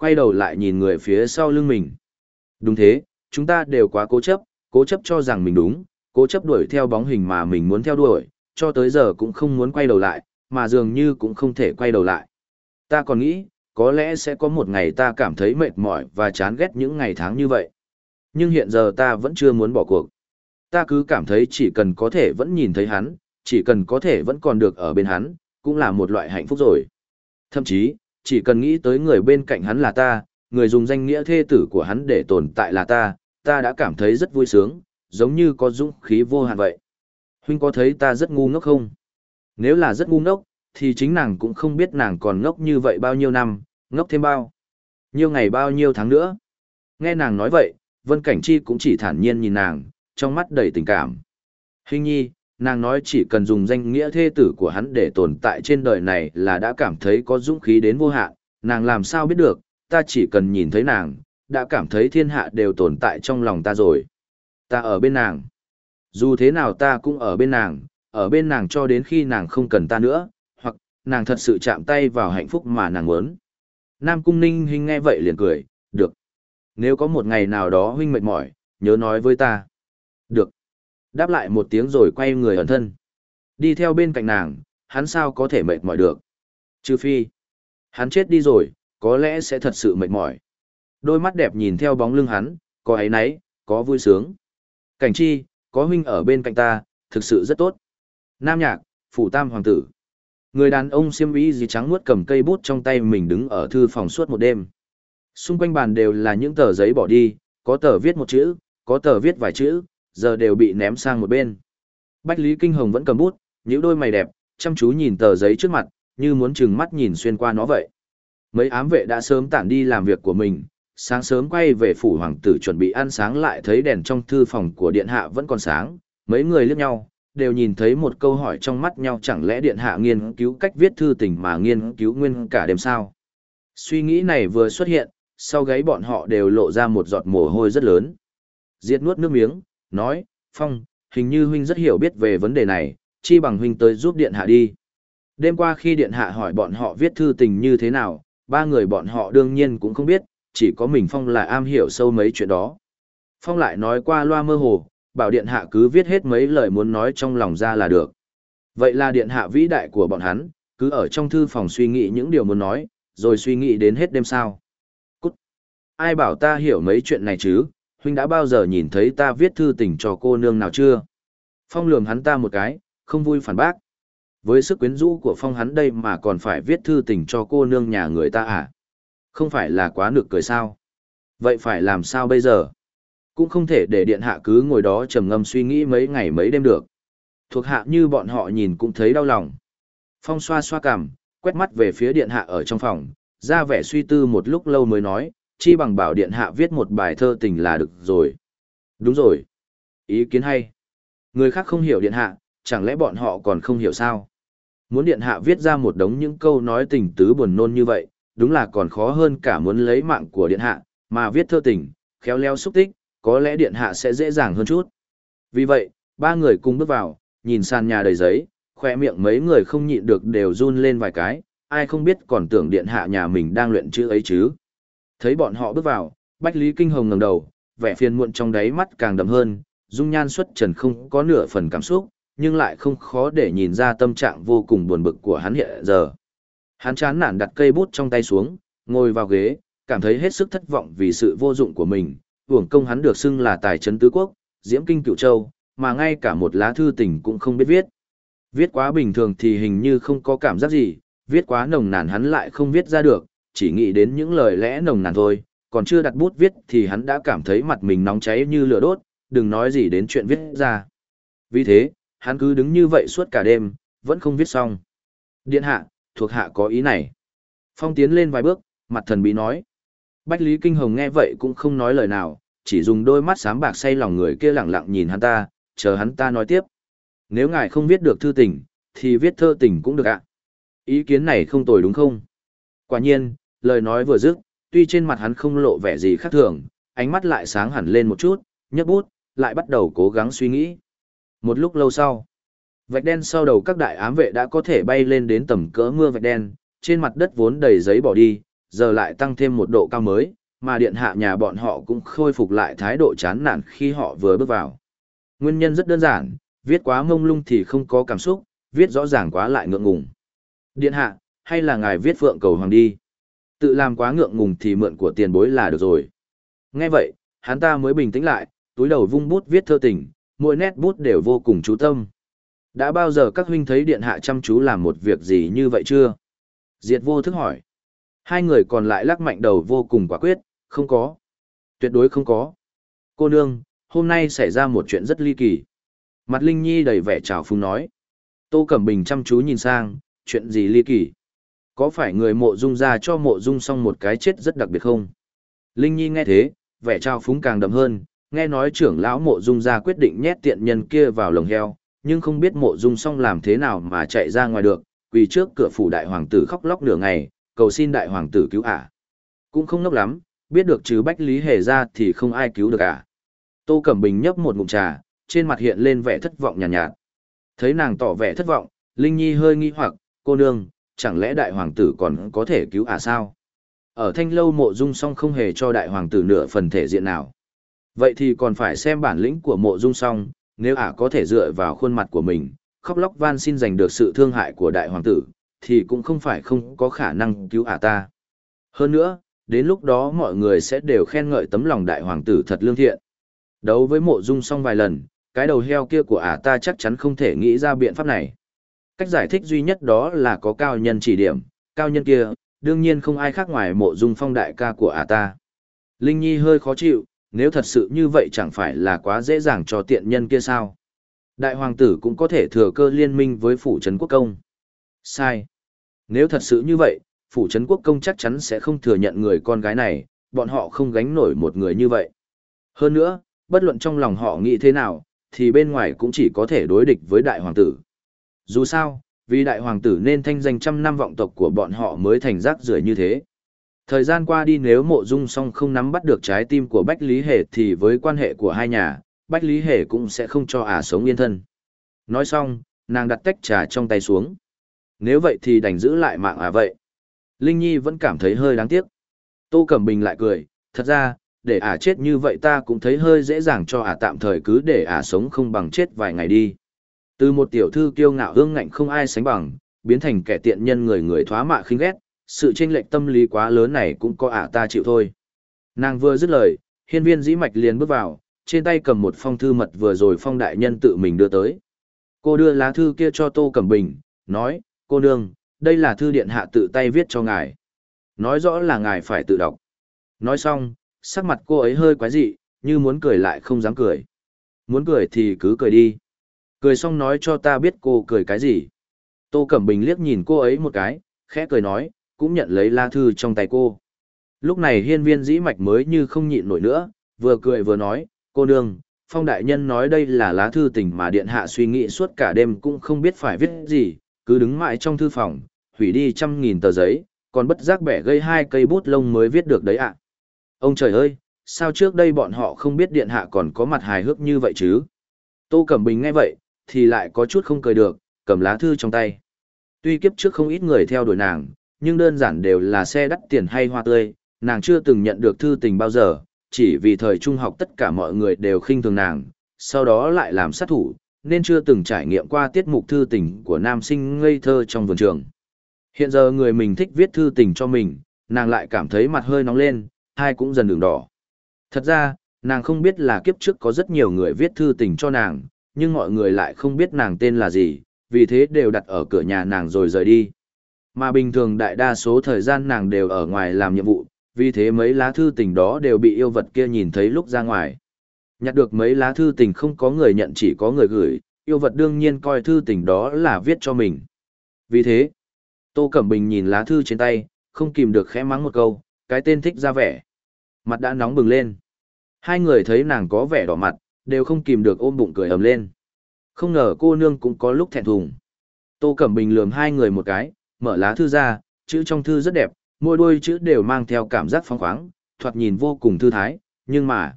Quay đầu lại nhìn người phía sau lưng mình. Đúng thế, chúng ta đều quá cố chấp, cố chấp cho rằng mình đúng, cố chấp đuổi theo bóng hình mà mình muốn theo đuổi, cho tới giờ cũng không muốn quay đầu lại, mà dường như cũng không thể quay đầu lại. Ta còn nghĩ, có lẽ sẽ có một ngày ta cảm thấy mệt mỏi và chán ghét những ngày tháng như vậy. Nhưng hiện giờ ta vẫn chưa muốn bỏ cuộc. Ta cứ cảm thấy chỉ cần có thể vẫn nhìn thấy hắn, chỉ cần có thể vẫn còn được ở bên hắn, cũng là một loại hạnh phúc rồi. Thậm chí, chỉ cần nghĩ tới người bên cạnh hắn là ta, người dùng danh nghĩa thê tử của hắn để tồn tại là ta, ta đã cảm thấy rất vui sướng, giống như có dũng khí vô hạn vậy. Huynh có thấy ta rất ngu ngốc không? Nếu là rất ngu ngốc, thì chính nàng cũng không biết nàng còn ngốc như vậy bao nhiêu năm, ngốc thêm bao. Nhiêu ngày bao nhiêu tháng nữa. Nghe nàng nói vậy, Vân Cảnh Chi cũng chỉ thản nhiên nhìn nàng, trong mắt đầy tình cảm. Hình nhi, nàng nói chỉ cần dùng danh nghĩa thê tử của hắn để tồn tại trên đời này là đã cảm thấy có dũng khí đến vô hạn, nàng làm sao biết được, ta chỉ cần nhìn thấy nàng, đã cảm thấy thiên hạ đều tồn tại trong lòng ta rồi. Ta ở bên nàng. Dù thế nào ta cũng ở bên nàng, ở bên nàng cho đến khi nàng không cần ta nữa, hoặc nàng thật sự chạm tay vào hạnh phúc mà nàng muốn. Nam Cung Ninh Hinh nghe vậy liền cười, được. Nếu có một ngày nào đó huynh mệt mỏi, nhớ nói với ta. Được. Đáp lại một tiếng rồi quay người ẩn thân. Đi theo bên cạnh nàng, hắn sao có thể mệt mỏi được. Trừ phi. Hắn chết đi rồi, có lẽ sẽ thật sự mệt mỏi. Đôi mắt đẹp nhìn theo bóng lưng hắn, có ấy nấy, có vui sướng. Cảnh chi, có huynh ở bên cạnh ta, thực sự rất tốt. Nam nhạc, phủ tam hoàng tử. Người đàn ông xiêm y gì trắng muốt cầm cây bút trong tay mình đứng ở thư phòng suốt một đêm. Xung quanh bàn đều là những tờ giấy bỏ đi, có tờ viết một chữ, có tờ viết vài chữ, giờ đều bị ném sang một bên. Bách Lý Kinh Hồng vẫn cầm bút, những đôi mày đẹp, chăm chú nhìn tờ giấy trước mặt, như muốn chừng mắt nhìn xuyên qua nó vậy. Mấy ám vệ đã sớm tản đi làm việc của mình, sáng sớm quay về phủ hoàng tử chuẩn bị ăn sáng lại thấy đèn trong thư phòng của điện hạ vẫn còn sáng, mấy người liếc nhau, đều nhìn thấy một câu hỏi trong mắt nhau chẳng lẽ điện hạ nghiên cứu cách viết thư tình mà nghiên cứu nguyên cả đêm sao. Suy nghĩ này vừa xuất hiện, sau gáy bọn họ đều lộ ra một giọt mồ hôi rất lớn. Diệt nuốt nước miếng, nói, Phong, hình như huynh rất hiểu biết về vấn đề này, chi bằng huynh tới giúp điện hạ đi. Đêm qua khi điện hạ hỏi bọn họ viết thư tình như thế nào, ba người bọn họ đương nhiên cũng không biết, chỉ có mình Phong là am hiểu sâu mấy chuyện đó. Phong lại nói qua loa mơ hồ, bảo điện hạ cứ viết hết mấy lời muốn nói trong lòng ra là được. Vậy là điện hạ vĩ đại của bọn hắn, cứ ở trong thư phòng suy nghĩ những điều muốn nói, rồi suy nghĩ đến hết đêm sao. Cút! Ai bảo ta hiểu mấy chuyện này chứ, huynh đã bao giờ nhìn thấy ta viết thư tình cho cô nương nào chưa? Phong lườm hắn ta một cái, không vui phản bác. Với sức quyến rũ của Phong hắn đây mà còn phải viết thư tình cho cô nương nhà người ta à? Không phải là quá nực cười sao? Vậy phải làm sao bây giờ? Cũng không thể để điện hạ cứ ngồi đó trầm ngâm suy nghĩ mấy ngày mấy đêm được. Thuộc hạ như bọn họ nhìn cũng thấy đau lòng. Phong xoa xoa cằm, quét mắt về phía điện hạ ở trong phòng, ra vẻ suy tư một lúc lâu mới nói, chi bằng bảo điện hạ viết một bài thơ tình là được rồi. Đúng rồi. Ý kiến hay. Người khác không hiểu điện hạ, chẳng lẽ bọn họ còn không hiểu sao? Muốn điện hạ viết ra một đống những câu nói tình tứ buồn nôn như vậy, đúng là còn khó hơn cả muốn lấy mạng của điện hạ, mà viết thơ tình, khéo léo xúc tích, có lẽ điện hạ sẽ dễ dàng hơn chút. Vì vậy, ba người cùng bước vào, nhìn sàn nhà đầy giấy, khoe miệng mấy người không nhịn được đều run lên vài cái, ai không biết còn tưởng điện hạ nhà mình đang luyện chữ ấy chứ. Thấy bọn họ bước vào, Bách Lý Kinh Hồng ngẩng đầu, vẻ phiền muộn trong đáy mắt càng đậm hơn, dung nhan xuất trần không có nửa phần cảm xúc, nhưng lại không khó để nhìn ra tâm trạng vô cùng buồn bực của hắn hiện giờ. Hắn chán nản đặt cây bút trong tay xuống, ngồi vào ghế, cảm thấy hết sức thất vọng vì sự vô dụng của mình, uổng công hắn được xưng là tài trấn tứ quốc, diễm kinh cựu châu, mà ngay cả một lá thư tình cũng không biết viết. Viết quá bình thường thì hình như không có cảm giác gì, viết quá nồng nàn hắn lại không viết ra được, chỉ nghĩ đến những lời lẽ nồng nàn thôi, còn chưa đặt bút viết thì hắn đã cảm thấy mặt mình nóng cháy như lửa đốt, đừng nói gì đến chuyện viết ra. Vì thế, hắn cứ đứng như vậy suốt cả đêm, vẫn không viết xong. Điện hạ, thuộc hạ có ý này. Phong tiến lên vài bước, mặt thần bí nói. Bách Lý Kinh Hồng nghe vậy cũng không nói lời nào, chỉ dùng đôi mắt sáng bạc say lòng người kia lặng lặng nhìn hắn ta, chờ hắn ta nói tiếp. Nếu ngài không viết được thư tình, thì viết thơ tình cũng được ạ. Ý kiến này không tồi đúng không? Quả nhiên, lời nói vừa dứt, tuy trên mặt hắn không lộ vẻ gì khác thường, ánh mắt lại sáng hẳn lên một chút, nhấc bút, lại bắt đầu cố gắng suy nghĩ. Một lúc lâu sau, vạch đen sau đầu các đại ám vệ đã có thể bay lên đến tầm cỡ mưa vạch đen, trên mặt đất vốn đầy giấy bỏ đi, giờ lại tăng thêm một độ cao mới, mà điện hạ nhà bọn họ cũng khôi phục lại thái độ chán nản khi họ vừa bước vào. Nguyên nhân rất đơn giản, viết quá mông lung thì không có cảm xúc, viết rõ ràng quá lại ngượng ngùng. Điện hạ, hay là ngài viết phượng cầu hoàng đi? Tự làm quá ngượng ngùng thì mượn của tiền bối là được rồi. Nghe vậy, hắn ta mới bình tĩnh lại, túi đầu vung bút viết thơ tình, mỗi nét bút đều vô cùng chú tâm. Đã bao giờ các huynh thấy điện hạ chăm chú làm một việc gì như vậy chưa? Diệt vô thức hỏi. Hai người còn lại lắc mạnh đầu vô cùng quả quyết, không có. Tuyệt đối không có. Cô nương, hôm nay xảy ra một chuyện rất ly kỳ. Mặt Linh Nhi đầy vẻ trào phúng nói. Tô Cẩm Bình chăm chú nhìn sang, chuyện gì ly kỳ? Có phải người mộ dung ra cho mộ dung xong một cái chết rất đặc biệt không? Linh Nhi nghe thế, vẻ trao phúng càng đậm hơn, nghe nói trưởng lão mộ dung ra quyết định nhét tiện nhân kia vào lồng heo, nhưng không biết mộ dung xong làm thế nào mà chạy ra ngoài được, quỳ trước cửa phủ đại hoàng tử khóc lóc nửa ngày, cầu xin đại hoàng tử cứu ả. Cũng không nốc lắm, biết được trừ Bách Lý Hề ra thì không ai cứu được ả. Tô Cẩm Bình nhấp một ngụm trà, trên mặt hiện lên vẻ thất vọng nhàn nhạt, nhạt. Thấy nàng tỏ vẻ thất vọng, Linh Nhi hơi nghi hoặc, cô nương, chẳng lẽ đại hoàng tử còn có thể cứu à sao? Ở thanh lâu mộ dung song không hề cho đại hoàng tử nửa phần thể diện nào. Vậy thì còn phải xem bản lĩnh của mộ dung song, nếu ả có thể dựa vào khuôn mặt của mình, khóc lóc van xin giành được sự thương hại của đại hoàng tử, thì cũng không phải không có khả năng cứu ả ta. Hơn nữa, đến lúc đó mọi người sẽ đều khen ngợi tấm lòng đại hoàng tử thật lương thiện. Đấu với mộ dung song vài lần, cái đầu heo kia của ả ta chắc chắn không thể nghĩ ra biện pháp này. Cách giải thích duy nhất đó là có cao nhân chỉ điểm, cao nhân kia, đương nhiên không ai khác ngoài mộ dung phong đại ca của ả ta. Linh Nhi hơi khó chịu, nếu thật sự như vậy chẳng phải là quá dễ dàng cho tiện nhân kia sao. Đại hoàng tử cũng có thể thừa cơ liên minh với phủ trấn quốc công. Sai. Nếu thật sự như vậy, phủ trấn quốc công chắc chắn sẽ không thừa nhận người con gái này, bọn họ không gánh nổi một người như vậy. Hơn nữa, bất luận trong lòng họ nghĩ thế nào, thì bên ngoài cũng chỉ có thể đối địch với đại hoàng tử. Dù sao, vì đại hoàng tử nên thanh danh trăm năm vọng tộc của bọn họ mới thành rác rưởi như thế. Thời gian qua đi nếu mộ dung song không nắm bắt được trái tim của Bách Lý Hề thì với quan hệ của hai nhà, Bách Lý Hề cũng sẽ không cho ả sống yên thân. Nói xong, nàng đặt tách trà trong tay xuống. Nếu vậy thì đành giữ lại mạng ả vậy. Linh Nhi vẫn cảm thấy hơi đáng tiếc. Tô Cẩm Bình lại cười, thật ra, để ả chết như vậy ta cũng thấy hơi dễ dàng cho ả tạm thời cứ để ả sống không bằng chết vài ngày đi. Từ một tiểu thư kiêu ngạo hương ngạnh không ai sánh bằng, biến thành kẻ tiện nhân người người thoá mạ khinh ghét, sự chênh lệch tâm lý quá lớn này cũng có ả ta chịu thôi. Nàng vừa dứt lời, hiên viên dĩ mạch liền bước vào, trên tay cầm một phong thư mật vừa rồi phong đại nhân tự mình đưa tới. Cô đưa lá thư kia cho Tô Cẩm Bình, nói, cô nương, đây là thư điện hạ tự tay viết cho ngài. Nói rõ là ngài phải tự đọc. Nói xong, sắc mặt cô ấy hơi quái dị, như muốn cười lại không dám cười. Muốn cười thì cứ cười đi. Cười xong nói cho ta biết cô cười cái gì. Tô Cẩm Bình liếc nhìn cô ấy một cái, khẽ cười nói, cũng nhận lấy lá thư trong tay cô. Lúc này hiên viên dĩ mạch mới như không nhịn nổi nữa, vừa cười vừa nói, cô nương, phong đại nhân nói đây là lá thư tình mà điện hạ suy nghĩ suốt cả đêm cũng không biết phải viết gì, cứ đứng mãi trong thư phòng, hủy đi trăm nghìn tờ giấy, còn bất giác bẻ gây hai cây bút lông mới viết được đấy ạ. Ông trời ơi, sao trước đây bọn họ không biết điện hạ còn có mặt hài hước như vậy chứ? Tô Cẩm Bình nghe vậy, thì lại có chút không cười được, cầm lá thư trong tay. Tuy kiếp trước không ít người theo đuổi nàng, nhưng đơn giản đều là xe đắt tiền hay hoa tươi, nàng chưa từng nhận được thư tình bao giờ, chỉ vì thời trung học tất cả mọi người đều khinh thường nàng, sau đó lại làm sát thủ, nên chưa từng trải nghiệm qua tiết mục thư tình của nam sinh ngây thơ trong vườn trường. Hiện giờ người mình thích viết thư tình cho mình, nàng lại cảm thấy mặt hơi nóng lên, hai cũng dần đường đỏ. Thật ra, nàng không biết là kiếp trước có rất nhiều người viết thư tình cho nàng, nhưng mọi người lại không biết nàng tên là gì, vì thế đều đặt ở cửa nhà nàng rồi rời đi. Mà bình thường đại đa số thời gian nàng đều ở ngoài làm nhiệm vụ, vì thế mấy lá thư tình đó đều bị yêu vật kia nhìn thấy lúc ra ngoài. Nhặt được mấy lá thư tình không có người nhận chỉ có người gửi, yêu vật đương nhiên coi thư tình đó là viết cho mình. Vì thế, Tô Cẩm Bình nhìn lá thư trên tay, không kìm được khẽ mắng một câu, cái tên thích ra vẻ. Mặt đã nóng bừng lên. Hai người thấy nàng có vẻ đỏ mặt, đều không kìm được ôm bụng cười ầm lên. Không ngờ cô nương cũng có lúc thẹn thùng. Tô Cẩm Bình lườm hai người một cái, mở lá thư ra, chữ trong thư rất đẹp, mỗi đôi chữ đều mang theo cảm giác phong khoáng, thoạt nhìn vô cùng thư thái, nhưng mà,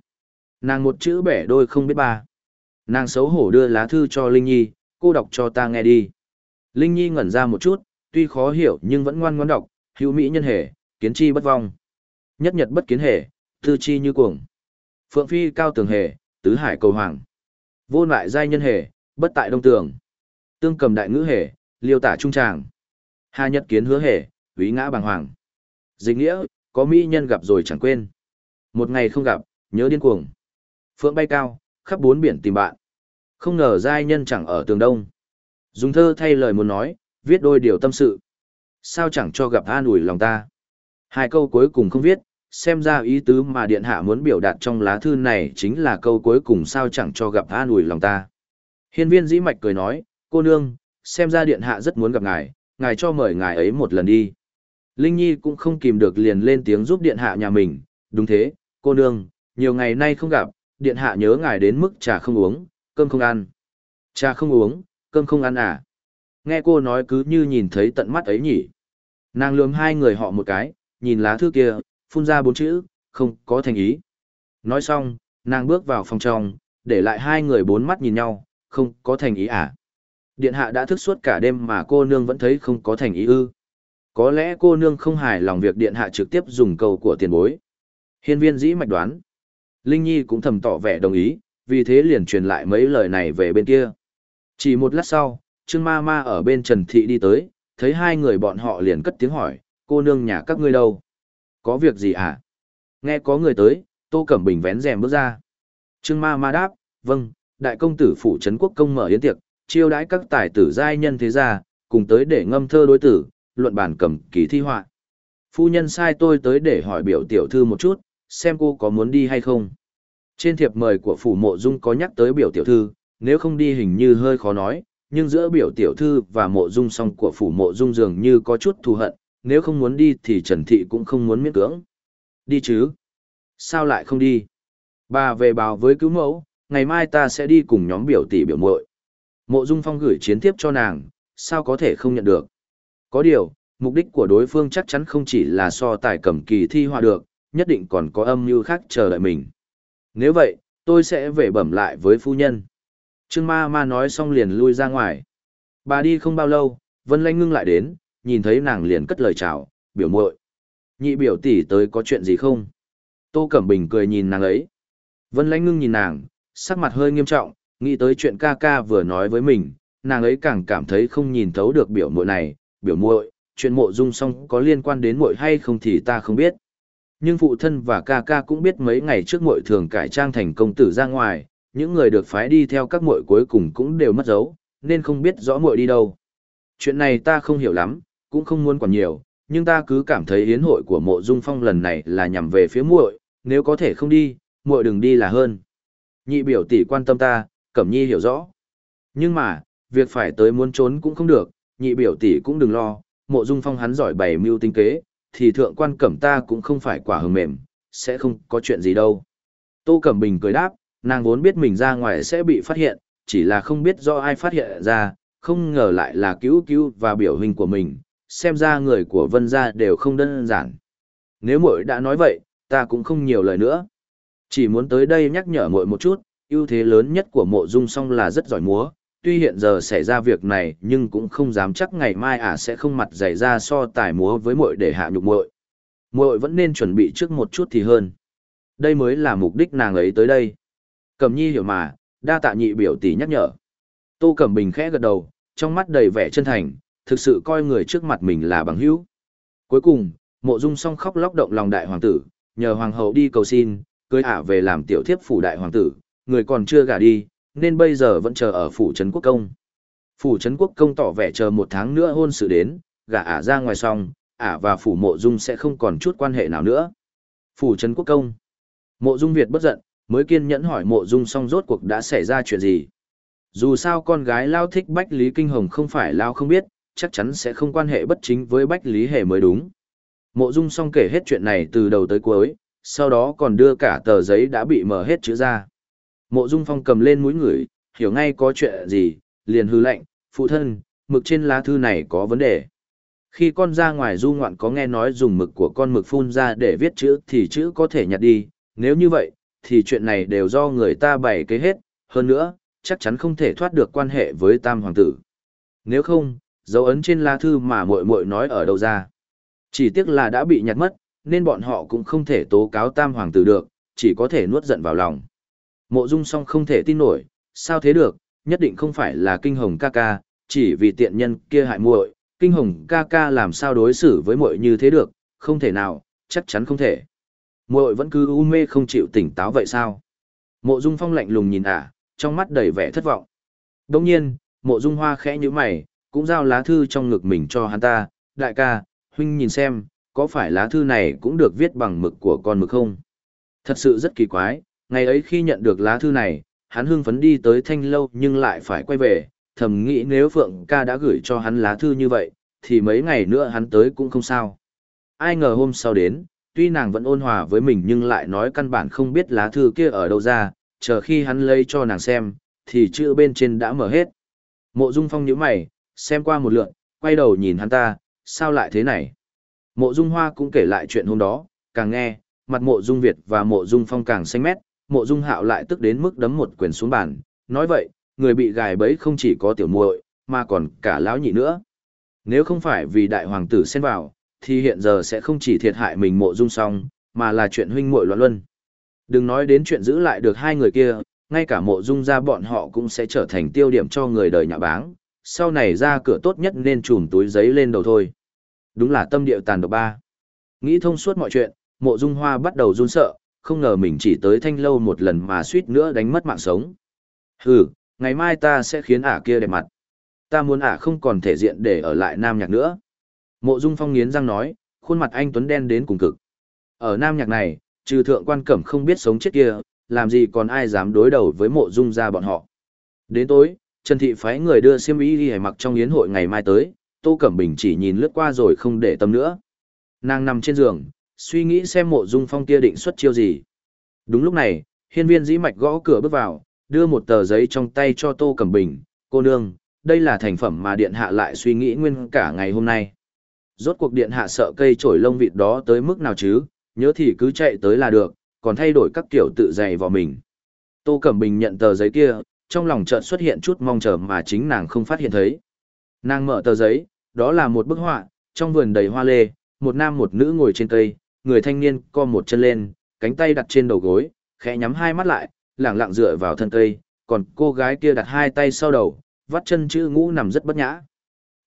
nàng một chữ bẻ đôi không biết ba. Nàng xấu hổ đưa lá thư cho Linh Nhi, cô đọc cho ta nghe đi. Linh Nhi ngẩn ra một chút, tuy khó hiểu nhưng vẫn ngoan ngoãn đọc, hữu mỹ nhân hề, kiến chi bất vong. Nhất nhật bất kiến hề, tư chi như cuồng. Phượng phi cao tường hề, tứ hải cầu hoàng. Vô lại giai nhân hề, bất tại đông tường. Tương cầm đại ngữ hề, liêu tả trung tràng. Hà nhật kiến hứa hề, quý ngã bàng hoàng. Dịch nghĩa, có mỹ nhân gặp rồi chẳng quên. Một ngày không gặp, nhớ điên cuồng. Phượng bay cao, khắp bốn biển tìm bạn. Không ngờ giai nhân chẳng ở tường đông. Dùng thơ thay lời muốn nói, viết đôi điều tâm sự. Sao chẳng cho gặp an ủi lòng ta. Hai câu cuối cùng không viết, xem ra ý tứ mà điện hạ muốn biểu đạt trong lá thư này chính là câu cuối cùng sao chẳng cho gặp an ủi lòng ta. Hiên viên dĩ mạch cười nói, cô nương, xem ra điện hạ rất muốn gặp ngài, ngài cho mời ngài ấy một lần đi. Linh Nhi cũng không kìm được liền lên tiếng giúp điện hạ nhà mình, đúng thế, cô nương, nhiều ngày nay không gặp, điện hạ nhớ ngài đến mức trà không uống, cơm không ăn. Trà không uống, cơm không ăn à? Nghe cô nói cứ như nhìn thấy tận mắt ấy nhỉ. Nàng lườm hai người họ một cái, nhìn lá thư kia, phun ra bốn chữ, không có thành ý. Nói xong, nàng bước vào phòng trong, để lại hai người bốn mắt nhìn nhau, không có thành ý à. Điện hạ đã thức suốt cả đêm mà cô nương vẫn thấy không có thành ý ư. Có lẽ cô nương không hài lòng việc điện hạ trực tiếp dùng câu của tiền bối. Hiên viên dĩ mạch đoán. Linh Nhi cũng thầm tỏ vẻ đồng ý, vì thế liền truyền lại mấy lời này về bên kia. Chỉ một lát sau, Trương Ma Ma ở bên Trần Thị đi tới, thấy hai người bọn họ liền cất tiếng hỏi, cô nương nhà các ngươi đâu? Có việc gì à? Nghe có người tới, Tô Cẩm Bình vén rèm bước ra. Trương Ma Ma đáp, vâng, đại công tử phủ trấn quốc công mở yến tiệc, chiêu đãi các tài tử giai nhân thế gia, cùng tới để ngâm thơ đối tử, luận bản cầm kỳ thi họa. Phu nhân sai tôi tới để hỏi biểu tiểu thư một chút, xem cô có muốn đi hay không. Trên thiệp mời của phủ mộ dung có nhắc tới biểu tiểu thư, nếu không đi hình như hơi khó nói, nhưng giữa biểu tiểu thư và mộ dung song của phủ mộ dung dường như có chút thù hận, nếu không muốn đi thì Trần Thị cũng không muốn miễn cưỡng. Đi chứ? Sao lại không đi? Bà về báo với cứu mẫu, ngày mai ta sẽ đi cùng nhóm biểu tỷ biểu muội. Mộ Dung Phong gửi chiến tiếp cho nàng, sao có thể không nhận được? Có điều, mục đích của đối phương chắc chắn không chỉ là so tài cầm kỳ thi hòa được, nhất định còn có âm mưu khác chờ đợi mình. Nếu vậy, tôi sẽ về bẩm lại với phu nhân. Trương ma ma nói xong liền lui ra ngoài. Bà đi không bao lâu, Vân Lanh ngưng lại đến, nhìn thấy nàng liền cất lời chào, biểu muội. Nhị biểu tỷ tới có chuyện gì không? Tô Cẩm Bình cười nhìn nàng ấy. Vân lãnh ngưng nhìn nàng, sắc mặt hơi nghiêm trọng, nghĩ tới chuyện ca ca vừa nói với mình, nàng ấy càng cảm thấy không nhìn thấu được biểu muội này, biểu muội, chuyện mộ dung song có liên quan đến muội hay không thì ta không biết. Nhưng phụ thân và ca ca cũng biết mấy ngày trước muội thường cải trang thành công tử ra ngoài, những người được phái đi theo các muội cuối cùng cũng đều mất dấu, nên không biết rõ muội đi đâu. Chuyện này ta không hiểu lắm, cũng không muốn còn nhiều, nhưng ta cứ cảm thấy hiến hội của mộ dung phong lần này là nhằm về phía muội, nếu có thể không đi, muội đừng đi là hơn. Nhị biểu tỷ quan tâm ta, Cẩm Nhi hiểu rõ. Nhưng mà, việc phải tới muốn trốn cũng không được, nhị biểu tỷ cũng đừng lo, mộ dung phong hắn giỏi bày mưu tinh kế, thì thượng quan cẩm ta cũng không phải quả hờ mềm, sẽ không có chuyện gì đâu. Tô Cẩm Bình cười đáp, nàng vốn biết mình ra ngoài sẽ bị phát hiện, chỉ là không biết do ai phát hiện ra, không ngờ lại là cứu cứu và biểu hình của mình, xem ra người của vân gia đều không đơn giản. Nếu muội đã nói vậy, ta cũng không nhiều lời nữa. Chỉ muốn tới đây nhắc nhở muội một chút, ưu thế lớn nhất của mộ dung song là rất giỏi múa, tuy hiện giờ xảy ra việc này nhưng cũng không dám chắc ngày mai ả sẽ không mặt dày ra so tài múa với muội để hạ nhục muội. Muội vẫn nên chuẩn bị trước một chút thì hơn. Đây mới là mục đích nàng ấy tới đây. Cẩm nhi hiểu mà, đa tạ nhị biểu tỷ nhắc nhở. Tô Cẩm Bình khẽ gật đầu, trong mắt đầy vẻ chân thành, thực sự coi người trước mặt mình là bằng hữu. Cuối cùng, mộ dung song khóc lóc động lòng đại hoàng tử, nhờ hoàng hậu đi cầu xin, cưới ả về làm tiểu thiếp phủ đại hoàng tử, người còn chưa gả đi, nên bây giờ vẫn chờ ở phủ trấn quốc công. Phủ trấn quốc công tỏ vẻ chờ một tháng nữa hôn sự đến, gả ả ra ngoài xong, ả và phủ mộ dung sẽ không còn chút quan hệ nào nữa. Phủ trấn quốc công. Mộ dung Việt bất giận, mới kiên nhẫn hỏi mộ dung song rốt cuộc đã xảy ra chuyện gì. Dù sao con gái Lao thích Bách Lý Kinh Hồng không phải Lao không biết, chắc chắn sẽ không quan hệ bất chính với Bách Lý Hề mới đúng. Mộ dung xong kể hết chuyện này từ đầu tới cuối, sau đó còn đưa cả tờ giấy đã bị mở hết chữ ra. Mộ Dung Phong cầm lên mũi người, hiểu ngay có chuyện gì, liền hư lệnh, phụ thân, mực trên lá thư này có vấn đề. Khi con ra ngoài du ngoạn có nghe nói dùng mực của con mực phun ra để viết chữ thì chữ có thể nhặt đi, nếu như vậy, thì chuyện này đều do người ta bày kế hết, hơn nữa, chắc chắn không thể thoát được quan hệ với tam hoàng tử. Nếu không, dấu ấn trên lá thư mà muội muội nói ở đâu ra. Chỉ tiếc là đã bị nhặt mất, nên bọn họ cũng không thể tố cáo tam hoàng tử được, chỉ có thể nuốt giận vào lòng. Mộ Dung song không thể tin nổi, sao thế được, nhất định không phải là kinh hồng ca ca, chỉ vì tiện nhân kia hại muội, kinh hồng ca ca làm sao đối xử với muội như thế được, không thể nào, chắc chắn không thể. Muội vẫn cứ u mê không chịu tỉnh táo vậy sao? Mộ Dung Phong lạnh lùng nhìn ả, trong mắt đầy vẻ thất vọng. Đồng nhiên, Mộ Dung Hoa khẽ nhíu mày, cũng giao lá thư trong ngực mình cho hắn ta, đại ca, huynh nhìn xem, có phải lá thư này cũng được viết bằng mực của con mực không? Thật sự rất kỳ quái, Ngày ấy khi nhận được lá thư này, hắn hưng phấn đi tới thanh lâu nhưng lại phải quay về, thầm nghĩ nếu Phượng ca đã gửi cho hắn lá thư như vậy, thì mấy ngày nữa hắn tới cũng không sao. Ai ngờ hôm sau đến, tuy nàng vẫn ôn hòa với mình nhưng lại nói căn bản không biết lá thư kia ở đâu ra, chờ khi hắn lấy cho nàng xem, thì chữ bên trên đã mở hết. Mộ Dung Phong nhíu mày, xem qua một lượt, quay đầu nhìn hắn ta, sao lại thế này? Mộ Dung Hoa cũng kể lại chuyện hôm đó, càng nghe, mặt Mộ Dung Việt và Mộ Dung Phong càng xanh mét, mộ dung hạo lại tức đến mức đấm một quyền xuống bàn, nói vậy, người bị gài bẫy không chỉ có tiểu muội, mà còn cả lão nhị nữa. Nếu không phải vì đại hoàng tử xen vào, thì hiện giờ sẽ không chỉ thiệt hại mình mộ dung song, mà là chuyện huynh muội loạn luân. Đừng nói đến chuyện giữ lại được hai người kia, ngay cả mộ dung gia bọn họ cũng sẽ trở thành tiêu điểm cho người đời nhạ báng, sau này ra cửa tốt nhất nên chùm túi giấy lên đầu thôi. Đúng là tâm điệu tàn độc ba. Nghĩ thông suốt mọi chuyện, mộ dung hoa bắt đầu run sợ, không ngờ mình chỉ tới thanh lâu một lần mà suýt nữa đánh mất mạng sống. Hừ, ngày mai ta sẽ khiến ả kia đẹp mặt. Ta muốn ả không còn thể diện để ở lại Nam Nhạc nữa. Mộ Dung Phong nghiến răng nói, khuôn mặt anh Tuấn đen đến cùng cực. Ở Nam Nhạc này, trừ thượng quan cẩm không biết sống chết kia, làm gì còn ai dám đối đầu với mộ Dung ra bọn họ. Đến tối, Trần Thị phái người đưa xiêm y đi mặc trong yến hội ngày mai tới, Tô Cẩm Bình chỉ nhìn lướt qua rồi không để tâm nữa. Nàng nằm trên giường, suy nghĩ xem mộ Dung Phong kia định xuất chiêu gì. Đúng lúc này, hiên viên dĩ mạch gõ cửa bước vào, đưa một tờ giấy trong tay cho Tô Cẩm Bình, cô nương, đây là thành phẩm mà điện hạ lại suy nghĩ nguyên cả ngày hôm nay. Rốt cuộc điện hạ sợ cây trổi lông vịt đó tới mức nào chứ, nhớ thì cứ chạy tới là được, còn thay đổi các kiểu tự dày vào mình. Tô Cẩm Bình nhận tờ giấy kia, trong lòng chợt xuất hiện chút mong chờ mà chính nàng không phát hiện thấy. Nàng mở tờ giấy, đó là một bức họa, trong vườn đầy hoa lê, một nam một nữ ngồi trên cây, người thanh niên co một chân lên, cánh tay đặt trên đầu gối, khẽ nhắm hai mắt lại, lẳng lặng dựa vào thân cây, còn cô gái kia đặt hai tay sau đầu, vắt chân chữ ngũ nằm rất bất nhã.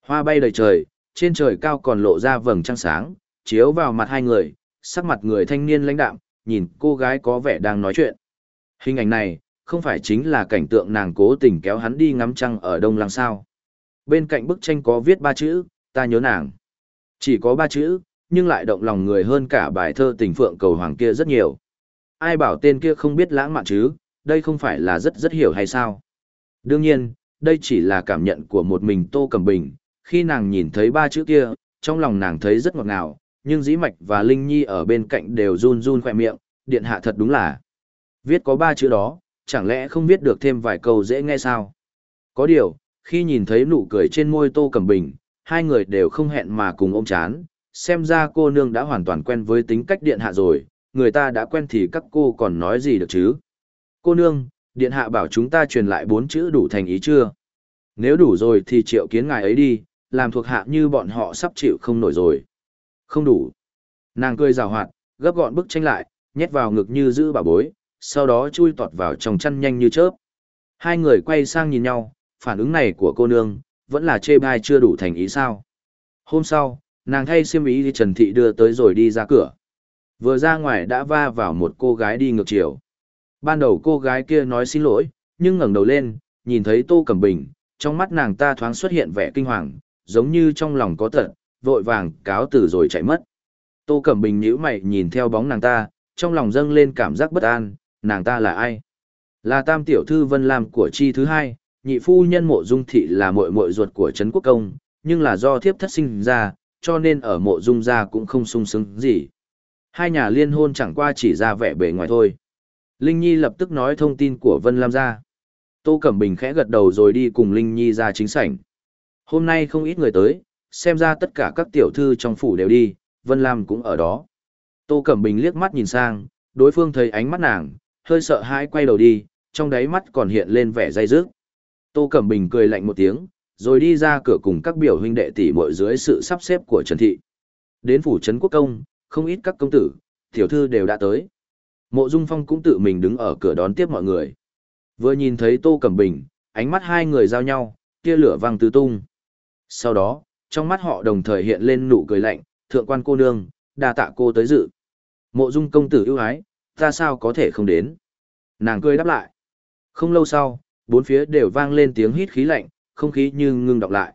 Hoa bay đầy trời, trên trời cao còn lộ ra vầng trăng sáng, chiếu vào mặt hai người, sắc mặt người thanh niên lãnh đạm, nhìn cô gái có vẻ đang nói chuyện. Hình ảnh này, không phải chính là cảnh tượng nàng cố tình kéo hắn đi ngắm trăng ở Đông Lăng sao. Bên cạnh bức tranh có viết ba chữ, ta nhớ nàng. Chỉ có ba chữ, nhưng lại động lòng người hơn cả bài thơ tình phượng cầu hoàng kia rất nhiều. Ai bảo tên kia không biết lãng mạn chứ, đây không phải là rất rất hiểu hay sao? Đương nhiên, đây chỉ là cảm nhận của một mình Tô Cẩm Bình, khi nàng nhìn thấy ba chữ kia, trong lòng nàng thấy rất ngọt ngào, nhưng Dĩ Mạch và Linh Nhi ở bên cạnh đều run run khỏe miệng, điện hạ thật đúng là. Viết có ba chữ đó, chẳng lẽ không viết được thêm vài câu dễ nghe sao? Có điều, khi nhìn thấy nụ cười trên môi Tô Cẩm Bình, hai người đều không hẹn mà cùng ôm chán, xem ra cô nương đã hoàn toàn quen với tính cách điện hạ rồi, người ta đã quen thì các cô còn nói gì được chứ? Cô nương, điện hạ bảo chúng ta truyền lại bốn chữ đủ thành ý chưa? Nếu đủ rồi thì triệu kiến ngài ấy đi, làm thuộc hạ như bọn họ sắp chịu không nổi rồi. Không đủ. Nàng cười rào hoạt, gấp gọn bức tranh lại, nhét vào ngực như giữ bà bối, sau đó chui tọt vào trong chăn nhanh như chớp. Hai người quay sang nhìn nhau, phản ứng này của cô nương, vẫn là chê bai chưa đủ thành ý sao. Hôm sau, nàng thay xiêm ý thì Trần Thị đưa tới rồi đi ra cửa. Vừa ra ngoài đã va vào một cô gái đi ngược chiều. Ban đầu cô gái kia nói xin lỗi, nhưng ngẩng đầu lên, nhìn thấy Tô Cẩm Bình, trong mắt nàng ta thoáng xuất hiện vẻ kinh hoàng, giống như trong lòng có tật, vội vàng cáo từ rồi chạy mất. Tô Cẩm Bình nhíu mày nhìn theo bóng nàng ta, trong lòng dâng lên cảm giác bất an, nàng ta là ai? Là tam tiểu thư Vân Lam của chi thứ hai, nhị phu nhân mộ dung thị là muội muội ruột của Trấn Quốc Công, nhưng là do thiếp thất sinh ra, cho nên ở mộ dung gia cũng không sung sướng gì. Hai nhà liên hôn chẳng qua chỉ ra vẻ bề ngoài thôi. Linh Nhi lập tức nói thông tin của Vân Lam ra. Tô Cẩm Bình khẽ gật đầu rồi đi cùng Linh Nhi ra chính sảnh. Hôm nay không ít người tới, xem ra tất cả các tiểu thư trong phủ đều đi, Vân Lam cũng ở đó. Tô Cẩm Bình liếc mắt nhìn sang, đối phương thấy ánh mắt nàng, hơi sợ hãi quay đầu đi, trong đáy mắt còn hiện lên vẻ dây dứt. Tô Cẩm Bình cười lạnh một tiếng, rồi đi ra cửa cùng các biểu huynh đệ tỷ muội dưới sự sắp xếp của Trần Thị. Đến phủ Trấn Quốc Công, không ít các công tử, tiểu thư đều đã tới. Mộ Dung Phong cũng tự mình đứng ở cửa đón tiếp mọi người. Vừa nhìn thấy Tô Cẩm Bình, ánh mắt hai người giao nhau, tia lửa văng tứ tung. Sau đó, trong mắt họ đồng thời hiện lên nụ cười lạnh, thượng quan cô nương, đa tạ cô tới dự. Mộ Dung công tử ưu ái, ta sao có thể không đến. Nàng cười đáp lại. Không lâu sau, bốn phía đều vang lên tiếng hít khí lạnh, không khí như ngưng đọng lại.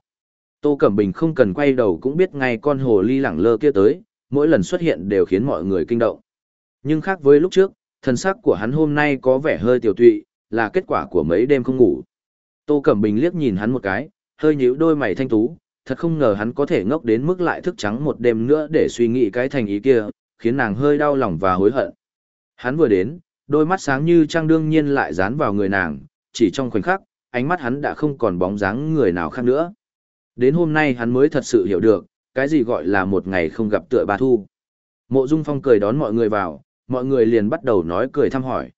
Tô Cẩm Bình không cần quay đầu cũng biết ngay con hồ ly lẳng lơ kia tới, mỗi lần xuất hiện đều khiến mọi người kinh động. Nhưng khác với lúc trước, thần sắc của hắn hôm nay có vẻ hơi tiểu tụy, là kết quả của mấy đêm không ngủ. Tô Cẩm Bình liếc nhìn hắn một cái, hơi nhíu đôi mày thanh tú, thật không ngờ hắn có thể ngốc đến mức lại thức trắng một đêm nữa để suy nghĩ cái thành ý kia, khiến nàng hơi đau lòng và hối hận. Hắn vừa đến, đôi mắt sáng như trăng đương nhiên lại dán vào người nàng, chỉ trong khoảnh khắc, ánh mắt hắn đã không còn bóng dáng người nào khác nữa. Đến hôm nay hắn mới thật sự hiểu được, cái gì gọi là một ngày không gặp tựa bà thu. Mộ Dung Phong cười đón mọi người vào, mọi người liền bắt đầu nói cười thăm hỏi.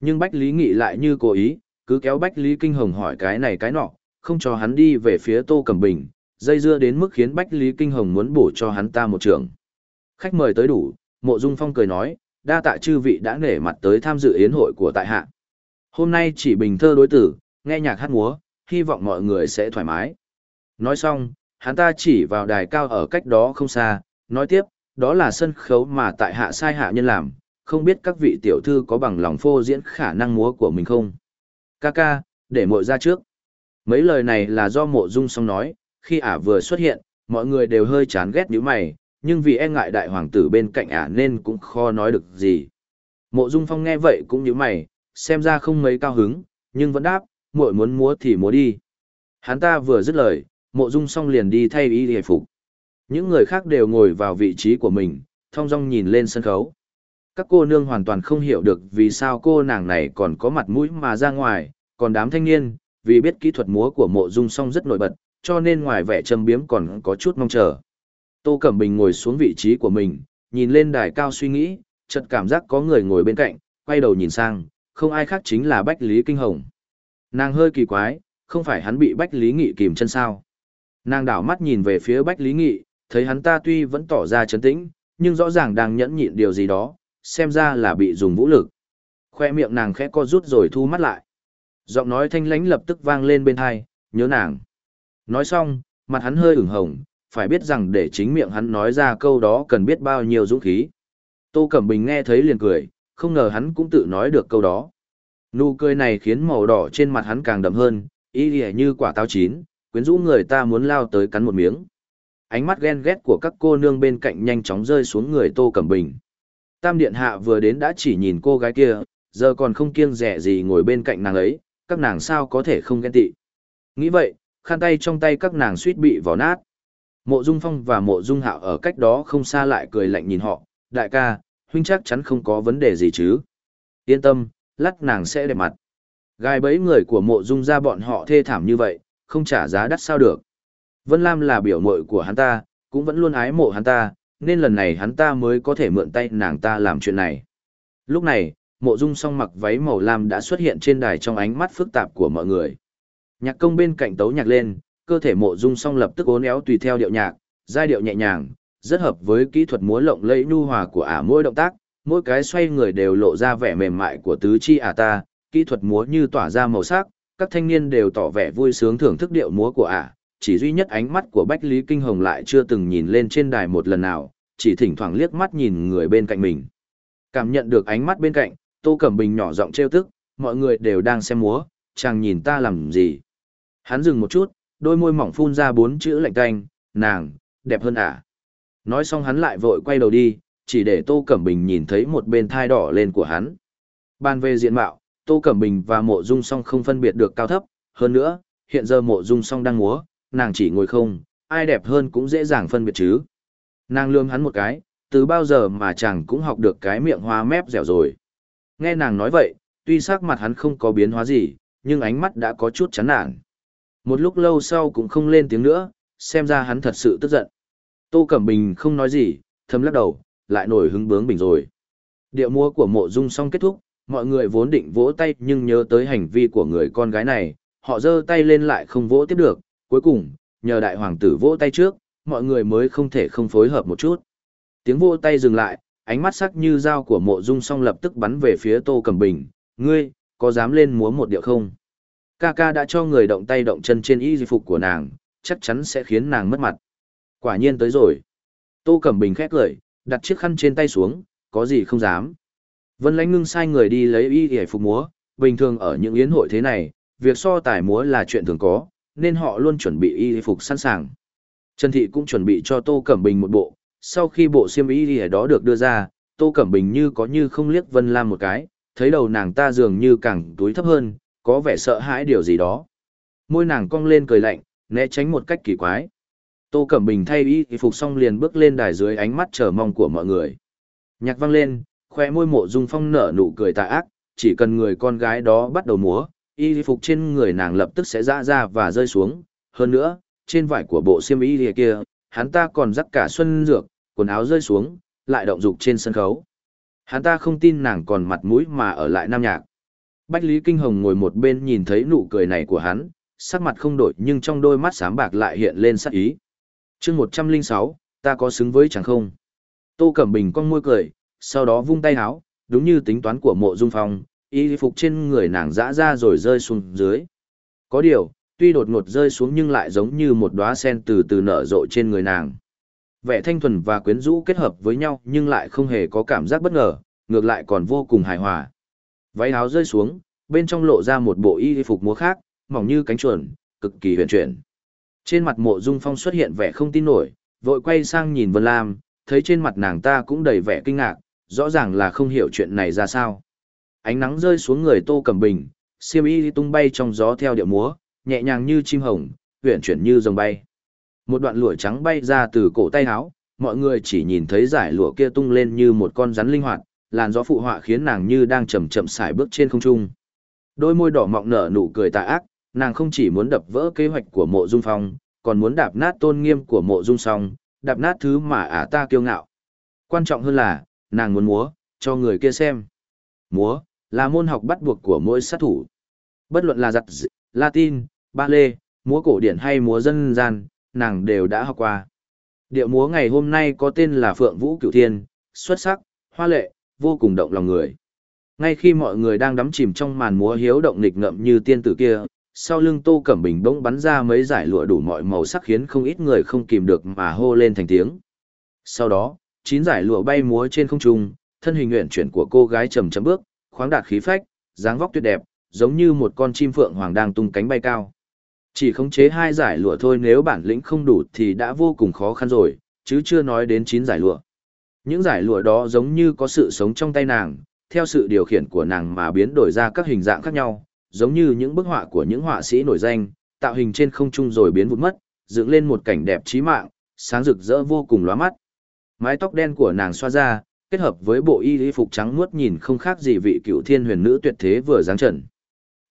Nhưng Bách Lý Nghị lại như cố ý, cứ kéo Bách Lý Kinh Hồng hỏi cái này cái nọ, không cho hắn đi về phía Tô Cẩm Bình, dây dưa đến mức khiến Bách Lý Kinh Hồng muốn bổ cho hắn ta một trường. Khách mời tới đủ, Mộ Dung Phong cười nói, đa tạ chư vị đã nể mặt tới tham dự yến hội của tại hạ. Hôm nay chỉ bình thơ đối tử, nghe nhạc hát múa, hy vọng mọi người sẽ thoải mái. Nói xong, hắn ta chỉ vào đài cao ở cách đó không xa, nói tiếp, đó là sân khấu mà tại hạ sai hạ nhân làm, không biết các vị tiểu thư có bằng lòng phô diễn khả năng múa của mình không? Ca ca, để mội ra trước. Mấy lời này là do mộ dung song nói, khi ả vừa xuất hiện, mọi người đều hơi chán ghét như mày, nhưng vì e ngại đại hoàng tử bên cạnh ả nên cũng khó nói được gì. Mộ dung phong nghe vậy cũng như mày, xem ra không mấy cao hứng, nhưng vẫn đáp, muội muốn múa thì múa đi. Hắn ta vừa dứt lời, mộ dung song liền đi thay y hề phục. Những người khác đều ngồi vào vị trí của mình, thong dong nhìn lên sân khấu. Các cô nương hoàn toàn không hiểu được vì sao cô nàng này còn có mặt mũi mà ra ngoài, còn đám thanh niên, vì biết kỹ thuật múa của mộ dung song rất nổi bật, cho nên ngoài vẻ châm biếm còn có chút mong chờ. Tô Cẩm Bình ngồi xuống vị trí của mình, nhìn lên đài cao suy nghĩ, chợt cảm giác có người ngồi bên cạnh, quay đầu nhìn sang, không ai khác chính là Bách Lý Kinh Hồng. Nàng hơi kỳ quái, không phải hắn bị Bách Lý Nghị kìm chân sao. Nàng đảo mắt nhìn về phía Bách Lý Nghị, thấy hắn ta tuy vẫn tỏ ra trấn tĩnh, nhưng rõ ràng đang nhẫn nhịn điều gì đó, xem ra là bị dùng vũ lực. Khoe miệng nàng khẽ co rút rồi thu mắt lại. Giọng nói thanh lãnh lập tức vang lên bên tai, nhớ nàng. Nói xong, mặt hắn hơi ửng hồng, phải biết rằng để chính miệng hắn nói ra câu đó cần biết bao nhiêu dũng khí. Tô Cẩm Bình nghe thấy liền cười, không ngờ hắn cũng tự nói được câu đó. Nụ cười này khiến màu đỏ trên mặt hắn càng đậm hơn, y lìa như quả táo chín, quyến rũ người ta muốn lao tới cắn một miếng. Ánh mắt ghen ghét của các cô nương bên cạnh nhanh chóng rơi xuống người Tô Cẩm Bình. Tam Điện Hạ vừa đến đã chỉ nhìn cô gái kia, giờ còn không kiêng rẻ gì ngồi bên cạnh nàng ấy, các nàng sao có thể không ghen tị. Nghĩ vậy, khăn tay trong tay các nàng suýt bị vỏ nát. Mộ Dung Phong và Mộ Dung Hạo ở cách đó không xa lại cười lạnh nhìn họ, đại ca, huynh chắc chắn không có vấn đề gì chứ. Yên tâm, lát nàng sẽ đẹp mặt. Gai bấy người của Mộ Dung ra bọn họ thê thảm như vậy, không trả giá đắt sao được. Vân Lam là biểu mội của hắn ta, cũng vẫn luôn ái mộ hắn ta, nên lần này hắn ta mới có thể mượn tay nàng ta làm chuyện này. Lúc này, mộ dung song mặc váy màu lam đã xuất hiện trên đài trong ánh mắt phức tạp của mọi người. Nhạc công bên cạnh tấu nhạc lên, cơ thể mộ dung song lập tức ốn éo tùy theo điệu nhạc, giai điệu nhẹ nhàng, rất hợp với kỹ thuật múa lộng lẫy nhu hòa của ả mỗi động tác, mỗi cái xoay người đều lộ ra vẻ mềm mại của tứ chi ả ta, kỹ thuật múa như tỏa ra màu sắc, các thanh niên đều tỏ vẻ vui sướng thưởng thức điệu múa của ả, chỉ duy nhất ánh mắt của Bách Lý Kinh Hồng lại chưa từng nhìn lên trên đài một lần nào, chỉ thỉnh thoảng liếc mắt nhìn người bên cạnh mình. Cảm nhận được ánh mắt bên cạnh, Tô Cẩm Bình nhỏ giọng trêu tức, mọi người đều đang xem múa, chàng nhìn ta làm gì. Hắn dừng một chút, đôi môi mỏng phun ra bốn chữ lạnh tanh, nàng, đẹp hơn à. Nói xong hắn lại vội quay đầu đi, chỉ để Tô Cẩm Bình nhìn thấy một bên thai đỏ lên của hắn. Ban về diện mạo, Tô Cẩm Bình và mộ dung song không phân biệt được cao thấp, hơn nữa, hiện giờ mộ dung song đang múa, nàng chỉ ngồi không, ai đẹp hơn cũng dễ dàng phân biệt chứ. Nàng lương hắn một cái, từ bao giờ mà chàng cũng học được cái miệng hoa mép dẻo rồi. Nghe nàng nói vậy, tuy sắc mặt hắn không có biến hóa gì, nhưng ánh mắt đã có chút chán nản. Một lúc lâu sau cũng không lên tiếng nữa, xem ra hắn thật sự tức giận. Tô Cẩm Bình không nói gì, thầm lắc đầu, lại nổi hứng bướng bình rồi. Điệu múa của mộ dung xong kết thúc, mọi người vốn định vỗ tay nhưng nhớ tới hành vi của người con gái này, họ giơ tay lên lại không vỗ tiếp được, cuối cùng, nhờ đại hoàng tử vỗ tay trước, mọi người mới không thể không phối hợp một chút. Tiếng vỗ tay dừng lại, ánh mắt sắc như dao của mộ dung song lập tức bắn về phía Tô Cẩm Bình, ngươi, có dám lên múa một điệu không? Ca ca đã cho người động tay động chân trên y phục của nàng, chắc chắn sẽ khiến nàng mất mặt. Quả nhiên tới rồi. Tô Cẩm Bình khét cười, đặt chiếc khăn trên tay xuống, có gì không dám. Vân Lãnh ngưng sai người đi lấy y y phục múa, bình thường ở những yến hội thế này, việc so tài múa là chuyện thường có, nên họ luôn chuẩn bị y phục sẵn sàng. Trần Thị cũng chuẩn bị cho Tô Cẩm Bình một bộ, sau khi bộ xiêm y y đó được đưa ra, Tô Cẩm Bình như có như không liếc Vân Lam một cái, thấy đầu nàng ta dường như càng túi thấp hơn, có vẻ sợ hãi điều gì đó. Môi nàng cong lên cười lạnh, né tránh một cách kỳ quái. Tô Cẩm Bình thay y phục xong liền bước lên đài dưới ánh mắt chờ mong của mọi người. Nhạc vang lên, khoe môi mộ dung phong nở nụ cười tà ác, chỉ cần người con gái đó bắt đầu múa, y phục trên người nàng lập tức sẽ ra ra và rơi xuống. Hơn nữa, trên vải của bộ xiêm y kia, hắn ta còn rắc cả xuân dược, quần áo rơi xuống, lại động dục trên sân khấu. Hắn ta không tin nàng còn mặt mũi mà ở lại nam nhạc. Bách Lý Kinh Hồng ngồi một bên nhìn thấy nụ cười này của hắn, sắc mặt không đổi nhưng trong đôi mắt sám bạc lại hiện lên sắc ý. chương 106, ta có xứng với chẳng không? Tô Cẩm Bình con môi cười, sau đó vung tay háo, đúng như tính toán của mộ dung phong, y phục trên người nàng dã ra rồi rơi xuống dưới. Có điều, tuy đột ngột rơi xuống nhưng lại giống như một đóa sen từ từ nở rộ trên người nàng. Vẻ thanh thuần và quyến rũ kết hợp với nhau nhưng lại không hề có cảm giác bất ngờ, ngược lại còn vô cùng hài hòa. Váy áo rơi xuống, bên trong lộ ra một bộ y phục múa khác, mỏng như cánh chuồn, cực kỳ huyền chuyển. Trên mặt mộ dung phong xuất hiện vẻ không tin nổi, vội quay sang nhìn Vân Lam, thấy trên mặt nàng ta cũng đầy vẻ kinh ngạc, rõ ràng là không hiểu chuyện này ra sao. Ánh nắng rơi xuống người Tô Cẩm Bình, xiêm y tung bay trong gió theo điệu múa, nhẹ nhàng như chim hồng, huyền chuyển như rồng bay. Một đoạn lụa trắng bay ra từ cổ tay áo, mọi người chỉ nhìn thấy giải lụa kia tung lên như một con rắn linh hoạt, làn gió phụ họa khiến nàng như đang chậm chậm xài bước trên không trung. Đôi môi đỏ mọng nở nụ cười tà ác, nàng không chỉ muốn đập vỡ kế hoạch của mộ dung phong, còn muốn đạp nát tôn nghiêm của mộ dung song, đạp nát thứ mà ả ta kiêu ngạo. Quan trọng hơn là, nàng muốn múa, cho người kia xem. Múa, là môn học bắt buộc của mỗi sát thủ. Bất luận là giặt Latin, ba lê, múa cổ điển hay múa dân gian, nàng đều đã học qua. Điệu múa ngày hôm nay có tên là Phượng Vũ Cửu Thiên, xuất sắc, hoa lệ, vô cùng động lòng người. Ngay khi mọi người đang đắm chìm trong màn múa hiếu động nghịch ngợm như tiên tử kia, sau lưng Tô Cẩm Bình bỗng bắn ra mấy giải lụa đủ mọi màu sắc khiến không ít người không kìm được mà hô lên thành tiếng. Sau đó, chín giải lụa bay múa trên không trung, thân hình uyển chuyển của cô gái chậm chậm bước, khoáng đạt khí phách, dáng vóc tuyệt đẹp, giống như một con chim phượng hoàng đang tung cánh bay cao. Chỉ khống chế hai giải lụa thôi nếu bản lĩnh không đủ thì đã vô cùng khó khăn rồi, chứ chưa nói đến chín giải lụa. Những giải lụa đó giống như có sự sống trong tay nàng, theo sự điều khiển của nàng mà biến đổi ra các hình dạng khác nhau, giống như những bức họa của những họa sĩ nổi danh, tạo hình trên không trung rồi biến vụt mất, dựng lên một cảnh đẹp trí mạng, sáng rực rỡ vô cùng lóa mắt. Mái tóc đen của nàng xoa ra, kết hợp với bộ y y phục trắng muốt nhìn không khác gì vị cựu thiên huyền nữ tuyệt thế vừa dáng trần.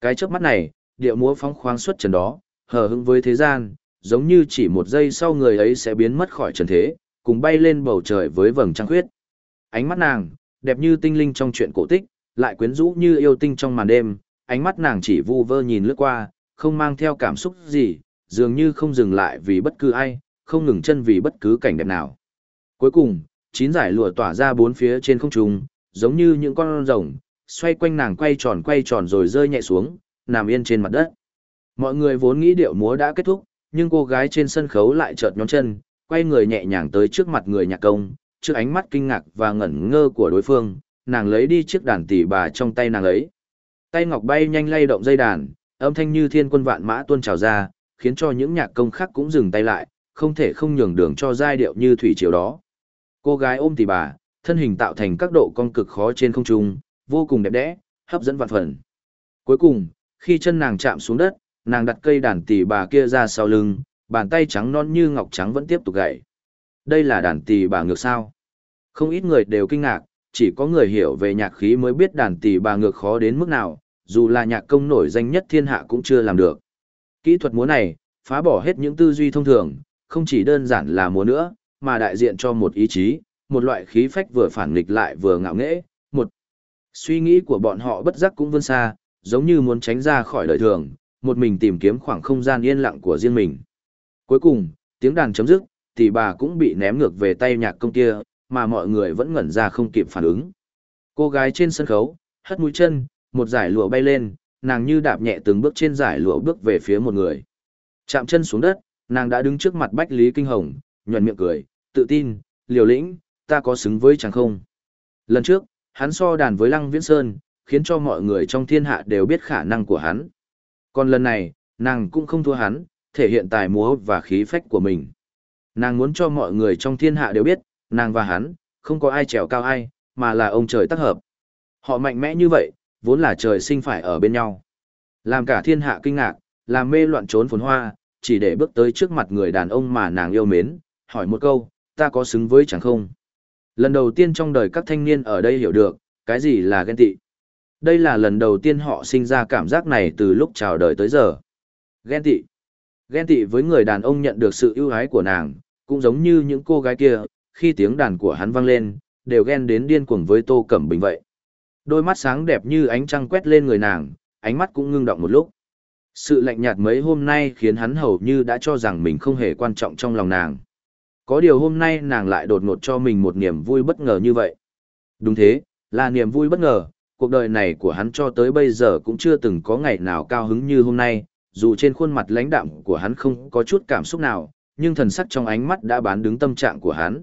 Cái chớp mắt này, điệu múa phóng khoáng xuất trần đó, hờ hững với thế gian, giống như chỉ một giây sau người ấy sẽ biến mất khỏi trần thế, cùng bay lên bầu trời với vầng trăng khuyết. Ánh mắt nàng, đẹp như tinh linh trong chuyện cổ tích, lại quyến rũ như yêu tinh trong màn đêm, ánh mắt nàng chỉ vu vơ nhìn lướt qua, không mang theo cảm xúc gì, dường như không dừng lại vì bất cứ ai, không ngừng chân vì bất cứ cảnh đẹp nào. Cuối cùng, chín giải lụa tỏa ra bốn phía trên không trung, giống như những con rồng, xoay quanh nàng quay tròn quay tròn rồi rơi nhẹ xuống, nằm yên trên mặt đất. Mọi người vốn nghĩ điệu múa đã kết thúc, nhưng cô gái trên sân khấu lại chợt nhón chân, quay người nhẹ nhàng tới trước mặt người nhạc công, trước ánh mắt kinh ngạc và ngẩn ngơ của đối phương, nàng lấy đi chiếc đàn tỷ bà trong tay nàng ấy. Tay ngọc bay nhanh lay động dây đàn, âm thanh như thiên quân vạn mã tuôn trào ra, khiến cho những nhạc công khác cũng dừng tay lại, không thể không nhường đường cho giai điệu như thủy triều đó. Cô gái ôm tỷ bà, thân hình tạo thành các độ cong cực khó trên không trung, vô cùng đẹp đẽ, hấp dẫn vạn phần. Cuối cùng, khi chân nàng chạm xuống đất, nàng đặt cây đàn tỷ bà kia ra sau lưng, bàn tay trắng non như ngọc trắng vẫn tiếp tục gậy. Đây là đàn tỳ bà ngược sao? Không ít người đều kinh ngạc, chỉ có người hiểu về nhạc khí mới biết đàn tỳ bà ngược khó đến mức nào, dù là nhạc công nổi danh nhất thiên hạ cũng chưa làm được. Kỹ thuật múa này, phá bỏ hết những tư duy thông thường, không chỉ đơn giản là múa nữa, mà đại diện cho một ý chí, một loại khí phách vừa phản nghịch lại vừa ngạo nghễ, một suy nghĩ của bọn họ bất giác cũng vươn xa, giống như muốn tránh ra khỏi đời thường, một mình tìm kiếm khoảng không gian yên lặng của riêng mình. Cuối cùng, tiếng đàn chấm dứt, tỷ bà cũng bị ném ngược về tay nhạc công kia, mà mọi người vẫn ngẩn ra không kịp phản ứng. Cô gái trên sân khấu, hất mũi chân, một giải lụa bay lên, nàng như đạp nhẹ từng bước trên giải lụa bước về phía một người. Chạm chân xuống đất, nàng đã đứng trước mặt Bách Lý Kinh Hồng, nhuận miệng cười, tự tin, liều lĩnh, ta có xứng với chàng không? Lần trước, hắn so đàn với Lăng Viễn Sơn, khiến cho mọi người trong thiên hạ đều biết khả năng của hắn. Còn lần này, nàng cũng không thua hắn, thể hiện tài múa và khí phách của mình. Nàng muốn cho mọi người trong thiên hạ đều biết, nàng và hắn, không có ai trèo cao ai, mà là ông trời tác hợp. Họ mạnh mẽ như vậy, vốn là trời sinh phải ở bên nhau. Làm cả thiên hạ kinh ngạc, làm mê loạn trốn phồn hoa, chỉ để bước tới trước mặt người đàn ông mà nàng yêu mến, hỏi một câu, ta có xứng với chẳng không? Lần đầu tiên trong đời các thanh niên ở đây hiểu được, cái gì là ghen tị. Đây là lần đầu tiên họ sinh ra cảm giác này từ lúc chào đời tới giờ. Ghen tị. Ghen tị với người đàn ông nhận được sự ưu ái của nàng, cũng giống như những cô gái kia, khi tiếng đàn của hắn vang lên, đều ghen đến điên cuồng với Tô Cẩm Bình vậy. Đôi mắt sáng đẹp như ánh trăng quét lên người nàng, ánh mắt cũng ngưng động một lúc. Sự lạnh nhạt mấy hôm nay khiến hắn hầu như đã cho rằng mình không hề quan trọng trong lòng nàng. Có điều hôm nay nàng lại đột ngột cho mình một niềm vui bất ngờ như vậy. Đúng thế, là niềm vui bất ngờ, cuộc đời này của hắn cho tới bây giờ cũng chưa từng có ngày nào cao hứng như hôm nay, dù trên khuôn mặt lãnh đạm của hắn không có chút cảm xúc nào, nhưng thần sắc trong ánh mắt đã bán đứng tâm trạng của hắn.